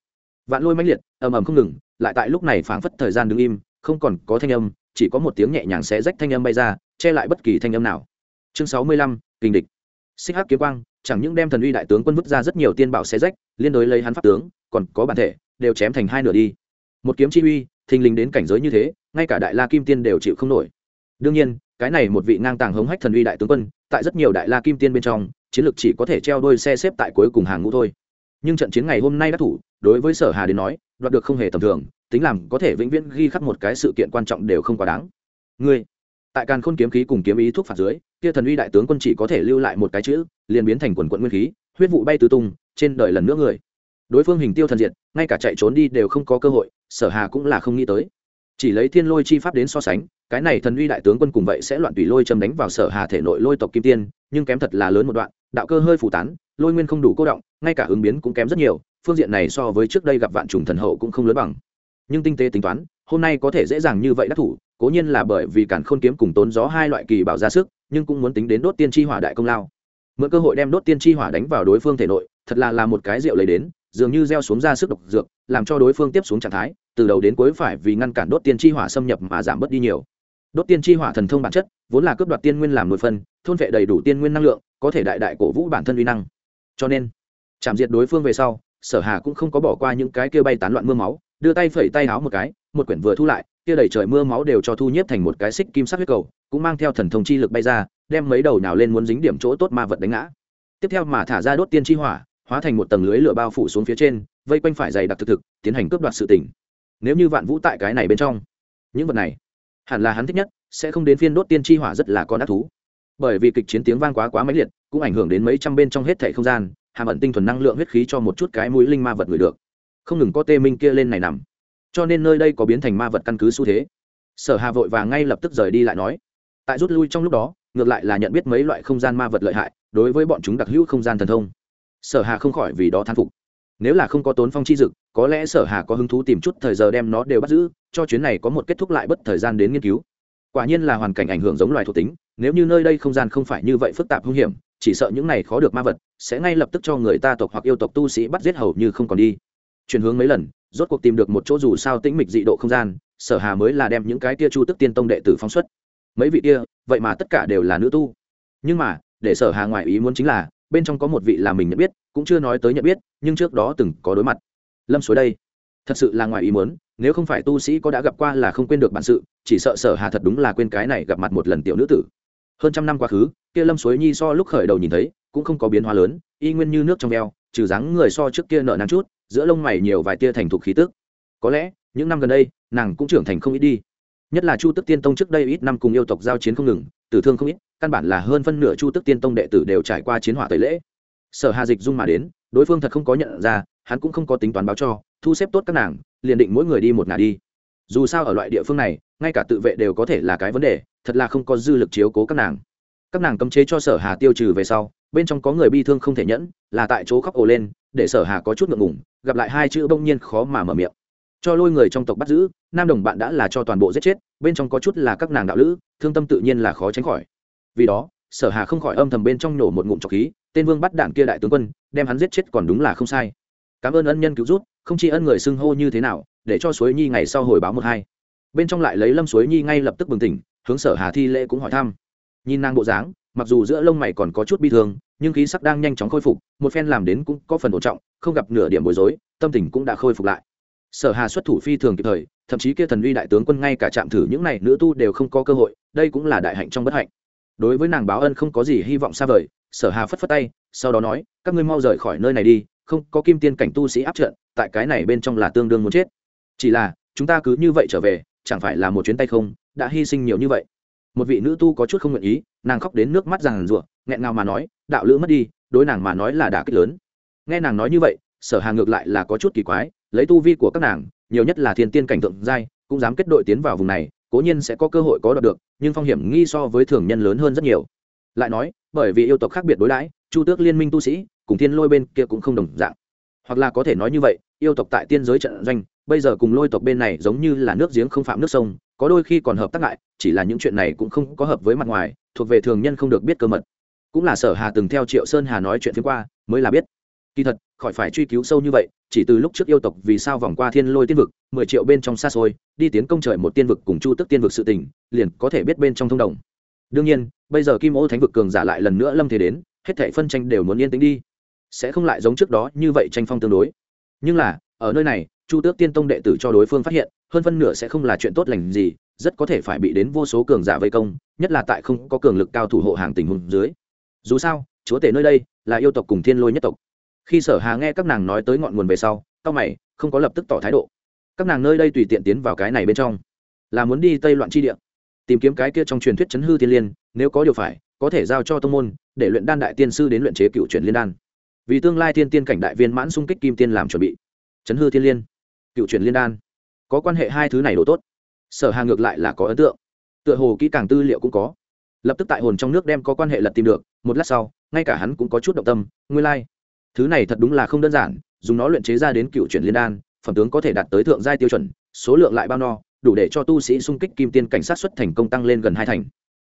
vạn lôi mãnh liệt, ầm ầm không ngừng, lại tại lúc này phảng phất thời gian đứng im, không còn có thanh âm, chỉ có một tiếng nhẹ nhàng xé rách thanh âm bay ra, che lại bất kỳ thanh âm nào. Chương sáu mươi lăm kình địch. Xích hắc kiếm quang, chẳng những đem thần uy đại tướng quân vứt ra rất nhiều tiên bảo xé rách, liên đối lấy hắn pháp tướng, còn có bản thể, đều chém thành hai nửa đi. Một kiếm chi uy, thình lình đến cảnh giới như thế, ngay cả đại la kim tiên đều chịu không nổi. Đương nhiên cái này một vị ngang tàng hống hách thần uy đại tướng quân, tại rất nhiều đại la kim tiên bên trong, chiến lược chỉ có thể treo đôi xe xếp tại cuối cùng hàng ngũ thôi. Nhưng trận chiến ngày hôm nay đã thủ, đối với sở hà đến nói, đoạt được không hề tầm thường, tính làm có thể vĩnh viễn ghi khắc một cái sự kiện quan trọng đều không quá đáng. Ngươi, tại càn khôn kiếm khí cùng kiếm ý thuốc phạt dưới, kia thần uy đại tướng quân chỉ có thể lưu lại một cái chữ, liền biến thành quần quận nguyên khí, huyết vụ bay tứ tung, trên đời lần nữa người. Đối phương hình tiêu thần diệt, ngay cả chạy trốn đi đều không có cơ hội, sở hà cũng là không nghĩ tới. Chỉ lấy thiên lôi chi pháp đến so sánh cái này thần uy đại tướng quân cùng vậy sẽ loạn tùy lôi châm đánh vào sở hà thể nội lôi tộc kim tiên, nhưng kém thật là lớn một đoạn, đạo cơ hơi phủ tán, lôi nguyên không đủ cô động, ngay cả ứng biến cũng kém rất nhiều, phương diện này so với trước đây gặp vạn trùng thần hậu cũng không lớn bằng. Nhưng tinh tế tính toán, hôm nay có thể dễ dàng như vậy đắc thủ, cố nhiên là bởi vì cản khôn kiếm cùng tốn gió hai loại kỳ bảo ra sức, nhưng cũng muốn tính đến đốt tiên tri hỏa đại công lao. Mượn cơ hội đem đốt tiên tri hỏa đánh vào đối phương thể nội, thật là là một cái rượu lấy đến, dường như gieo xuống ra sức độc dược, làm cho đối phương tiếp xuống trạng thái, từ đầu đến cuối phải vì ngăn cản đốt tiên tri hỏa xâm nhập mà giảm bớt đi nhiều đốt tiên tri hỏa thần thông bản chất, vốn là cướp đoạt tiên nguyên làm nội phân, thôn vệ đầy đủ tiên nguyên năng lượng, có thể đại đại cổ vũ bản thân uy năng. Cho nên, chạm diệt đối phương về sau, sở hà cũng không có bỏ qua những cái kia bay tán loạn mưa máu, đưa tay phẩy tay háo một cái, một quyển vừa thu lại, kia đẩy trời mưa máu đều cho thu nhiếp thành một cái xích kim sắc huyết cầu, cũng mang theo thần thông chi lực bay ra, đem mấy đầu nào lên muốn dính điểm chỗ tốt ma vật đánh ngã. Tiếp theo mà thả ra đốt tiên chi hỏa, hóa thành một tầng lưới lửa bao phủ xuống phía trên, vây quanh phải dày đặc thực thực, tiến hành cướp đoạt sự tỉnh nếu như vạn vũ tại cái này bên trong, những vật này hẳn là hắn thích nhất, sẽ không đến phiên đốt tiên tri hỏa rất là con ác thú. Bởi vì kịch chiến tiếng vang quá quá mãnh liệt, cũng ảnh hưởng đến mấy trăm bên trong hết thẻ không gian, hàm ẩn tinh thuần năng lượng huyết khí cho một chút cái mũi linh ma vật người được. Không ngừng có tê minh kia lên này nằm. Cho nên nơi đây có biến thành ma vật căn cứ xu thế. Sở hà vội và ngay lập tức rời đi lại nói, tại rút lui trong lúc đó, ngược lại là nhận biết mấy loại không gian ma vật lợi hại, đối với bọn chúng đặc hữu không gian thần thông. Sở hà không khỏi vì đó thán phục nếu là không có tốn phong chi dực, có lẽ sở hà có hứng thú tìm chút thời giờ đem nó đều bắt giữ, cho chuyến này có một kết thúc lại bất thời gian đến nghiên cứu. Quả nhiên là hoàn cảnh ảnh hưởng giống loài thuộc tính, nếu như nơi đây không gian không phải như vậy phức tạp hung hiểm, chỉ sợ những này khó được ma vật, sẽ ngay lập tức cho người ta tộc hoặc yêu tộc tu sĩ bắt giết hầu như không còn đi. Chuyển hướng mấy lần, rốt cuộc tìm được một chỗ dù sao tĩnh mịch dị độ không gian, sở hà mới là đem những cái tia chu tức tiên tông đệ tử phóng xuất. Mấy vị kia, vậy mà tất cả đều là nữ tu. Nhưng mà, để sở hà ngoại ý muốn chính là, bên trong có một vị là mình nhận biết cũng chưa nói tới nhận biết, nhưng trước đó từng có đối mặt. Lâm suối đây, thật sự là ngoài ý muốn, nếu không phải tu sĩ có đã gặp qua là không quên được bản sự, chỉ sợ sở hà thật đúng là quên cái này gặp mặt một lần tiểu nữ tử. Hơn trăm năm quá khứ, kia lâm suối nhi so lúc khởi đầu nhìn thấy, cũng không có biến hóa lớn, y nguyên như nước trong veo, trừ dáng người so trước kia nợ nang chút, giữa lông mày nhiều vài tia thành thục khí tức. Có lẽ, những năm gần đây, nàng cũng trưởng thành không ít đi. Nhất là chu tức tiên tông trước đây ít năm cùng yêu tộc giao chiến không ngừng, tử thương không ít, căn bản là hơn phân nửa chu tức tiên tông đệ tử đều trải qua chiến hỏa tẩy lễ sở hà dịch dung mà đến, đối phương thật không có nhận ra, hắn cũng không có tính toán báo cho, thu xếp tốt các nàng, liền định mỗi người đi một ngả đi. Dù sao ở loại địa phương này, ngay cả tự vệ đều có thể là cái vấn đề, thật là không có dư lực chiếu cố các nàng. Các nàng cấm chế cho sở hà tiêu trừ về sau, bên trong có người bi thương không thể nhẫn, là tại chỗ khóc ồ lên, để sở hà có chút ngượng ngùng, gặp lại hai chữ bỗng nhiên khó mà mở miệng. Cho lôi người trong tộc bắt giữ, nam đồng bạn đã là cho toàn bộ giết chết, bên trong có chút là các nàng đạo lữ, thương tâm tự nhiên là khó tránh khỏi. Vì đó, sở hà không khỏi âm thầm bên trong nổ một ngụm trọc khí tên vương bắt đạn kia đại tướng quân, đem hắn giết chết còn đúng là không sai. Cảm ơn ân nhân cứu rút không chỉ ân người xưng hô như thế nào, để cho suối nhi ngày sau hồi báo một hai. Bên trong lại lấy lâm suối nhi ngay lập tức bừng tỉnh, hướng sở hà thi lễ cũng hỏi thăm. Nhìn nàng bộ dáng, mặc dù giữa lông mày còn có chút bi thương, nhưng khí sắc đang nhanh chóng khôi phục, một phen làm đến cũng có phần ổn trọng, không gặp nửa điểm bối rối, tâm tình cũng đã khôi phục lại. Sở hà xuất thủ phi thường kịp thời, thậm chí kia thần uy đại tướng quân ngay cả chạm thử những này nữ tu đều không có cơ hội, đây cũng là đại hạnh trong bất hạnh. Đối với nàng báo ân không có gì hy vọng xa vời sở hà phất phất tay, sau đó nói, các ngươi mau rời khỏi nơi này đi, không có kim tiên cảnh tu sĩ áp trận, tại cái này bên trong là tương đương muốn chết. Chỉ là, chúng ta cứ như vậy trở về, chẳng phải là một chuyến tay không? Đã hy sinh nhiều như vậy. Một vị nữ tu có chút không nguyện ý, nàng khóc đến nước mắt ràng rụa, nghẹn ngào mà nói, đạo lữ mất đi, đối nàng mà nói là đả kích lớn. Nghe nàng nói như vậy, sở hà ngược lại là có chút kỳ quái, lấy tu vi của các nàng, nhiều nhất là thiên tiên cảnh tượng giai, cũng dám kết đội tiến vào vùng này, cố nhiên sẽ có cơ hội có đoạt được, nhưng phong hiểm nghi so với thường nhân lớn hơn rất nhiều. Lại nói bởi vì yêu tộc khác biệt đối đãi, chu tước liên minh tu sĩ cùng thiên lôi bên kia cũng không đồng dạng. Hoặc là có thể nói như vậy, yêu tộc tại tiên giới trận doanh, bây giờ cùng lôi tộc bên này giống như là nước giếng không phạm nước sông, có đôi khi còn hợp tác lại, chỉ là những chuyện này cũng không có hợp với mặt ngoài, thuộc về thường nhân không được biết cơ mật. Cũng là sở hà từng theo triệu sơn hà nói chuyện phía qua, mới là biết. Kỳ thật, khỏi phải truy cứu sâu như vậy, chỉ từ lúc trước yêu tộc vì sao vòng qua thiên lôi tiên vực, mười triệu bên trong xa xôi, đi tiến công trời một tiên vực cùng chu tức tiên vực sự tình, liền có thể biết bên trong thông đồng đương nhiên, bây giờ kim ô thánh vực cường giả lại lần nữa lâm thế đến, hết thảy phân tranh đều muốn yên tĩnh đi. Sẽ không lại giống trước đó như vậy tranh phong tương đối. Nhưng là, ở nơi này, chu tước tiên tông đệ tử cho đối phương phát hiện, hơn phân nửa sẽ không là chuyện tốt lành gì, rất có thể phải bị đến vô số cường giả vây công, nhất là tại không có cường lực cao thủ hộ hàng tình huống dưới. Dù sao, chúa tể nơi đây là yêu tộc cùng thiên lôi nhất tộc. Khi sở hà nghe các nàng nói tới ngọn nguồn về sau cao mày, không có lập tức tỏ thái độ. Các nàng nơi đây tùy tiện tiến vào cái này bên trong, là muốn đi tây loạn chi địa tìm kiếm cái kia trong truyền thuyết chấn hư thiên liên, nếu có điều phải, có thể giao cho tông môn, để luyện đan đại tiên sư đến luyện chế cựu truyền liên đan. Vì tương lai thiên tiên cảnh đại viên mãn xung kích kim tiên làm chuẩn bị. Chấn hư thiên liên, cựu truyền liên đan, có quan hệ hai thứ này đồ tốt. Sở hà ngược lại là có ấn tượng. Tựa hồ kỹ càng tư liệu cũng có. Lập tức tại hồn trong nước đem có quan hệ lật tìm được, một lát sau, ngay cả hắn cũng có chút động tâm, nguyên lai、like. thứ này thật đúng là không đơn giản, dùng nó luyện chế ra đến cựu chuyển liên đan, phẩm tướng có thể đạt tới thượng giai tiêu chuẩn, số lượng lại bao no đủ để cho tu sĩ xung kích kim tiên cảnh sát xuất thành công tăng lên gần hai thành.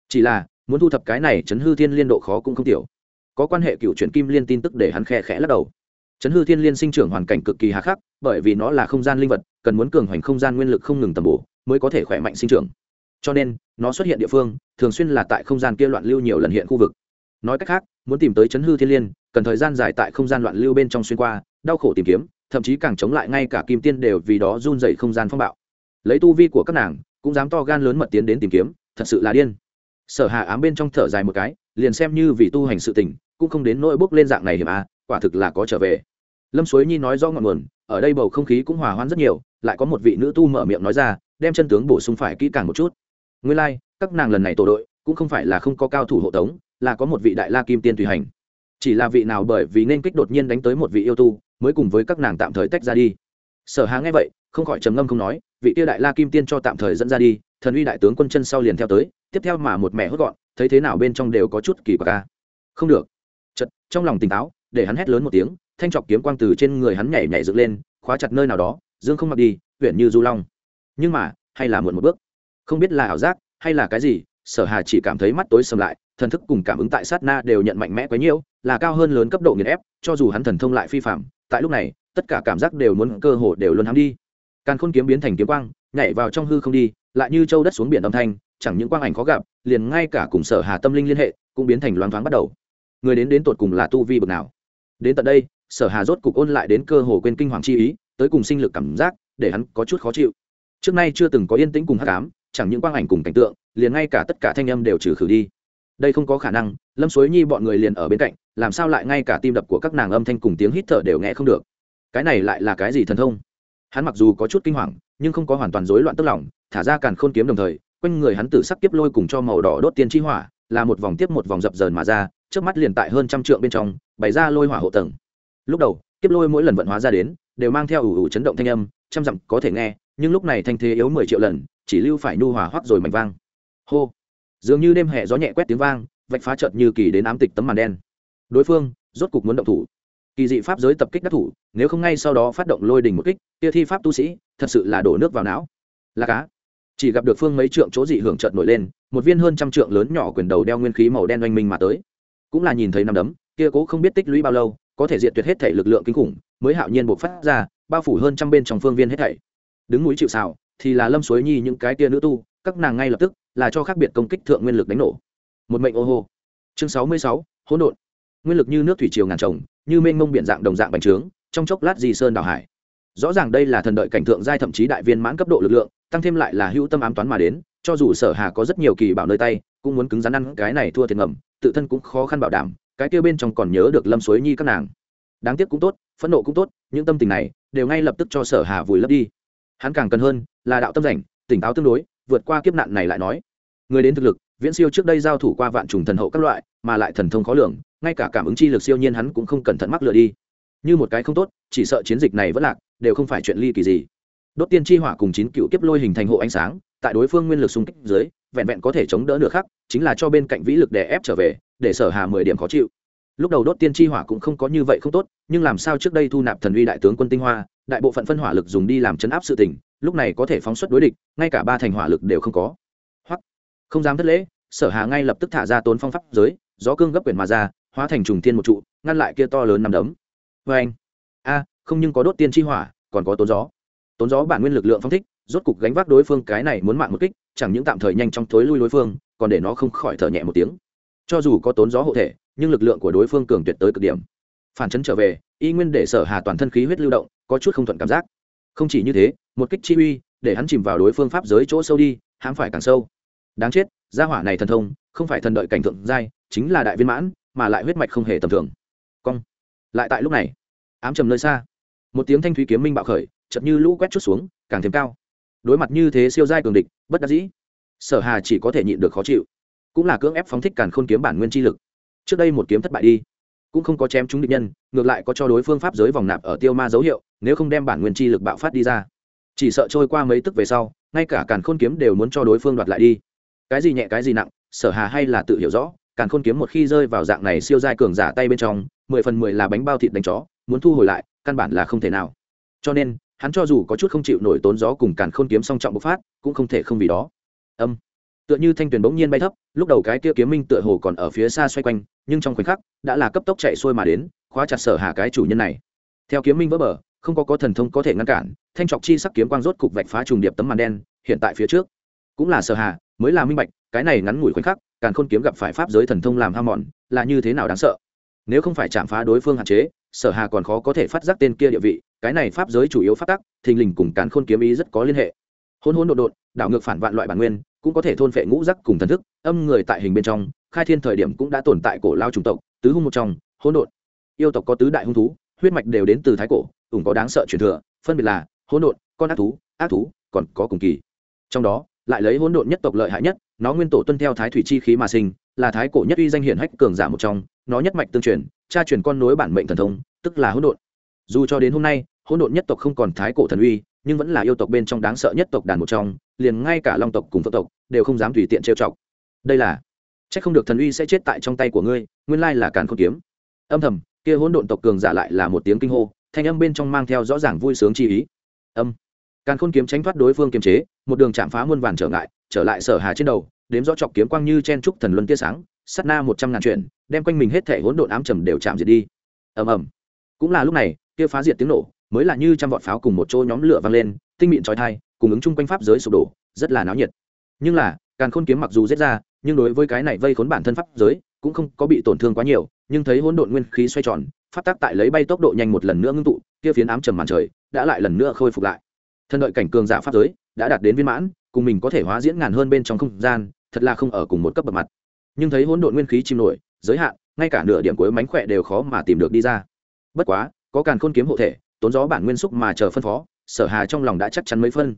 Chỉ là, muốn thu thập cái này chấn hư thiên liên độ khó cũng không tiểu. Có quan hệ cựu chuyển kim liên tin tức để hắn khe khẽ lắc đầu. Chấn hư thiên liên sinh trưởng hoàn cảnh cực kỳ hà khắc, bởi vì nó là không gian linh vật, cần muốn cường hoành không gian nguyên lực không ngừng tầm bổ, mới có thể khỏe mạnh sinh trưởng. Cho nên, nó xuất hiện địa phương, thường xuyên là tại không gian kia loạn lưu nhiều lần hiện khu vực. Nói cách khác, muốn tìm tới chấn hư thiên liên, cần thời gian dài tại không gian loạn lưu bên trong xuyên qua, đau khổ tìm kiếm, thậm chí càng chống lại ngay cả kim tiên đều vì đó run rẩy không gian phong bạo lấy tu vi của các nàng cũng dám to gan lớn mật tiến đến tìm kiếm thật sự là điên. Sở hà ám bên trong thở dài một cái liền xem như vì tu hành sự tình cũng không đến nỗi bốc lên dạng này hiểm à quả thực là có trở về. Lâm suối nhi nói do ngọn nguồn ở đây bầu không khí cũng hòa hoãn rất nhiều lại có một vị nữ tu mở miệng nói ra đem chân tướng bổ sung phải kỹ càng một chút. Nguyên lai like, các nàng lần này tổ đội cũng không phải là không có cao thủ hộ tống là có một vị đại la kim tiên tùy hành. Chỉ là vị nào bởi vì nên kích đột nhiên đánh tới một vị yêu tu mới cùng với các nàng tạm thời tách ra đi. Sở hà nghe vậy không khỏi trầm ngâm không nói vị tiêu đại la kim tiên cho tạm thời dẫn ra đi, thần uy đại tướng quân chân sau liền theo tới, tiếp theo mà một mẹ hốt gọn, thấy thế nào bên trong đều có chút kỳ quặc ca không được. Chật trong lòng tỉnh táo, để hắn hét lớn một tiếng, thanh trọc kiếm quang từ trên người hắn nhảy nhảy dựng lên, khóa chặt nơi nào đó, dương không mặc đi, huyện như du long. Nhưng mà, hay là muộn một bước. Không biết là ảo giác, hay là cái gì, sở hà chỉ cảm thấy mắt tối sầm lại, thần thức cùng cảm ứng tại sát na đều nhận mạnh mẽ quá nhiều, là cao hơn lớn cấp độ nghiền ép, cho dù hắn thần thông lại phi phạm, tại lúc này, tất cả cảm giác đều muốn cơ hồ đều luôn hắn đi càn khôn kiếm biến thành kiếm quang, nhảy vào trong hư không đi, lại như châu đất xuống biển âm thanh, chẳng những quang ảnh khó gặp, liền ngay cả cùng sở hà tâm linh liên hệ, cũng biến thành loáng thoáng bắt đầu. Người đến đến tột cùng là tu vi bậc nào? Đến tận đây, sở hà rốt cục ôn lại đến cơ hồ quên kinh hoàng chi ý, tới cùng sinh lực cảm giác, để hắn có chút khó chịu. Trước nay chưa từng có yên tĩnh cùng hắc ám, chẳng những quang ảnh cùng cảnh tượng, liền ngay cả tất cả thanh âm đều trừ khử đi. Đây không có khả năng, lâm suối nhi bọn người liền ở bên cạnh, làm sao lại ngay cả tim đập của các nàng âm thanh cùng tiếng hít thở đều nghe không được? Cái này lại là cái gì thần thông? Hắn mặc dù có chút kinh hoàng, nhưng không có hoàn toàn rối loạn tức lòng, thả ra càn khôn kiếm đồng thời, quanh người hắn tử sắc kiếp lôi cùng cho màu đỏ đốt tiên chi hỏa, là một vòng tiếp một vòng dập dờn mà ra trước mắt liền tại hơn trăm trượng bên trong, bày ra lôi hỏa hộ tầng. Lúc đầu, kiếp lôi mỗi lần vận hóa ra đến, đều mang theo ủ ủ chấn động thanh âm, trăm dặm có thể nghe, nhưng lúc này thanh thế yếu mười triệu lần, chỉ lưu phải nhu hòa hoắc rồi mảnh vang. Hô! Dường như đêm hè gió nhẹ quét tiếng vang, vạch phá chợt như kỳ đến ám tịch tấm màn đen. Đối phương rốt cục muốn động thủ kỳ dị pháp giới tập kích đắc thủ, nếu không ngay sau đó phát động lôi đình một kích, kia thi pháp tu sĩ, thật sự là đổ nước vào não. Là cá. Chỉ gặp được phương mấy trượng chỗ dị hưởng chợt nổi lên, một viên hơn trăm trượng lớn nhỏ quyền đầu đeo nguyên khí màu đen oanh minh mà tới. Cũng là nhìn thấy năm đấm, kia cố không biết tích lũy bao lâu, có thể diệt tuyệt hết thể lực lượng kinh khủng, mới hạo nhiên buộc phát ra, bao phủ hơn trăm bên trong phương viên hết thảy. Đứng núi chịu xào thì là lâm suối nhi những cái tia nữ tu, các nàng ngay lập tức là cho khác biệt công kích thượng nguyên lực đánh nổ. Một mệnh ô hô. Chương sáu mươi sáu, hỗn độn nguyên lực như nước thủy triều ngàn trồng, như mênh mông biển dạng đồng dạng bành trướng, trong chốc lát di sơn đảo hải. Rõ ràng đây là thần đợi cảnh thượng giai thậm chí đại viên mãn cấp độ lực lượng, tăng thêm lại là hữu tâm ám toán mà đến, cho dù sở hà có rất nhiều kỳ bảo nơi tay, cũng muốn cứng rắn ăn cái này thua thiệt ngầm, tự thân cũng khó khăn bảo đảm, cái kia bên trong còn nhớ được lâm suối nhi các nàng. Đáng tiếc cũng tốt, phẫn nộ cũng tốt, những tâm tình này đều ngay lập tức cho sở hà vùi lấp đi. Hắn càng cần hơn là đạo tâm rảnh, tỉnh táo tương đối, vượt qua kiếp nạn này lại nói. Người đến thực lực, viễn siêu trước đây giao thủ qua vạn trùng thần hậu các loại, mà lại thần thông khó lường ngay cả cảm ứng chi lực siêu nhiên hắn cũng không cẩn thận mắc lừa đi. Như một cái không tốt, chỉ sợ chiến dịch này vẫn lạc, đều không phải chuyện ly kỳ gì. Đốt tiên chi hỏa cùng chín cựu kiếp lôi hình thành hộ ánh sáng, tại đối phương nguyên lực xung kích dưới, vẹn vẹn có thể chống đỡ nửa khắc, chính là cho bên cạnh vĩ lực đè ép trở về, để sở hà mười điểm khó chịu. Lúc đầu đốt tiên chi hỏa cũng không có như vậy không tốt, nhưng làm sao trước đây thu nạp thần uy đại tướng quân tinh hoa, đại bộ phận phân hỏa lực dùng đi làm chấn áp sự tình, lúc này có thể phóng xuất đối địch, ngay cả ba thành hỏa lực đều không có. Hoặc không dám thất lễ, sở hà ngay lập tức thả ra tốn phong pháp giới, gió cương gấp quyền mà ra hóa thành trùng tiên một trụ, ngăn lại kia to lớn nằm đấm. Vê anh. A, không nhưng có đốt tiên chi hỏa, còn có tốn gió. Tốn gió bản nguyên lực lượng phong thích, rốt cục gánh vác đối phương cái này muốn mạng một kích, chẳng những tạm thời nhanh trong thối lui đối phương, còn để nó không khỏi thở nhẹ một tiếng. Cho dù có tốn gió hộ thể, nhưng lực lượng của đối phương cường tuyệt tới cực điểm. Phản chấn trở về, y nguyên để sở hà toàn thân khí huyết lưu động, có chút không thuận cảm giác. Không chỉ như thế, một kích chi uy, để hắn chìm vào đối phương pháp giới chỗ sâu đi, hãm phải càng sâu. Đáng chết, gia hỏa này thần thông, không phải thần đợi cảnh thượng giai chính là đại viên mãn mà lại huyết mạch không hề tầm thường. Cong. Lại tại lúc này, ám trầm nơi xa, một tiếng thanh thúy kiếm minh bạo khởi, chợt như lũ quét chút xuống, càng thêm cao. Đối mặt như thế siêu giai cường địch, bất đắc dĩ, sở hà chỉ có thể nhịn được khó chịu. Cũng là cưỡng ép phóng thích càn khôn kiếm bản nguyên chi lực. Trước đây một kiếm thất bại đi, cũng không có chém trúng địch nhân, ngược lại có cho đối phương pháp giới vòng nạp ở tiêu ma dấu hiệu, nếu không đem bản nguyên chi lực bạo phát đi ra. Chỉ sợ trôi qua mấy tức về sau, ngay cả càn khôn kiếm đều muốn cho đối phương đoạt lại đi. Cái gì nhẹ cái gì nặng, sở hà hay là tự hiểu rõ càn khôn kiếm một khi rơi vào dạng này siêu giai cường giả tay bên trong, mười phần mười là bánh bao thịt đánh chó, muốn thu hồi lại, căn bản là không thể nào. Cho nên, hắn cho dù có chút không chịu nổi tốn gió cùng càn khôn kiếm song trọng bộc phát, cũng không thể không vì đó. Âm. Tựa như thanh tuyền bỗng nhiên bay thấp, lúc đầu cái kia kiếm minh tựa hồ còn ở phía xa xoay quanh, nhưng trong khoảnh khắc, đã là cấp tốc chạy xuôi mà đến, khóa chặt sở hà cái chủ nhân này. Theo kiếm minh vỡ bờ, không có có thần thông có thể ngăn cản, thanh trọc chi sắc kiếm quang rốt cục vạch phá trùng điệp tấm màn đen, hiện tại phía trước. Cũng là sở hà, mới là minh bạch, cái này ngắn ngủi khoảnh khắc càn khôn kiếm gặp phải pháp giới thần thông làm ham mòn, là như thế nào đáng sợ? Nếu không phải chạm phá đối phương hạn chế, sở hà còn khó có thể phát giác tên kia địa vị, cái này pháp giới chủ yếu phát tắc, thình lình cùng càn khôn kiếm ý rất có liên hệ. Hôn hôn đột đột đảo ngược phản vạn loại bản nguyên, cũng có thể thôn phệ ngũ giác cùng thần thức, âm người tại hình bên trong, khai thiên thời điểm cũng đã tồn tại cổ lao chủng tộc, tứ hung một trong, hỗn độn. Yêu tộc có tứ đại hung thú, huyết mạch đều đến từ thái cổ ủng có đáng sợ truyền thừa, phân biệt là hỗn độn, con ác thú ác thú, còn có cùng kỳ. Trong đó lại lấy hỗn độn nhất tộc lợi hại nhất, nó nguyên tổ tuân theo thái thủy chi khí mà sinh, là thái cổ nhất uy danh hiển hách cường giả một trong, nó nhất mạch tương truyền, cha truyền con nối bản mệnh thần thông, tức là hỗn độn. Dù cho đến hôm nay, hỗn độn nhất tộc không còn thái cổ thần uy, nhưng vẫn là yêu tộc bên trong đáng sợ nhất tộc đàn một trong, liền ngay cả long tộc cùng phật tộc đều không dám tùy tiện trêu chọc. Đây là, chắc không được thần uy sẽ chết tại trong tay của ngươi, nguyên lai là càn khôn kiếm. Âm thầm, kia hỗn độn tộc cường giả lại là một tiếng kinh hô, thanh âm bên trong mang theo rõ ràng vui sướng chi ý. Âm càn khôn kiếm tránh thoát đối phương kiềm chế, một đường chạm phá muôn vàn trở ngại, trở lại sở hà trên đầu, đếm rõ chọc kiếm quang như chen trúc thần luân tia sáng sắt na một trăm ngàn chuyện đem quanh mình hết thể hỗn độn ám trầm đều chạm diệt đi. Ầm ầm. Cũng là lúc này, kia phá diệt tiếng nổ, mới là như trăm vọt pháo cùng một chỗ nhóm lửa vang lên, tinh mịn trói thai, cùng ứng chung quanh pháp giới sụp đổ, rất là náo nhiệt. Nhưng là, càn khôn kiếm mặc dù giết ra, nhưng đối với cái này vây khốn bản thân pháp giới, cũng không có bị tổn thương quá nhiều, nhưng thấy hỗn độn nguyên khí xoay tròn phát tác tại lấy bay tốc độ nhanh một lần nữa ngưng tụ, kia phiến ám trầm màn trời, đã lại lần nữa khôi phục lại thân đợi cảnh cường giả pháp giới đã đạt đến viên mãn, cùng mình có thể hóa diễn ngàn hơn bên trong không gian, thật là không ở cùng một cấp bậc mặt. Nhưng thấy hỗn độn nguyên khí chìm nổi, giới hạn, ngay cả nửa điểm cuối mánh khỏe đều khó mà tìm được đi ra. Bất quá, có càn khôn kiếm hộ thể, tốn gió bản nguyên xúc mà chờ phân phó, sở hà trong lòng đã chắc chắn mấy phân.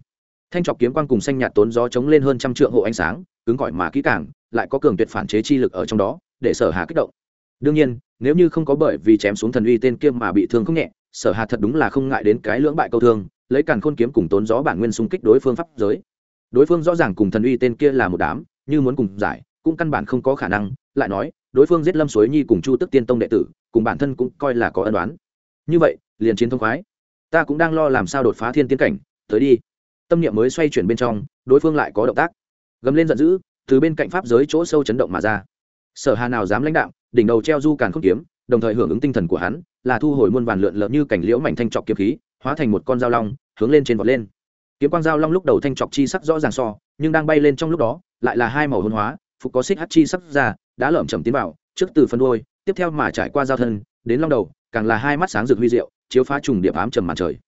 Thanh trọc kiếm quang cùng xanh nhạt tốn gió chống lên hơn trăm trượng hộ ánh sáng, cứng gọi mà kỹ càng, lại có cường tuyệt phản chế chi lực ở trong đó, để sở hà kích động. Đương nhiên, nếu như không có bởi vì chém xuống thần uy tên kia mà bị thương không nhẹ, sở hà thật đúng là không ngại đến cái lưỡng bại câu thương lấy càn khôn kiếm cùng tốn gió bản nguyên xung kích đối phương pháp giới. Đối phương rõ ràng cùng thần uy tên kia là một đám, như muốn cùng giải, cũng căn bản không có khả năng, lại nói, đối phương giết lâm suối nhi cùng chu tức tiên tông đệ tử, cùng bản thân cũng coi là có ân đoán như vậy, liền chiến thông khoái. Ta cũng đang lo làm sao đột phá thiên tiến cảnh, tới đi. Tâm niệm mới xoay chuyển bên trong, đối phương lại có động tác. Gầm lên giận dữ, từ bên cạnh pháp giới chỗ sâu chấn động mà ra. Sở hà nào dám lãnh đạo đỉnh đầu treo du càn khôn kiếm, đồng thời hưởng ứng tinh thần của hắn, là thu hồi muôn vàn lượn lợn như cảnh liễu mảnh thanh trọc kiếm khí, hóa thành một con dao long hướng lên trên vọt lên. Kiếm quang dao long lúc đầu thanh trọc chi sắc rõ ràng so, nhưng đang bay lên trong lúc đó, lại là hai màu hôn hóa, phục có xích hát chi sắc ra, đã lởm chầm tiến vào, trước từ phân đôi, tiếp theo mà trải qua giao thân, đến long đầu, càng là hai mắt sáng rực huy diệu, chiếu phá trùng điệp ám trầm màn trời.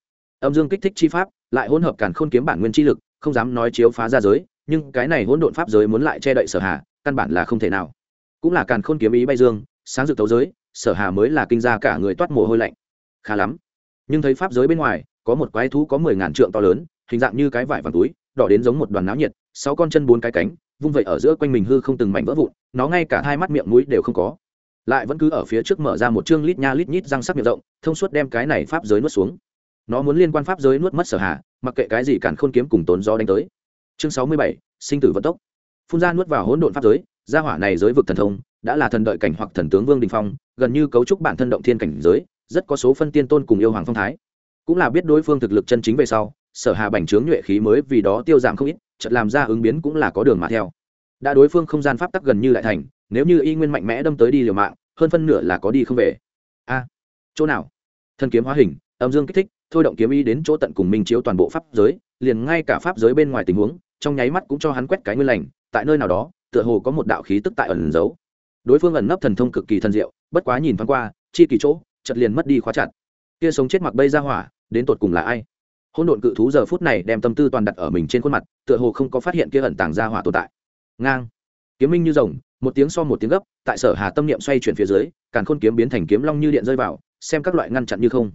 Âm dương kích thích chi pháp, lại hỗn hợp càn khôn kiếm bản nguyên chi lực, không dám nói chiếu phá ra giới, nhưng cái này hỗn độn pháp giới muốn lại che đậy sở hà, căn bản là không thể nào. Cũng là càn khôn kiếm ý bay dương, sáng rực tấu giới, sở hà mới là kinh ra cả người toát mồ hôi lạnh. Khá lắm. Nhưng thấy pháp giới bên ngoài có một quái thú có mười ngàn trượng to lớn, hình dạng như cái vải vàng túi, đỏ đến giống một đoàn náo nhiệt, sáu con chân bốn cái cánh, vung vậy ở giữa quanh mình hư không từng mảnh vỡ vụn, nó ngay cả hai mắt miệng mũi đều không có. Lại vẫn cứ ở phía trước mở ra một chương lít nha lít nhít răng sắc miệng rộng, thông suốt đem cái này pháp giới nuốt xuống. Nó muốn liên quan pháp giới nuốt mất sở hạ mặc kệ cái gì cản khôn kiếm cùng tốn gió đánh tới. Chương sáu mươi bảy, sinh tử vận tốc. Phun ra nuốt vào hỗn độn pháp giới, gia hỏa này giới vực thần thông, đã là thần đợi cảnh hoặc thần tướng vương đình phong, gần như cấu trúc bản thân động thiên cảnh giới, rất có số phân tiên tôn cùng yêu hoàng phong thái cũng là biết đối phương thực lực chân chính về sau, sở hà bành trướng nhuệ khí mới vì đó tiêu giảm không ít, chợt làm ra ứng biến cũng là có đường mà theo. Đã đối phương không gian pháp tắc gần như lại thành, nếu như y nguyên mạnh mẽ đâm tới đi liều mạng, hơn phân nửa là có đi không về. A, chỗ nào? Thân kiếm hóa hình, âm dương kích thích, thôi động kiếm y đến chỗ tận cùng minh chiếu toàn bộ pháp giới, liền ngay cả pháp giới bên ngoài tình huống, trong nháy mắt cũng cho hắn quét cái nguyên lành, tại nơi nào đó, tựa hồ có một đạo khí tức tại ẩn giấu. Đối phương ẩn nấp thần thông cực kỳ thần diệu, bất quá nhìn thoáng qua, chi kỳ chỗ chật liền mất đi khóa chặt. Kia sống chết mặc bây ra hỏa đến tột cùng là ai? Hôn độn cự thú giờ phút này đem tâm tư toàn đặt ở mình trên khuôn mặt, tựa hồ không có phát hiện kia ẩn tàng ra hỏa tồn tại. Ngang. Kiếm minh như rồng, một tiếng so một tiếng gấp, tại sở hà tâm niệm xoay chuyển phía dưới, càn khôn kiếm biến thành kiếm long như điện rơi vào, xem các loại ngăn chặn như không.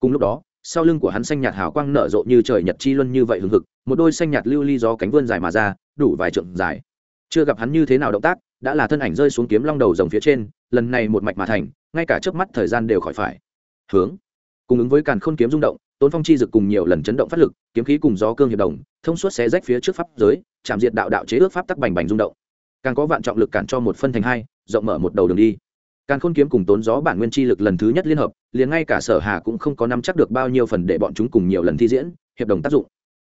Cùng lúc đó, sau lưng của hắn xanh nhạt hào quang nở rộ như trời nhật chi luân như vậy hừng hực, một đôi xanh nhạt lưu ly gió cánh vươn dài mà ra, đủ vài trượng dài. Chưa gặp hắn như thế nào động tác, đã là thân ảnh rơi xuống kiếm long đầu rồng phía trên, lần này một mạch mà thành, ngay cả trước mắt thời gian đều khỏi phải. Hướng cùng ứng với càn khôn kiếm rung động tốn phong chi dực cùng nhiều lần chấn động phát lực, kiếm khí cùng gió cương hiệp đồng, thông suốt xé rách phía trước pháp giới, chạm diệt đạo đạo chế ước pháp tắc bành bành rung động. Càng có vạn trọng lực cản cho một phân thành hai, rộng mở một đầu đường đi. Càng khôn kiếm cùng tốn gió bản nguyên chi lực lần thứ nhất liên hợp, liền ngay cả sở hà cũng không có nắm chắc được bao nhiêu phần để bọn chúng cùng nhiều lần thi diễn, hiệp đồng tác dụng.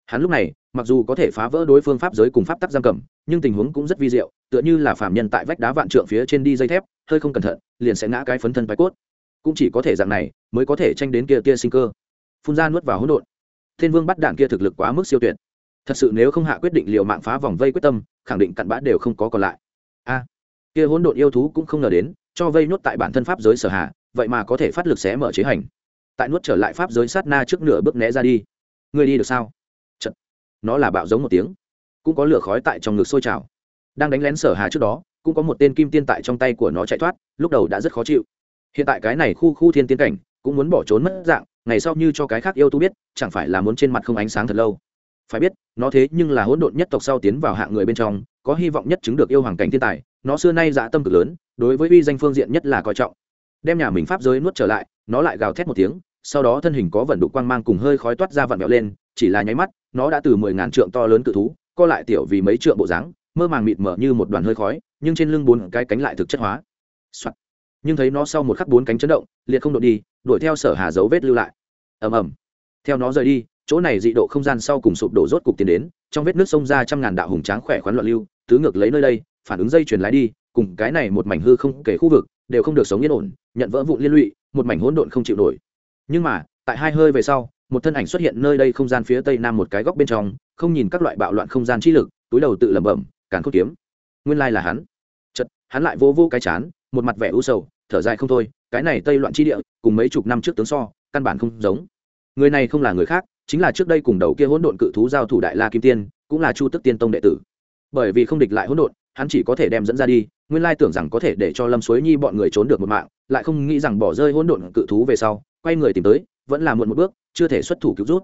Hắn lúc này, mặc dù có thể phá vỡ đối phương pháp giới cùng pháp tắc giam cầm, nhưng tình huống cũng rất vi diệu, tựa như là phạm nhân tại vách đá vạn trượng phía trên đi dây thép, hơi không cẩn thận, liền sẽ ngã cái phấn thân bài cốt cũng chỉ có thể dạng này mới có thể tranh đến kia tia sinh cơ. Phun ra nuốt vào hỗn độn. Thiên vương bắt đạn kia thực lực quá mức siêu tuyệt. Thật sự nếu không hạ quyết định liệu mạng phá vòng vây quyết tâm, khẳng định cặn bã đều không có còn lại. A, kia hỗn độn yêu thú cũng không ngờ đến, cho vây nuốt tại bản thân pháp giới sở hạ, vậy mà có thể phát lực xé mở chế hành. Tại nuốt trở lại pháp giới sát na trước nửa bước né ra đi. Người đi được sao? Chật. nó là bạo giống một tiếng. Cũng có lửa khói tại trong ngực sôi trào. Đang đánh lén sở hà trước đó, cũng có một tên kim tiên tại trong tay của nó chạy thoát, lúc đầu đã rất khó chịu hiện tại cái này khu khu thiên tiến cảnh cũng muốn bỏ trốn mất dạng, ngày sau như cho cái khác yêu tu biết, chẳng phải là muốn trên mặt không ánh sáng thật lâu. Phải biết, nó thế nhưng là hỗn độn nhất tộc sau tiến vào hạng người bên trong, có hy vọng nhất chứng được yêu hoàng cảnh thiên tài, nó xưa nay dạ tâm cực lớn, đối với uy danh phương diện nhất là coi trọng. Đem nhà mình pháp giới nuốt trở lại, nó lại gào thét một tiếng, sau đó thân hình có vận đục quang mang cùng hơi khói toát ra vặn vẹo lên, chỉ là nháy mắt, nó đã từ mười ngàn trượng to lớn cự thú, co lại tiểu vì mấy trượng bộ dáng, mơ màng mịt mở như một đoàn hơi khói, nhưng trên lưng bốn cái cánh lại thực chất hóa、Soạn nhưng thấy nó sau một khắc bốn cánh chấn động, liệt không đột đi, đuổi theo sở hà dấu vết lưu lại. Ầm ầm. Theo nó rời đi, chỗ này dị độ không gian sau cùng sụp đổ rốt cục tiến đến, trong vết nước sông ra trăm ngàn đạo hùng tráng khỏe khoắn loạn lưu, tứ ngược lấy nơi đây, phản ứng dây truyền lái đi, cùng cái này một mảnh hư không kể khu vực, đều không được sống yên ổn, nhận vỡ vụ liên lụy, một mảnh hỗn độn không chịu nổi. Nhưng mà, tại hai hơi về sau, một thân ảnh xuất hiện nơi đây không gian phía tây nam một cái góc bên trong, không nhìn các loại bạo loạn không gian chi lực, túi đầu tự lẩm bẩm càng khôn kiếm. Nguyên lai là hắn. Chật hắn lại vô vô cái chán một mặt vẻ u sầu, thở dài không thôi, cái này tây loạn chi địa, cùng mấy chục năm trước tướng so, căn bản không giống. Người này không là người khác, chính là trước đây cùng đầu kia hỗn độn cự thú giao thủ đại la kim tiên, cũng là chu tức tiên tông đệ tử. Bởi vì không địch lại hỗn độn, hắn chỉ có thể đem dẫn ra đi, nguyên lai tưởng rằng có thể để cho lâm suối nhi bọn người trốn được một mạng, lại không nghĩ rằng bỏ rơi hỗn độn cự thú về sau, quay người tìm tới, vẫn là muộn một bước, chưa thể xuất thủ cứu rút.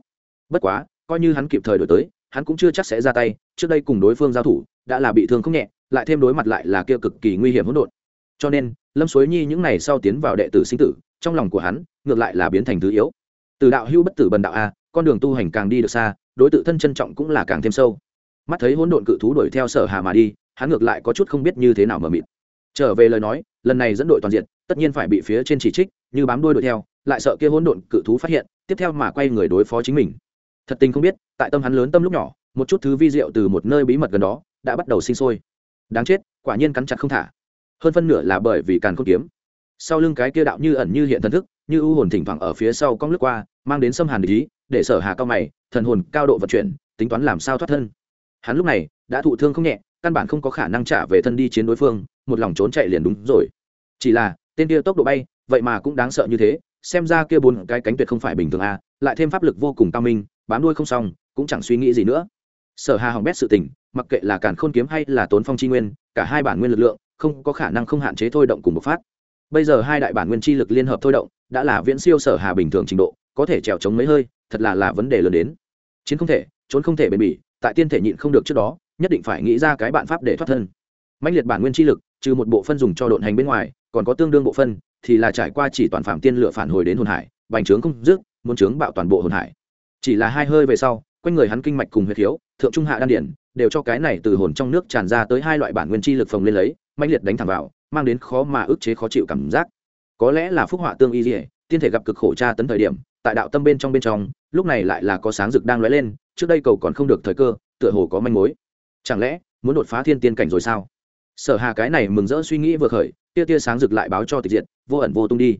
Bất quá, coi như hắn kịp thời đổi tới, hắn cũng chưa chắc sẽ ra tay, trước đây cùng đối phương giao thủ, đã là bị thương không nhẹ, lại thêm đối mặt lại là kia cực kỳ nguy hiểm hỗn độn cho nên, lâm suối nhi những ngày sau tiến vào đệ tử sinh tử, trong lòng của hắn, ngược lại là biến thành thứ yếu. Từ đạo hưu bất tử bần đạo a, con đường tu hành càng đi được xa, đối tự thân trân trọng cũng là càng thêm sâu. Mắt thấy hỗn độn cự thú đuổi theo sở hà mà đi, hắn ngược lại có chút không biết như thế nào mở mịt. Trở về lời nói, lần này dẫn đội toàn diện, tất nhiên phải bị phía trên chỉ trích, như bám đuôi đuổi theo, lại sợ kia hỗn độn cự thú phát hiện, tiếp theo mà quay người đối phó chính mình. Thật tình không biết, tại tâm hắn lớn tâm lúc nhỏ, một chút thứ vi diệu từ một nơi bí mật gần đó, đã bắt đầu sinh sôi. Đáng chết, quả nhiên cắn chặt không thả hơn phân nửa là bởi vì càn khôn kiếm. Sau lưng cái kia đạo như ẩn như hiện thần thức, như u hồn thỉnh thoảng ở phía sau cong lướt qua, mang đến xâm hàn ý, để sở hà cao mày, thần hồn cao độ vận chuyển, tính toán làm sao thoát thân. Hắn lúc này đã thụ thương không nhẹ, căn bản không có khả năng trả về thân đi chiến đối phương, một lòng trốn chạy liền đúng rồi. Chỉ là, tên kia tốc độ bay, vậy mà cũng đáng sợ như thế, xem ra kia bốn cái cánh tuyệt không phải bình thường a lại thêm pháp lực vô cùng cao minh, bám đuôi không xong, cũng chẳng suy nghĩ gì nữa. Sở hà hỏng bét sự tình, mặc kệ là càn khôn kiếm hay là tốn phong chi nguyên, cả hai bản nguyên lực lượng không có khả năng không hạn chế thôi động cùng bộc phát. Bây giờ hai đại bản nguyên chi lực liên hợp thôi động, đã là viễn siêu sở hà bình thường trình độ, có thể trèo chống mấy hơi, thật là là vấn đề lớn đến. Chiến không thể, trốn không thể bền bỉ, tại tiên thể nhịn không được trước đó, nhất định phải nghĩ ra cái bạn pháp để thoát thân. Mạnh liệt bản nguyên chi lực, trừ một bộ phân dùng cho độn hành bên ngoài, còn có tương đương bộ phân, thì là trải qua chỉ toàn phạm tiên lựa phản hồi đến hồn hải, bành trướng không dứt, muốn trướng bạo toàn bộ hồn hải. Chỉ là hai hơi về sau, quanh người hắn kinh mạch cùng huyết thiếu, thượng trung hạ đan điển, đều cho cái này từ hồn trong nước tràn ra tới hai loại bản nguyên chi lực phồng lên lấy mãnh liệt đánh thẳng vào, mang đến khó mà ức chế khó chịu cảm giác. Có lẽ là phúc họa tương y dỉa tiên thể gặp cực khổ tra tấn thời điểm, tại đạo tâm bên trong bên trong, lúc này lại là có sáng rực đang lóe lên, trước đây cầu còn không được thời cơ, tựa hồ có manh mối. Chẳng lẽ, muốn đột phá thiên tiên cảnh rồi sao? Sở hà cái này mừng rỡ suy nghĩ vừa khởi, tia tia sáng rực lại báo cho tịch diện vô ẩn vô tung đi.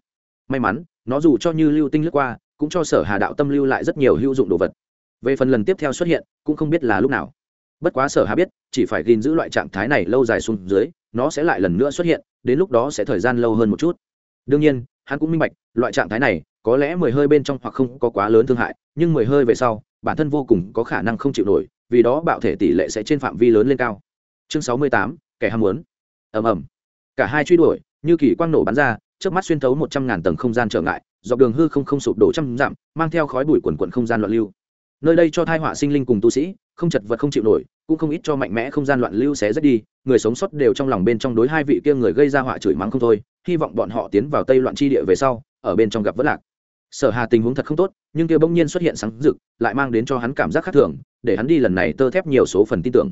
May mắn, nó dù cho như lưu tinh lướt qua, cũng cho sở hà đạo tâm lưu lại rất nhiều hữu dụng đồ vật. Về phần lần tiếp theo xuất hiện, cũng không biết là lúc nào. Bất quá sở hà biết, chỉ phải gìn giữ loại trạng thái này lâu dài xuống dưới nó sẽ lại lần nữa xuất hiện, đến lúc đó sẽ thời gian lâu hơn một chút. Đương nhiên, hắn cũng minh bạch, loại trạng thái này, có lẽ mười hơi bên trong hoặc không có quá lớn thương hại, nhưng mười hơi về sau, bản thân vô cùng có khả năng không chịu nổi, vì đó bạo thể tỷ lệ sẽ trên phạm vi lớn lên cao. Chương sáu mươi tám, kẻ ham muốn. Ầm ầm. Cả hai truy đuổi, như kỳ quang nổ bắn ra trước mắt xuyên thấu một trăm ngàn tầng không gian trở ngại, dọc đường hư không không sụp đổ trăm dặm, mang theo khói bụi quần quận không gian loạn lưu. Nơi đây cho thai họa sinh linh cùng tu sĩ không chật vật không chịu nổi, cũng không ít cho mạnh mẽ không gian loạn lưu xé rách đi, người sống sót đều trong lòng bên trong đối hai vị kia người gây ra họa chửi mắng không thôi, hy vọng bọn họ tiến vào tây loạn chi địa về sau, ở bên trong gặp vất lạc. Sở hà tình huống thật không tốt, nhưng kia bỗng nhiên xuất hiện sáng rực, lại mang đến cho hắn cảm giác khác thường, để hắn đi lần này tơ thép nhiều số phần tin tưởng.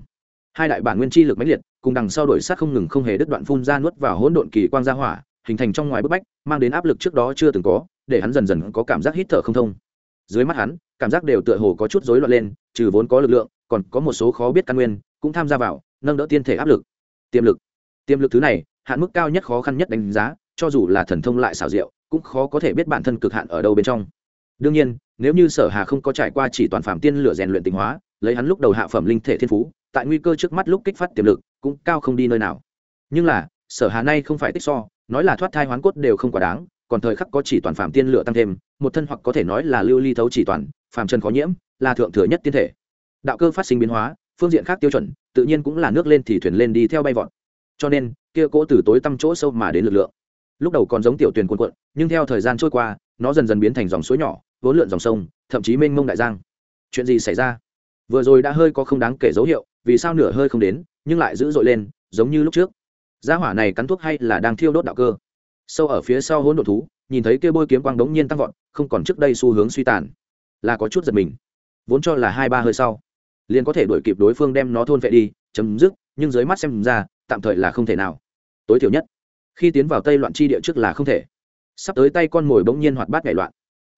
Hai đại bản nguyên chi lực mãnh liệt, cùng đằng sau đổi sát không ngừng không hề đứt đoạn phun ra nuốt vào hỗn độn kỳ quang gia hỏa, hình thành trong ngoài bức bách, mang đến áp lực trước đó chưa từng có, để hắn dần dần có cảm giác hít thở không thông. Dưới mắt hắn, cảm giác đều tựa hồ có chút rối loạn lên, trừ vốn có lực lượng còn có một số khó biết căn nguyên, cũng tham gia vào, nâng đỡ tiên thể áp lực. Tiềm lực. Tiềm lực thứ này, hạn mức cao nhất khó khăn nhất đánh giá, cho dù là thần thông lại xảo diệu, cũng khó có thể biết bản thân cực hạn ở đâu bên trong. Đương nhiên, nếu như sở hà không có trải qua chỉ toàn phạm tiên lửa rèn luyện tinh hóa, lấy hắn lúc đầu hạ phẩm linh thể thiên phú, tại nguy cơ trước mắt lúc kích phát tiềm lực, cũng cao không đi nơi nào. Nhưng là, sở hà nay không phải tích so, nói là thoát thai hoán cốt đều không quá đáng, còn thời khắc có chỉ toàn phạm tiên lửa tăng thêm, một thân hoặc có thể nói là lưu ly thấu chỉ toàn, phàm trần khó nhiễm, là thượng thừa nhất tiên thể đạo cơ phát sinh biến hóa, phương diện khác tiêu chuẩn, tự nhiên cũng là nước lên thì thuyền lên đi theo bay vọt. Cho nên, kia cỗ từ tối tăm chỗ sâu mà đến lực lượng. Lúc đầu còn giống tiểu tuyền cuộn cuộn, nhưng theo thời gian trôi qua, nó dần dần biến thành dòng suối nhỏ, vốn lượn dòng sông, thậm chí mênh mông đại giang. Chuyện gì xảy ra? Vừa rồi đã hơi có không đáng kể dấu hiệu, vì sao nửa hơi không đến, nhưng lại dữ dội lên, giống như lúc trước. Gia hỏa này cắn thuốc hay là đang thiêu đốt đạo cơ? Sâu ở phía sau hỗn độn thú, nhìn thấy kia bôi kiếm quang đống nhiên tăng vọt, không còn trước đây xu hướng suy tàn. Là có chút giật mình. Vốn cho là hai ba hơi sau liền có thể đuổi kịp đối phương đem nó thôn vệ đi, chấm dứt, nhưng dưới mắt xem ra, tạm thời là không thể nào. Tối thiểu nhất, khi tiến vào tây loạn chi địa trước là không thể. Sắp tới tay con mồi bỗng nhiên hoạt bát nhảy loạn.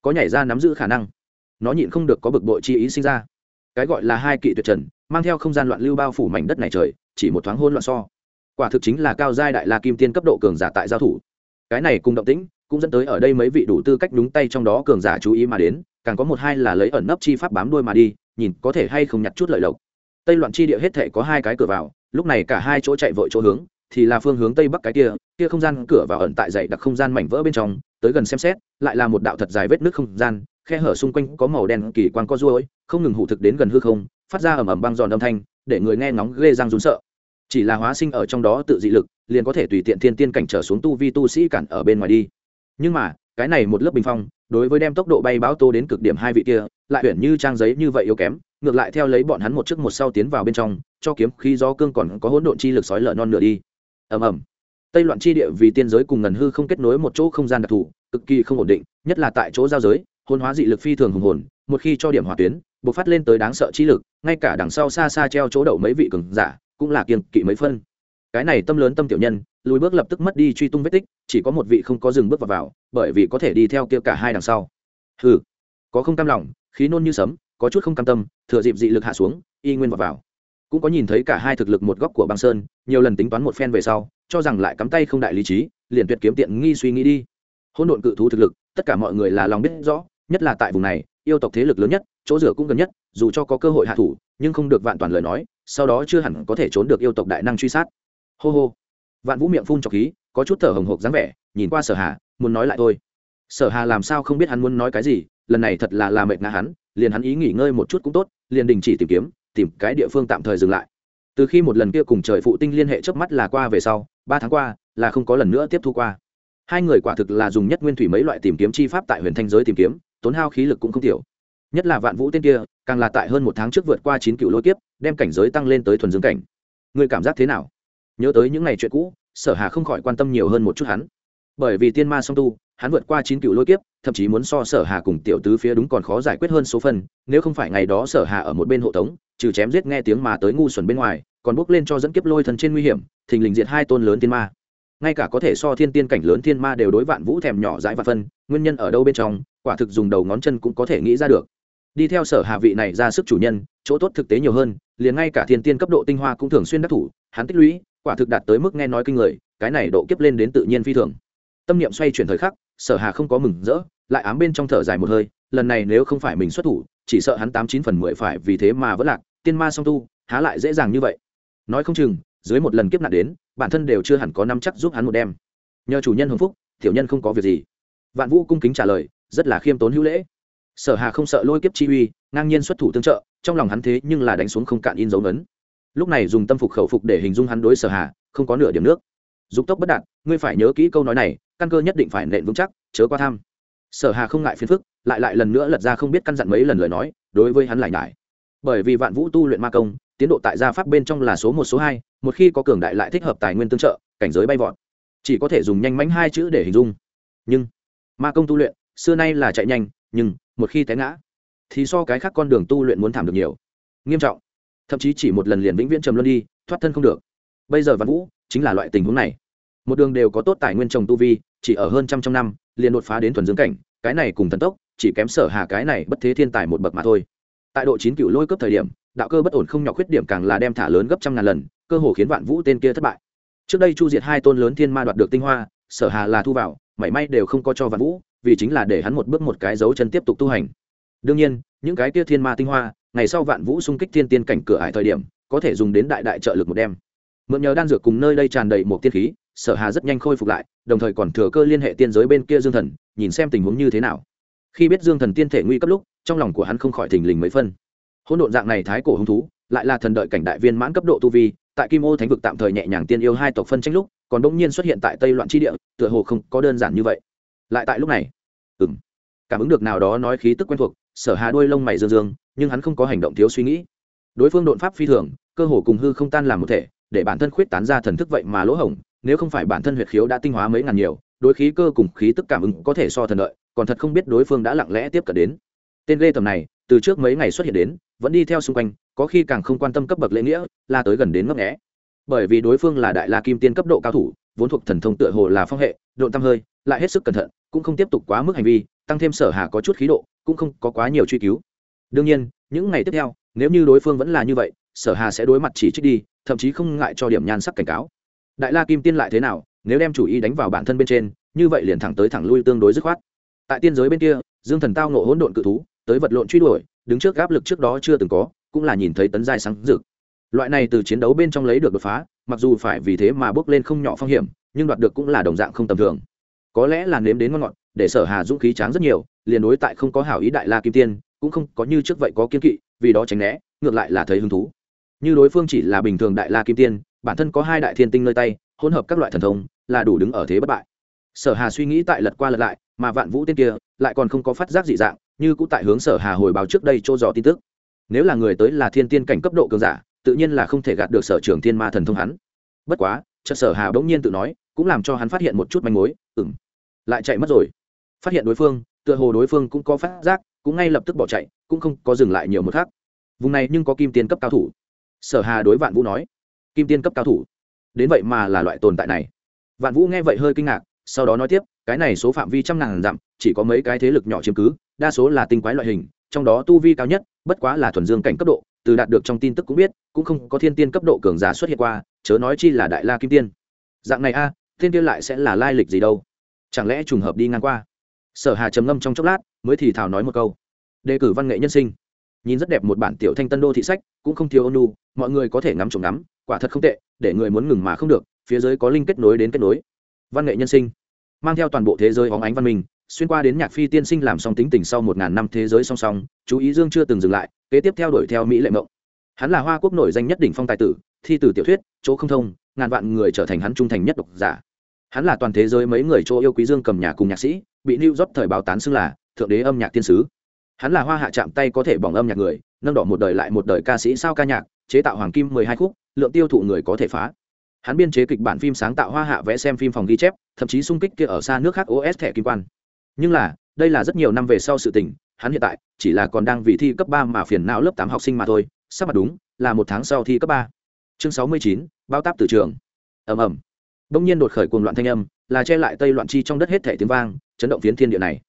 Có nhảy ra nắm giữ khả năng. Nó nhịn không được có bực bội chi ý sinh ra. Cái gọi là hai kỵ tuyệt trần, mang theo không gian loạn lưu bao phủ mảnh đất này trời, chỉ một thoáng hôn loạn so. Quả thực chính là cao giai đại la kim tiên cấp độ cường giả tại giao thủ. Cái này cùng động tĩnh, cũng dẫn tới ở đây mấy vị đủ tư cách đúng tay trong đó cường giả chú ý mà đến, càng có một hai là lấy ẩn nấp chi pháp bám đuôi mà đi nhìn có thể hay không nhặt chút lợi lộc. Tây loạn chi địa hết thể có hai cái cửa vào, lúc này cả hai chỗ chạy vội chỗ hướng, thì là phương hướng tây bắc cái kia kia không gian cửa vào ẩn tại dậy đặc không gian mảnh vỡ bên trong, tới gần xem xét, lại là một đạo thật dài vết nước không gian, khe hở xung quanh có màu đen kỳ quan co ruôi không ngừng hụ thực đến gần hư không, phát ra ầm ầm băng giòn âm thanh, để người nghe ngóng ghê răng rún sợ. Chỉ là hóa sinh ở trong đó tự dị lực, liền có thể tùy tiện thiên tiên cảnh trở xuống tu vi tu sĩ cản ở bên ngoài đi. Nhưng mà, cái này một lớp bình phong, đối với đem tốc độ bay báo tô đến cực điểm hai vị kia lại tuyển như trang giấy như vậy yếu kém ngược lại theo lấy bọn hắn một trước một sau tiến vào bên trong cho kiếm khí gió cương còn có hỗn độn chi lực sói lợn non nửa đi. Ầm ầm. Tây loạn chi địa vì tiên giới cùng ngần hư không kết nối một chỗ không gian đặc thù cực kỳ không ổn định nhất là tại chỗ giao giới hôn hóa dị lực phi thường hùng hồn một khi cho điểm hỏa tuyến bộc phát lên tới đáng sợ chi lực ngay cả đằng sau xa xa treo chỗ đậu mấy vị cường giả cũng là kiêng kỵ mấy phân. Cái này tâm lớn tâm tiểu nhân lùi bước lập tức mất đi truy tung vết tích chỉ có một vị không có dừng bước vào, vào bởi vì có thể đi theo kia cả hai đằng sau. Hừ. Có không cam lòng khí nôn như sấm có chút không cam tâm thừa dịp dị lực hạ xuống y nguyên vào, vào. Cũng có nhìn thấy cả hai thực lực một góc của băng sơn nhiều lần tính toán một phen về sau cho rằng lại cắm tay không đại lý trí liền tuyệt kiếm tiện nghi suy nghĩ đi. Hỗn độn cự thú thực lực tất cả mọi người là lòng biết rõ nhất là tại vùng này yêu tộc thế lực lớn nhất chỗ rửa cũng gần nhất dù cho có cơ hội hạ thủ nhưng không được vạn toàn lời nói sau đó chưa hẳn có thể trốn được yêu tộc đại năng truy sát. Hô hô. Vạn vũ miệng phun trọc khí có chút thở hồng hộc dáng vẻ nhìn qua sở hà muốn nói lại thôi sở hà làm sao không biết hắn muốn nói cái gì, lần này thật là là mệt ngã hắn, liền hắn ý nghỉ ngơi một chút cũng tốt, liền đình chỉ tìm kiếm, tìm cái địa phương tạm thời dừng lại. Từ khi một lần kia cùng trời phụ tinh liên hệ trước mắt là qua về sau, ba tháng qua là không có lần nữa tiếp thu qua. Hai người quả thực là dùng nhất nguyên thủy mấy loại tìm kiếm chi pháp tại huyền thanh giới tìm kiếm, tốn hao khí lực cũng không thiểu nhất là vạn vũ tên kia, càng là tại hơn một tháng trước vượt qua chín cựu lôi kiếp, đem cảnh giới tăng lên tới thuần dương cảnh. Người cảm giác thế nào? Nhớ tới những ngày chuyện cũ, sở hà không khỏi quan tâm nhiều hơn một chút hắn. Bởi vì tiên ma song tu hắn vượt qua chín cựu lôi kiếp, thậm chí muốn so sở hà cùng tiểu tứ phía đúng còn khó giải quyết hơn số phần nếu không phải ngày đó sở hà ở một bên hộ tống, trừ chém giết nghe tiếng mà tới ngu xuẩn bên ngoài, còn bước lên cho dẫn kiếp lôi thần trên nguy hiểm, thình lình diệt hai tôn lớn tiên ma. Ngay cả có thể so thiên tiên cảnh lớn thiên ma đều đối vạn vũ thèm nhỏ dãi và phân, nguyên nhân ở đâu bên trong, quả thực dùng đầu ngón chân cũng có thể nghĩ ra được. Đi theo sở hạ vị này ra sức chủ nhân, chỗ tốt thực tế nhiều hơn, liền ngay cả thiên tiên cấp độ tinh hoa cũng thường xuyên đắc thủ, hắn tích lũy, quả thực đạt tới mức nghe nói kinh người, cái này độ kiếp lên đến tự nhiên phi thường. Tâm niệm xoay chuyển thời khắc sở hà không có mừng rỡ, lại ám bên trong thở dài một hơi, lần này nếu không phải mình xuất thủ, chỉ sợ hắn tám chín phần mười phải vì thế mà vẫn lạc, tiên ma song tu, há lại dễ dàng như vậy. Nói không chừng, dưới một lần kiếp nạn đến, bản thân đều chưa hẳn có năm chắc giúp hắn một đêm. Nhờ chủ nhân hồng phúc, tiểu nhân không có việc gì. Vạn vũ cung kính trả lời, rất là khiêm tốn hữu lễ. Sở hà không sợ lôi kiếp chi uy, ngang nhiên xuất thủ tương trợ, trong lòng hắn thế nhưng là đánh xuống không cạn in dấu ấn. Lúc này dùng tâm phục khẩu phục để hình dung hắn đối sở hà, không có nửa điểm nước dục tốc bất đạt, ngươi phải nhớ kỹ câu nói này, căn cơ nhất định phải nện vững chắc, chớ qua tham. Sở hà không ngại phiền phức, lại lại lần nữa lật ra không biết căn dặn mấy lần lời nói, đối với hắn lại nhải. Bởi vì vạn vũ tu luyện ma công, tiến độ tại gia pháp bên trong là số một, số hai, một khi có cường đại lại thích hợp tài nguyên tương trợ, cảnh giới bay vọt. Chỉ có thể dùng nhanh mánh hai chữ để hình dung. Nhưng, ma công tu luyện, xưa nay là chạy nhanh, nhưng, một khi té ngã, thì so cái khác con đường tu luyện muốn thảm được nhiều. Nghiêm trọng. Thậm chí chỉ một lần liền vĩnh viễn trầm luân đi, thoát thân không được bây giờ văn vũ chính là loại tình huống này. Một đường đều có tốt tài nguyên trồng tu vi, chỉ ở hơn trăm trăm năm, liền đột phá đến thuần dương cảnh, cái này cùng thần tốc, chỉ kém sở hà cái này bất thế thiên tài một bậc mà thôi. Tại độ chín cựu lôi cấp thời điểm, đạo cơ bất ổn không nhỏ khuyết điểm càng là đem thả lớn gấp trăm ngàn lần, cơ hồ khiến vạn vũ tên kia thất bại. Trước đây chu diệt hai tôn lớn thiên ma đoạt được tinh hoa, sở hà là thu vào, mảy may đều không có cho vạn vũ, vì chính là để hắn một bước một cái dấu chân tiếp tục tu hành. Đương nhiên, những cái kia thiên ma tinh hoa, ngày sau vạn vũ xung kích thiên tiên cảnh cửa ải thời điểm, có thể dùng đến đại đại trợ lực một đêm mượn nhờ đan dược cùng nơi đây tràn đầy một tiên khí, sở hà rất nhanh khôi phục lại, đồng thời còn thừa cơ liên hệ tiên giới bên kia dương thần, nhìn xem tình huống như thế nào. Khi biết dương thần tiên thể nguy cấp lúc, trong lòng của hắn không khỏi thình lình mấy phân. Hỗn độn dạng này thái cổ hứng thú, lại là thần đợi cảnh đại viên mãn cấp độ tu vi, tại kim ô thánh vực tạm thời nhẹ nhàng tiên yêu hai tộc phân tranh lúc, còn bỗng nhiên xuất hiện tại tây loạn tri địa, tựa hồ không có đơn giản như vậy. Lại tại lúc này ừng cảm ứng được nào đó nói khí tức quen thuộc, sở hà đuôi lông mày dương dương, nhưng hắn không có hành động thiếu suy nghĩ. Đối phương đột pháp phi thường, cơ hồ cùng hư không tan làm một thể để bản thân khuyết tán ra thần thức vậy mà lỗ hổng, nếu không phải bản thân huyệt khiếu đã tinh hóa mấy ngàn nhiều, đối khí cơ cùng khí tức cảm ứng có thể so thần lợi còn thật không biết đối phương đã lặng lẽ tiếp cận đến. Tên lê tầm này, từ trước mấy ngày xuất hiện đến, vẫn đi theo xung quanh, có khi càng không quan tâm cấp bậc lễ nghĩa, la tới gần đến ngấp nghẽ bởi vì đối phương là đại la kim tiên cấp độ cao thủ, vốn thuộc thần thông tựa hồ là phong hệ, độn tâm hơi, lại hết sức cẩn thận, cũng không tiếp tục quá mức hành vi, tăng thêm sở hà có chút khí độ, cũng không có quá nhiều truy cứu. Đương nhiên, những ngày tiếp theo, nếu như đối phương vẫn là như vậy, sở hà sẽ đối mặt chỉ trích đi thậm chí không ngại cho điểm nhan sắc cảnh cáo. Đại la kim tiên lại thế nào, nếu đem chủ ý đánh vào bản thân bên trên, như vậy liền thẳng tới thẳng lui tương đối dứt khoát. Tại tiên giới bên kia, dương thần tao nộ hỗn độn cự thú, tới vật lộn truy đuổi, đứng trước áp lực trước đó chưa từng có, cũng là nhìn thấy tấn giai sáng rực. Loại này từ chiến đấu bên trong lấy được đột phá, mặc dù phải vì thế mà bước lên không nhỏ phong hiểm, nhưng đoạt được cũng là đồng dạng không tầm thường. Có lẽ là nếm đến ngon ngọt, để sở hà dũng khí tráng rất nhiều, liền đối tại không có hảo ý đại la kim tiên, cũng không có như trước vậy có kiên kỵ, vì đó tránh né, ngược lại là thấy hứng thú như đối phương chỉ là bình thường đại la kim tiên, bản thân có hai đại thiên tinh nơi tay, hỗn hợp các loại thần thông, là đủ đứng ở thế bất bại. Sở hà suy nghĩ tại lật qua lật lại, mà vạn vũ tên kia lại còn không có phát giác dị dạng, như cũng tại hướng sở hà hồi báo trước đây trô dò tin tức. Nếu là người tới là thiên tiên cảnh cấp độ cường giả, tự nhiên là không thể gạt được sở trường thiên ma thần thông hắn. Bất quá, chợt sở hà bỗng nhiên tự nói, cũng làm cho hắn phát hiện một chút manh mối ừng lại chạy mất rồi. Phát hiện đối phương, tựa hồ đối phương cũng có phát giác, cũng ngay lập tức bỏ chạy, cũng không có dừng lại nhiều một khác vùng này nhưng có kim tiên cấp cao thủ sở hà đối vạn vũ nói kim tiên cấp cao thủ đến vậy mà là loại tồn tại này. Vạn vũ nghe vậy hơi kinh ngạc sau đó nói tiếp cái này số phạm vi trăm ngàn dặm chỉ có mấy cái thế lực nhỏ chiếm cứ đa số là tinh quái loại hình trong đó tu vi cao nhất bất quá là thuần dương cảnh cấp độ từ đạt được trong tin tức cũng biết cũng không có thiên tiên cấp độ cường giả xuất hiện qua chớ nói chi là đại la kim tiên. Dạng này a à, thiên tiên lại sẽ là lai lịch gì đâu? Chẳng lẽ trùng hợp đi ngang qua? Sở hà trầm ngâm trong chốc lát mới thì thào nói một câu đề cử văn nghệ nhân sinh nhìn rất đẹp một bản tiểu thanh tân đô thị sách, cũng không thiếu ônu, mọi người có thể ngắm trộm ngắm, quả thật không tệ, để người muốn ngừng mà không được, phía dưới có linh kết nối đến kết nối. Văn nghệ nhân sinh, mang theo toàn bộ thế giới hóng ánh văn minh, xuyên qua đến nhạc phi tiên sinh làm song tính tình sau một ngàn năm thế giới song song, chú ý dương chưa từng dừng lại, kế tiếp theo đuổi theo mỹ lệ mộng. Hắn là hoa quốc nổi danh nhất đỉnh phong tài tử, thi tử tiểu thuyết, chỗ không thông, ngàn vạn người trở thành hắn trung thành nhất độc giả. Hắn là toàn thế giới mấy người chỗ yêu quý dương cầm nhà cùng nhạc sĩ, bị new job thời báo tán xưng là thượng đế âm nhạc tiên sứ hắn là hoa hạ chạm tay có thể bỏng âm nhạc người, nâng đỏ một đời lại một đời ca sĩ sao ca nhạc, chế tạo hoàng kim mười hai khúc, lượng tiêu thụ người có thể phá. Hắn biên chế kịch bản phim sáng tạo hoa hạ vẽ xem phim phòng ghi chép, thậm chí sung kích kia ở xa nước khác os thẻ kim quan. Nhưng là, đây là rất nhiều năm về sau sự tình, hắn hiện tại chỉ là còn đang vì thi cấp ba mà phiền não lớp tám học sinh mà thôi, sắp mặt đúng, là một tháng sau thi cấp ba. Chương sáu mươi chín, bao táp từ trường. Ầm ầm. Đông nhiên đột khởi cuồng loạn thanh âm, là che lại tây loạn chi trong đất hết thể tiếng vang, chấn động phiến thiên địa này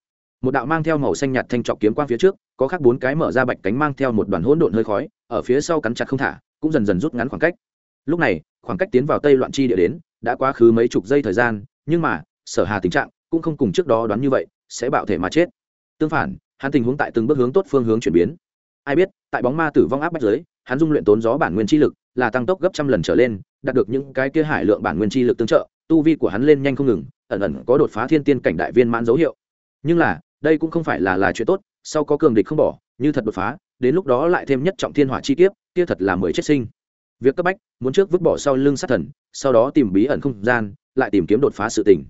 một đạo mang theo màu xanh nhạt thanh trọc kiếm quang phía trước, có khác bốn cái mở ra bạch cánh mang theo một đoàn hỗn độn hơi khói, ở phía sau cắn chặt không thả, cũng dần dần rút ngắn khoảng cách. Lúc này, khoảng cách tiến vào tây loạn chi địa đến, đã quá khứ mấy chục giây thời gian, nhưng mà, sở hà tình trạng cũng không cùng trước đó đoán như vậy, sẽ bạo thể mà chết. Tương phản, hắn tình huống tại từng bước hướng tốt phương hướng chuyển biến. Ai biết, tại bóng ma tử vong áp bách giới hắn dung luyện tốn gió bản nguyên chi lực, là tăng tốc gấp trăm lần trở lên, đạt được những cái kia hải lượng bản nguyên chi lực tương trợ, tu vi của hắn lên nhanh không ngừng, ẩn ẩn có đột phá thiên tiên cảnh đại viên mãn dấu hiệu. Nhưng là đây cũng không phải là là chuyện tốt, sau có cường địch không bỏ, như thật đột phá, đến lúc đó lại thêm nhất trọng thiên hỏa chi kiếp, kia thật là mười chết sinh. Việc cấp bách, muốn trước vứt bỏ sau lưng sát thần, sau đó tìm bí ẩn không gian, lại tìm kiếm đột phá sự tình.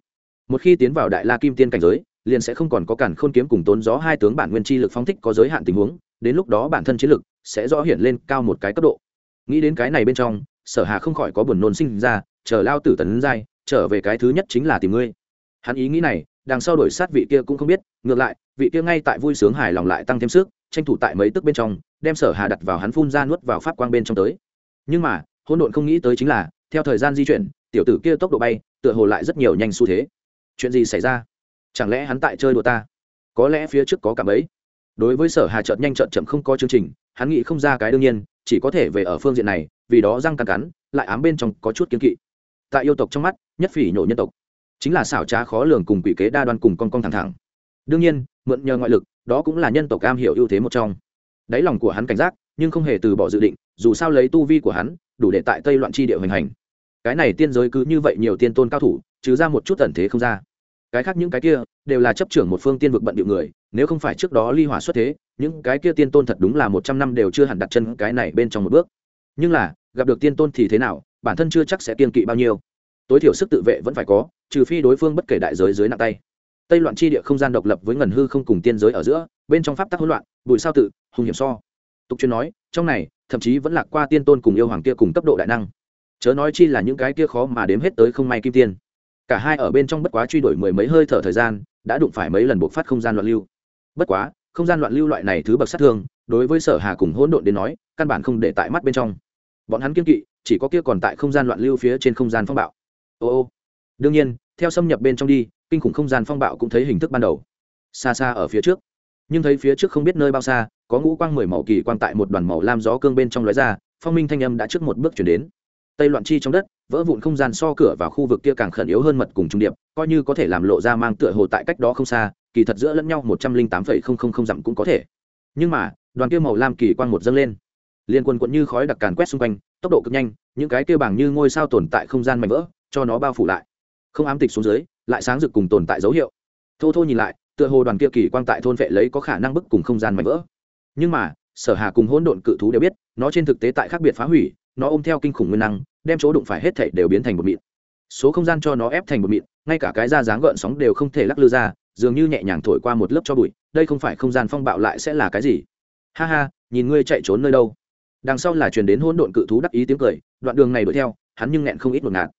Một khi tiến vào đại la kim tiên cảnh giới, liền sẽ không còn có cản khôn kiếm cùng tốn gió hai tướng bản nguyên chi lực phóng thích có giới hạn tình huống, đến lúc đó bản thân chiến lực sẽ rõ hiển lên cao một cái cấp độ. Nghĩ đến cái này bên trong, sở hà không khỏi có buồn nôn sinh ra, chờ lao tử tấn giai, trở về cái thứ nhất chính là tìm ngươi. Hắn ý nghĩ này đằng sau đổi sát vị kia cũng không biết, ngược lại, vị kia ngay tại vui sướng hài lòng lại tăng thêm sức, tranh thủ tại mấy tức bên trong, đem sở hà đặt vào hắn phun ra nuốt vào pháp quang bên trong tới. Nhưng mà, hỗn độn không nghĩ tới chính là, theo thời gian di chuyển, tiểu tử kia tốc độ bay, tựa hồ lại rất nhiều nhanh xu thế. Chuyện gì xảy ra? Chẳng lẽ hắn tại chơi đùa ta? Có lẽ phía trước có cảm ấy đối với sở hà chợt nhanh chợt chậm không có chương trình, hắn nghĩ không ra cái đương nhiên, chỉ có thể về ở phương diện này, vì đó răng cắn cắn, lại ám bên trong có chút kiến kỵ. Tại yêu tộc trong mắt, nhất phỉ nhổ nhân tộc chính là xảo trá khó lường cùng quỷ kế đa đoan cùng con con thẳng thẳng. Đương nhiên, mượn nhờ ngoại lực, đó cũng là nhân tộc cam hiểu ưu thế một trong. Đáy lòng của hắn cảnh giác, nhưng không hề từ bỏ dự định, dù sao lấy tu vi của hắn, đủ để tại tây loạn chi địa hoành hành. Cái này tiên giới cứ như vậy nhiều tiên tôn cao thủ, trừ ra một chút tần thế không ra. Cái khác những cái kia, đều là chấp trưởng một phương tiên vực bận điệu người, nếu không phải trước đó ly hỏa xuất thế, những cái kia tiên tôn thật đúng là một trăm năm đều chưa hẳn đặt chân cái này bên trong một bước. Nhưng là, gặp được tiên tôn thì thế nào, bản thân chưa chắc sẽ kiên kỵ bao nhiêu tối thiểu sức tự vệ vẫn phải có, trừ phi đối phương bất kể đại giới dưới nặng tay. Tây loạn chi địa không gian độc lập với ngần hư không cùng tiên giới ở giữa, bên trong pháp tắc hỗn loạn bụi sao tự hùng hiểm so. Tục chuyên nói, trong này, thậm chí vẫn lạc qua tiên tôn cùng yêu hoàng kia cùng cấp độ đại năng. Chớ nói chi là những cái kia khó mà đếm hết tới không may kim tiên. Cả hai ở bên trong bất quá truy đuổi mười mấy hơi thở thời gian, đã đụng phải mấy lần buộc phát không gian loạn lưu. Bất quá, không gian loạn lưu loại này thứ bậc sát thương, đối với sở hà cùng hỗn độn đến nói, căn bản không để tại mắt bên trong. Bọn hắn kiên kỵ, chỉ có kia còn tại không gian loạn lưu phía trên không gian phong bạo ô ô. Đương nhiên, theo xâm nhập bên trong đi, kinh khủng không gian phong bạo cũng thấy hình thức ban đầu. Xa xa ở phía trước. Nhưng thấy phía trước không biết nơi bao xa, có ngũ quang mười màu kỳ quang tại một đoàn màu lam gió cương bên trong lóe ra, phong minh thanh âm đã trước một bước chuyển đến. Tây loạn chi trong đất, vỡ vụn không gian so cửa vào khu vực kia càng khẩn yếu hơn mật cùng trung điệp, coi như có thể làm lộ ra mang tựa hồ tại cách đó không xa, kỳ thật giữa lẫn nhau một trăm linh tám phẩy không không không dặm cũng có thể. Nhưng mà, đoàn kia màu lam kỳ quang một dâng lên. Liên quân quận như khói đặc càn quét xung quanh, tốc độ cực nhanh, những cái kia bảng như ngôi sao tồn tại không gian mạnh vỡ cho nó bao phủ lại. Không ám tịch xuống dưới, lại sáng rực cùng tồn tại dấu hiệu. Thô thô nhìn lại, tựa hồ đoàn kia kỳ quang tại thôn vệ lấy có khả năng bức cùng không gian mạnh vỡ. Nhưng mà, sở hà cùng hỗn độn cự thú đều biết, nó trên thực tế tại khác biệt phá hủy, nó ôm theo kinh khủng nguyên năng, đem chỗ đụng phải hết thảy đều biến thành một mịn. Số không gian cho nó ép thành một mịn, ngay cả cái da dáng gợn sóng đều không thể lắc lư ra, dường như nhẹ nhàng thổi qua một lớp cho bụi, đây không phải không gian phong bạo lại sẽ là cái gì? Ha ha, nhìn ngươi chạy trốn nơi đâu. Đằng sau là truyền đến hỗn độn cự thú đắc ý tiếng cười, đoạn đường này đuổi theo, hắn nhưng nghẹn không ít một ngạt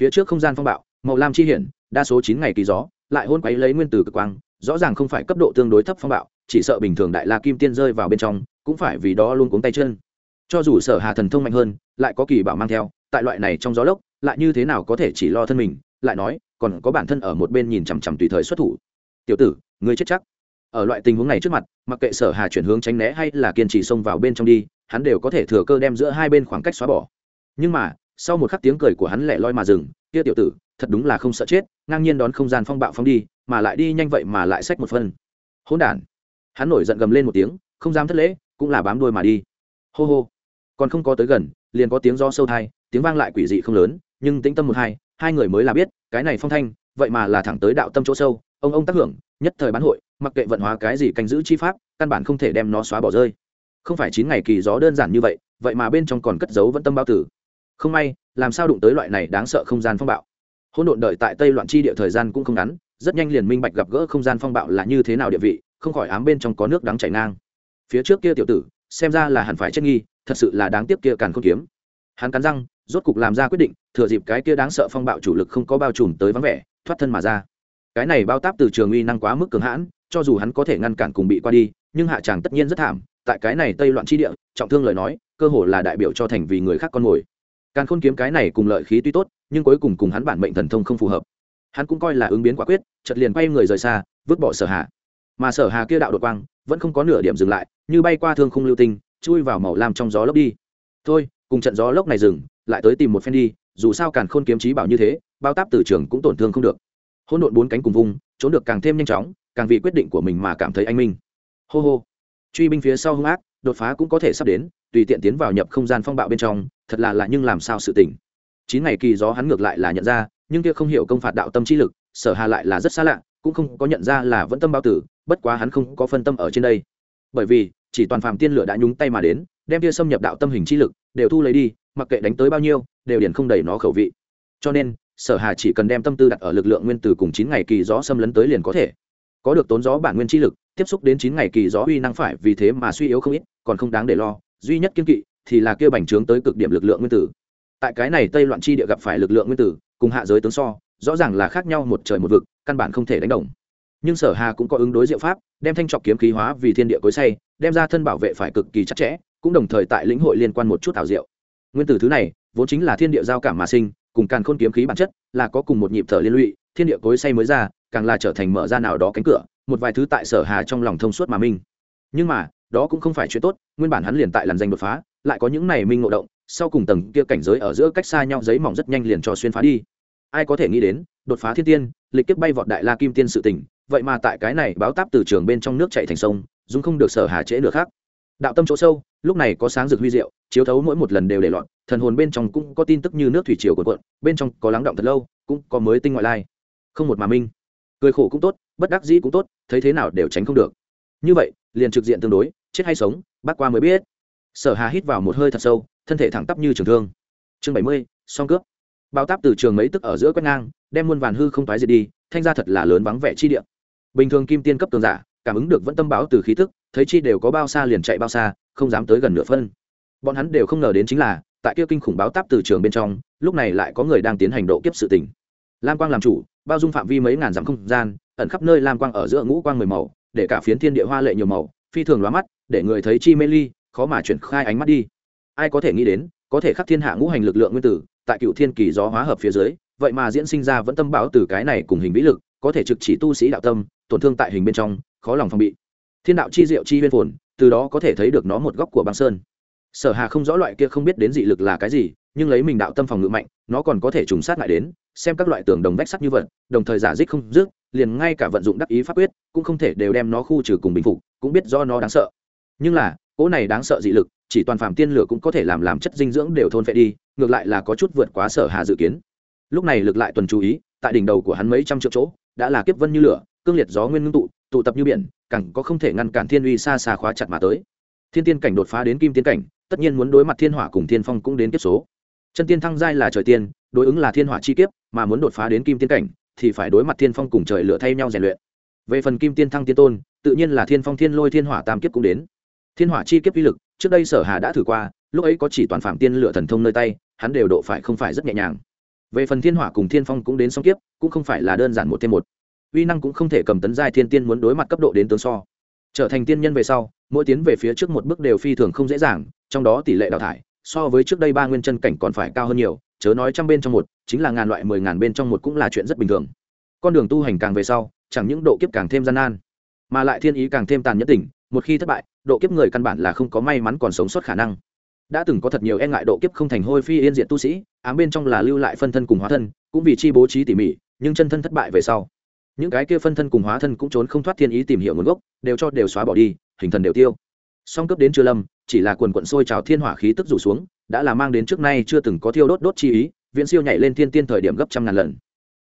phía trước không gian phong bạo, màu lam chi hiển, đa số chín ngày kỳ gió, lại hôn quấy lấy nguyên tử cực quang, rõ ràng không phải cấp độ tương đối thấp phong bạo, chỉ sợ bình thường đại la kim tiên rơi vào bên trong, cũng phải vì đó luôn cuống tay chân. Cho dù sở hà thần thông mạnh hơn, lại có kỳ bảo mang theo, tại loại này trong gió lốc, lại như thế nào có thể chỉ lo thân mình, lại nói, còn có bản thân ở một bên nhìn chằm chằm tùy thời xuất thủ. Tiểu tử, ngươi chết chắc. Ở loại tình huống này trước mặt, mặc kệ sở hà chuyển hướng tránh né hay là kiên trì xông vào bên trong đi, hắn đều có thể thừa cơ đem giữa hai bên khoảng cách xóa bỏ. Nhưng mà sau một khắc tiếng cười của hắn lẻ loi mà dừng, kia tiểu tử, thật đúng là không sợ chết, ngang nhiên đón không gian phong bạo phong đi, mà lại đi nhanh vậy mà lại xách một phân. Hỗn đản. Hắn nổi giận gầm lên một tiếng, không dám thất lễ, cũng là bám đuôi mà đi. Hô hô. Còn không có tới gần, liền có tiếng do sâu thai, tiếng vang lại quỷ dị không lớn, nhưng tĩnh tâm một hai hai người mới là biết, cái này phong thanh, vậy mà là thẳng tới đạo tâm chỗ sâu, ông ông tác hưởng, nhất thời bán hội, mặc kệ vận hóa cái gì canh giữ chi pháp, căn bản không thể đem nó xóa bỏ rơi. Không phải chín ngày kỳ gió đơn giản như vậy vậy mà bên trong còn cất giấu vẫn tâm bao tử không may, làm sao đụng tới loại này đáng sợ không gian phong bạo. Hỗn độn đợi tại tây loạn chi địa thời gian cũng không ngắn, rất nhanh liền minh bạch gặp gỡ không gian phong bạo là như thế nào địa vị, không khỏi ám bên trong có nước đắng chảy ngang. Phía trước kia tiểu tử, xem ra là hẳn phải chết nghi, thật sự là đáng tiếc kia càn không kiếm. Hắn cắn răng, rốt cục làm ra quyết định, thừa dịp cái kia đáng sợ phong bạo chủ lực không có bao trùm tới vắng vẻ, thoát thân mà ra. Cái này bao táp từ trường uy năng quá mức cường hãn, cho dù hắn có thể ngăn cản cùng bị qua đi, nhưng hạ tràng tất nhiên rất thảm, tại cái này tây loạn chi địa, trọng thương lời nói, cơ hồ là đại biểu cho thành vì người khác con mồi càn khôn kiếm cái này cùng lợi khí tuy tốt, nhưng cuối cùng cùng hắn bản mệnh thần thông không phù hợp. Hắn cũng coi là ứng biến quả quyết chật liền quay người rời xa, vứt bỏ sở hà. Mà sở hà kia đạo đột quang, vẫn không có nửa điểm dừng lại, như bay qua thương khung lưu tinh, chui vào màu lam trong gió lốc đi. Thôi, cùng trận gió lốc này dừng, lại tới tìm một phen đi, dù sao càn khôn kiếm trí bảo như thế, bao táp từ trường cũng tổn thương không được. Hỗn độn bốn cánh cùng vùng, trốn được càng thêm nhanh chóng, càng vì quyết định của mình mà cảm thấy anh minh. Hô hô. Truy binh phía sau hung ác, đột phá cũng có thể sắp đến, tùy tiện tiến vào nhập không gian phong bạo bên trong thật là lạ nhưng làm sao sự tỉnh chín ngày kỳ gió hắn ngược lại là nhận ra, nhưng kia không hiểu công phạt đạo tâm trí lực, sở hà lại là rất xa lạ, cũng không có nhận ra là vẫn tâm bao tử, bất quá hắn không có phân tâm ở trên đây. Bởi vì, chỉ toàn phàm tiên lửa đã nhúng tay mà đến, đem kia xâm nhập đạo tâm hình chi lực, đều thu lấy đi, mặc kệ đánh tới bao nhiêu, đều điển không đầy nó khẩu vị. Cho nên, sở hà chỉ cần đem tâm tư đặt ở lực lượng nguyên tử cùng chín ngày kỳ gió xâm lấn tới liền có thể. Có được tốn gió bản nguyên chi lực, tiếp xúc đến chín ngày kỳ gió uy năng phải vì thế mà suy yếu không ít, còn không đáng để lo, duy nhất kiên kỵ thì là kia bành trướng tới cực điểm lực lượng nguyên tử. Tại cái này tây loạn chi địa gặp phải lực lượng nguyên tử, cùng hạ giới tướng so, rõ ràng là khác nhau một trời một vực, căn bản không thể đánh đồng. Nhưng sở hà cũng có ứng đối diệu pháp, đem thanh trọc kiếm khí hóa vì thiên địa cối say đem ra thân bảo vệ phải cực kỳ chặt chẽ, cũng đồng thời tại lĩnh hội liên quan một chút ảo diệu. Nguyên tử thứ này, vốn chính là thiên địa giao cảm mà sinh, cùng càn khôn kiếm khí bản chất, là có cùng một nhịp thở liên lụy, thiên địa cối say mới ra, càng là trở thành mở ra nào đó cánh cửa, một vài thứ tại sở hà trong lòng thông suốt mà minh nhưng mà đó cũng không phải chuyện tốt nguyên bản hắn liền tại làn danh đột phá lại có những này minh ngộ động sau cùng tầng kia cảnh giới ở giữa cách xa nhau giấy mỏng rất nhanh liền cho xuyên phá đi. Ai có thể nghĩ đến đột phá thiên tiên lịch kiếp bay vọt đại la kim tiên sự tỉnh, vậy mà tại cái này báo táp từ trường bên trong nước chạy thành sông dung không được sở hà trễ nữa khác đạo tâm chỗ sâu lúc này có sáng rực huy diệu chiếu thấu mỗi một lần đều để loạn, thần hồn bên trong cũng có tin tức như nước thủy triều cuộn cuộn bên trong có lắng động thật lâu cũng có mới tinh ngoại lai. Không một mà minh. Cười khổ cũng tốt bất đắc dĩ cũng tốt thấy thế nào đều tránh không được. Như vậy liền trực diện tương đối chết hay sống, bác qua mới biết. Sở hà hít vào một hơi thật sâu, thân thể thẳng tắp như trường thương. Chương bảy mươi song cướp. Bao táp từ trường mấy tức ở giữa quét ngang, đem muôn vàn hư không toái diệt đi, thanh ra thật là lớn vắng vẻ chi địa. Bình thường kim tiên cấp tường giả, cảm ứng được vẫn tâm báo từ khí tức, thấy chi đều có bao xa liền chạy bao xa, không dám tới gần nửa phân. Bọn hắn đều không ngờ đến chính là, tại kia kinh khủng báo táp từ trường bên trong, lúc này lại có người đang tiến hành độ kiếp sự tình. Lam quang làm chủ, bao dung phạm vi mấy ngàn dặm không gian, ẩn khắp nơi lam quang ở giữa ngũ quang mười màu, để cả phiến thiên địa hoa lệ nhiều màu, phi thường lóa mắt để người thấy chi mê ly, khó mà chuyển khai ánh mắt đi. Ai có thể nghĩ đến, có thể khắc thiên hạ ngũ hành lực lượng nguyên tử, tại cựu thiên kỳ gió hóa hợp phía dưới, vậy mà diễn sinh ra vẫn tâm báo từ cái này cùng hình vĩ lực, có thể trực chỉ tu sĩ đạo tâm, tổn thương tại hình bên trong, khó lòng phòng bị. Thiên đạo chi diệu chi huyên phồn, từ đó có thể thấy được nó một góc của băng sơn. Sở hà không rõ loại kia không biết đến dị lực là cái gì, nhưng lấy mình đạo tâm phòng ngự mạnh, nó còn có thể trùng sát lại đến, xem các loại tường đồng vách sắt như vật đồng thời giả dích không dứt, liền ngay cả vận dụng đắc ý pháp quyết, cũng không thể đều đem nó khu trừ cùng bình phục, cũng biết do nó đáng sợ nhưng là, cỗ này đáng sợ dị lực, chỉ toàn phạm tiên lửa cũng có thể làm làm chất dinh dưỡng đều thôn phệ đi, ngược lại là có chút vượt quá sở hà dự kiến. Lúc này lực lại tuần chú ý, tại đỉnh đầu của hắn mấy trăm triệu chỗ, đã là kiếp vân như lửa, cương liệt gió nguyên ngưng tụ tụ tập như biển cẳng có không thể ngăn cản thiên uy xa xa khóa chặt mà tới. Thiên tiên cảnh đột phá đến kim tiên cảnh, tất nhiên muốn đối mặt thiên hỏa cùng thiên phong cũng đến kiếp số. Chân tiên thăng giai là trời tiên, đối ứng là thiên hỏa chi kiếp, mà muốn đột phá đến kim tiên cảnh, thì phải đối mặt thiên phong cùng trời lửa thay nhau rèn luyện. Về phần kim tiên thăng tiên tôn, tự nhiên là thiên phong thiên lôi thiên hỏa tam kiếp cũng đến thiên hỏa chi kiếp uy lực, trước đây sở hà đã thử qua, lúc ấy có chỉ toàn phạm tiên lửa thần thông nơi tay, hắn đều độ phải không phải rất nhẹ nhàng. Về phần thiên hỏa cùng thiên phong cũng đến song kiếp, cũng không phải là đơn giản một thêm một. Uy năng cũng không thể cầm tấn giai thiên tiên muốn đối mặt cấp độ đến tướng so. Trở thành tiên nhân về sau, mỗi tiến về phía trước một bước đều phi thường không dễ dàng, trong đó tỷ lệ đào thải, so với trước đây ba nguyên chân cảnh còn phải cao hơn nhiều, chớ nói trăm bên trong một, chính là ngàn loại mười ngàn bên trong một cũng là chuyện rất bình thường. Con đường tu hành càng về sau, chẳng những độ kiếp càng thêm gian nan, mà lại thiên ý càng thêm tàn nhẫn tỉnh một khi thất bại độ kiếp người căn bản là không có may mắn còn sống sót khả năng. Đã từng có thật nhiều e ngại độ kiếp không thành hôi phi yên diện tu sĩ, ám bên trong là lưu lại phân thân cùng hóa thân, cũng vì chi bố trí tỉ mỉ, nhưng chân thân thất bại về sau. Những cái kia phân thân cùng hóa thân cũng trốn không thoát thiên ý tìm hiểu nguồn gốc, đều cho đều xóa bỏ đi, hình thần đều tiêu. Song cấp đến chưa lâm, chỉ là quần quận sôi trào thiên hỏa khí tức rủ xuống, đã là mang đến trước nay chưa từng có thiêu đốt đốt chi ý, viễn siêu nhảy lên thiên tiên thời điểm gấp trăm ngàn lần.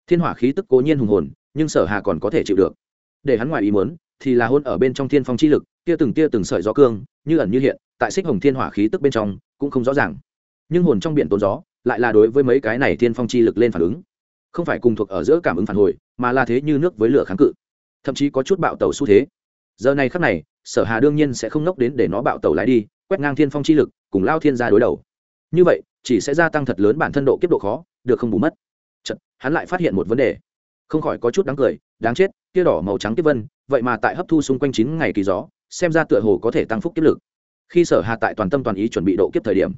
Thiên hỏa khí tức cố nhiên hùng hồn, nhưng sở hà còn có thể chịu được. Để hắn ngoài ý muốn, thì là hôn ở bên trong thiên phong chi lực tia từng tia từng sợi gió cương như ẩn như hiện tại xích hồng thiên hỏa khí tức bên trong cũng không rõ ràng. Nhưng hồn trong biển tốn gió lại là đối với mấy cái này thiên phong chi lực lên phản ứng. Không phải cùng thuộc ở giữa cảm ứng phản hồi mà là thế như nước với lửa kháng cự. Thậm chí có chút bạo tàu xu thế. Giờ này khắc này sở hà đương nhiên sẽ không nốc đến để nó bạo tàu lái đi quét ngang thiên phong chi lực cùng lao thiên ra đối đầu. Như vậy chỉ sẽ gia tăng thật lớn bản thân độ kiếp độ khó được không bù mất. Chật, hắn lại phát hiện một vấn đề. Không khỏi có chút đáng cười đáng chết kia đỏ màu trắng kiếp vân vậy mà tại hấp thu xung quanh chín ngày kỳ gió xem ra tựa hồ có thể tăng phúc kiếp lực. Khi sở hà tại toàn tâm toàn ý chuẩn bị độ kiếp thời điểm,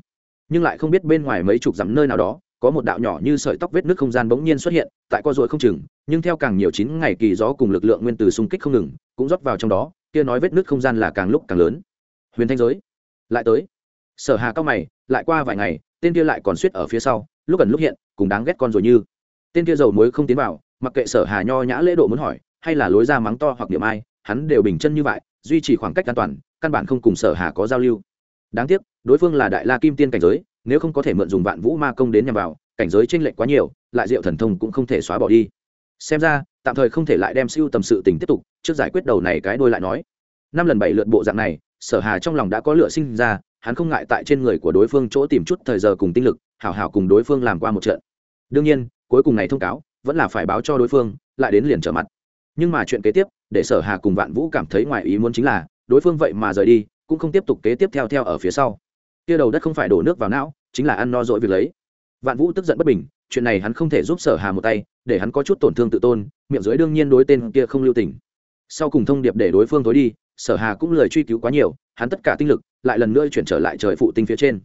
nhưng lại không biết bên ngoài mấy chục dặm nơi nào đó, có một đạo nhỏ như sợi tóc vết nước không gian bỗng nhiên xuất hiện, tại co ruồi không chừng, nhưng theo càng nhiều chín ngày kỳ gió cùng lực lượng nguyên tử xung kích không ngừng, cũng rót vào trong đó, kia nói vết nước không gian là càng lúc càng lớn. Huyền thanh giới, lại tới. Sở hà cao mày, lại qua vài ngày, tên kia lại còn suýt ở phía sau, lúc gần lúc hiện, cùng đáng ghét con rồi như. Tên kia dầu muối không tiến vào, mặc kệ sở hà nho nhã lễ độ muốn hỏi, hay là lối ra mắng to hoặc niệm ai, hắn đều bình chân như vậy duy trì khoảng cách an toàn, căn bản không cùng sở hà có giao lưu. Đáng tiếc, đối phương là đại la kim tiên cảnh giới, nếu không có thể mượn dùng vạn vũ ma công đến nhằm vào, cảnh giới tranh lệch quá nhiều, lại diệu thần thông cũng không thể xóa bỏ đi. Xem ra, tạm thời không thể lại đem siêu tầm sự tình tiếp tục, trước giải quyết đầu này cái đôi lại nói. Năm lần bảy lượt bộ dạng này, sở hà trong lòng đã có lựa sinh ra, hắn không ngại tại trên người của đối phương chỗ tìm chút thời giờ cùng tinh lực, hảo hảo cùng đối phương làm qua một trận. Đương nhiên, cuối cùng này thông cáo, vẫn là phải báo cho đối phương, lại đến liền trở mặt. Nhưng mà chuyện kế tiếp để sở hà cùng vạn vũ cảm thấy ngoài ý muốn chính là, đối phương vậy mà rời đi, cũng không tiếp tục kế tiếp theo theo ở phía sau. Kia đầu đất không phải đổ nước vào não, chính là ăn no dỗi việc lấy. Vạn vũ tức giận bất bình, chuyện này hắn không thể giúp sở hà một tay, để hắn có chút tổn thương tự tôn, miệng dưới đương nhiên đối tên kia không lưu tình. Sau cùng thông điệp để đối phương tối đi, sở hà cũng lời truy cứu quá nhiều, hắn tất cả tinh lực lại lần nữa chuyển trở lại trời phụ tinh phía trên.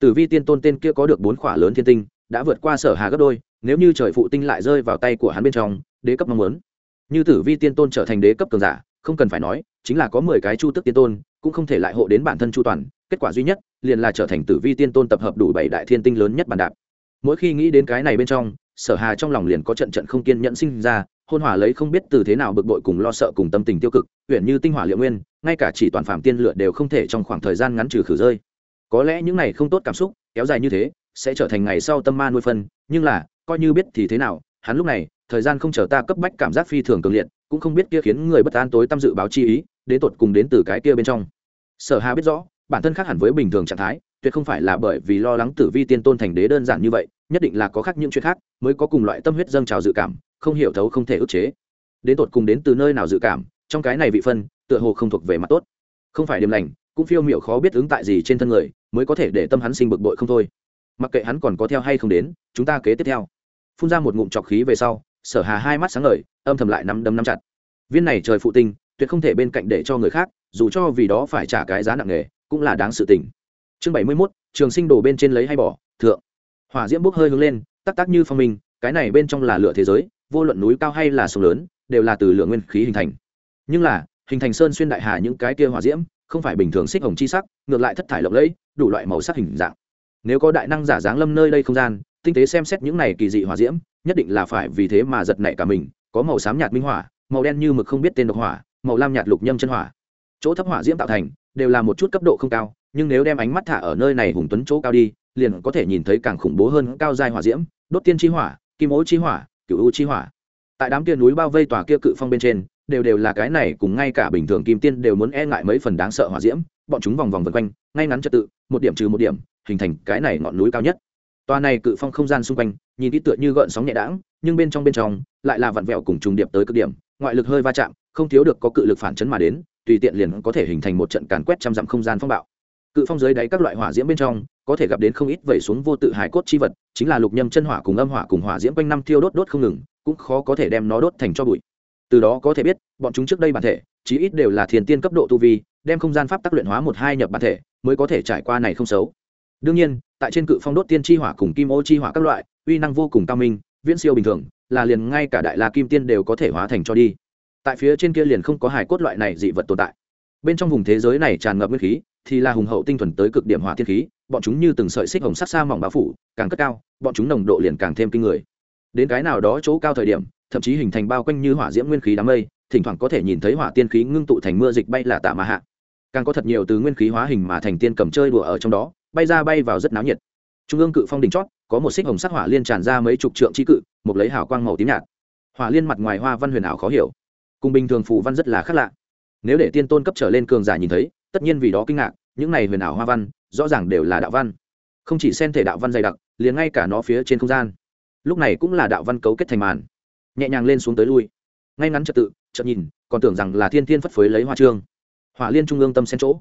Tử vi tiên tôn tên kia có được bốn khỏa lớn thiên tinh, đã vượt qua sở hà gấp đôi, nếu như trời phụ tinh lại rơi vào tay của hắn bên trong, đế cấp mong muốn như tử vi tiên tôn trở thành đế cấp cường giả, không cần phải nói, chính là có mười cái chu tức tiên tôn, cũng không thể lại hộ đến bản thân chu toàn, kết quả duy nhất, liền là trở thành tử vi tiên tôn tập hợp đủ bảy đại thiên tinh lớn nhất bàn đạp. Mỗi khi nghĩ đến cái này bên trong, sở hà trong lòng liền có trận trận không kiên nhẫn sinh ra, hôn hỏa lấy không biết từ thế nào bực bội cùng lo sợ cùng tâm tình tiêu cực huyện như tinh hỏa liệu nguyên, ngay cả chỉ toàn phạm tiên lửa đều không thể trong khoảng thời gian ngắn trừ khử rơi. Có lẽ những này không tốt cảm xúc, kéo dài như thế, sẽ trở thành ngày sau tâm ma nuôi phân, nhưng là, coi như biết thì thế nào, hắn lúc này thời gian không chờ ta cấp bách cảm giác phi thường cường liệt, cũng không biết kia khiến người bất an tối tâm dự báo chi ý, đến tột cùng đến từ cái kia bên trong. Sở hà biết rõ, bản thân khác hẳn với bình thường trạng thái, tuyệt không phải là bởi vì lo lắng tử vi tiên tôn thành đế đơn giản như vậy, nhất định là có khác những chuyện khác, mới có cùng loại tâm huyết dâng trào dự cảm, không hiểu thấu không thể ức chế. Đến tột cùng đến từ nơi nào dự cảm, trong cái này vị phân, tựa hồ không thuộc về mặt tốt. Không phải điểm lành, cũng phiêu miểu khó biết ứng tại gì trên thân người, mới có thể để tâm hắn sinh bực bội không thôi. Mặc kệ hắn còn có theo hay không đến, chúng ta kế tiếp theo. Phun ra một ngụm trọc khí về sau sở hà hai mắt sáng ngời âm thầm lại nắm đấm nắm chặt. Viên này trời phụ tinh tuyệt không thể bên cạnh để cho người khác dù cho vì đó phải trả cái giá nặng nề cũng là đáng sự tình. Chương bảy mươi 71, trường sinh đồ bên trên lấy hay bỏ thượng. Hỏa diễm bốc hơi hướng lên tắc tắc như phong minh cái này bên trong là lửa thế giới vô luận núi cao hay là sông lớn đều là từ lửa nguyên khí hình thành. Nhưng là hình thành sơn xuyên đại hà những cái kia hỏa diễm không phải bình thường xích hồng chi sắc ngược lại thất thải lộng lẫy đủ loại màu sắc hình dạng. Nếu có đại năng giả dáng lâm nơi đây không gian tinh tế xem xét những này kỳ dị hỏa diễm, nhất định là phải vì thế mà giật nảy cả mình, có màu xám nhạt minh hỏa, màu đen như mực không biết tên độc hỏa, màu lam nhạt lục nhâm chân hỏa. Chỗ thấp hỏa diễm tạo thành, đều là một chút cấp độ không cao, nhưng nếu đem ánh mắt thả ở nơi này hùng tuấn chỗ cao đi, liền có thể nhìn thấy càng khủng bố hơn cao giai hỏa diễm, đốt tiên chi hỏa, kim ố chi hỏa cựu u chi hỏa. Tại đám kia núi bao vây tòa kia cự phong bên trên, đều đều là cái này cùng ngay cả bình thường kim tiên đều muốn e ngại mấy phần đáng sợ hỏa diễm, bọn chúng vòng vòng vần quanh, ngay ngắn trật tự, một điểm trừ một điểm, hình thành cái này ngọn núi cao nhất. Toa này cự phong không gian xung quanh, nhìn kỹ tựa như gợn sóng nhẹ đãng, nhưng bên trong bên trong lại là vặn vẹo cùng trùng điệp tới cực điểm, ngoại lực hơi va chạm, không thiếu được có cự lực phản chấn mà đến, tùy tiện liền có thể hình thành một trận càn quét trăm dặm không gian phong bạo. Cự phong dưới đáy các loại hỏa diễm bên trong, có thể gặp đến không ít vẩy xuống vô tự hải cốt chi vật, chính là lục nhâm chân hỏa cùng âm hỏa cùng hỏa diễm quanh năm thiêu đốt đốt không ngừng, cũng khó có thể đem nó đốt thành cho bụi. Từ đó có thể biết, bọn chúng trước đây bản thể, chí ít đều là thiên tiên cấp độ tu vi, đem không gian pháp tác luyện hóa một hai nhập bản thể, mới có thể trải qua này không xấu đương nhiên, tại trên cự phong đốt tiên chi hỏa cùng kim ô chi hỏa các loại, uy năng vô cùng cao minh, viễn siêu bình thường, là liền ngay cả đại la kim tiên đều có thể hóa thành cho đi. Tại phía trên kia liền không có hài cốt loại này dị vật tồn tại. Bên trong vùng thế giới này tràn ngập nguyên khí, thì là hùng hậu tinh thuần tới cực điểm hỏa thiên khí, bọn chúng như từng sợi xích hồng sắc xa mỏng bao phủ, càng cất cao, bọn chúng nồng độ liền càng thêm kinh người. Đến cái nào đó chỗ cao thời điểm, thậm chí hình thành bao quanh như hỏa diễm nguyên khí đám mây, thỉnh thoảng có thể nhìn thấy hỏa tiên khí ngưng tụ thành mưa dịch bay là tạ mà hạ. Càng có thật nhiều từ nguyên khí hóa hình mà thành tiên cầm chơi đùa ở trong đó bay ra bay vào rất náo nhiệt. Trung ương cự phong đỉnh chót, có một xích hồng sắc hỏa liên tràn ra mấy chục trượng chi cự một lấy hào quang màu tím nhạt. Hỏa liên mặt ngoài hoa văn huyền ảo khó hiểu. Cùng bình thường phù văn rất là khác lạ. Nếu để tiên tôn cấp trở lên cường giả nhìn thấy, tất nhiên vì đó kinh ngạc, những này huyền ảo hoa văn, rõ ràng đều là đạo văn. Không chỉ xen thể đạo văn dày đặc, liền ngay cả nó phía trên không gian. Lúc này cũng là đạo văn cấu kết thành màn. Nhẹ nhàng lên xuống tới lui. Ngay ngắn trật tự, chợt nhìn, còn tưởng rằng là thiên thiên phất phới lấy hoa trương. Hỏa liên trung ương tâm xen chỗ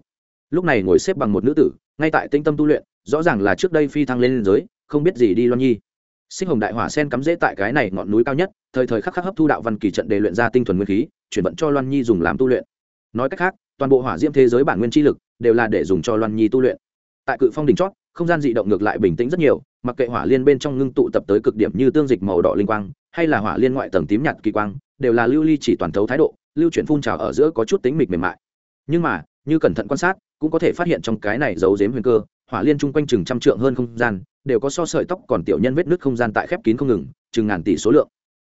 lúc này ngồi xếp bằng một nữ tử, ngay tại tinh tâm tu luyện, rõ ràng là trước đây phi thăng lên giới, không biết gì đi loan nhi. Sinh hồng đại hỏa sen cắm rễ tại cái này ngọn núi cao nhất, thời thời khắc khắc hấp thu đạo văn kỳ trận để luyện ra tinh thuần nguyên khí, chuyển vận cho loan nhi dùng làm tu luyện. Nói cách khác, toàn bộ hỏa diễm thế giới bản nguyên chi lực đều là để dùng cho loan nhi tu luyện. Tại cự phong đỉnh chót, không gian dị động ngược lại bình tĩnh rất nhiều, mặc kệ hỏa liên bên trong ngưng tụ tập tới cực điểm như tương dịch màu đỏ linh quang, hay là hỏa liên ngoại tầng tím nhạt kỳ quang, đều là lưu ly chỉ toàn thấu thái độ, lưu chuyển phun trào ở giữa có chút tính mịch mềm mại. Nhưng mà, như cẩn thận quan sát cũng có thể phát hiện trong cái này giấu giếm huyền cơ, hỏa liên chung quanh chừng trăm trượng hơn không gian, đều có so sợi tóc còn tiểu nhân vết nước không gian tại khép kín không ngừng, chừng ngàn tỷ số lượng.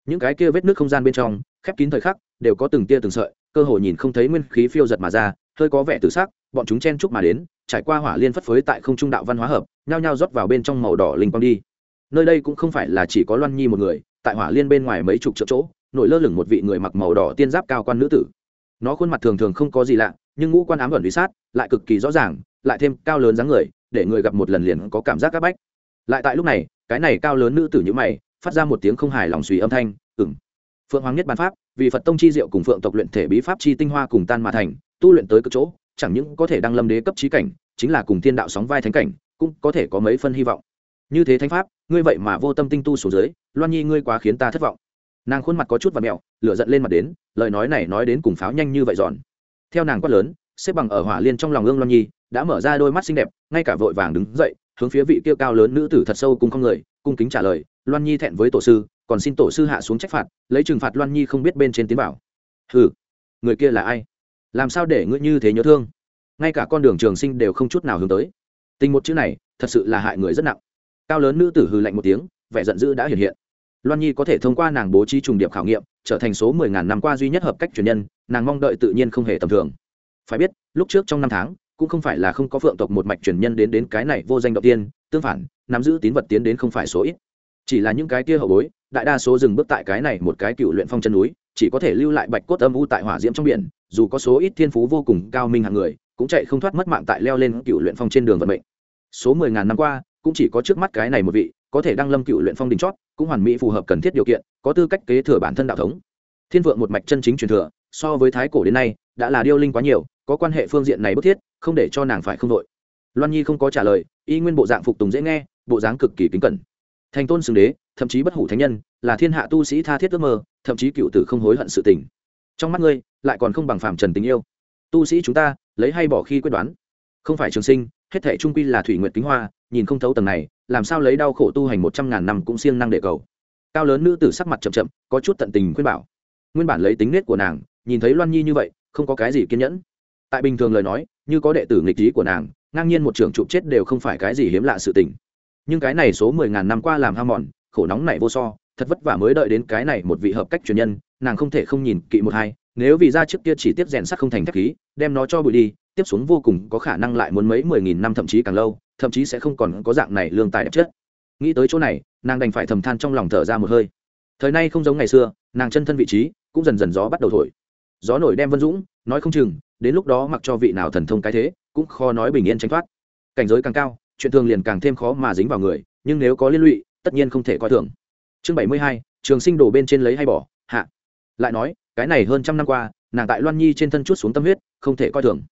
Những cái kia vết nước không gian bên trong, khép kín thời khắc, đều có từng tia từng sợi, cơ hội nhìn không thấy nguyên khí phiêu giật mà ra, hơi có vẻ tự xác bọn chúng chen chúc mà đến, trải qua hỏa liên phất phới tại không trung đạo văn hóa hợp, nhao nhao rót vào bên trong màu đỏ linh quang đi. Nơi đây cũng không phải là chỉ có loan nhi một người, tại hỏa liên bên ngoài mấy chục triệu chỗ, nổi lơ lửng một vị người mặc màu đỏ tiên giáp cao quan nữ tử. Nó khuôn mặt thường thường không có gì lạ nhưng ngũ quan ám ẩn lý sát lại cực kỳ rõ ràng, lại thêm cao lớn dáng người, để người gặp một lần liền có cảm giác áp bách. Lại tại lúc này, cái này cao lớn nữ tử như mày, phát ra một tiếng không hài lòng suy âm thanh ừng phượng hoàng nhất bản pháp, vì phật tông chi diệu cùng phượng tộc luyện thể bí pháp chi tinh hoa cùng tan mà thành, tu luyện tới cực chỗ, chẳng những có thể đăng lâm đế cấp trí cảnh, chính là cùng thiên đạo sóng vai thánh cảnh, cũng có thể có mấy phân hy vọng. Như thế thánh pháp, ngươi vậy mà vô tâm tinh tu xuống dưới, loan nhi ngươi quá khiến ta thất vọng. Nàng khuôn mặt có chút và mẹo, lửa giận lên mặt đến, lời nói này nói đến cùng pháo nhanh như vậy giòn theo nàng quát lớn, xếp bằng ở hỏa liên trong lòng ương loan nhi, đã mở ra đôi mắt xinh đẹp, ngay cả vội vàng đứng dậy, hướng phía vị kia cao lớn nữ tử thật sâu cùng không người, cung kính trả lời, loan nhi thẹn với tổ sư, còn xin tổ sư hạ xuống trách phạt, lấy trừng phạt loan nhi không biết bên trên tiến bảo hừ, người kia là ai? Làm sao để ngươi như thế nhớ thương? Ngay cả con đường trường sinh đều không chút nào hướng tới. Tình một chữ này, thật sự là hại người rất nặng. Cao lớn nữ tử hừ lạnh một tiếng, vẻ giận dữ đã hiện hiện. Loan nhi có thể thông qua nàng bố trí trùng điệp khảo nghiệm, trở thành số mười ngàn năm qua duy nhất hợp cách truyền nhân nàng mong đợi tự nhiên không hề tầm thường. Phải biết, lúc trước trong năm tháng, cũng không phải là không có phượng tộc một mạch truyền nhân đến đến cái này vô danh động tiên, tương phản, nắm giữ tín vật tiến đến không phải số ít. Chỉ là những cái kia hậu bối, đại đa số dừng bước tại cái này một cái cựu luyện phong chân núi, chỉ có thể lưu lại bạch cốt âm u tại hỏa diễm trong biển, dù có số ít thiên phú vô cùng cao minh hàng người, cũng chạy không thoát mất mạng tại leo lên cựu luyện phong trên đường vận mệnh. Số mười ngàn năm qua, cũng chỉ có trước mắt cái này một vị, có thể đăng lâm cựu luyện phong đỉnh chót, cũng hoàn mỹ phù hợp cần thiết điều kiện, có tư cách kế thừa bản thân đạo thống. Thiên vượng một mạch chân chính truyền thừa so với thái cổ đến nay, đã là điêu linh quá nhiều, có quan hệ phương diện này bức thiết, không để cho nàng phải không đội. Loan nhi không có trả lời, y nguyên bộ dạng phục tùng dễ nghe, bộ dáng cực kỳ kính cẩn. Thành tôn xưng đế, thậm chí bất hủ thánh nhân, là thiên hạ tu sĩ tha thiết ước mơ, thậm chí cựu tử không hối hận sự tình. Trong mắt ngươi, lại còn không bằng phàm trần tình yêu. Tu sĩ chúng ta, lấy hay bỏ khi quyết đoán. Không phải trường sinh, hết thể trung quy là thủy nguyện kính hoa, nhìn không thấu tầng này, làm sao lấy đau khổ tu hành một trăm ngàn năm cũng siêng năng để cầu. Cao lớn nữ tử sắc mặt chậm chậm, có chút tận tình khuyên bảo. Nguyên bản lấy tính nết của nàng nhìn thấy loan nhi như vậy, không có cái gì kiên nhẫn. Tại bình thường lời nói, như có đệ tử nghịch trí của nàng, ngang nhiên một trưởng trụ chết đều không phải cái gì hiếm lạ sự tình. Nhưng cái này số mười ngàn năm qua làm ham mòn, khổ nóng này vô so, thật vất vả mới đợi đến cái này một vị hợp cách truyền nhân, nàng không thể không nhìn kỵ một hai, nếu vì ra trước kia chỉ tiếp rèn sắt không thành thép khí, đem nó cho bụi đi, tiếp xuống vô cùng có khả năng lại muốn mấy mười nghìn năm thậm chí càng lâu, thậm chí sẽ không còn có dạng này lương tài đẹp chất. Nghĩ tới chỗ này, nàng đành phải thầm than trong lòng thở ra một hơi. Thời nay không giống ngày xưa, nàng chân thân vị trí cũng dần dần gió bắt đầu thổi gió nổi đem vân dũng, nói không chừng, đến lúc đó mặc cho vị nào thần thông cái thế, cũng khó nói bình yên tránh thoát. Cảnh giới càng cao, chuyện thường liền càng thêm khó mà dính vào người, nhưng nếu có liên lụy, tất nhiên không thể coi thường. Chương bảy mươi hai, trường sinh đổ bên trên lấy hay bỏ, hạ. Lại nói, cái này hơn trăm năm qua, nàng tại loan nhi trên thân chút xuống tâm huyết, không thể coi thường.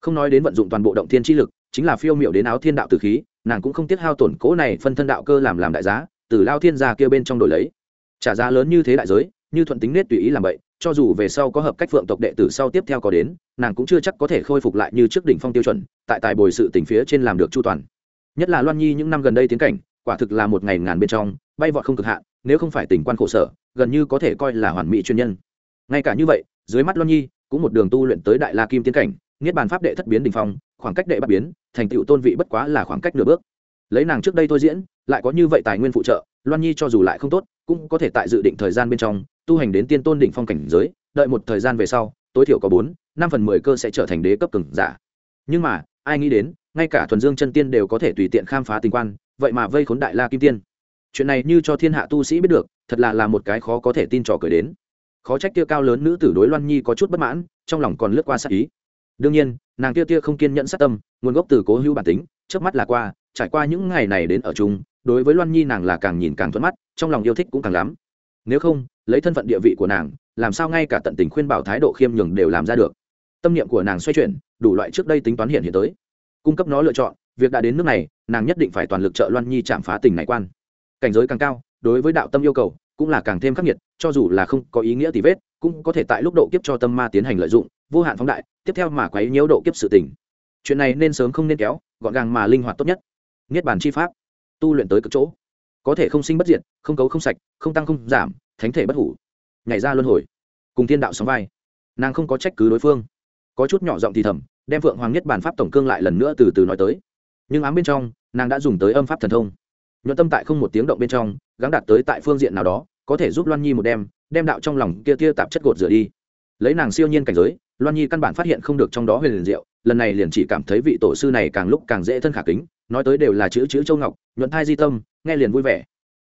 Không nói đến vận dụng toàn bộ động thiên chi lực, chính là phiêu miệu đến áo thiên đạo tử khí, nàng cũng không tiếc hao tổn cố này phân thân đạo cơ làm làm đại giá, từ lao thiên gia kia bên trong đổi lấy. Trả giá lớn như thế đại giới, như thuận tính nết tùy ý làm vậy cho dù về sau có hợp cách phượng tộc đệ tử sau tiếp theo có đến, nàng cũng chưa chắc có thể khôi phục lại như trước đỉnh phong tiêu chuẩn, tại tài bồi sự tỉnh phía trên làm được chu toàn. Nhất là loan nhi những năm gần đây tiến cảnh, quả thực là một ngày ngàn bên trong, bay vọt không cực hạn, nếu không phải tình quan khổ sở, gần như có thể coi là hoàn mỹ chuyên nhân. Ngay cả như vậy, dưới mắt loan nhi cũng một đường tu luyện tới đại la kim tiến cảnh, niết bàn pháp đệ thất biến đỉnh phong, khoảng cách đệ bắt biến, thành tựu tôn vị bất quá là khoảng cách nửa bước. Lấy nàng trước đây tôi diễn, lại có như vậy tài nguyên phụ trợ loan nhi cho dù lại không tốt, cũng có thể tại dự định thời gian bên trong, tu hành đến tiên tôn đỉnh phong cảnh giới, đợi một thời gian về sau, tối thiểu có bốn, năm phần mười cơ sẽ trở thành đế cấp cường giả. Nhưng mà, ai nghĩ đến, ngay cả thuần dương chân tiên đều có thể tùy tiện khám phá tình quan, vậy mà vây khốn đại la kim tiên. Chuyện này như cho thiên hạ tu sĩ biết được, thật là là một cái khó có thể tin trò cười đến. Khó trách kia cao lớn nữ tử đối loan nhi có chút bất mãn, trong lòng còn lướt qua sát ý. Đương nhiên, nàng kia tia không kiên nhẫn sát tâm, nguồn gốc từ cố hữu bản tính trước mắt là qua, trải qua những ngày này đến ở chung đối với loan nhi nàng là càng nhìn càng thuận mắt, trong lòng yêu thích cũng càng lắm. Nếu không, lấy thân phận địa vị của nàng, làm sao ngay cả tận tình khuyên bảo thái độ khiêm nhường đều làm ra được. Tâm niệm của nàng xoay chuyển, đủ loại trước đây tính toán hiện hiện tới. Cung cấp nó lựa chọn, việc đã đến nước này, nàng nhất định phải toàn lực trợ loan nhi chạm phá tình này quan. Cảnh giới càng cao, đối với đạo tâm yêu cầu, cũng là càng thêm khắc nghiệt, cho dù là không có ý nghĩa tì vết, cũng có thể tại lúc độ kiếp cho tâm ma tiến hành lợi dụng, vô hạn phóng đại, tiếp theo mà quấy nhiễu độ kiếp sự tình. Chuyện này nên sớm không nên kéo, gọn gàng mà linh hoạt tốt nhất. Niết bàn chi pháp tu luyện tới cực chỗ. Có thể không sinh bất diệt, không cấu không sạch, không tăng không giảm, thánh thể bất hủ. Nhảy ra luân hồi. Cùng thiên đạo sóng vai. Nàng không có trách cứ đối phương. Có chút nhỏ giọng thì thầm, đem phượng hoàng nhất bản pháp tổng cương lại lần nữa từ từ nói tới. Nhưng ám bên trong, nàng đã dùng tới âm pháp thần thông. Nhuận tâm tại không một tiếng động bên trong, gắng đạt tới tại phương diện nào đó, có thể giúp loan nhi một đem đem đạo trong lòng kia kia tạp chất gột rửa đi. Lấy nàng siêu nhiên cảnh giới loan nhi căn bản phát hiện không được trong đó huyền liền diệu, lần này liền chỉ cảm thấy vị tổ sư này càng lúc càng dễ thân khả kính, nói tới đều là chữ chữ châu ngọc, nhuận thai di tâm, nghe liền vui vẻ.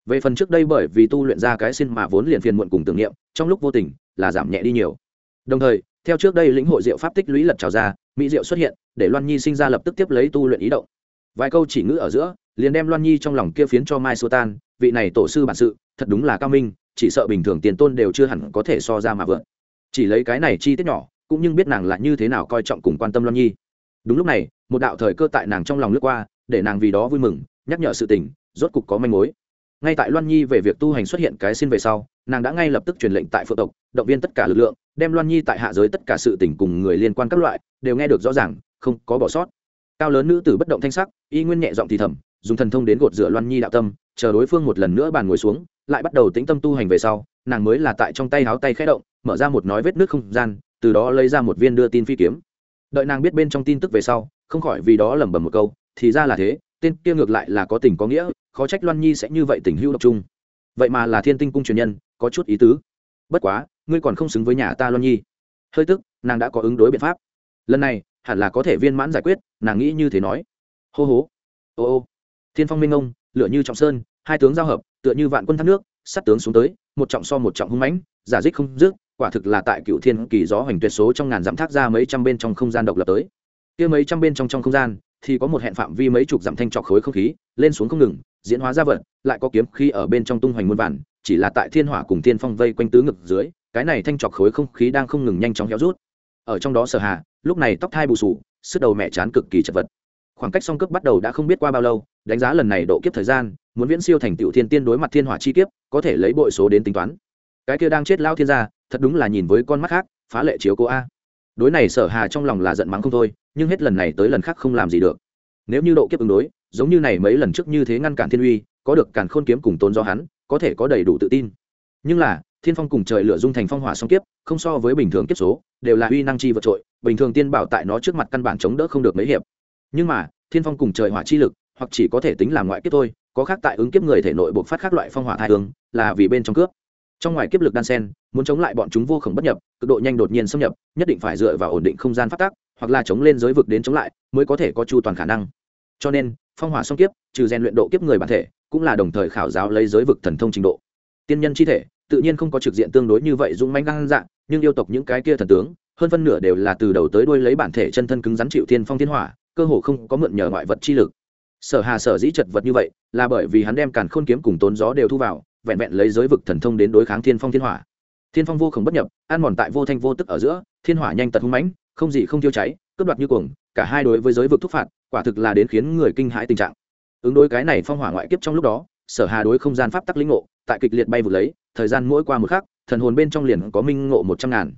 Về phần trước đây bởi vì tu luyện ra cái xin mà vốn liền phiền muộn cùng tưởng niệm, trong lúc vô tình, là giảm nhẹ đi nhiều. Đồng thời, theo trước đây lĩnh hội diệu pháp tích lũy lật trào ra, mỹ diệu xuất hiện, để loan nhi sinh ra lập tức tiếp lấy tu luyện ý động. Vài câu chỉ ngữ ở giữa, liền đem loan nhi trong lòng kia phiến cho mai sô tan, vị này tổ sư bản sự, thật đúng là cao minh, chỉ sợ bình thường tiền tôn đều chưa hẳn có thể so ra mà vượt. Chỉ lấy cái này chi tiết nhỏ cũng nhưng biết nàng là như thế nào coi trọng cùng quan tâm loan nhi. Đúng lúc này, một đạo thời cơ tại nàng trong lòng lướt qua, để nàng vì đó vui mừng, nhắc nhở sự tình, rốt cục có manh mối. Ngay tại loan nhi về việc tu hành xuất hiện cái xin về sau, nàng đã ngay lập tức truyền lệnh tại phượng tộc, động viên tất cả lực lượng, đem loan nhi tại hạ giới tất cả sự tình cùng người liên quan các loại, đều nghe được rõ ràng, không có bỏ sót. Cao lớn nữ tử bất động thanh sắc, y nguyên nhẹ giọng thì thầm, dùng thần thông đến gột rửa loan nhi đạo tâm, chờ đối phương một lần nữa bàn ngồi xuống, lại bắt đầu tĩnh tâm tu hành về sau, nàng mới là tại trong tay háo tay khẽ động, mở ra một nói vết nước không gian từ đó lấy ra một viên đưa tin phi kiếm. Đợi nàng biết bên trong tin tức về sau, không khỏi vì đó lẩm bẩm một câu, thì ra là thế, tên kia ngược lại là có tình có nghĩa, khó trách loan nhi sẽ như vậy tình hữu độc trung vậy mà là thiên tinh cung truyền nhân, có chút ý tứ. Bất quá, ngươi còn không xứng với nhà ta loan nhi. Hơi tức, nàng đã có ứng đối biện pháp. Lần này, hẳn là có thể viên mãn giải quyết, nàng nghĩ như thế nói. Hô hố ô ô. Thiên phong minh ông lựa như trọng sơn, hai tướng giao hợp, tựa như vạn quân thác nước, sát tướng xuống tới, một trọng so một trọng hung mãnh, giả dích không dứt quả thực là tại cựu thiên kỳ gió hoành tuyệt số trong ngàn dặm thác ra mấy trăm bên trong không gian độc lập tới. Kia mấy trăm bên trong trong không gian, thì có một hẹn phạm vi mấy chục dặm thanh trọc khối không khí, lên xuống không ngừng, diễn hóa ra vật, lại có kiếm khi ở bên trong tung hoành muôn vản chỉ là tại thiên hỏa cùng thiên phong vây quanh tứ ngực dưới, cái này thanh trọc khối không khí đang không ngừng nhanh chóng héo rút. Ở trong đó sở hà, lúc này tóc thai bù sù, sức đầu mẹ chán cực kỳ chật vật. Khoảng cách song cướp bắt đầu đã không biết qua bao lâu, đánh giá lần này độ kiếp thời gian, muốn viễn siêu thành tựu thiên tiên đối mặt thiên hỏa chi kiếp, có thể lấy bội số đến tính toán. Cái kia đang chết lao thiên gia thật đúng là nhìn với con mắt khác, phá lệ chiếu cô a. Đối này sở hà trong lòng là giận mắng không thôi, nhưng hết lần này tới lần khác không làm gì được. Nếu như độ kiếp ứng đối, giống như này mấy lần trước như thế ngăn cản thiên uy, có được càn khôn kiếm cùng tôn do hắn, có thể có đầy đủ tự tin. Nhưng là, thiên phong cùng trời lửa dung thành phong hỏa song kiếp, không so với bình thường kiếp số, đều là uy năng chi vượt trội, bình thường tiên bảo tại nó trước mặt căn bản chống đỡ không được mấy hiệp. Nhưng mà, thiên phong cùng trời hỏa chi lực, hoặc chỉ có thể tính là ngoại kiếp thôi, có khác tại ứng kiếp người thể nội buộc phát các loại phong hỏa thai hướng, là vì bên trong cướp trong ngoài kiếp lực đan sen, muốn chống lại bọn chúng vô khổng bất nhập, cực độ nhanh đột nhiên xâm nhập, nhất định phải dựa vào ổn định không gian phát tác hoặc là chống lên giới vực đến chống lại, mới có thể có chu toàn khả năng. Cho nên, phong hỏa song kiếp, trừ rèn luyện độ kiếp người bản thể, cũng là đồng thời khảo giáo lấy giới vực thần thông trình độ. Tiên nhân chi thể, tự nhiên không có trực diện tương đối như vậy dũng mãnh ngang dạng, nhưng yêu tộc những cái kia thần tướng, hơn phân nửa đều là từ đầu tới đuôi lấy bản thể chân thân cứng rắn chịu thiên phong thiên hỏa, cơ hồ không có mượn nhờ ngoại vật chi lực. Sở hà sở dĩ chật vật như vậy, là bởi vì hắn đem càn khôn kiếm cùng tốn gió đều thu vào vẹn vẹn lấy giới vực thần thông đến đối kháng thiên phong thiên hỏa. Thiên phong vô khổng bất nhập, ăn mòn tại vô thanh vô tức ở giữa, thiên hỏa nhanh tật hung mãnh, không gì không tiêu cháy, cướp đoạt như cuồng, cả hai đối với giới vực thúc phạt, quả thực là đến khiến người kinh hãi tình trạng. Ứng đối cái này phong hỏa ngoại kiếp trong lúc đó, sở hà đối không gian pháp tắc linh ngộ, tại kịch liệt bay vụt lấy, thời gian mỗi qua một khắc, thần hồn bên trong liền có minh ngộ một trăm ngàn.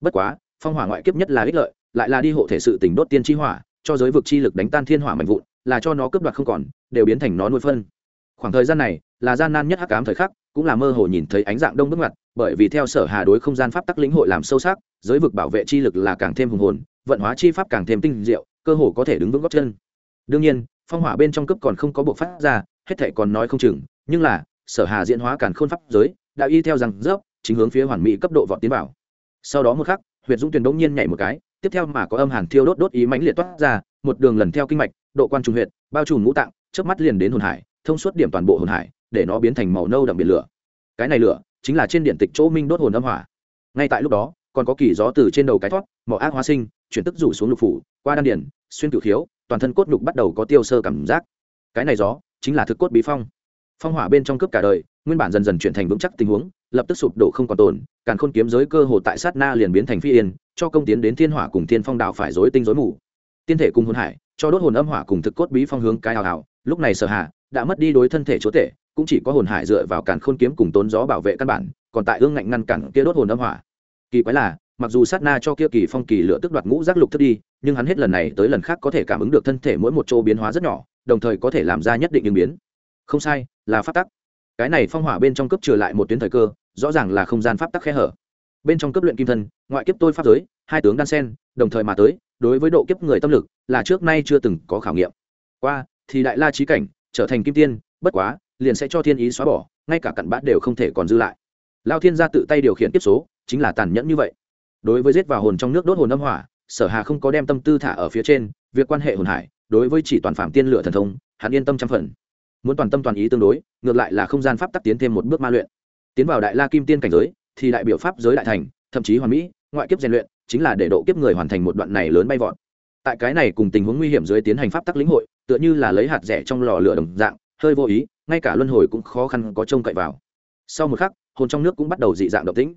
Bất quá, phong hỏa ngoại kiếp nhất là ích lợi, lại là đi hộ thể sự tỉnh đốt tiên chi hỏa, cho giới vực chi lực đánh tan thiên hỏa mạnh vụn, là cho nó cướp đoạt không còn, đều biến thành nó nuôi phân khoảng thời gian này là gian nan nhất hắc ám thời khắc, cũng là mơ hồ nhìn thấy ánh dạng đông bước ngoặt, bởi vì theo sở hà đối không gian pháp tắc lĩnh hội làm sâu sắc, giới vực bảo vệ chi lực là càng thêm hùng hồn, vận hóa chi pháp càng thêm tinh diệu, cơ hồ có thể đứng vững góc chân. Đương nhiên, phong hỏa bên trong cấp còn không có bộ phát ra, hết thệ còn nói không chừng, nhưng là, sở hà diễn hóa càng khôn pháp giới, đã y theo rằng dốc, chính hướng phía hoàn mỹ cấp độ vọt tiến vào. Sau đó một khắc, huyệt dũng tuyền đống nhiên nhảy một cái, tiếp theo mà có âm hàn thiêu đốt đốt ý mãnh liệt toát ra, một đường lần theo kinh mạch, độ quan trùng huyệt, bao trùm ngũ tạng trước mắt liền đến hồn hải thông suốt điểm toàn bộ hồn hải, để nó biến thành màu nâu đậm biển lửa. Cái này lửa chính là trên điện tịch chỗ minh đốt hồn âm hỏa. Ngay tại lúc đó, còn có kỳ gió từ trên đầu cái thoát mỏ ác hóa sinh, chuyển tức rủ xuống lục phủ, qua đan điển xuyên cửu khiếu, toàn thân cốt nhục bắt đầu có tiêu sơ cảm giác. Cái này gió chính là thực cốt bí phong. Phong hỏa bên trong cướp cả đời, nguyên bản dần dần chuyển thành vững chắc tình huống, lập tức sụp đổ không còn tồn, càn khôn kiếm giới cơ hồ tại sát na liền biến thành phi yên, cho công tiến đến thiên hỏa cùng thiên phong đạo phải rối tinh rối mù. Tiên thể cùng hồn hải, cho đốt hồn âm hỏa cùng thực cốt bí phong hướng cái hào hào, lúc này sở hạ đã mất đi đối thân thể chúa tể, cũng chỉ có hồn hải dựa vào càn khôn kiếm cùng tốn gió bảo vệ căn bản, còn tại ương ngạnh ngăn cản kia đốt hồn âm hỏa. Kỳ quái là, mặc dù sát na cho kia kỳ phong kỳ lửa tức đoạt ngũ giác lục thức đi, nhưng hắn hết lần này tới lần khác có thể cảm ứng được thân thể mỗi một chỗ biến hóa rất nhỏ, đồng thời có thể làm ra nhất định ứng biến. Không sai, là pháp tắc. Cái này phong hỏa bên trong cấp trừ lại một tuyến thời cơ, rõ ràng là không gian pháp tắc khe hở. Bên trong cấp luyện kim thân, ngoại kiếp tôi pháp giới, hai tướng đan sen, đồng thời mà tới, đối với độ kiếp người tâm lực là trước nay chưa từng có khảo nghiệm. Qua, thì đại la trí cảnh trở thành kim tiên, bất quá, liền sẽ cho thiên ý xóa bỏ, ngay cả cặn bã đều không thể còn dư lại. Lao thiên gia tự tay điều khiển tiếp số, chính là tàn nhẫn như vậy. Đối với giết vào hồn trong nước đốt hồn âm hỏa, sở hà không có đem tâm tư thả ở phía trên, việc quan hệ hồn hải, đối với chỉ toàn phạm tiên lựa thần thông, hắn yên tâm trăm phần. Muốn toàn tâm toàn ý tương đối, ngược lại là không gian pháp tắc tiến thêm một bước ma luyện. Tiến vào đại la kim tiên cảnh giới, thì đại biểu pháp giới đại thành, thậm chí hoàn mỹ, ngoại kiếp rèn luyện, chính là để độ kiếp người hoàn thành một đoạn này lớn bay vọt. Tại cái này cùng tình huống nguy hiểm dưới tiến hành pháp tắc lĩnh hội tựa như là lấy hạt rẻ trong lò lửa đồng dạng, hơi vô ý, ngay cả luân hồi cũng khó khăn có trông cậy vào. Sau một khắc, hồn trong nước cũng bắt đầu dị dạng động tĩnh.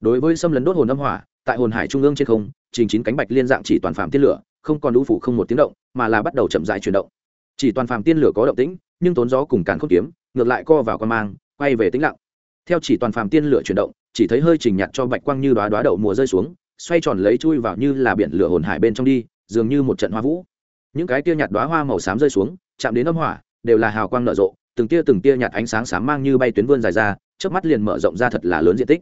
Đối với xâm lấn đốt hồn âm hỏa, tại hồn hải trung ương trên không, trình chín cánh bạch liên dạng chỉ toàn phạm tiên lửa, không còn lũ phủ không một tiếng động, mà là bắt đầu chậm dại chuyển động. Chỉ toàn phạm tiên lửa có động tĩnh, nhưng tốn gió cùng càn không kiếm, ngược lại co vào con mang, quay về tĩnh lặng. Theo chỉ toàn phạm tiên lửa chuyển động, chỉ thấy hơi trình nhạt cho bạch quang như đoá đoá đậu mùa rơi xuống, xoay tròn lấy chui vào như là biển lửa hồn hải bên trong đi, dường như một trận hoa vũ những cái tia nhạt đoá hoa màu xám rơi xuống, chạm đến âm hỏa, đều là hào quang nở rộ, từng tia từng tia nhạt ánh sáng xám mang như bay tuyến vươn dài ra trước mắt liền mở rộng ra thật là lớn diện tích.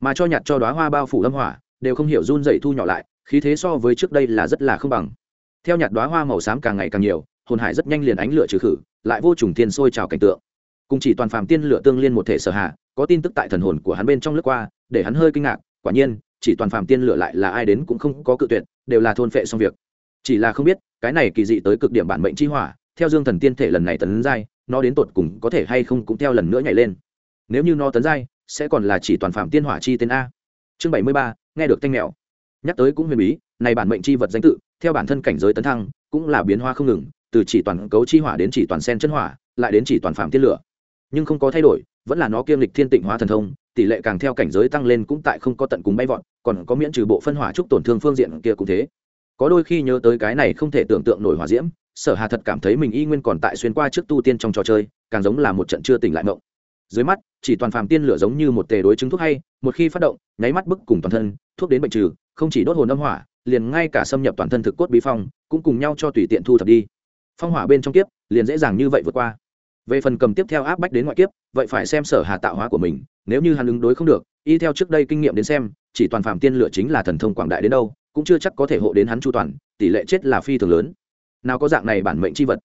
Mà cho nhạt cho đoá hoa bao phủ âm hỏa, đều không hiểu run dậy thu nhỏ lại, khí thế so với trước đây là rất là không bằng. Theo nhạt đoá hoa màu xám càng ngày càng nhiều, hồn hải rất nhanh liền ánh lửa trừ khử, lại vô trùng tiên sôi trào cảnh tượng. Cùng chỉ toàn phàm tiên lửa tương liên một thể sở hạ, có tin tức tại thần hồn của hắn bên trong lướt qua, để hắn hơi kinh ngạc, quả nhiên, chỉ toàn phàm tiên lửa lại là ai đến cũng không có cự tuyệt, đều là thôn phệ xong việc chỉ là không biết, cái này kỳ dị tới cực điểm bản mệnh chi hỏa, theo dương thần tiên thể lần này tấn giai, nó đến tột cùng có thể hay không cũng theo lần nữa nhảy lên. Nếu như nó tấn giai, sẽ còn là chỉ toàn phạm tiên hỏa chi tên a. Chương bảy mươi ba, nghe được thanh mèo. Nhắc tới cũng huyền bí, này bản mệnh chi vật danh tự, theo bản thân cảnh giới tấn thăng, cũng là biến hóa không ngừng, từ chỉ toàn cấu chi hỏa đến chỉ toàn sen chân hỏa, lại đến chỉ toàn phạm tiên lửa. Nhưng không có thay đổi, vẫn là nó kiêm lịch thiên tịnh hóa thần thông, tỷ lệ càng theo cảnh giới tăng lên cũng tại không có tận cùng bay vọt, còn có miễn trừ bộ phân hỏa trúc tổn thương phương diện kia cũng thế có đôi khi nhớ tới cái này không thể tưởng tượng nổi hòa diễm, sở hà thật cảm thấy mình y nguyên còn tại xuyên qua trước tu tiên trong trò chơi, càng giống là một trận chưa tỉnh lại mộng. Dưới mắt, chỉ toàn phàm tiên lửa giống như một tề đối chứng thuốc hay, một khi phát động, nháy mắt bức cùng toàn thân, thuốc đến bệnh trừ, không chỉ đốt hồn âm hỏa, liền ngay cả xâm nhập toàn thân thực cốt bí phong, cũng cùng nhau cho tùy tiện thu thập đi. Phong hỏa bên trong kiếp, liền dễ dàng như vậy vượt qua. Về phần cầm tiếp theo áp bách đến ngoại kiếp, vậy phải xem sở hà tạo hóa của mình, nếu như hắn ứng đối không được, y theo trước đây kinh nghiệm đến xem, chỉ toàn phàm tiên lửa chính là thần thông quảng đại đến đâu cũng chưa chắc có thể hộ đến hắn chu toàn, tỷ lệ chết là phi thường lớn. Nào có dạng này bản mệnh chi vật.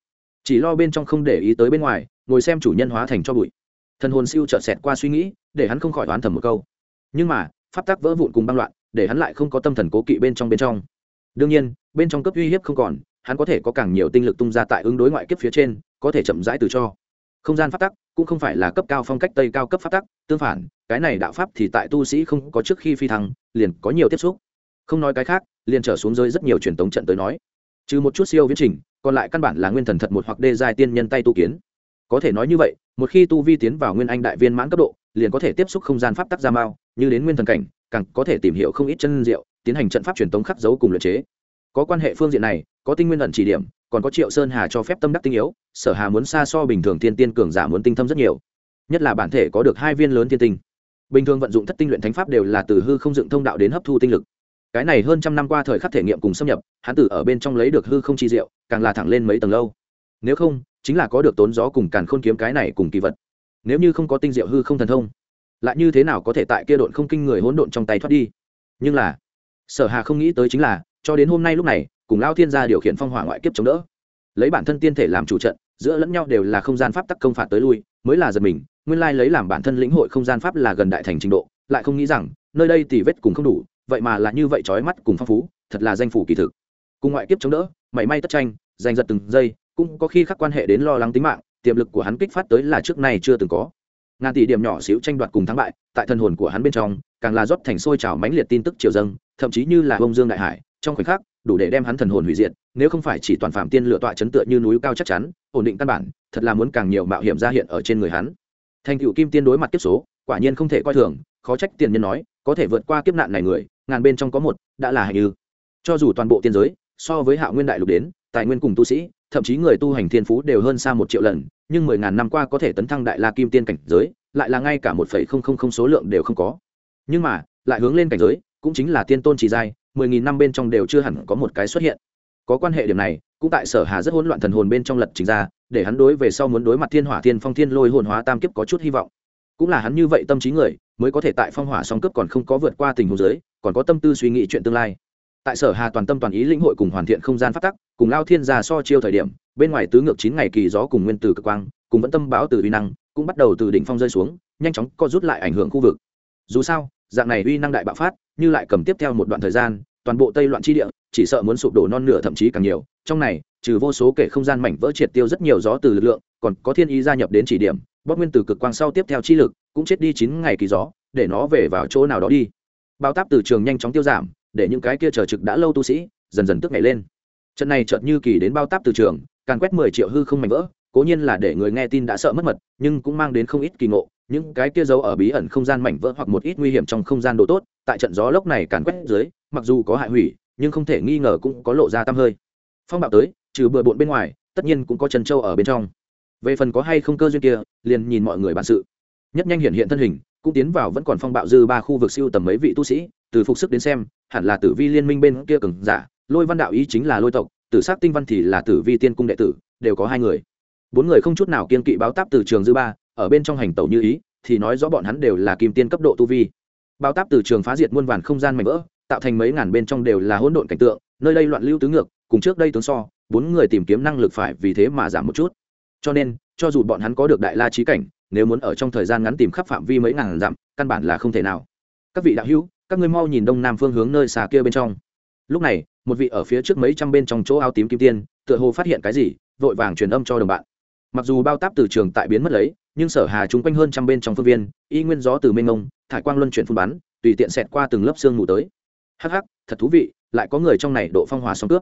Chỉ lo bên trong không để ý tới bên ngoài, ngồi xem chủ nhân hóa thành cho bụi. Thần hồn siêu trợt xẹt qua suy nghĩ, để hắn không khỏi oán thầm một câu. Nhưng mà, pháp tắc vỡ vụn cùng băng loạn, để hắn lại không có tâm thần cố kỵ bên trong bên trong. Đương nhiên, bên trong cấp uy hiếp không còn, hắn có thể có càng nhiều tinh lực tung ra tại ứng đối ngoại kiếp phía trên, có thể chậm rãi từ cho. Không gian pháp tắc, cũng không phải là cấp cao phong cách tây cao cấp pháp tắc, tương phản, cái này đạo pháp thì tại tu sĩ không có trước khi phi thăng, liền có nhiều tiếp xúc không nói cái khác, liền trở xuống rơi rất nhiều truyền thống trận tới nói. Trừ một chút siêu viễn trình, còn lại căn bản là nguyên thần thật một hoặc đê giai tiên nhân tay tu kiến. Có thể nói như vậy, một khi tu vi tiến vào nguyên anh đại viên mãn cấp độ, liền có thể tiếp xúc không gian pháp tắc ra mao, như đến nguyên thần cảnh, càng có thể tìm hiểu không ít chân diệu, tiến hành trận pháp truyền tống khắc dấu cùng luyện chế. Có quan hệ phương diện này, có tinh nguyên ẩn chỉ điểm, còn có triệu sơn hà cho phép tâm đắc tinh yếu, sở hà muốn xa so bình thường thiên tiên cường giả muốn tinh thâm rất nhiều. Nhất là bản thể có được hai viên lớn thiên tinh. Bình thường vận dụng thất tinh luyện thánh pháp đều là từ hư không dựng thông đạo đến hấp thu tinh lực cái này hơn trăm năm qua thời khắc thể nghiệm cùng xâm nhập, hắn tử ở bên trong lấy được hư không chi diệu, càng là thẳng lên mấy tầng lâu. Nếu không, chính là có được tốn gió cùng càn khôn kiếm cái này cùng kỳ vật. Nếu như không có tinh diệu hư không thần thông, lại như thế nào có thể tại kia độn không kinh người hỗn độn trong tay thoát đi? Nhưng là, sở hà không nghĩ tới chính là, cho đến hôm nay lúc này, cùng lao thiên gia điều khiển phong hỏa ngoại kiếp chống đỡ, lấy bản thân tiên thể làm chủ trận, giữa lẫn nhau đều là không gian pháp tắc công phạt tới lui, mới là giật mình, nguyên lai lấy làm bản thân lĩnh hội không gian pháp là gần đại thành trình độ, lại không nghĩ rằng, nơi đây tỷ vết cùng không đủ vậy mà là như vậy trói mắt cùng phong phú, thật là danh phủ kỳ thực. Cùng ngoại kiếp chống đỡ, mảy may tất tranh, giành giật từng giây, cũng có khi khắc quan hệ đến lo lắng tính mạng, tiềm lực của hắn kích phát tới là trước nay chưa từng có. Ngàn tỷ điểm nhỏ xíu tranh đoạt cùng thắng bại, tại thân hồn của hắn bên trong, càng là rót thành sôi trào mãnh liệt tin tức triều dâng, thậm chí như là bông dương đại hải, trong khoảnh khắc, đủ để đem hắn thần hồn hủy diệt, nếu không phải chỉ toàn phạm tiên lựa tọa chấn tựa như núi cao chắc chắn, ổn định căn bản, thật là muốn càng nhiều mạo hiểm ra hiện ở trên người hắn. Thành cựu kim tiên đối mặt kiếp số, quả nhiên không thể coi thường, khó trách tiền nhân nói, có thể vượt qua kiếp nạn này người ngàn bên trong có một, đã là hành như. Cho dù toàn bộ tiên giới, so với hạ nguyên đại lục đến, tài nguyên cùng tu sĩ, thậm chí người tu hành thiên phú đều hơn xa một triệu lần, nhưng mười ngàn năm qua có thể tấn thăng đại la kim tiên cảnh giới, lại là ngay cả một phẩy không không không số lượng đều không có. Nhưng mà, lại hướng lên cảnh giới, cũng chính là tiên tôn chỉ giai, mười nghìn năm bên trong đều chưa hẳn có một cái xuất hiện. Có quan hệ điểm này, cũng tại sở hà rất hỗn loạn thần hồn bên trong lật trình ra, để hắn đối về sau muốn đối mặt thiên hỏa thiên phong thiên lôi hồn hóa tam kiếp có chút hy vọng. Cũng là hắn như vậy tâm trí người, mới có thể tại phong hỏa song cấp còn không có vượt qua tình huống giới còn có tâm tư suy nghĩ chuyện tương lai. Tại sở hà toàn tâm toàn ý lĩnh hội cùng hoàn thiện không gian phát tắc, cùng lao thiên gia so chiêu thời điểm, bên ngoài tứ ngược chín ngày kỳ gió cùng nguyên tử cực quang, cùng vẫn tâm báo từ uy năng, cũng bắt đầu từ đỉnh phong rơi xuống, nhanh chóng co rút lại ảnh hưởng khu vực. Dù sao, dạng này uy năng đại bạo phát, như lại cầm tiếp theo một đoạn thời gian, toàn bộ tây loạn chi địa, chỉ sợ muốn sụp đổ non nửa thậm chí càng nhiều. Trong này, trừ vô số kể không gian mảnh vỡ triệt tiêu rất nhiều gió từ lực lượng, còn có thiên ý gia nhập đến chỉ điểm bóc nguyên tử cực quang sau tiếp theo chi lực, cũng chết đi chín ngày kỳ gió, để nó về vào chỗ nào đó đi bao táp từ trường nhanh chóng tiêu giảm, để những cái kia chờ trực đã lâu tu sĩ, dần dần tức nhảy lên. Trận này chợt như kỳ đến bao táp từ trường càng quét mười triệu hư không mảnh vỡ, cố nhiên là để người nghe tin đã sợ mất mật, nhưng cũng mang đến không ít kỳ ngộ. Những cái kia giấu ở bí ẩn không gian mảnh vỡ hoặc một ít nguy hiểm trong không gian độ tốt, tại trận gió lốc này càn quét dưới, mặc dù có hại hủy, nhưng không thể nghi ngờ cũng có lộ ra tăm hơi. Phong bạo tới, trừ bừa bộn bên ngoài, tất nhiên cũng có trần châu ở bên trong. Về phần có hay không cơ duyên kia, liền nhìn mọi người bản sự. Nhất nhanh hiện hiện thân hình cũng tiến vào vẫn còn phong bạo dư ba khu vực siêu tầm mấy vị tu sĩ, từ phục sức đến xem, hẳn là tử vi liên minh bên kia cường giả, lôi văn đạo ý chính là lôi tộc, tử sắc tinh văn thì là tử vi tiên cung đệ tử, đều có hai người. Bốn người không chút nào kiên kỵ báo táp từ trường dư ba, ở bên trong hành tẩu như ý, thì nói rõ bọn hắn đều là kim tiên cấp độ tu vi. Báo táp từ trường phá diệt muôn vàn không gian mạnh vỡ, tạo thành mấy ngàn bên trong đều là hỗn độn cảnh tượng, nơi đây loạn lưu tứ ngược, cùng trước đây tướng so, bốn người tìm kiếm năng lực phải vì thế mà giảm một chút. Cho nên, cho dù bọn hắn có được đại la trí cảnh nếu muốn ở trong thời gian ngắn tìm khắp phạm vi mấy ngàn dặm, căn bản là không thể nào. Các vị đạo hữu, các ngươi mau nhìn đông nam phương hướng nơi xà kia bên trong. Lúc này, một vị ở phía trước mấy trăm bên trong chỗ áo tím kim tiên, tựa hồ phát hiện cái gì, vội vàng truyền âm cho đồng bạn. Mặc dù bao táp từ trường tại biến mất lấy, nhưng sở hà chung quanh hơn trăm bên trong phương viên, y nguyên gió từ mênh mông, thải quang luân chuyển phun bắn, tùy tiện xẹt qua từng lớp xương mù tới. Hắc hắc, thật thú vị, lại có người trong này độ phong hòa song cướp.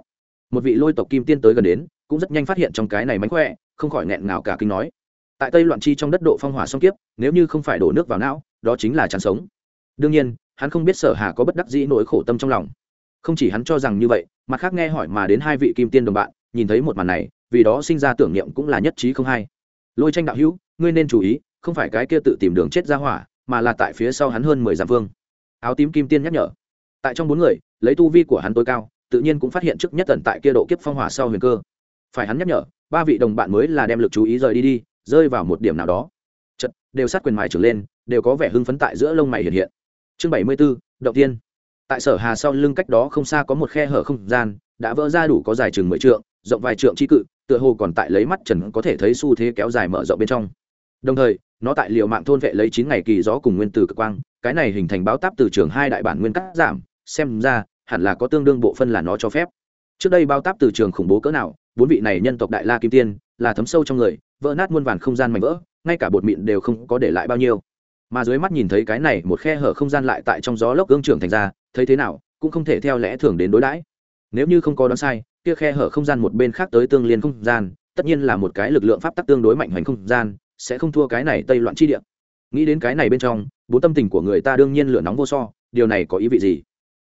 Một vị lôi tộc kim tiên tới gần đến, cũng rất nhanh phát hiện trong cái này mánh khỏe, không khỏi nghẹn ngào cả kinh nói tại tây loạn chi trong đất độ phong hỏa song kiếp, nếu như không phải đổ nước vào não, đó chính là chán sống. Đương nhiên, hắn không biết sở hà có bất đắc dĩ nỗi khổ tâm trong lòng. Không chỉ hắn cho rằng như vậy, mặt khác nghe hỏi mà đến hai vị kim tiên đồng bạn, nhìn thấy một màn này, vì đó sinh ra tưởng niệm cũng là nhất trí không hay. Lôi tranh đạo hữu, ngươi nên chú ý, không phải cái kia tự tìm đường chết ra hỏa, mà là tại phía sau hắn hơn mười dặm vương. Áo tím kim tiên nhắc nhở. Tại trong bốn người, lấy tu vi của hắn tối cao, tự nhiên cũng phát hiện trước nhất tận tại kia độ kiếp phong hỏa sau huyền cơ. Phải hắn nhắc nhở, ba vị đồng bạn mới là đem lực chú ý rời đi đi rơi vào một điểm nào đó. Chật đều sát quyền mài trưởng lên, đều có vẻ hưng phấn tại giữa lông mày hiện hiện. Chương bảy mươi b ố động tiên. Tại sở hà sau lưng cách đó không xa có một khe hở không gian, đã vỡ ra đủ có dài chừng mười trượng, rộng vài trượng trí cự, tựa hồ còn tại lấy mắt trần có thể thấy xu thế kéo dài mở rộng bên trong. Đồng thời, nó tại liều mạng thôn vệ lấy chín ngày kỳ gió cùng nguyên tử cực quang, cái này hình thành báo táp từ trường hai đại bản nguyên cắt giảm, xem ra, hẳn là có tương đương bộ phân là nó cho phép. Trước đây bao táp từ trường khủng bố cỡ nào, bốn vị này nhân tộc đại la kim tiên là thấm sâu trong người, vỡ nát muôn vàn không gian mảnh vỡ, ngay cả bột mịn đều không có để lại bao nhiêu. Mà dưới mắt nhìn thấy cái này một khe hở không gian lại tại trong gió lốc gương trưởng thành ra, thấy thế nào, cũng không thể theo lẽ thường đến đối đãi. Nếu như không có đoán sai, kia khe hở không gian một bên khác tới tương liên không gian, tất nhiên là một cái lực lượng pháp tắc tương đối mạnh hoành không gian, sẽ không thua cái này tây loạn chi địa. Nghĩ đến cái này bên trong, bốn tâm tình của người ta đương nhiên lửa nóng vô so, điều này có ý vị gì?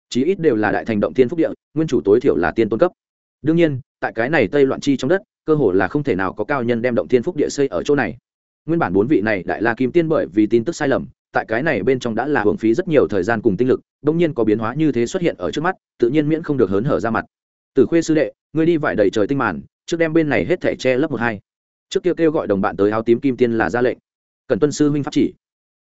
Chí ít đều là đại thành động thiên phúc địa, nguyên chủ tối thiểu là tiên tôn cấp. Đương nhiên, tại cái này tây loạn chi trong đất cơ hồ là không thể nào có cao nhân đem động thiên phúc địa xây ở chỗ này. Nguyên bản bốn vị này đại la kim tiên bởi vì tin tức sai lầm tại cái này bên trong đã là hưởng phí rất nhiều thời gian cùng tinh lực đông nhiên có biến hóa như thế xuất hiện ở trước mắt tự nhiên miễn không được hớn hở ra mặt. Từ khuê sư đệ ngươi đi vải đầy trời tinh màn trước đem bên này hết thẻ che lấp một hai. Trước kia kêu, kêu gọi đồng bạn tới áo tím kim tiên là ra lệnh. Cần tuân sư huynh pháp chỉ.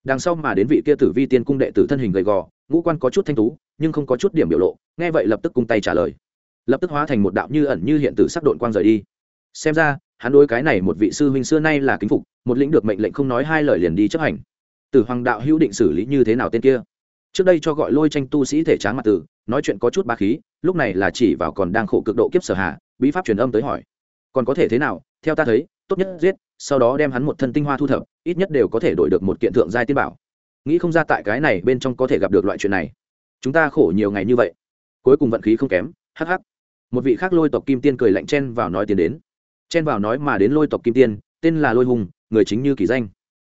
Đằng sau mà đến vị kia tử vi tiên cung đệ tử thân hình gầy gò ngũ quan có chút thanh tú nhưng không có chút điểm biểu lộ nghe vậy lập tức cung tay trả lời. Lập tức hóa thành một đạo như ẩn như hiện tử sắc độn quang rời đi xem ra, hắn đối cái này một vị sư huynh xưa nay là kính phục, một lĩnh được mệnh lệnh không nói hai lời liền đi chấp hành. Tử hoàng đạo hữu định xử lý như thế nào tên kia? Trước đây cho gọi lôi tranh tu sĩ thể tráng mặt tử, nói chuyện có chút ba khí, lúc này là chỉ vào còn đang khổ cực độ kiếp sở hạ, bí pháp truyền âm tới hỏi. Còn có thể thế nào? Theo ta thấy, tốt nhất giết, sau đó đem hắn một thân tinh hoa thu thập, ít nhất đều có thể đổi được một kiện thượng giai tiên bảo. Nghĩ không ra tại cái này bên trong có thể gặp được loại chuyện này. Chúng ta khổ nhiều ngày như vậy, cuối cùng vận khí không kém, hắc hắc. Một vị khác lôi tộc kim tiên cười lạnh chen vào nói tiến đến chen vào nói mà đến lôi tộc kim tiên, tên là lôi hùng, người chính như kỳ danh.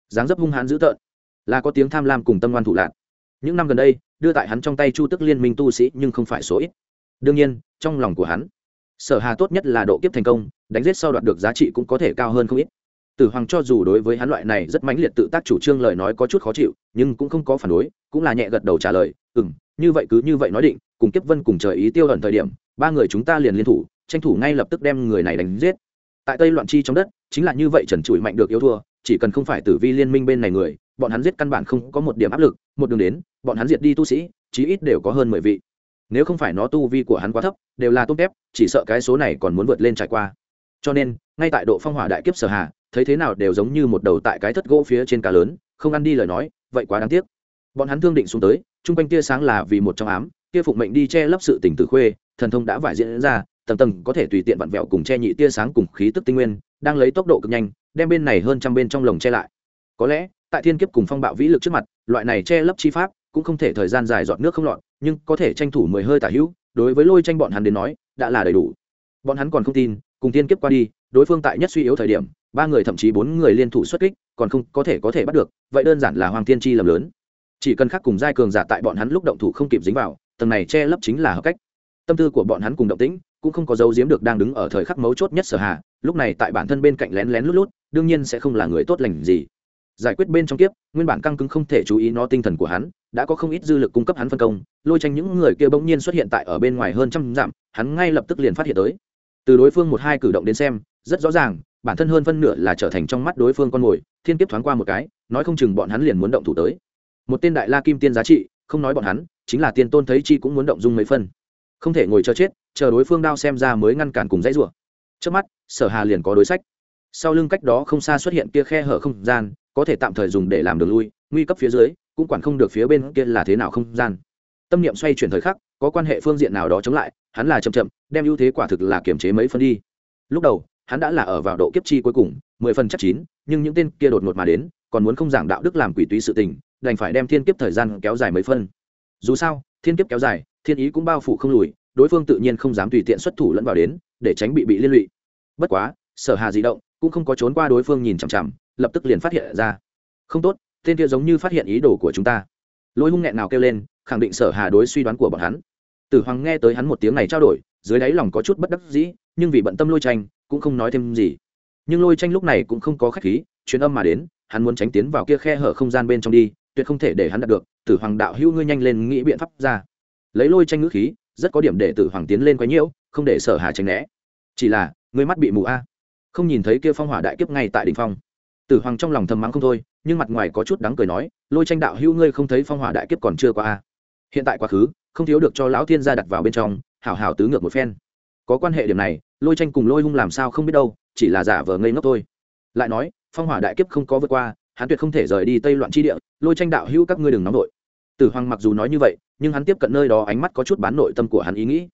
Dáng dấp hung hãn dữ tợn, là có tiếng tham lam cùng tâm ngoan thủ lạc những năm gần đây, đưa tại hắn trong tay chu tức liên minh tu sĩ nhưng không phải số ít. Đương nhiên, trong lòng của hắn, sở hà tốt nhất là độ kiếp thành công, đánh giết sau đoạt được giá trị cũng có thể cao hơn không ít. Tử hoàng cho dù đối với hắn loại này rất mãnh liệt tự tác chủ trương lời nói có chút khó chịu, nhưng cũng không có phản đối, cũng là nhẹ gật đầu trả lời ừ m như vậy cứ như vậy nói định, cùng kiếp vân cùng trời ý tiêu ẩn thời điểm, ba người chúng ta liền liên thủ, tranh thủ ngay lập tức đem người này đánh giết tại tây loạn chi trong đất chính là như vậy trần trụi mạnh được yếu thua chỉ cần không phải tử vi liên minh bên này người bọn hắn giết căn bản không có một điểm áp lực một đường đến bọn hắn diệt đi tu sĩ chí ít đều có hơn mười vị. Nếu không phải nó tu vi của hắn quá thấp đều là tốt kép, chỉ sợ cái số này còn muốn vượt lên trải qua. Cho nên ngay tại độ phong hỏa đại kiếp sở hạ thấy thế nào đều giống như một đầu tại cái thất gỗ phía trên cá lớn không ăn đi lời nói vậy quá đáng tiếc. Bọn hắn thương định xuống tới chung quanh tia sáng là vì một trong ám kia phụng mệnh đi che lấp sự tình tử khuê thần thông đã vải diễn ra tầng tầng có thể tùy tiện vặn vẹo cùng che nhị tia sáng cùng khí tức tinh nguyên, đang lấy tốc độ cực nhanh, đem bên này hơn trăm bên trong lồng che lại. Có lẽ, tại thiên kiếp cùng phong bạo vĩ lực trước mặt, loại này che lấp chi pháp cũng không thể thời gian dài dọn nước không lọt, nhưng có thể tranh thủ mười hơi tả hữu, đối với lôi tranh bọn hắn đến nói, đã là đầy đủ. Bọn hắn còn không tin, cùng thiên kiếp qua đi, đối phương tại nhất suy yếu thời điểm, ba người thậm chí bốn người liên thủ xuất kích, còn không có thể có thể bắt được, vậy đơn giản là hoàng thiên chi lầm lớn. Chỉ cần khắc cùng giai cường giả tại bọn hắn lúc động thủ không kịp dính vào, tầng này che lấp chính là hợp cách. Tâm tư của bọn hắn cùng động tĩnh cũng không có dấu giếm được đang đứng ở thời khắc mấu chốt nhất sở hạ lúc này tại bản thân bên cạnh lén lén lút lút, đương nhiên sẽ không là người tốt lành gì. Giải quyết bên trong kiếp, nguyên bản căng cứng không thể chú ý nó tinh thần của hắn, đã có không ít dư lực cung cấp hắn phân công, lôi tranh những người kia bỗng nhiên xuất hiện tại ở bên ngoài hơn trăm dặm, hắn ngay lập tức liền phát hiện tới. Từ đối phương một hai cử động đến xem, rất rõ ràng, bản thân hơn phân nửa là trở thành trong mắt đối phương con mồi, thiên kiếp thoáng qua một cái, nói không chừng bọn hắn liền muốn động thủ tới. Một tên đại la kim tiên giá trị, không nói bọn hắn, chính là tiên tôn thấy chi cũng muốn động dung mấy phân không thể ngồi chờ chết, chờ đối phương đao xem ra mới ngăn cản cùng dãy rủa. Trước mắt, sở hà liền có đối sách. Sau lưng cách đó không xa xuất hiện kia khe hở không gian, có thể tạm thời dùng để làm đường lui, nguy cấp phía dưới, cũng quản không được phía bên kia là thế nào không gian. Tâm niệm xoay chuyển thời khắc, có quan hệ phương diện nào đó chống lại, hắn là chậm chậm, đem ưu thế quả thực là kiềm chế mấy phân đi. Lúc đầu, hắn đã là ở vào độ kiếp chi cuối cùng, mười phần chắc chín, nhưng những tên kia đột ngột mà đến, còn muốn không giảng đạo đức làm quỷ túy sự tình, đành phải đem thiên kiếp thời gian kéo dài mấy phân dù sao, thiên kiếp kéo dài thiên ý cũng bao phủ không lùi, đối phương tự nhiên không dám tùy tiện xuất thủ lẫn vào đến, để tránh bị bị liên lụy. Bất quá, sở hà di động, cũng không có trốn qua đối phương nhìn chằm chằm, lập tức liền phát hiện ra. Không tốt, tên kia giống như phát hiện ý đồ của chúng ta. Lôi hung nghẹn nào kêu lên, khẳng định sở hà đối suy đoán của bọn hắn. Tử hoàng nghe tới hắn một tiếng này trao đổi, dưới đáy lòng có chút bất đắc dĩ, nhưng vì bận tâm lôi tranh, cũng không nói thêm gì. Nhưng lôi tranh lúc này cũng không có khách khí chuyến âm mà đến, hắn muốn tránh tiến vào kia khe hở không gian bên trong đi, tuyệt không thể để hắn đạt được. Tử hoàng đạo hữu ngươi nhanh lên nghĩ biện pháp ra lấy lôi tranh ngữ khí, rất có điểm để tử hoàng tiến lên quấy nhiễu, không để sở hà tránh né. Chỉ là ngươi mắt bị mù a. Không nhìn thấy kia phong hỏa đại kiếp ngay tại đỉnh phong. Tử hoàng trong lòng thầm mắng không thôi, nhưng mặt ngoài có chút đắng cười nói, lôi tranh đạo hữu ngươi không thấy phong hỏa đại kiếp còn chưa qua a? Hiện tại quá khứ, không thiếu được cho lão thiên gia đặt vào bên trong, hảo hảo tứ ngược một phen. Có quan hệ điểm này, lôi tranh cùng lôi hung làm sao không biết đâu, chỉ là giả vờ ngây ngốc thôi. Lại nói, phong hỏa đại kiếp không có vượt qua, hắn tuyệt không thể rời đi tây loạn chi địa, lôi tranh đạo hữu các ngươi đừng nóng đội tử hoàng mặc dù nói như vậy, nhưng hắn tiếp cận nơi đó ánh mắt có chút bán nội tâm của hắn ý nghĩ.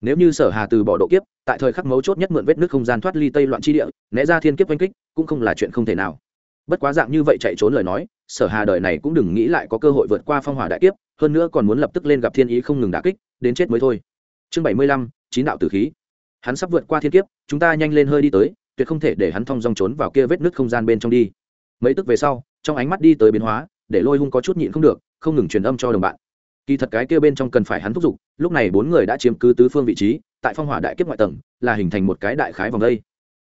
Nếu như sở hà từ bỏ độ kiếp, tại thời khắc mấu chốt nhất mượn vết nước không gian thoát ly tây loạn chi địa, né ra thiên kiếp oanh kích, cũng không là chuyện không thể nào. Bất quá dạng như vậy chạy trốn lời nói, sở hà đời này cũng đừng nghĩ lại có cơ hội vượt qua phong hỏa đại kiếp, hơn nữa còn muốn lập tức lên gặp thiên ý không ngừng đả kích, đến chết mới thôi. Chương bảy mươi lăm, chín đạo tử khí. Hắn sắp vượt qua thiên kiếp, chúng ta nhanh lên hơi đi tới, tuyệt không thể để hắn thong dong trốn vào kia vết nước không gian bên trong đi. Mấy tức về sau, trong ánh mắt đi tới biến hóa, để lôi hung có chút nhịn không được không ngừng truyền âm cho đồng bạn. Kỳ thật cái kia bên trong cần phải hắn thúc giục, lúc này bốn người đã chiếm cứ tứ phương vị trí, tại phong hỏa đại kiếp ngoại tầng, là hình thành một cái đại khái vòng đây.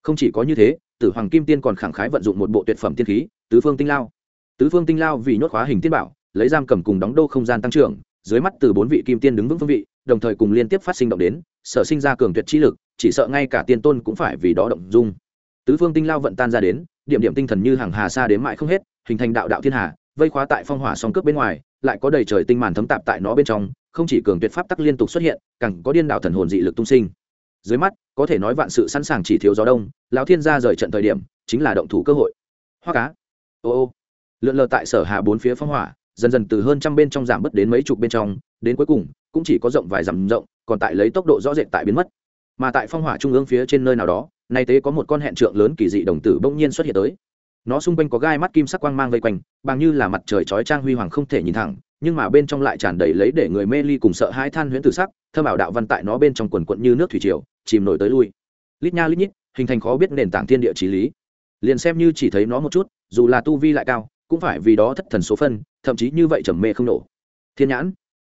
Không chỉ có như thế, tử hoàng kim tiên còn khẳng khái vận dụng một bộ tuyệt phẩm tiên khí, tứ phương tinh lao. Tứ phương tinh lao vì nhốt khóa hình tiên bảo, lấy giam cầm cùng đóng đô không gian tăng trưởng, dưới mắt từ bốn vị kim tiên đứng vững phương vị, đồng thời cùng liên tiếp phát sinh động đến, sở sinh ra cường tuyệt trí lực, chỉ sợ ngay cả tiên tôn cũng phải vì đó động dung. Tứ phương tinh lao vận tan ra đến, điểm điểm tinh thần như hàng hà xa đến mãi không hết, hình thành đạo đạo thiên hà vây khóa tại phong hỏa song cướp bên ngoài, lại có đầy trời tinh màn thấm tạp tại nó bên trong, không chỉ cường tuyệt pháp tắc liên tục xuất hiện, càng có điên đạo thần hồn dị lực tung sinh. Dưới mắt, có thể nói vạn sự sẵn sàng chỉ thiếu gió đông, lão thiên gia rời trận thời điểm, chính là động thủ cơ hội. Hoa cá. Ô ô. Lượn lờ tại sở hà bốn phía phong hỏa, dần dần từ hơn trăm bên trong giảm bớt đến mấy chục bên trong, đến cuối cùng, cũng chỉ có rộng vài dặm rộng, còn tại lấy tốc độ rõ rệt tại biến mất. Mà tại phong hỏa trung ương phía trên nơi nào đó, nay tế có một con hẹn trượng lớn kỳ dị đồng tử bỗng nhiên xuất hiện tới nó xung quanh có gai mắt kim sắc quang mang vây quanh, bằng như là mặt trời chói trang huy hoàng không thể nhìn thẳng, nhưng mà bên trong lại tràn đầy lấy để người mê ly cùng sợ hai than huyễn tử sắc, thơm ảo đạo văn tại nó bên trong quần quận như nước thủy triều, chìm nổi tới lui. Lít nha lít nhít, hình thành khó biết nền tảng thiên địa trí lý. Liền xem như chỉ thấy nó một chút, dù là tu vi lại cao, cũng phải vì đó thất thần số phân, thậm chí như vậy trầm mê không nổ. Thiên nhãn.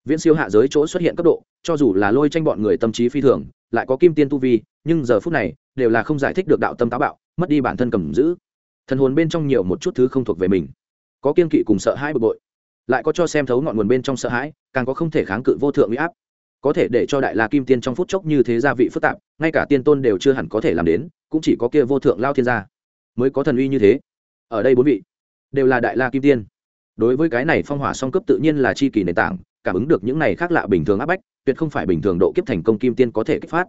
Viễn siêu hạ giới chỗ xuất hiện cấp độ, cho dù là lôi tranh bọn người tâm trí phi thường, lại có kim tiên tu vi, nhưng giờ phút này, đều là không giải thích được đạo tâm táo bạo, mất đi bản thân cầm giữ thần hồn bên trong nhiều một chút thứ không thuộc về mình. Có kiên kỵ cùng sợ hãi bực bội, lại có cho xem thấu ngọn nguồn bên trong sợ hãi, càng có không thể kháng cự vô thượng uy áp. Có thể để cho đại la kim tiên trong phút chốc như thế gia vị phức tạp, ngay cả tiên tôn đều chưa hẳn có thể làm đến, cũng chỉ có kia vô thượng lao thiên gia mới có thần uy như thế. Ở đây bốn vị đều là đại la kim tiên. Đối với cái này phong hỏa song cấp tự nhiên là chi kỳ nền tảng, cảm ứng được những này khác lạ bình thường áp bách, tuyệt không phải bình thường độ kiếp thành công kim tiên có thể kích phát.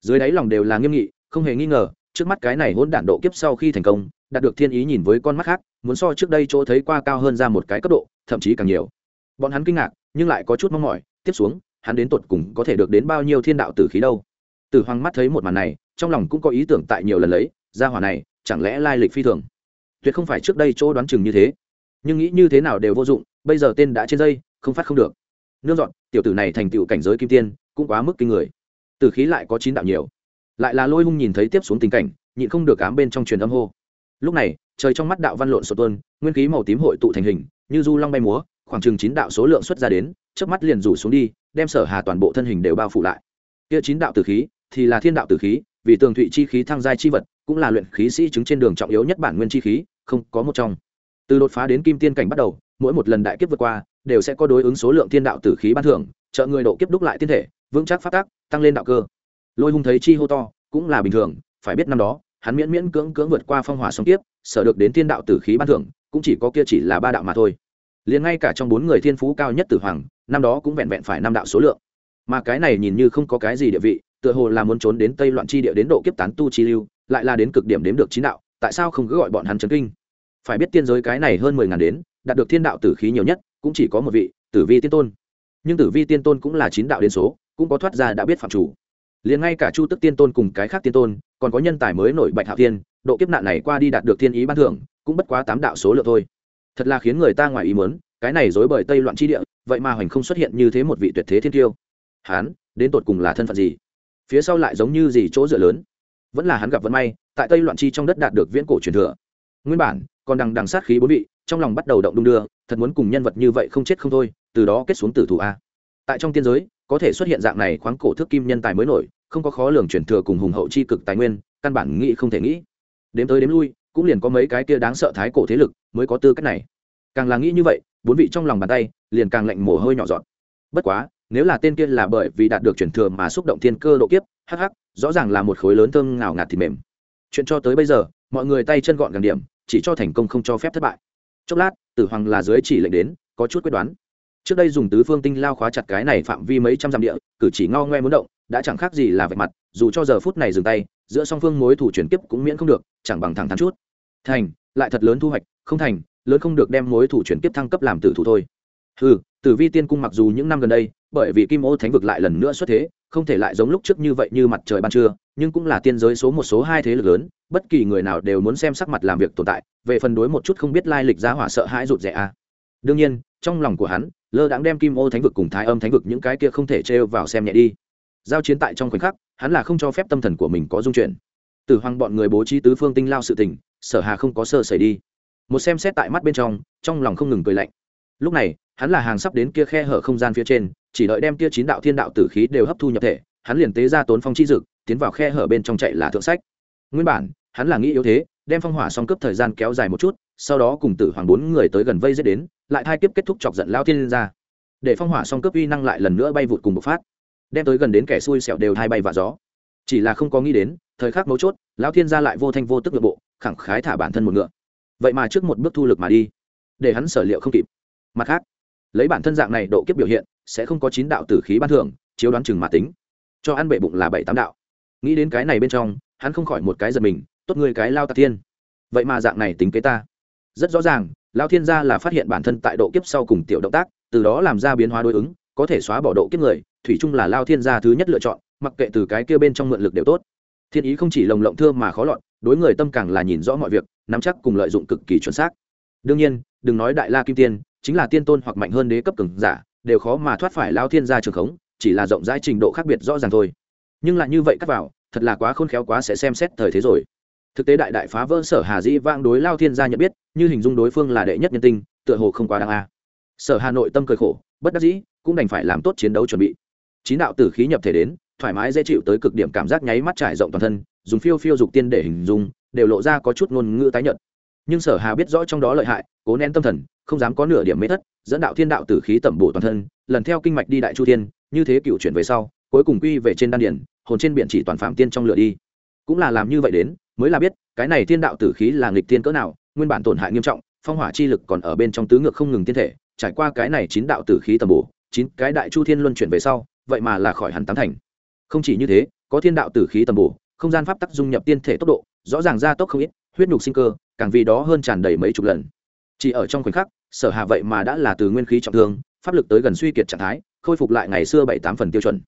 Dưới đáy lòng đều là nghiêm nghị, không hề nghi ngờ trước mắt cái này hỗn đản độ kiếp sau khi thành công, đạt được thiên ý nhìn với con mắt khác, muốn so trước đây chỗ thấy qua cao hơn ra một cái cấp độ, thậm chí càng nhiều. Bọn hắn kinh ngạc, nhưng lại có chút mong mỏi, tiếp xuống, hắn đến tột cùng có thể được đến bao nhiêu thiên đạo tử khí đâu. Tử hoàng mắt thấy một màn này, trong lòng cũng có ý tưởng tại nhiều lần lấy, ra hỏa này, chẳng lẽ lai lịch phi thường? Tuyệt không phải trước đây chỗ đoán chừng như thế. Nhưng nghĩ như thế nào đều vô dụng, bây giờ tên đã trên dây, không phát không được. Nương dọn, tiểu tử này thành tựu cảnh giới kim tiên, cũng quá mức kinh người. Tử khí lại có chín đạo nhiều lại là lôi hung nhìn thấy tiếp xuống tình cảnh, nhịn không được ám bên trong truyền âm hô. Lúc này, trời trong mắt đạo văn lộn sột tuôn, nguyên khí màu tím hội tụ thành hình, như du long bay múa, khoảng chừng chín đạo số lượng xuất ra đến trước mắt liền rủ xuống đi, đem sở hà toàn bộ thân hình đều bao phủ lại. Kia chín đạo tử khí, thì là thiên đạo tử khí, vì tường thụy chi khí thăng giai chi vật, cũng là luyện khí sĩ chứng trên đường trọng yếu nhất bản nguyên chi khí, không có một trong. Từ đột phá đến kim tiên cảnh bắt đầu, mỗi một lần đại kiếp vượt qua, đều sẽ có đối ứng số lượng thiên đạo tử khí ban thưởng, trợ người độ kiếp đúc lại tiên thể, vững chắc phát tác tăng lên đạo cơ lôi hung thấy chi hô to, cũng là bình thường, phải biết năm đó, hắn miễn miễn cưỡng cưỡng vượt qua phong hỏa sống tiếp sở được đến thiên đạo tử khí ban thưởng, cũng chỉ có kia chỉ là ba đạo mà thôi. Liền ngay cả trong bốn người thiên phú cao nhất tử hoàng, năm đó cũng vẹn vẹn phải năm đạo số lượng. Mà cái này nhìn như không có cái gì địa vị, tựa hồ là muốn trốn đến tây loạn chi địa đến độ kiếp tán tu chi lưu, lại là đến cực điểm đếm được chín đạo, tại sao không cứ gọi bọn hắn chấn kinh? Phải biết tiên giới cái này hơn mười ngàn đến, đạt được thiên đạo tử khí nhiều nhất, cũng chỉ có một vị, tử vi tiên tôn. Nhưng tử vi tiên tôn cũng là chín đạo đến số, cũng có thoát ra đã biết phạm chủ liền ngay cả chu tức tiên tôn cùng cái khác tiên tôn, còn có nhân tài mới nổi bạch hạo tiên độ kiếp nạn này qua đi đạt được thiên ý ban thưởng, cũng bất quá tám đạo số lượng thôi. Thật là khiến người ta ngoài ý muốn, cái này dối bởi tây loạn chi địa, vậy mà hoành không xuất hiện như thế một vị tuyệt thế thiên tiêu. Hán, đến tột cùng là thân phận gì? Phía sau lại giống như gì chỗ dựa lớn? Vẫn là hắn gặp vận may, tại tây loạn chi trong đất đạt được viễn cổ truyền thừa. Nguyên bản, còn đằng đằng sát khí bốn vị, trong lòng bắt đầu động đung đưa, thật muốn cùng nhân vật như vậy không chết không thôi, từ đó kết xuống tử thủ a. Tại trong tiên giới có thể xuất hiện dạng này khoáng cổ thước kim nhân tài mới nổi, không có khó lường chuyển thừa cùng hùng hậu chi cực tài nguyên, căn bản nghĩ không thể nghĩ. Đếm tới đếm lui, cũng liền có mấy cái kia đáng sợ thái cổ thế lực mới có tư cách này. Càng là nghĩ như vậy, bốn vị trong lòng bàn tay liền càng lạnh mồ hôi nhỏ giọt. Bất quá, nếu là tên kia là bởi vì đạt được chuyển thừa mà xúc động thiên cơ độ kiếp hh rõ ràng là một khối lớn thơm ngào ngạt thịt mềm. Chuyện cho tới bây giờ, mọi người tay chân gọn gàng điểm, chỉ cho thành công không cho phép thất bại. Chốc lát, tử hoàng là dưới chỉ lệnh đến, có chút quyết đoán trước đây dùng tứ phương tinh lao khóa chặt cái này phạm vi mấy trăm dặm địa, cử chỉ ngao ngoe muốn động, đã chẳng khác gì là vạch mặt, dù cho giờ phút này dừng tay, giữa song phương mối thủ chuyển kiếp cũng miễn không được, chẳng bằng thẳng thắn chút thành, lại thật lớn thu hoạch, không thành, lớn không được đem mối thủ chuyển kiếp thăng cấp làm tử thủ thôi ừ tử vi tiên cung mặc dù những năm gần đây, bởi vì kim ô thánh vực lại lần nữa xuất thế, không thể lại giống lúc trước như vậy như mặt trời ban trưa, nhưng cũng là tiên giới số một số hai thế lực lớn, bất kỳ người nào đều muốn xem sắc mặt làm việc tồn tại, về phần đối một chút không biết lai lịch giá hỏa sợ hãi rụt rẻ a à. đương nhiên, trong lòng của hắn lơ đãng đem kim ô thánh vực cùng thái âm thánh vực những cái kia không thể trêu vào xem nhẹ đi. Giao chiến tại trong khoảnh khắc, hắn là không cho phép tâm thần của mình có dung chuyển. Từ hoàng bọn người bố trí tứ phương tinh lao sự tình, sở hà không có sơ xảy đi. Một xem xét tại mắt bên trong trong lòng không ngừng cười lạnh. Lúc này, hắn là hàng sắp đến kia khe hở không gian phía trên, chỉ đợi đem kia chín đạo thiên đạo tử khí đều hấp thu nhập thể, hắn liền tế ra tốn phong chi dực, tiến vào khe hở bên trong chạy là thượng sách. Nguyên bản, hắn là nghĩ yếu thế đem phong hỏa xong cướp thời gian kéo dài một chút, sau đó cùng tử hoàng bốn người tới gần vây giết đến, lại thai kiếp kết thúc chọc giận lao thiên ra. Để phong hỏa xong cướp uy năng lại lần nữa bay vụt cùng một phát, đem tới gần đến kẻ xui xẻo đều hai bay và gió. Chỉ là không có nghĩ đến, thời khắc mấu chốt lão thiên gia lại vô thanh vô tức nội bộ, khẳng khái thả bản thân một ngựa. Vậy mà trước một bước thu lực mà đi, để hắn sở liệu không kịp. Mặt khác, lấy bản thân dạng này độ kiếp biểu hiện, sẽ không có chín đạo tử khí ban thường chiếu đoán chừng mà tính. Cho ăn bệ bụng là bảy tám đạo. Nghĩ đến cái này bên trong, hắn không khỏi một cái giật mình tốt người cái lao tạc thiên. Vậy mà dạng này tính kế ta. Rất rõ ràng, lao thiên gia là phát hiện bản thân tại độ kiếp sau cùng tiểu động tác, từ đó làm ra biến hóa đối ứng, có thể xóa bỏ độ kiếp người, thủy chung là lao thiên gia thứ nhất lựa chọn, mặc kệ từ cái kia bên trong mượn lực đều tốt. Thiên ý không chỉ lồng lộng thưa mà khó lọt, đối người tâm càng là nhìn rõ mọi việc, nắm chắc cùng lợi dụng cực kỳ chuẩn xác. Đương nhiên, đừng nói đại la kim tiên, chính là tiên tôn hoặc mạnh hơn đế cấp cường giả, đều khó mà thoát phải lao thiên gia trường khống, chỉ là rộng rãi trình độ khác biệt rõ ràng thôi. Nhưng lại như vậy cắt vào, thật là quá khôn khéo quá sẽ xem xét thời thế rồi thực tế đại đại phá vỡ sở hà dĩ vang đối lao thiên gia nhận biết, như hình dung đối phương là đệ nhất nhân tinh, tựa hồ không quá đáng a. Sở hà nội tâm cười khổ, bất đắc dĩ, cũng đành phải làm tốt chiến đấu chuẩn bị. Chín đạo tử khí nhập thể đến, thoải mái dễ chịu tới cực điểm cảm giác nháy mắt trải rộng toàn thân, dùng phiêu phiêu dục tiên để hình dung, đều lộ ra có chút ngôn ngữ tái nhợt. Nhưng sở hà biết rõ trong đó lợi hại, cố nén tâm thần, không dám có nửa điểm mê thất, dẫn đạo thiên đạo tử khí tẩm bổ toàn thân, lần theo kinh mạch đi đại chu thiên, như thế cựu chuyển về sau, cuối cùng quy về trên đan điển hồn trên biển chỉ toàn phạm tiên trong lửa đi. Cũng là làm như vậy đến mới là biết, cái này thiên đạo tử khí là nghịch thiên cỡ nào, nguyên bản tổn hại nghiêm trọng, phong hỏa chi lực còn ở bên trong tứ ngược không ngừng tiên thể, trải qua cái này chín đạo tử khí tầm bổ, chín cái đại chu thiên luân chuyển về sau, vậy mà là khỏi hẳn tám thành. Không chỉ như thế, có thiên đạo tử khí tầm bổ, không gian pháp tắc dung nhập tiên thể tốc độ, rõ ràng gia tốc không ít, huyết nhục sinh cơ, càng vì đó hơn tràn đầy mấy chục lần. Chỉ ở trong khoảnh khắc, sở hạ vậy mà đã là từ nguyên khí trọng thương, pháp lực tới gần suy kiệt trạng thái, khôi phục lại ngày xưa bảy tám phần tiêu chuẩn.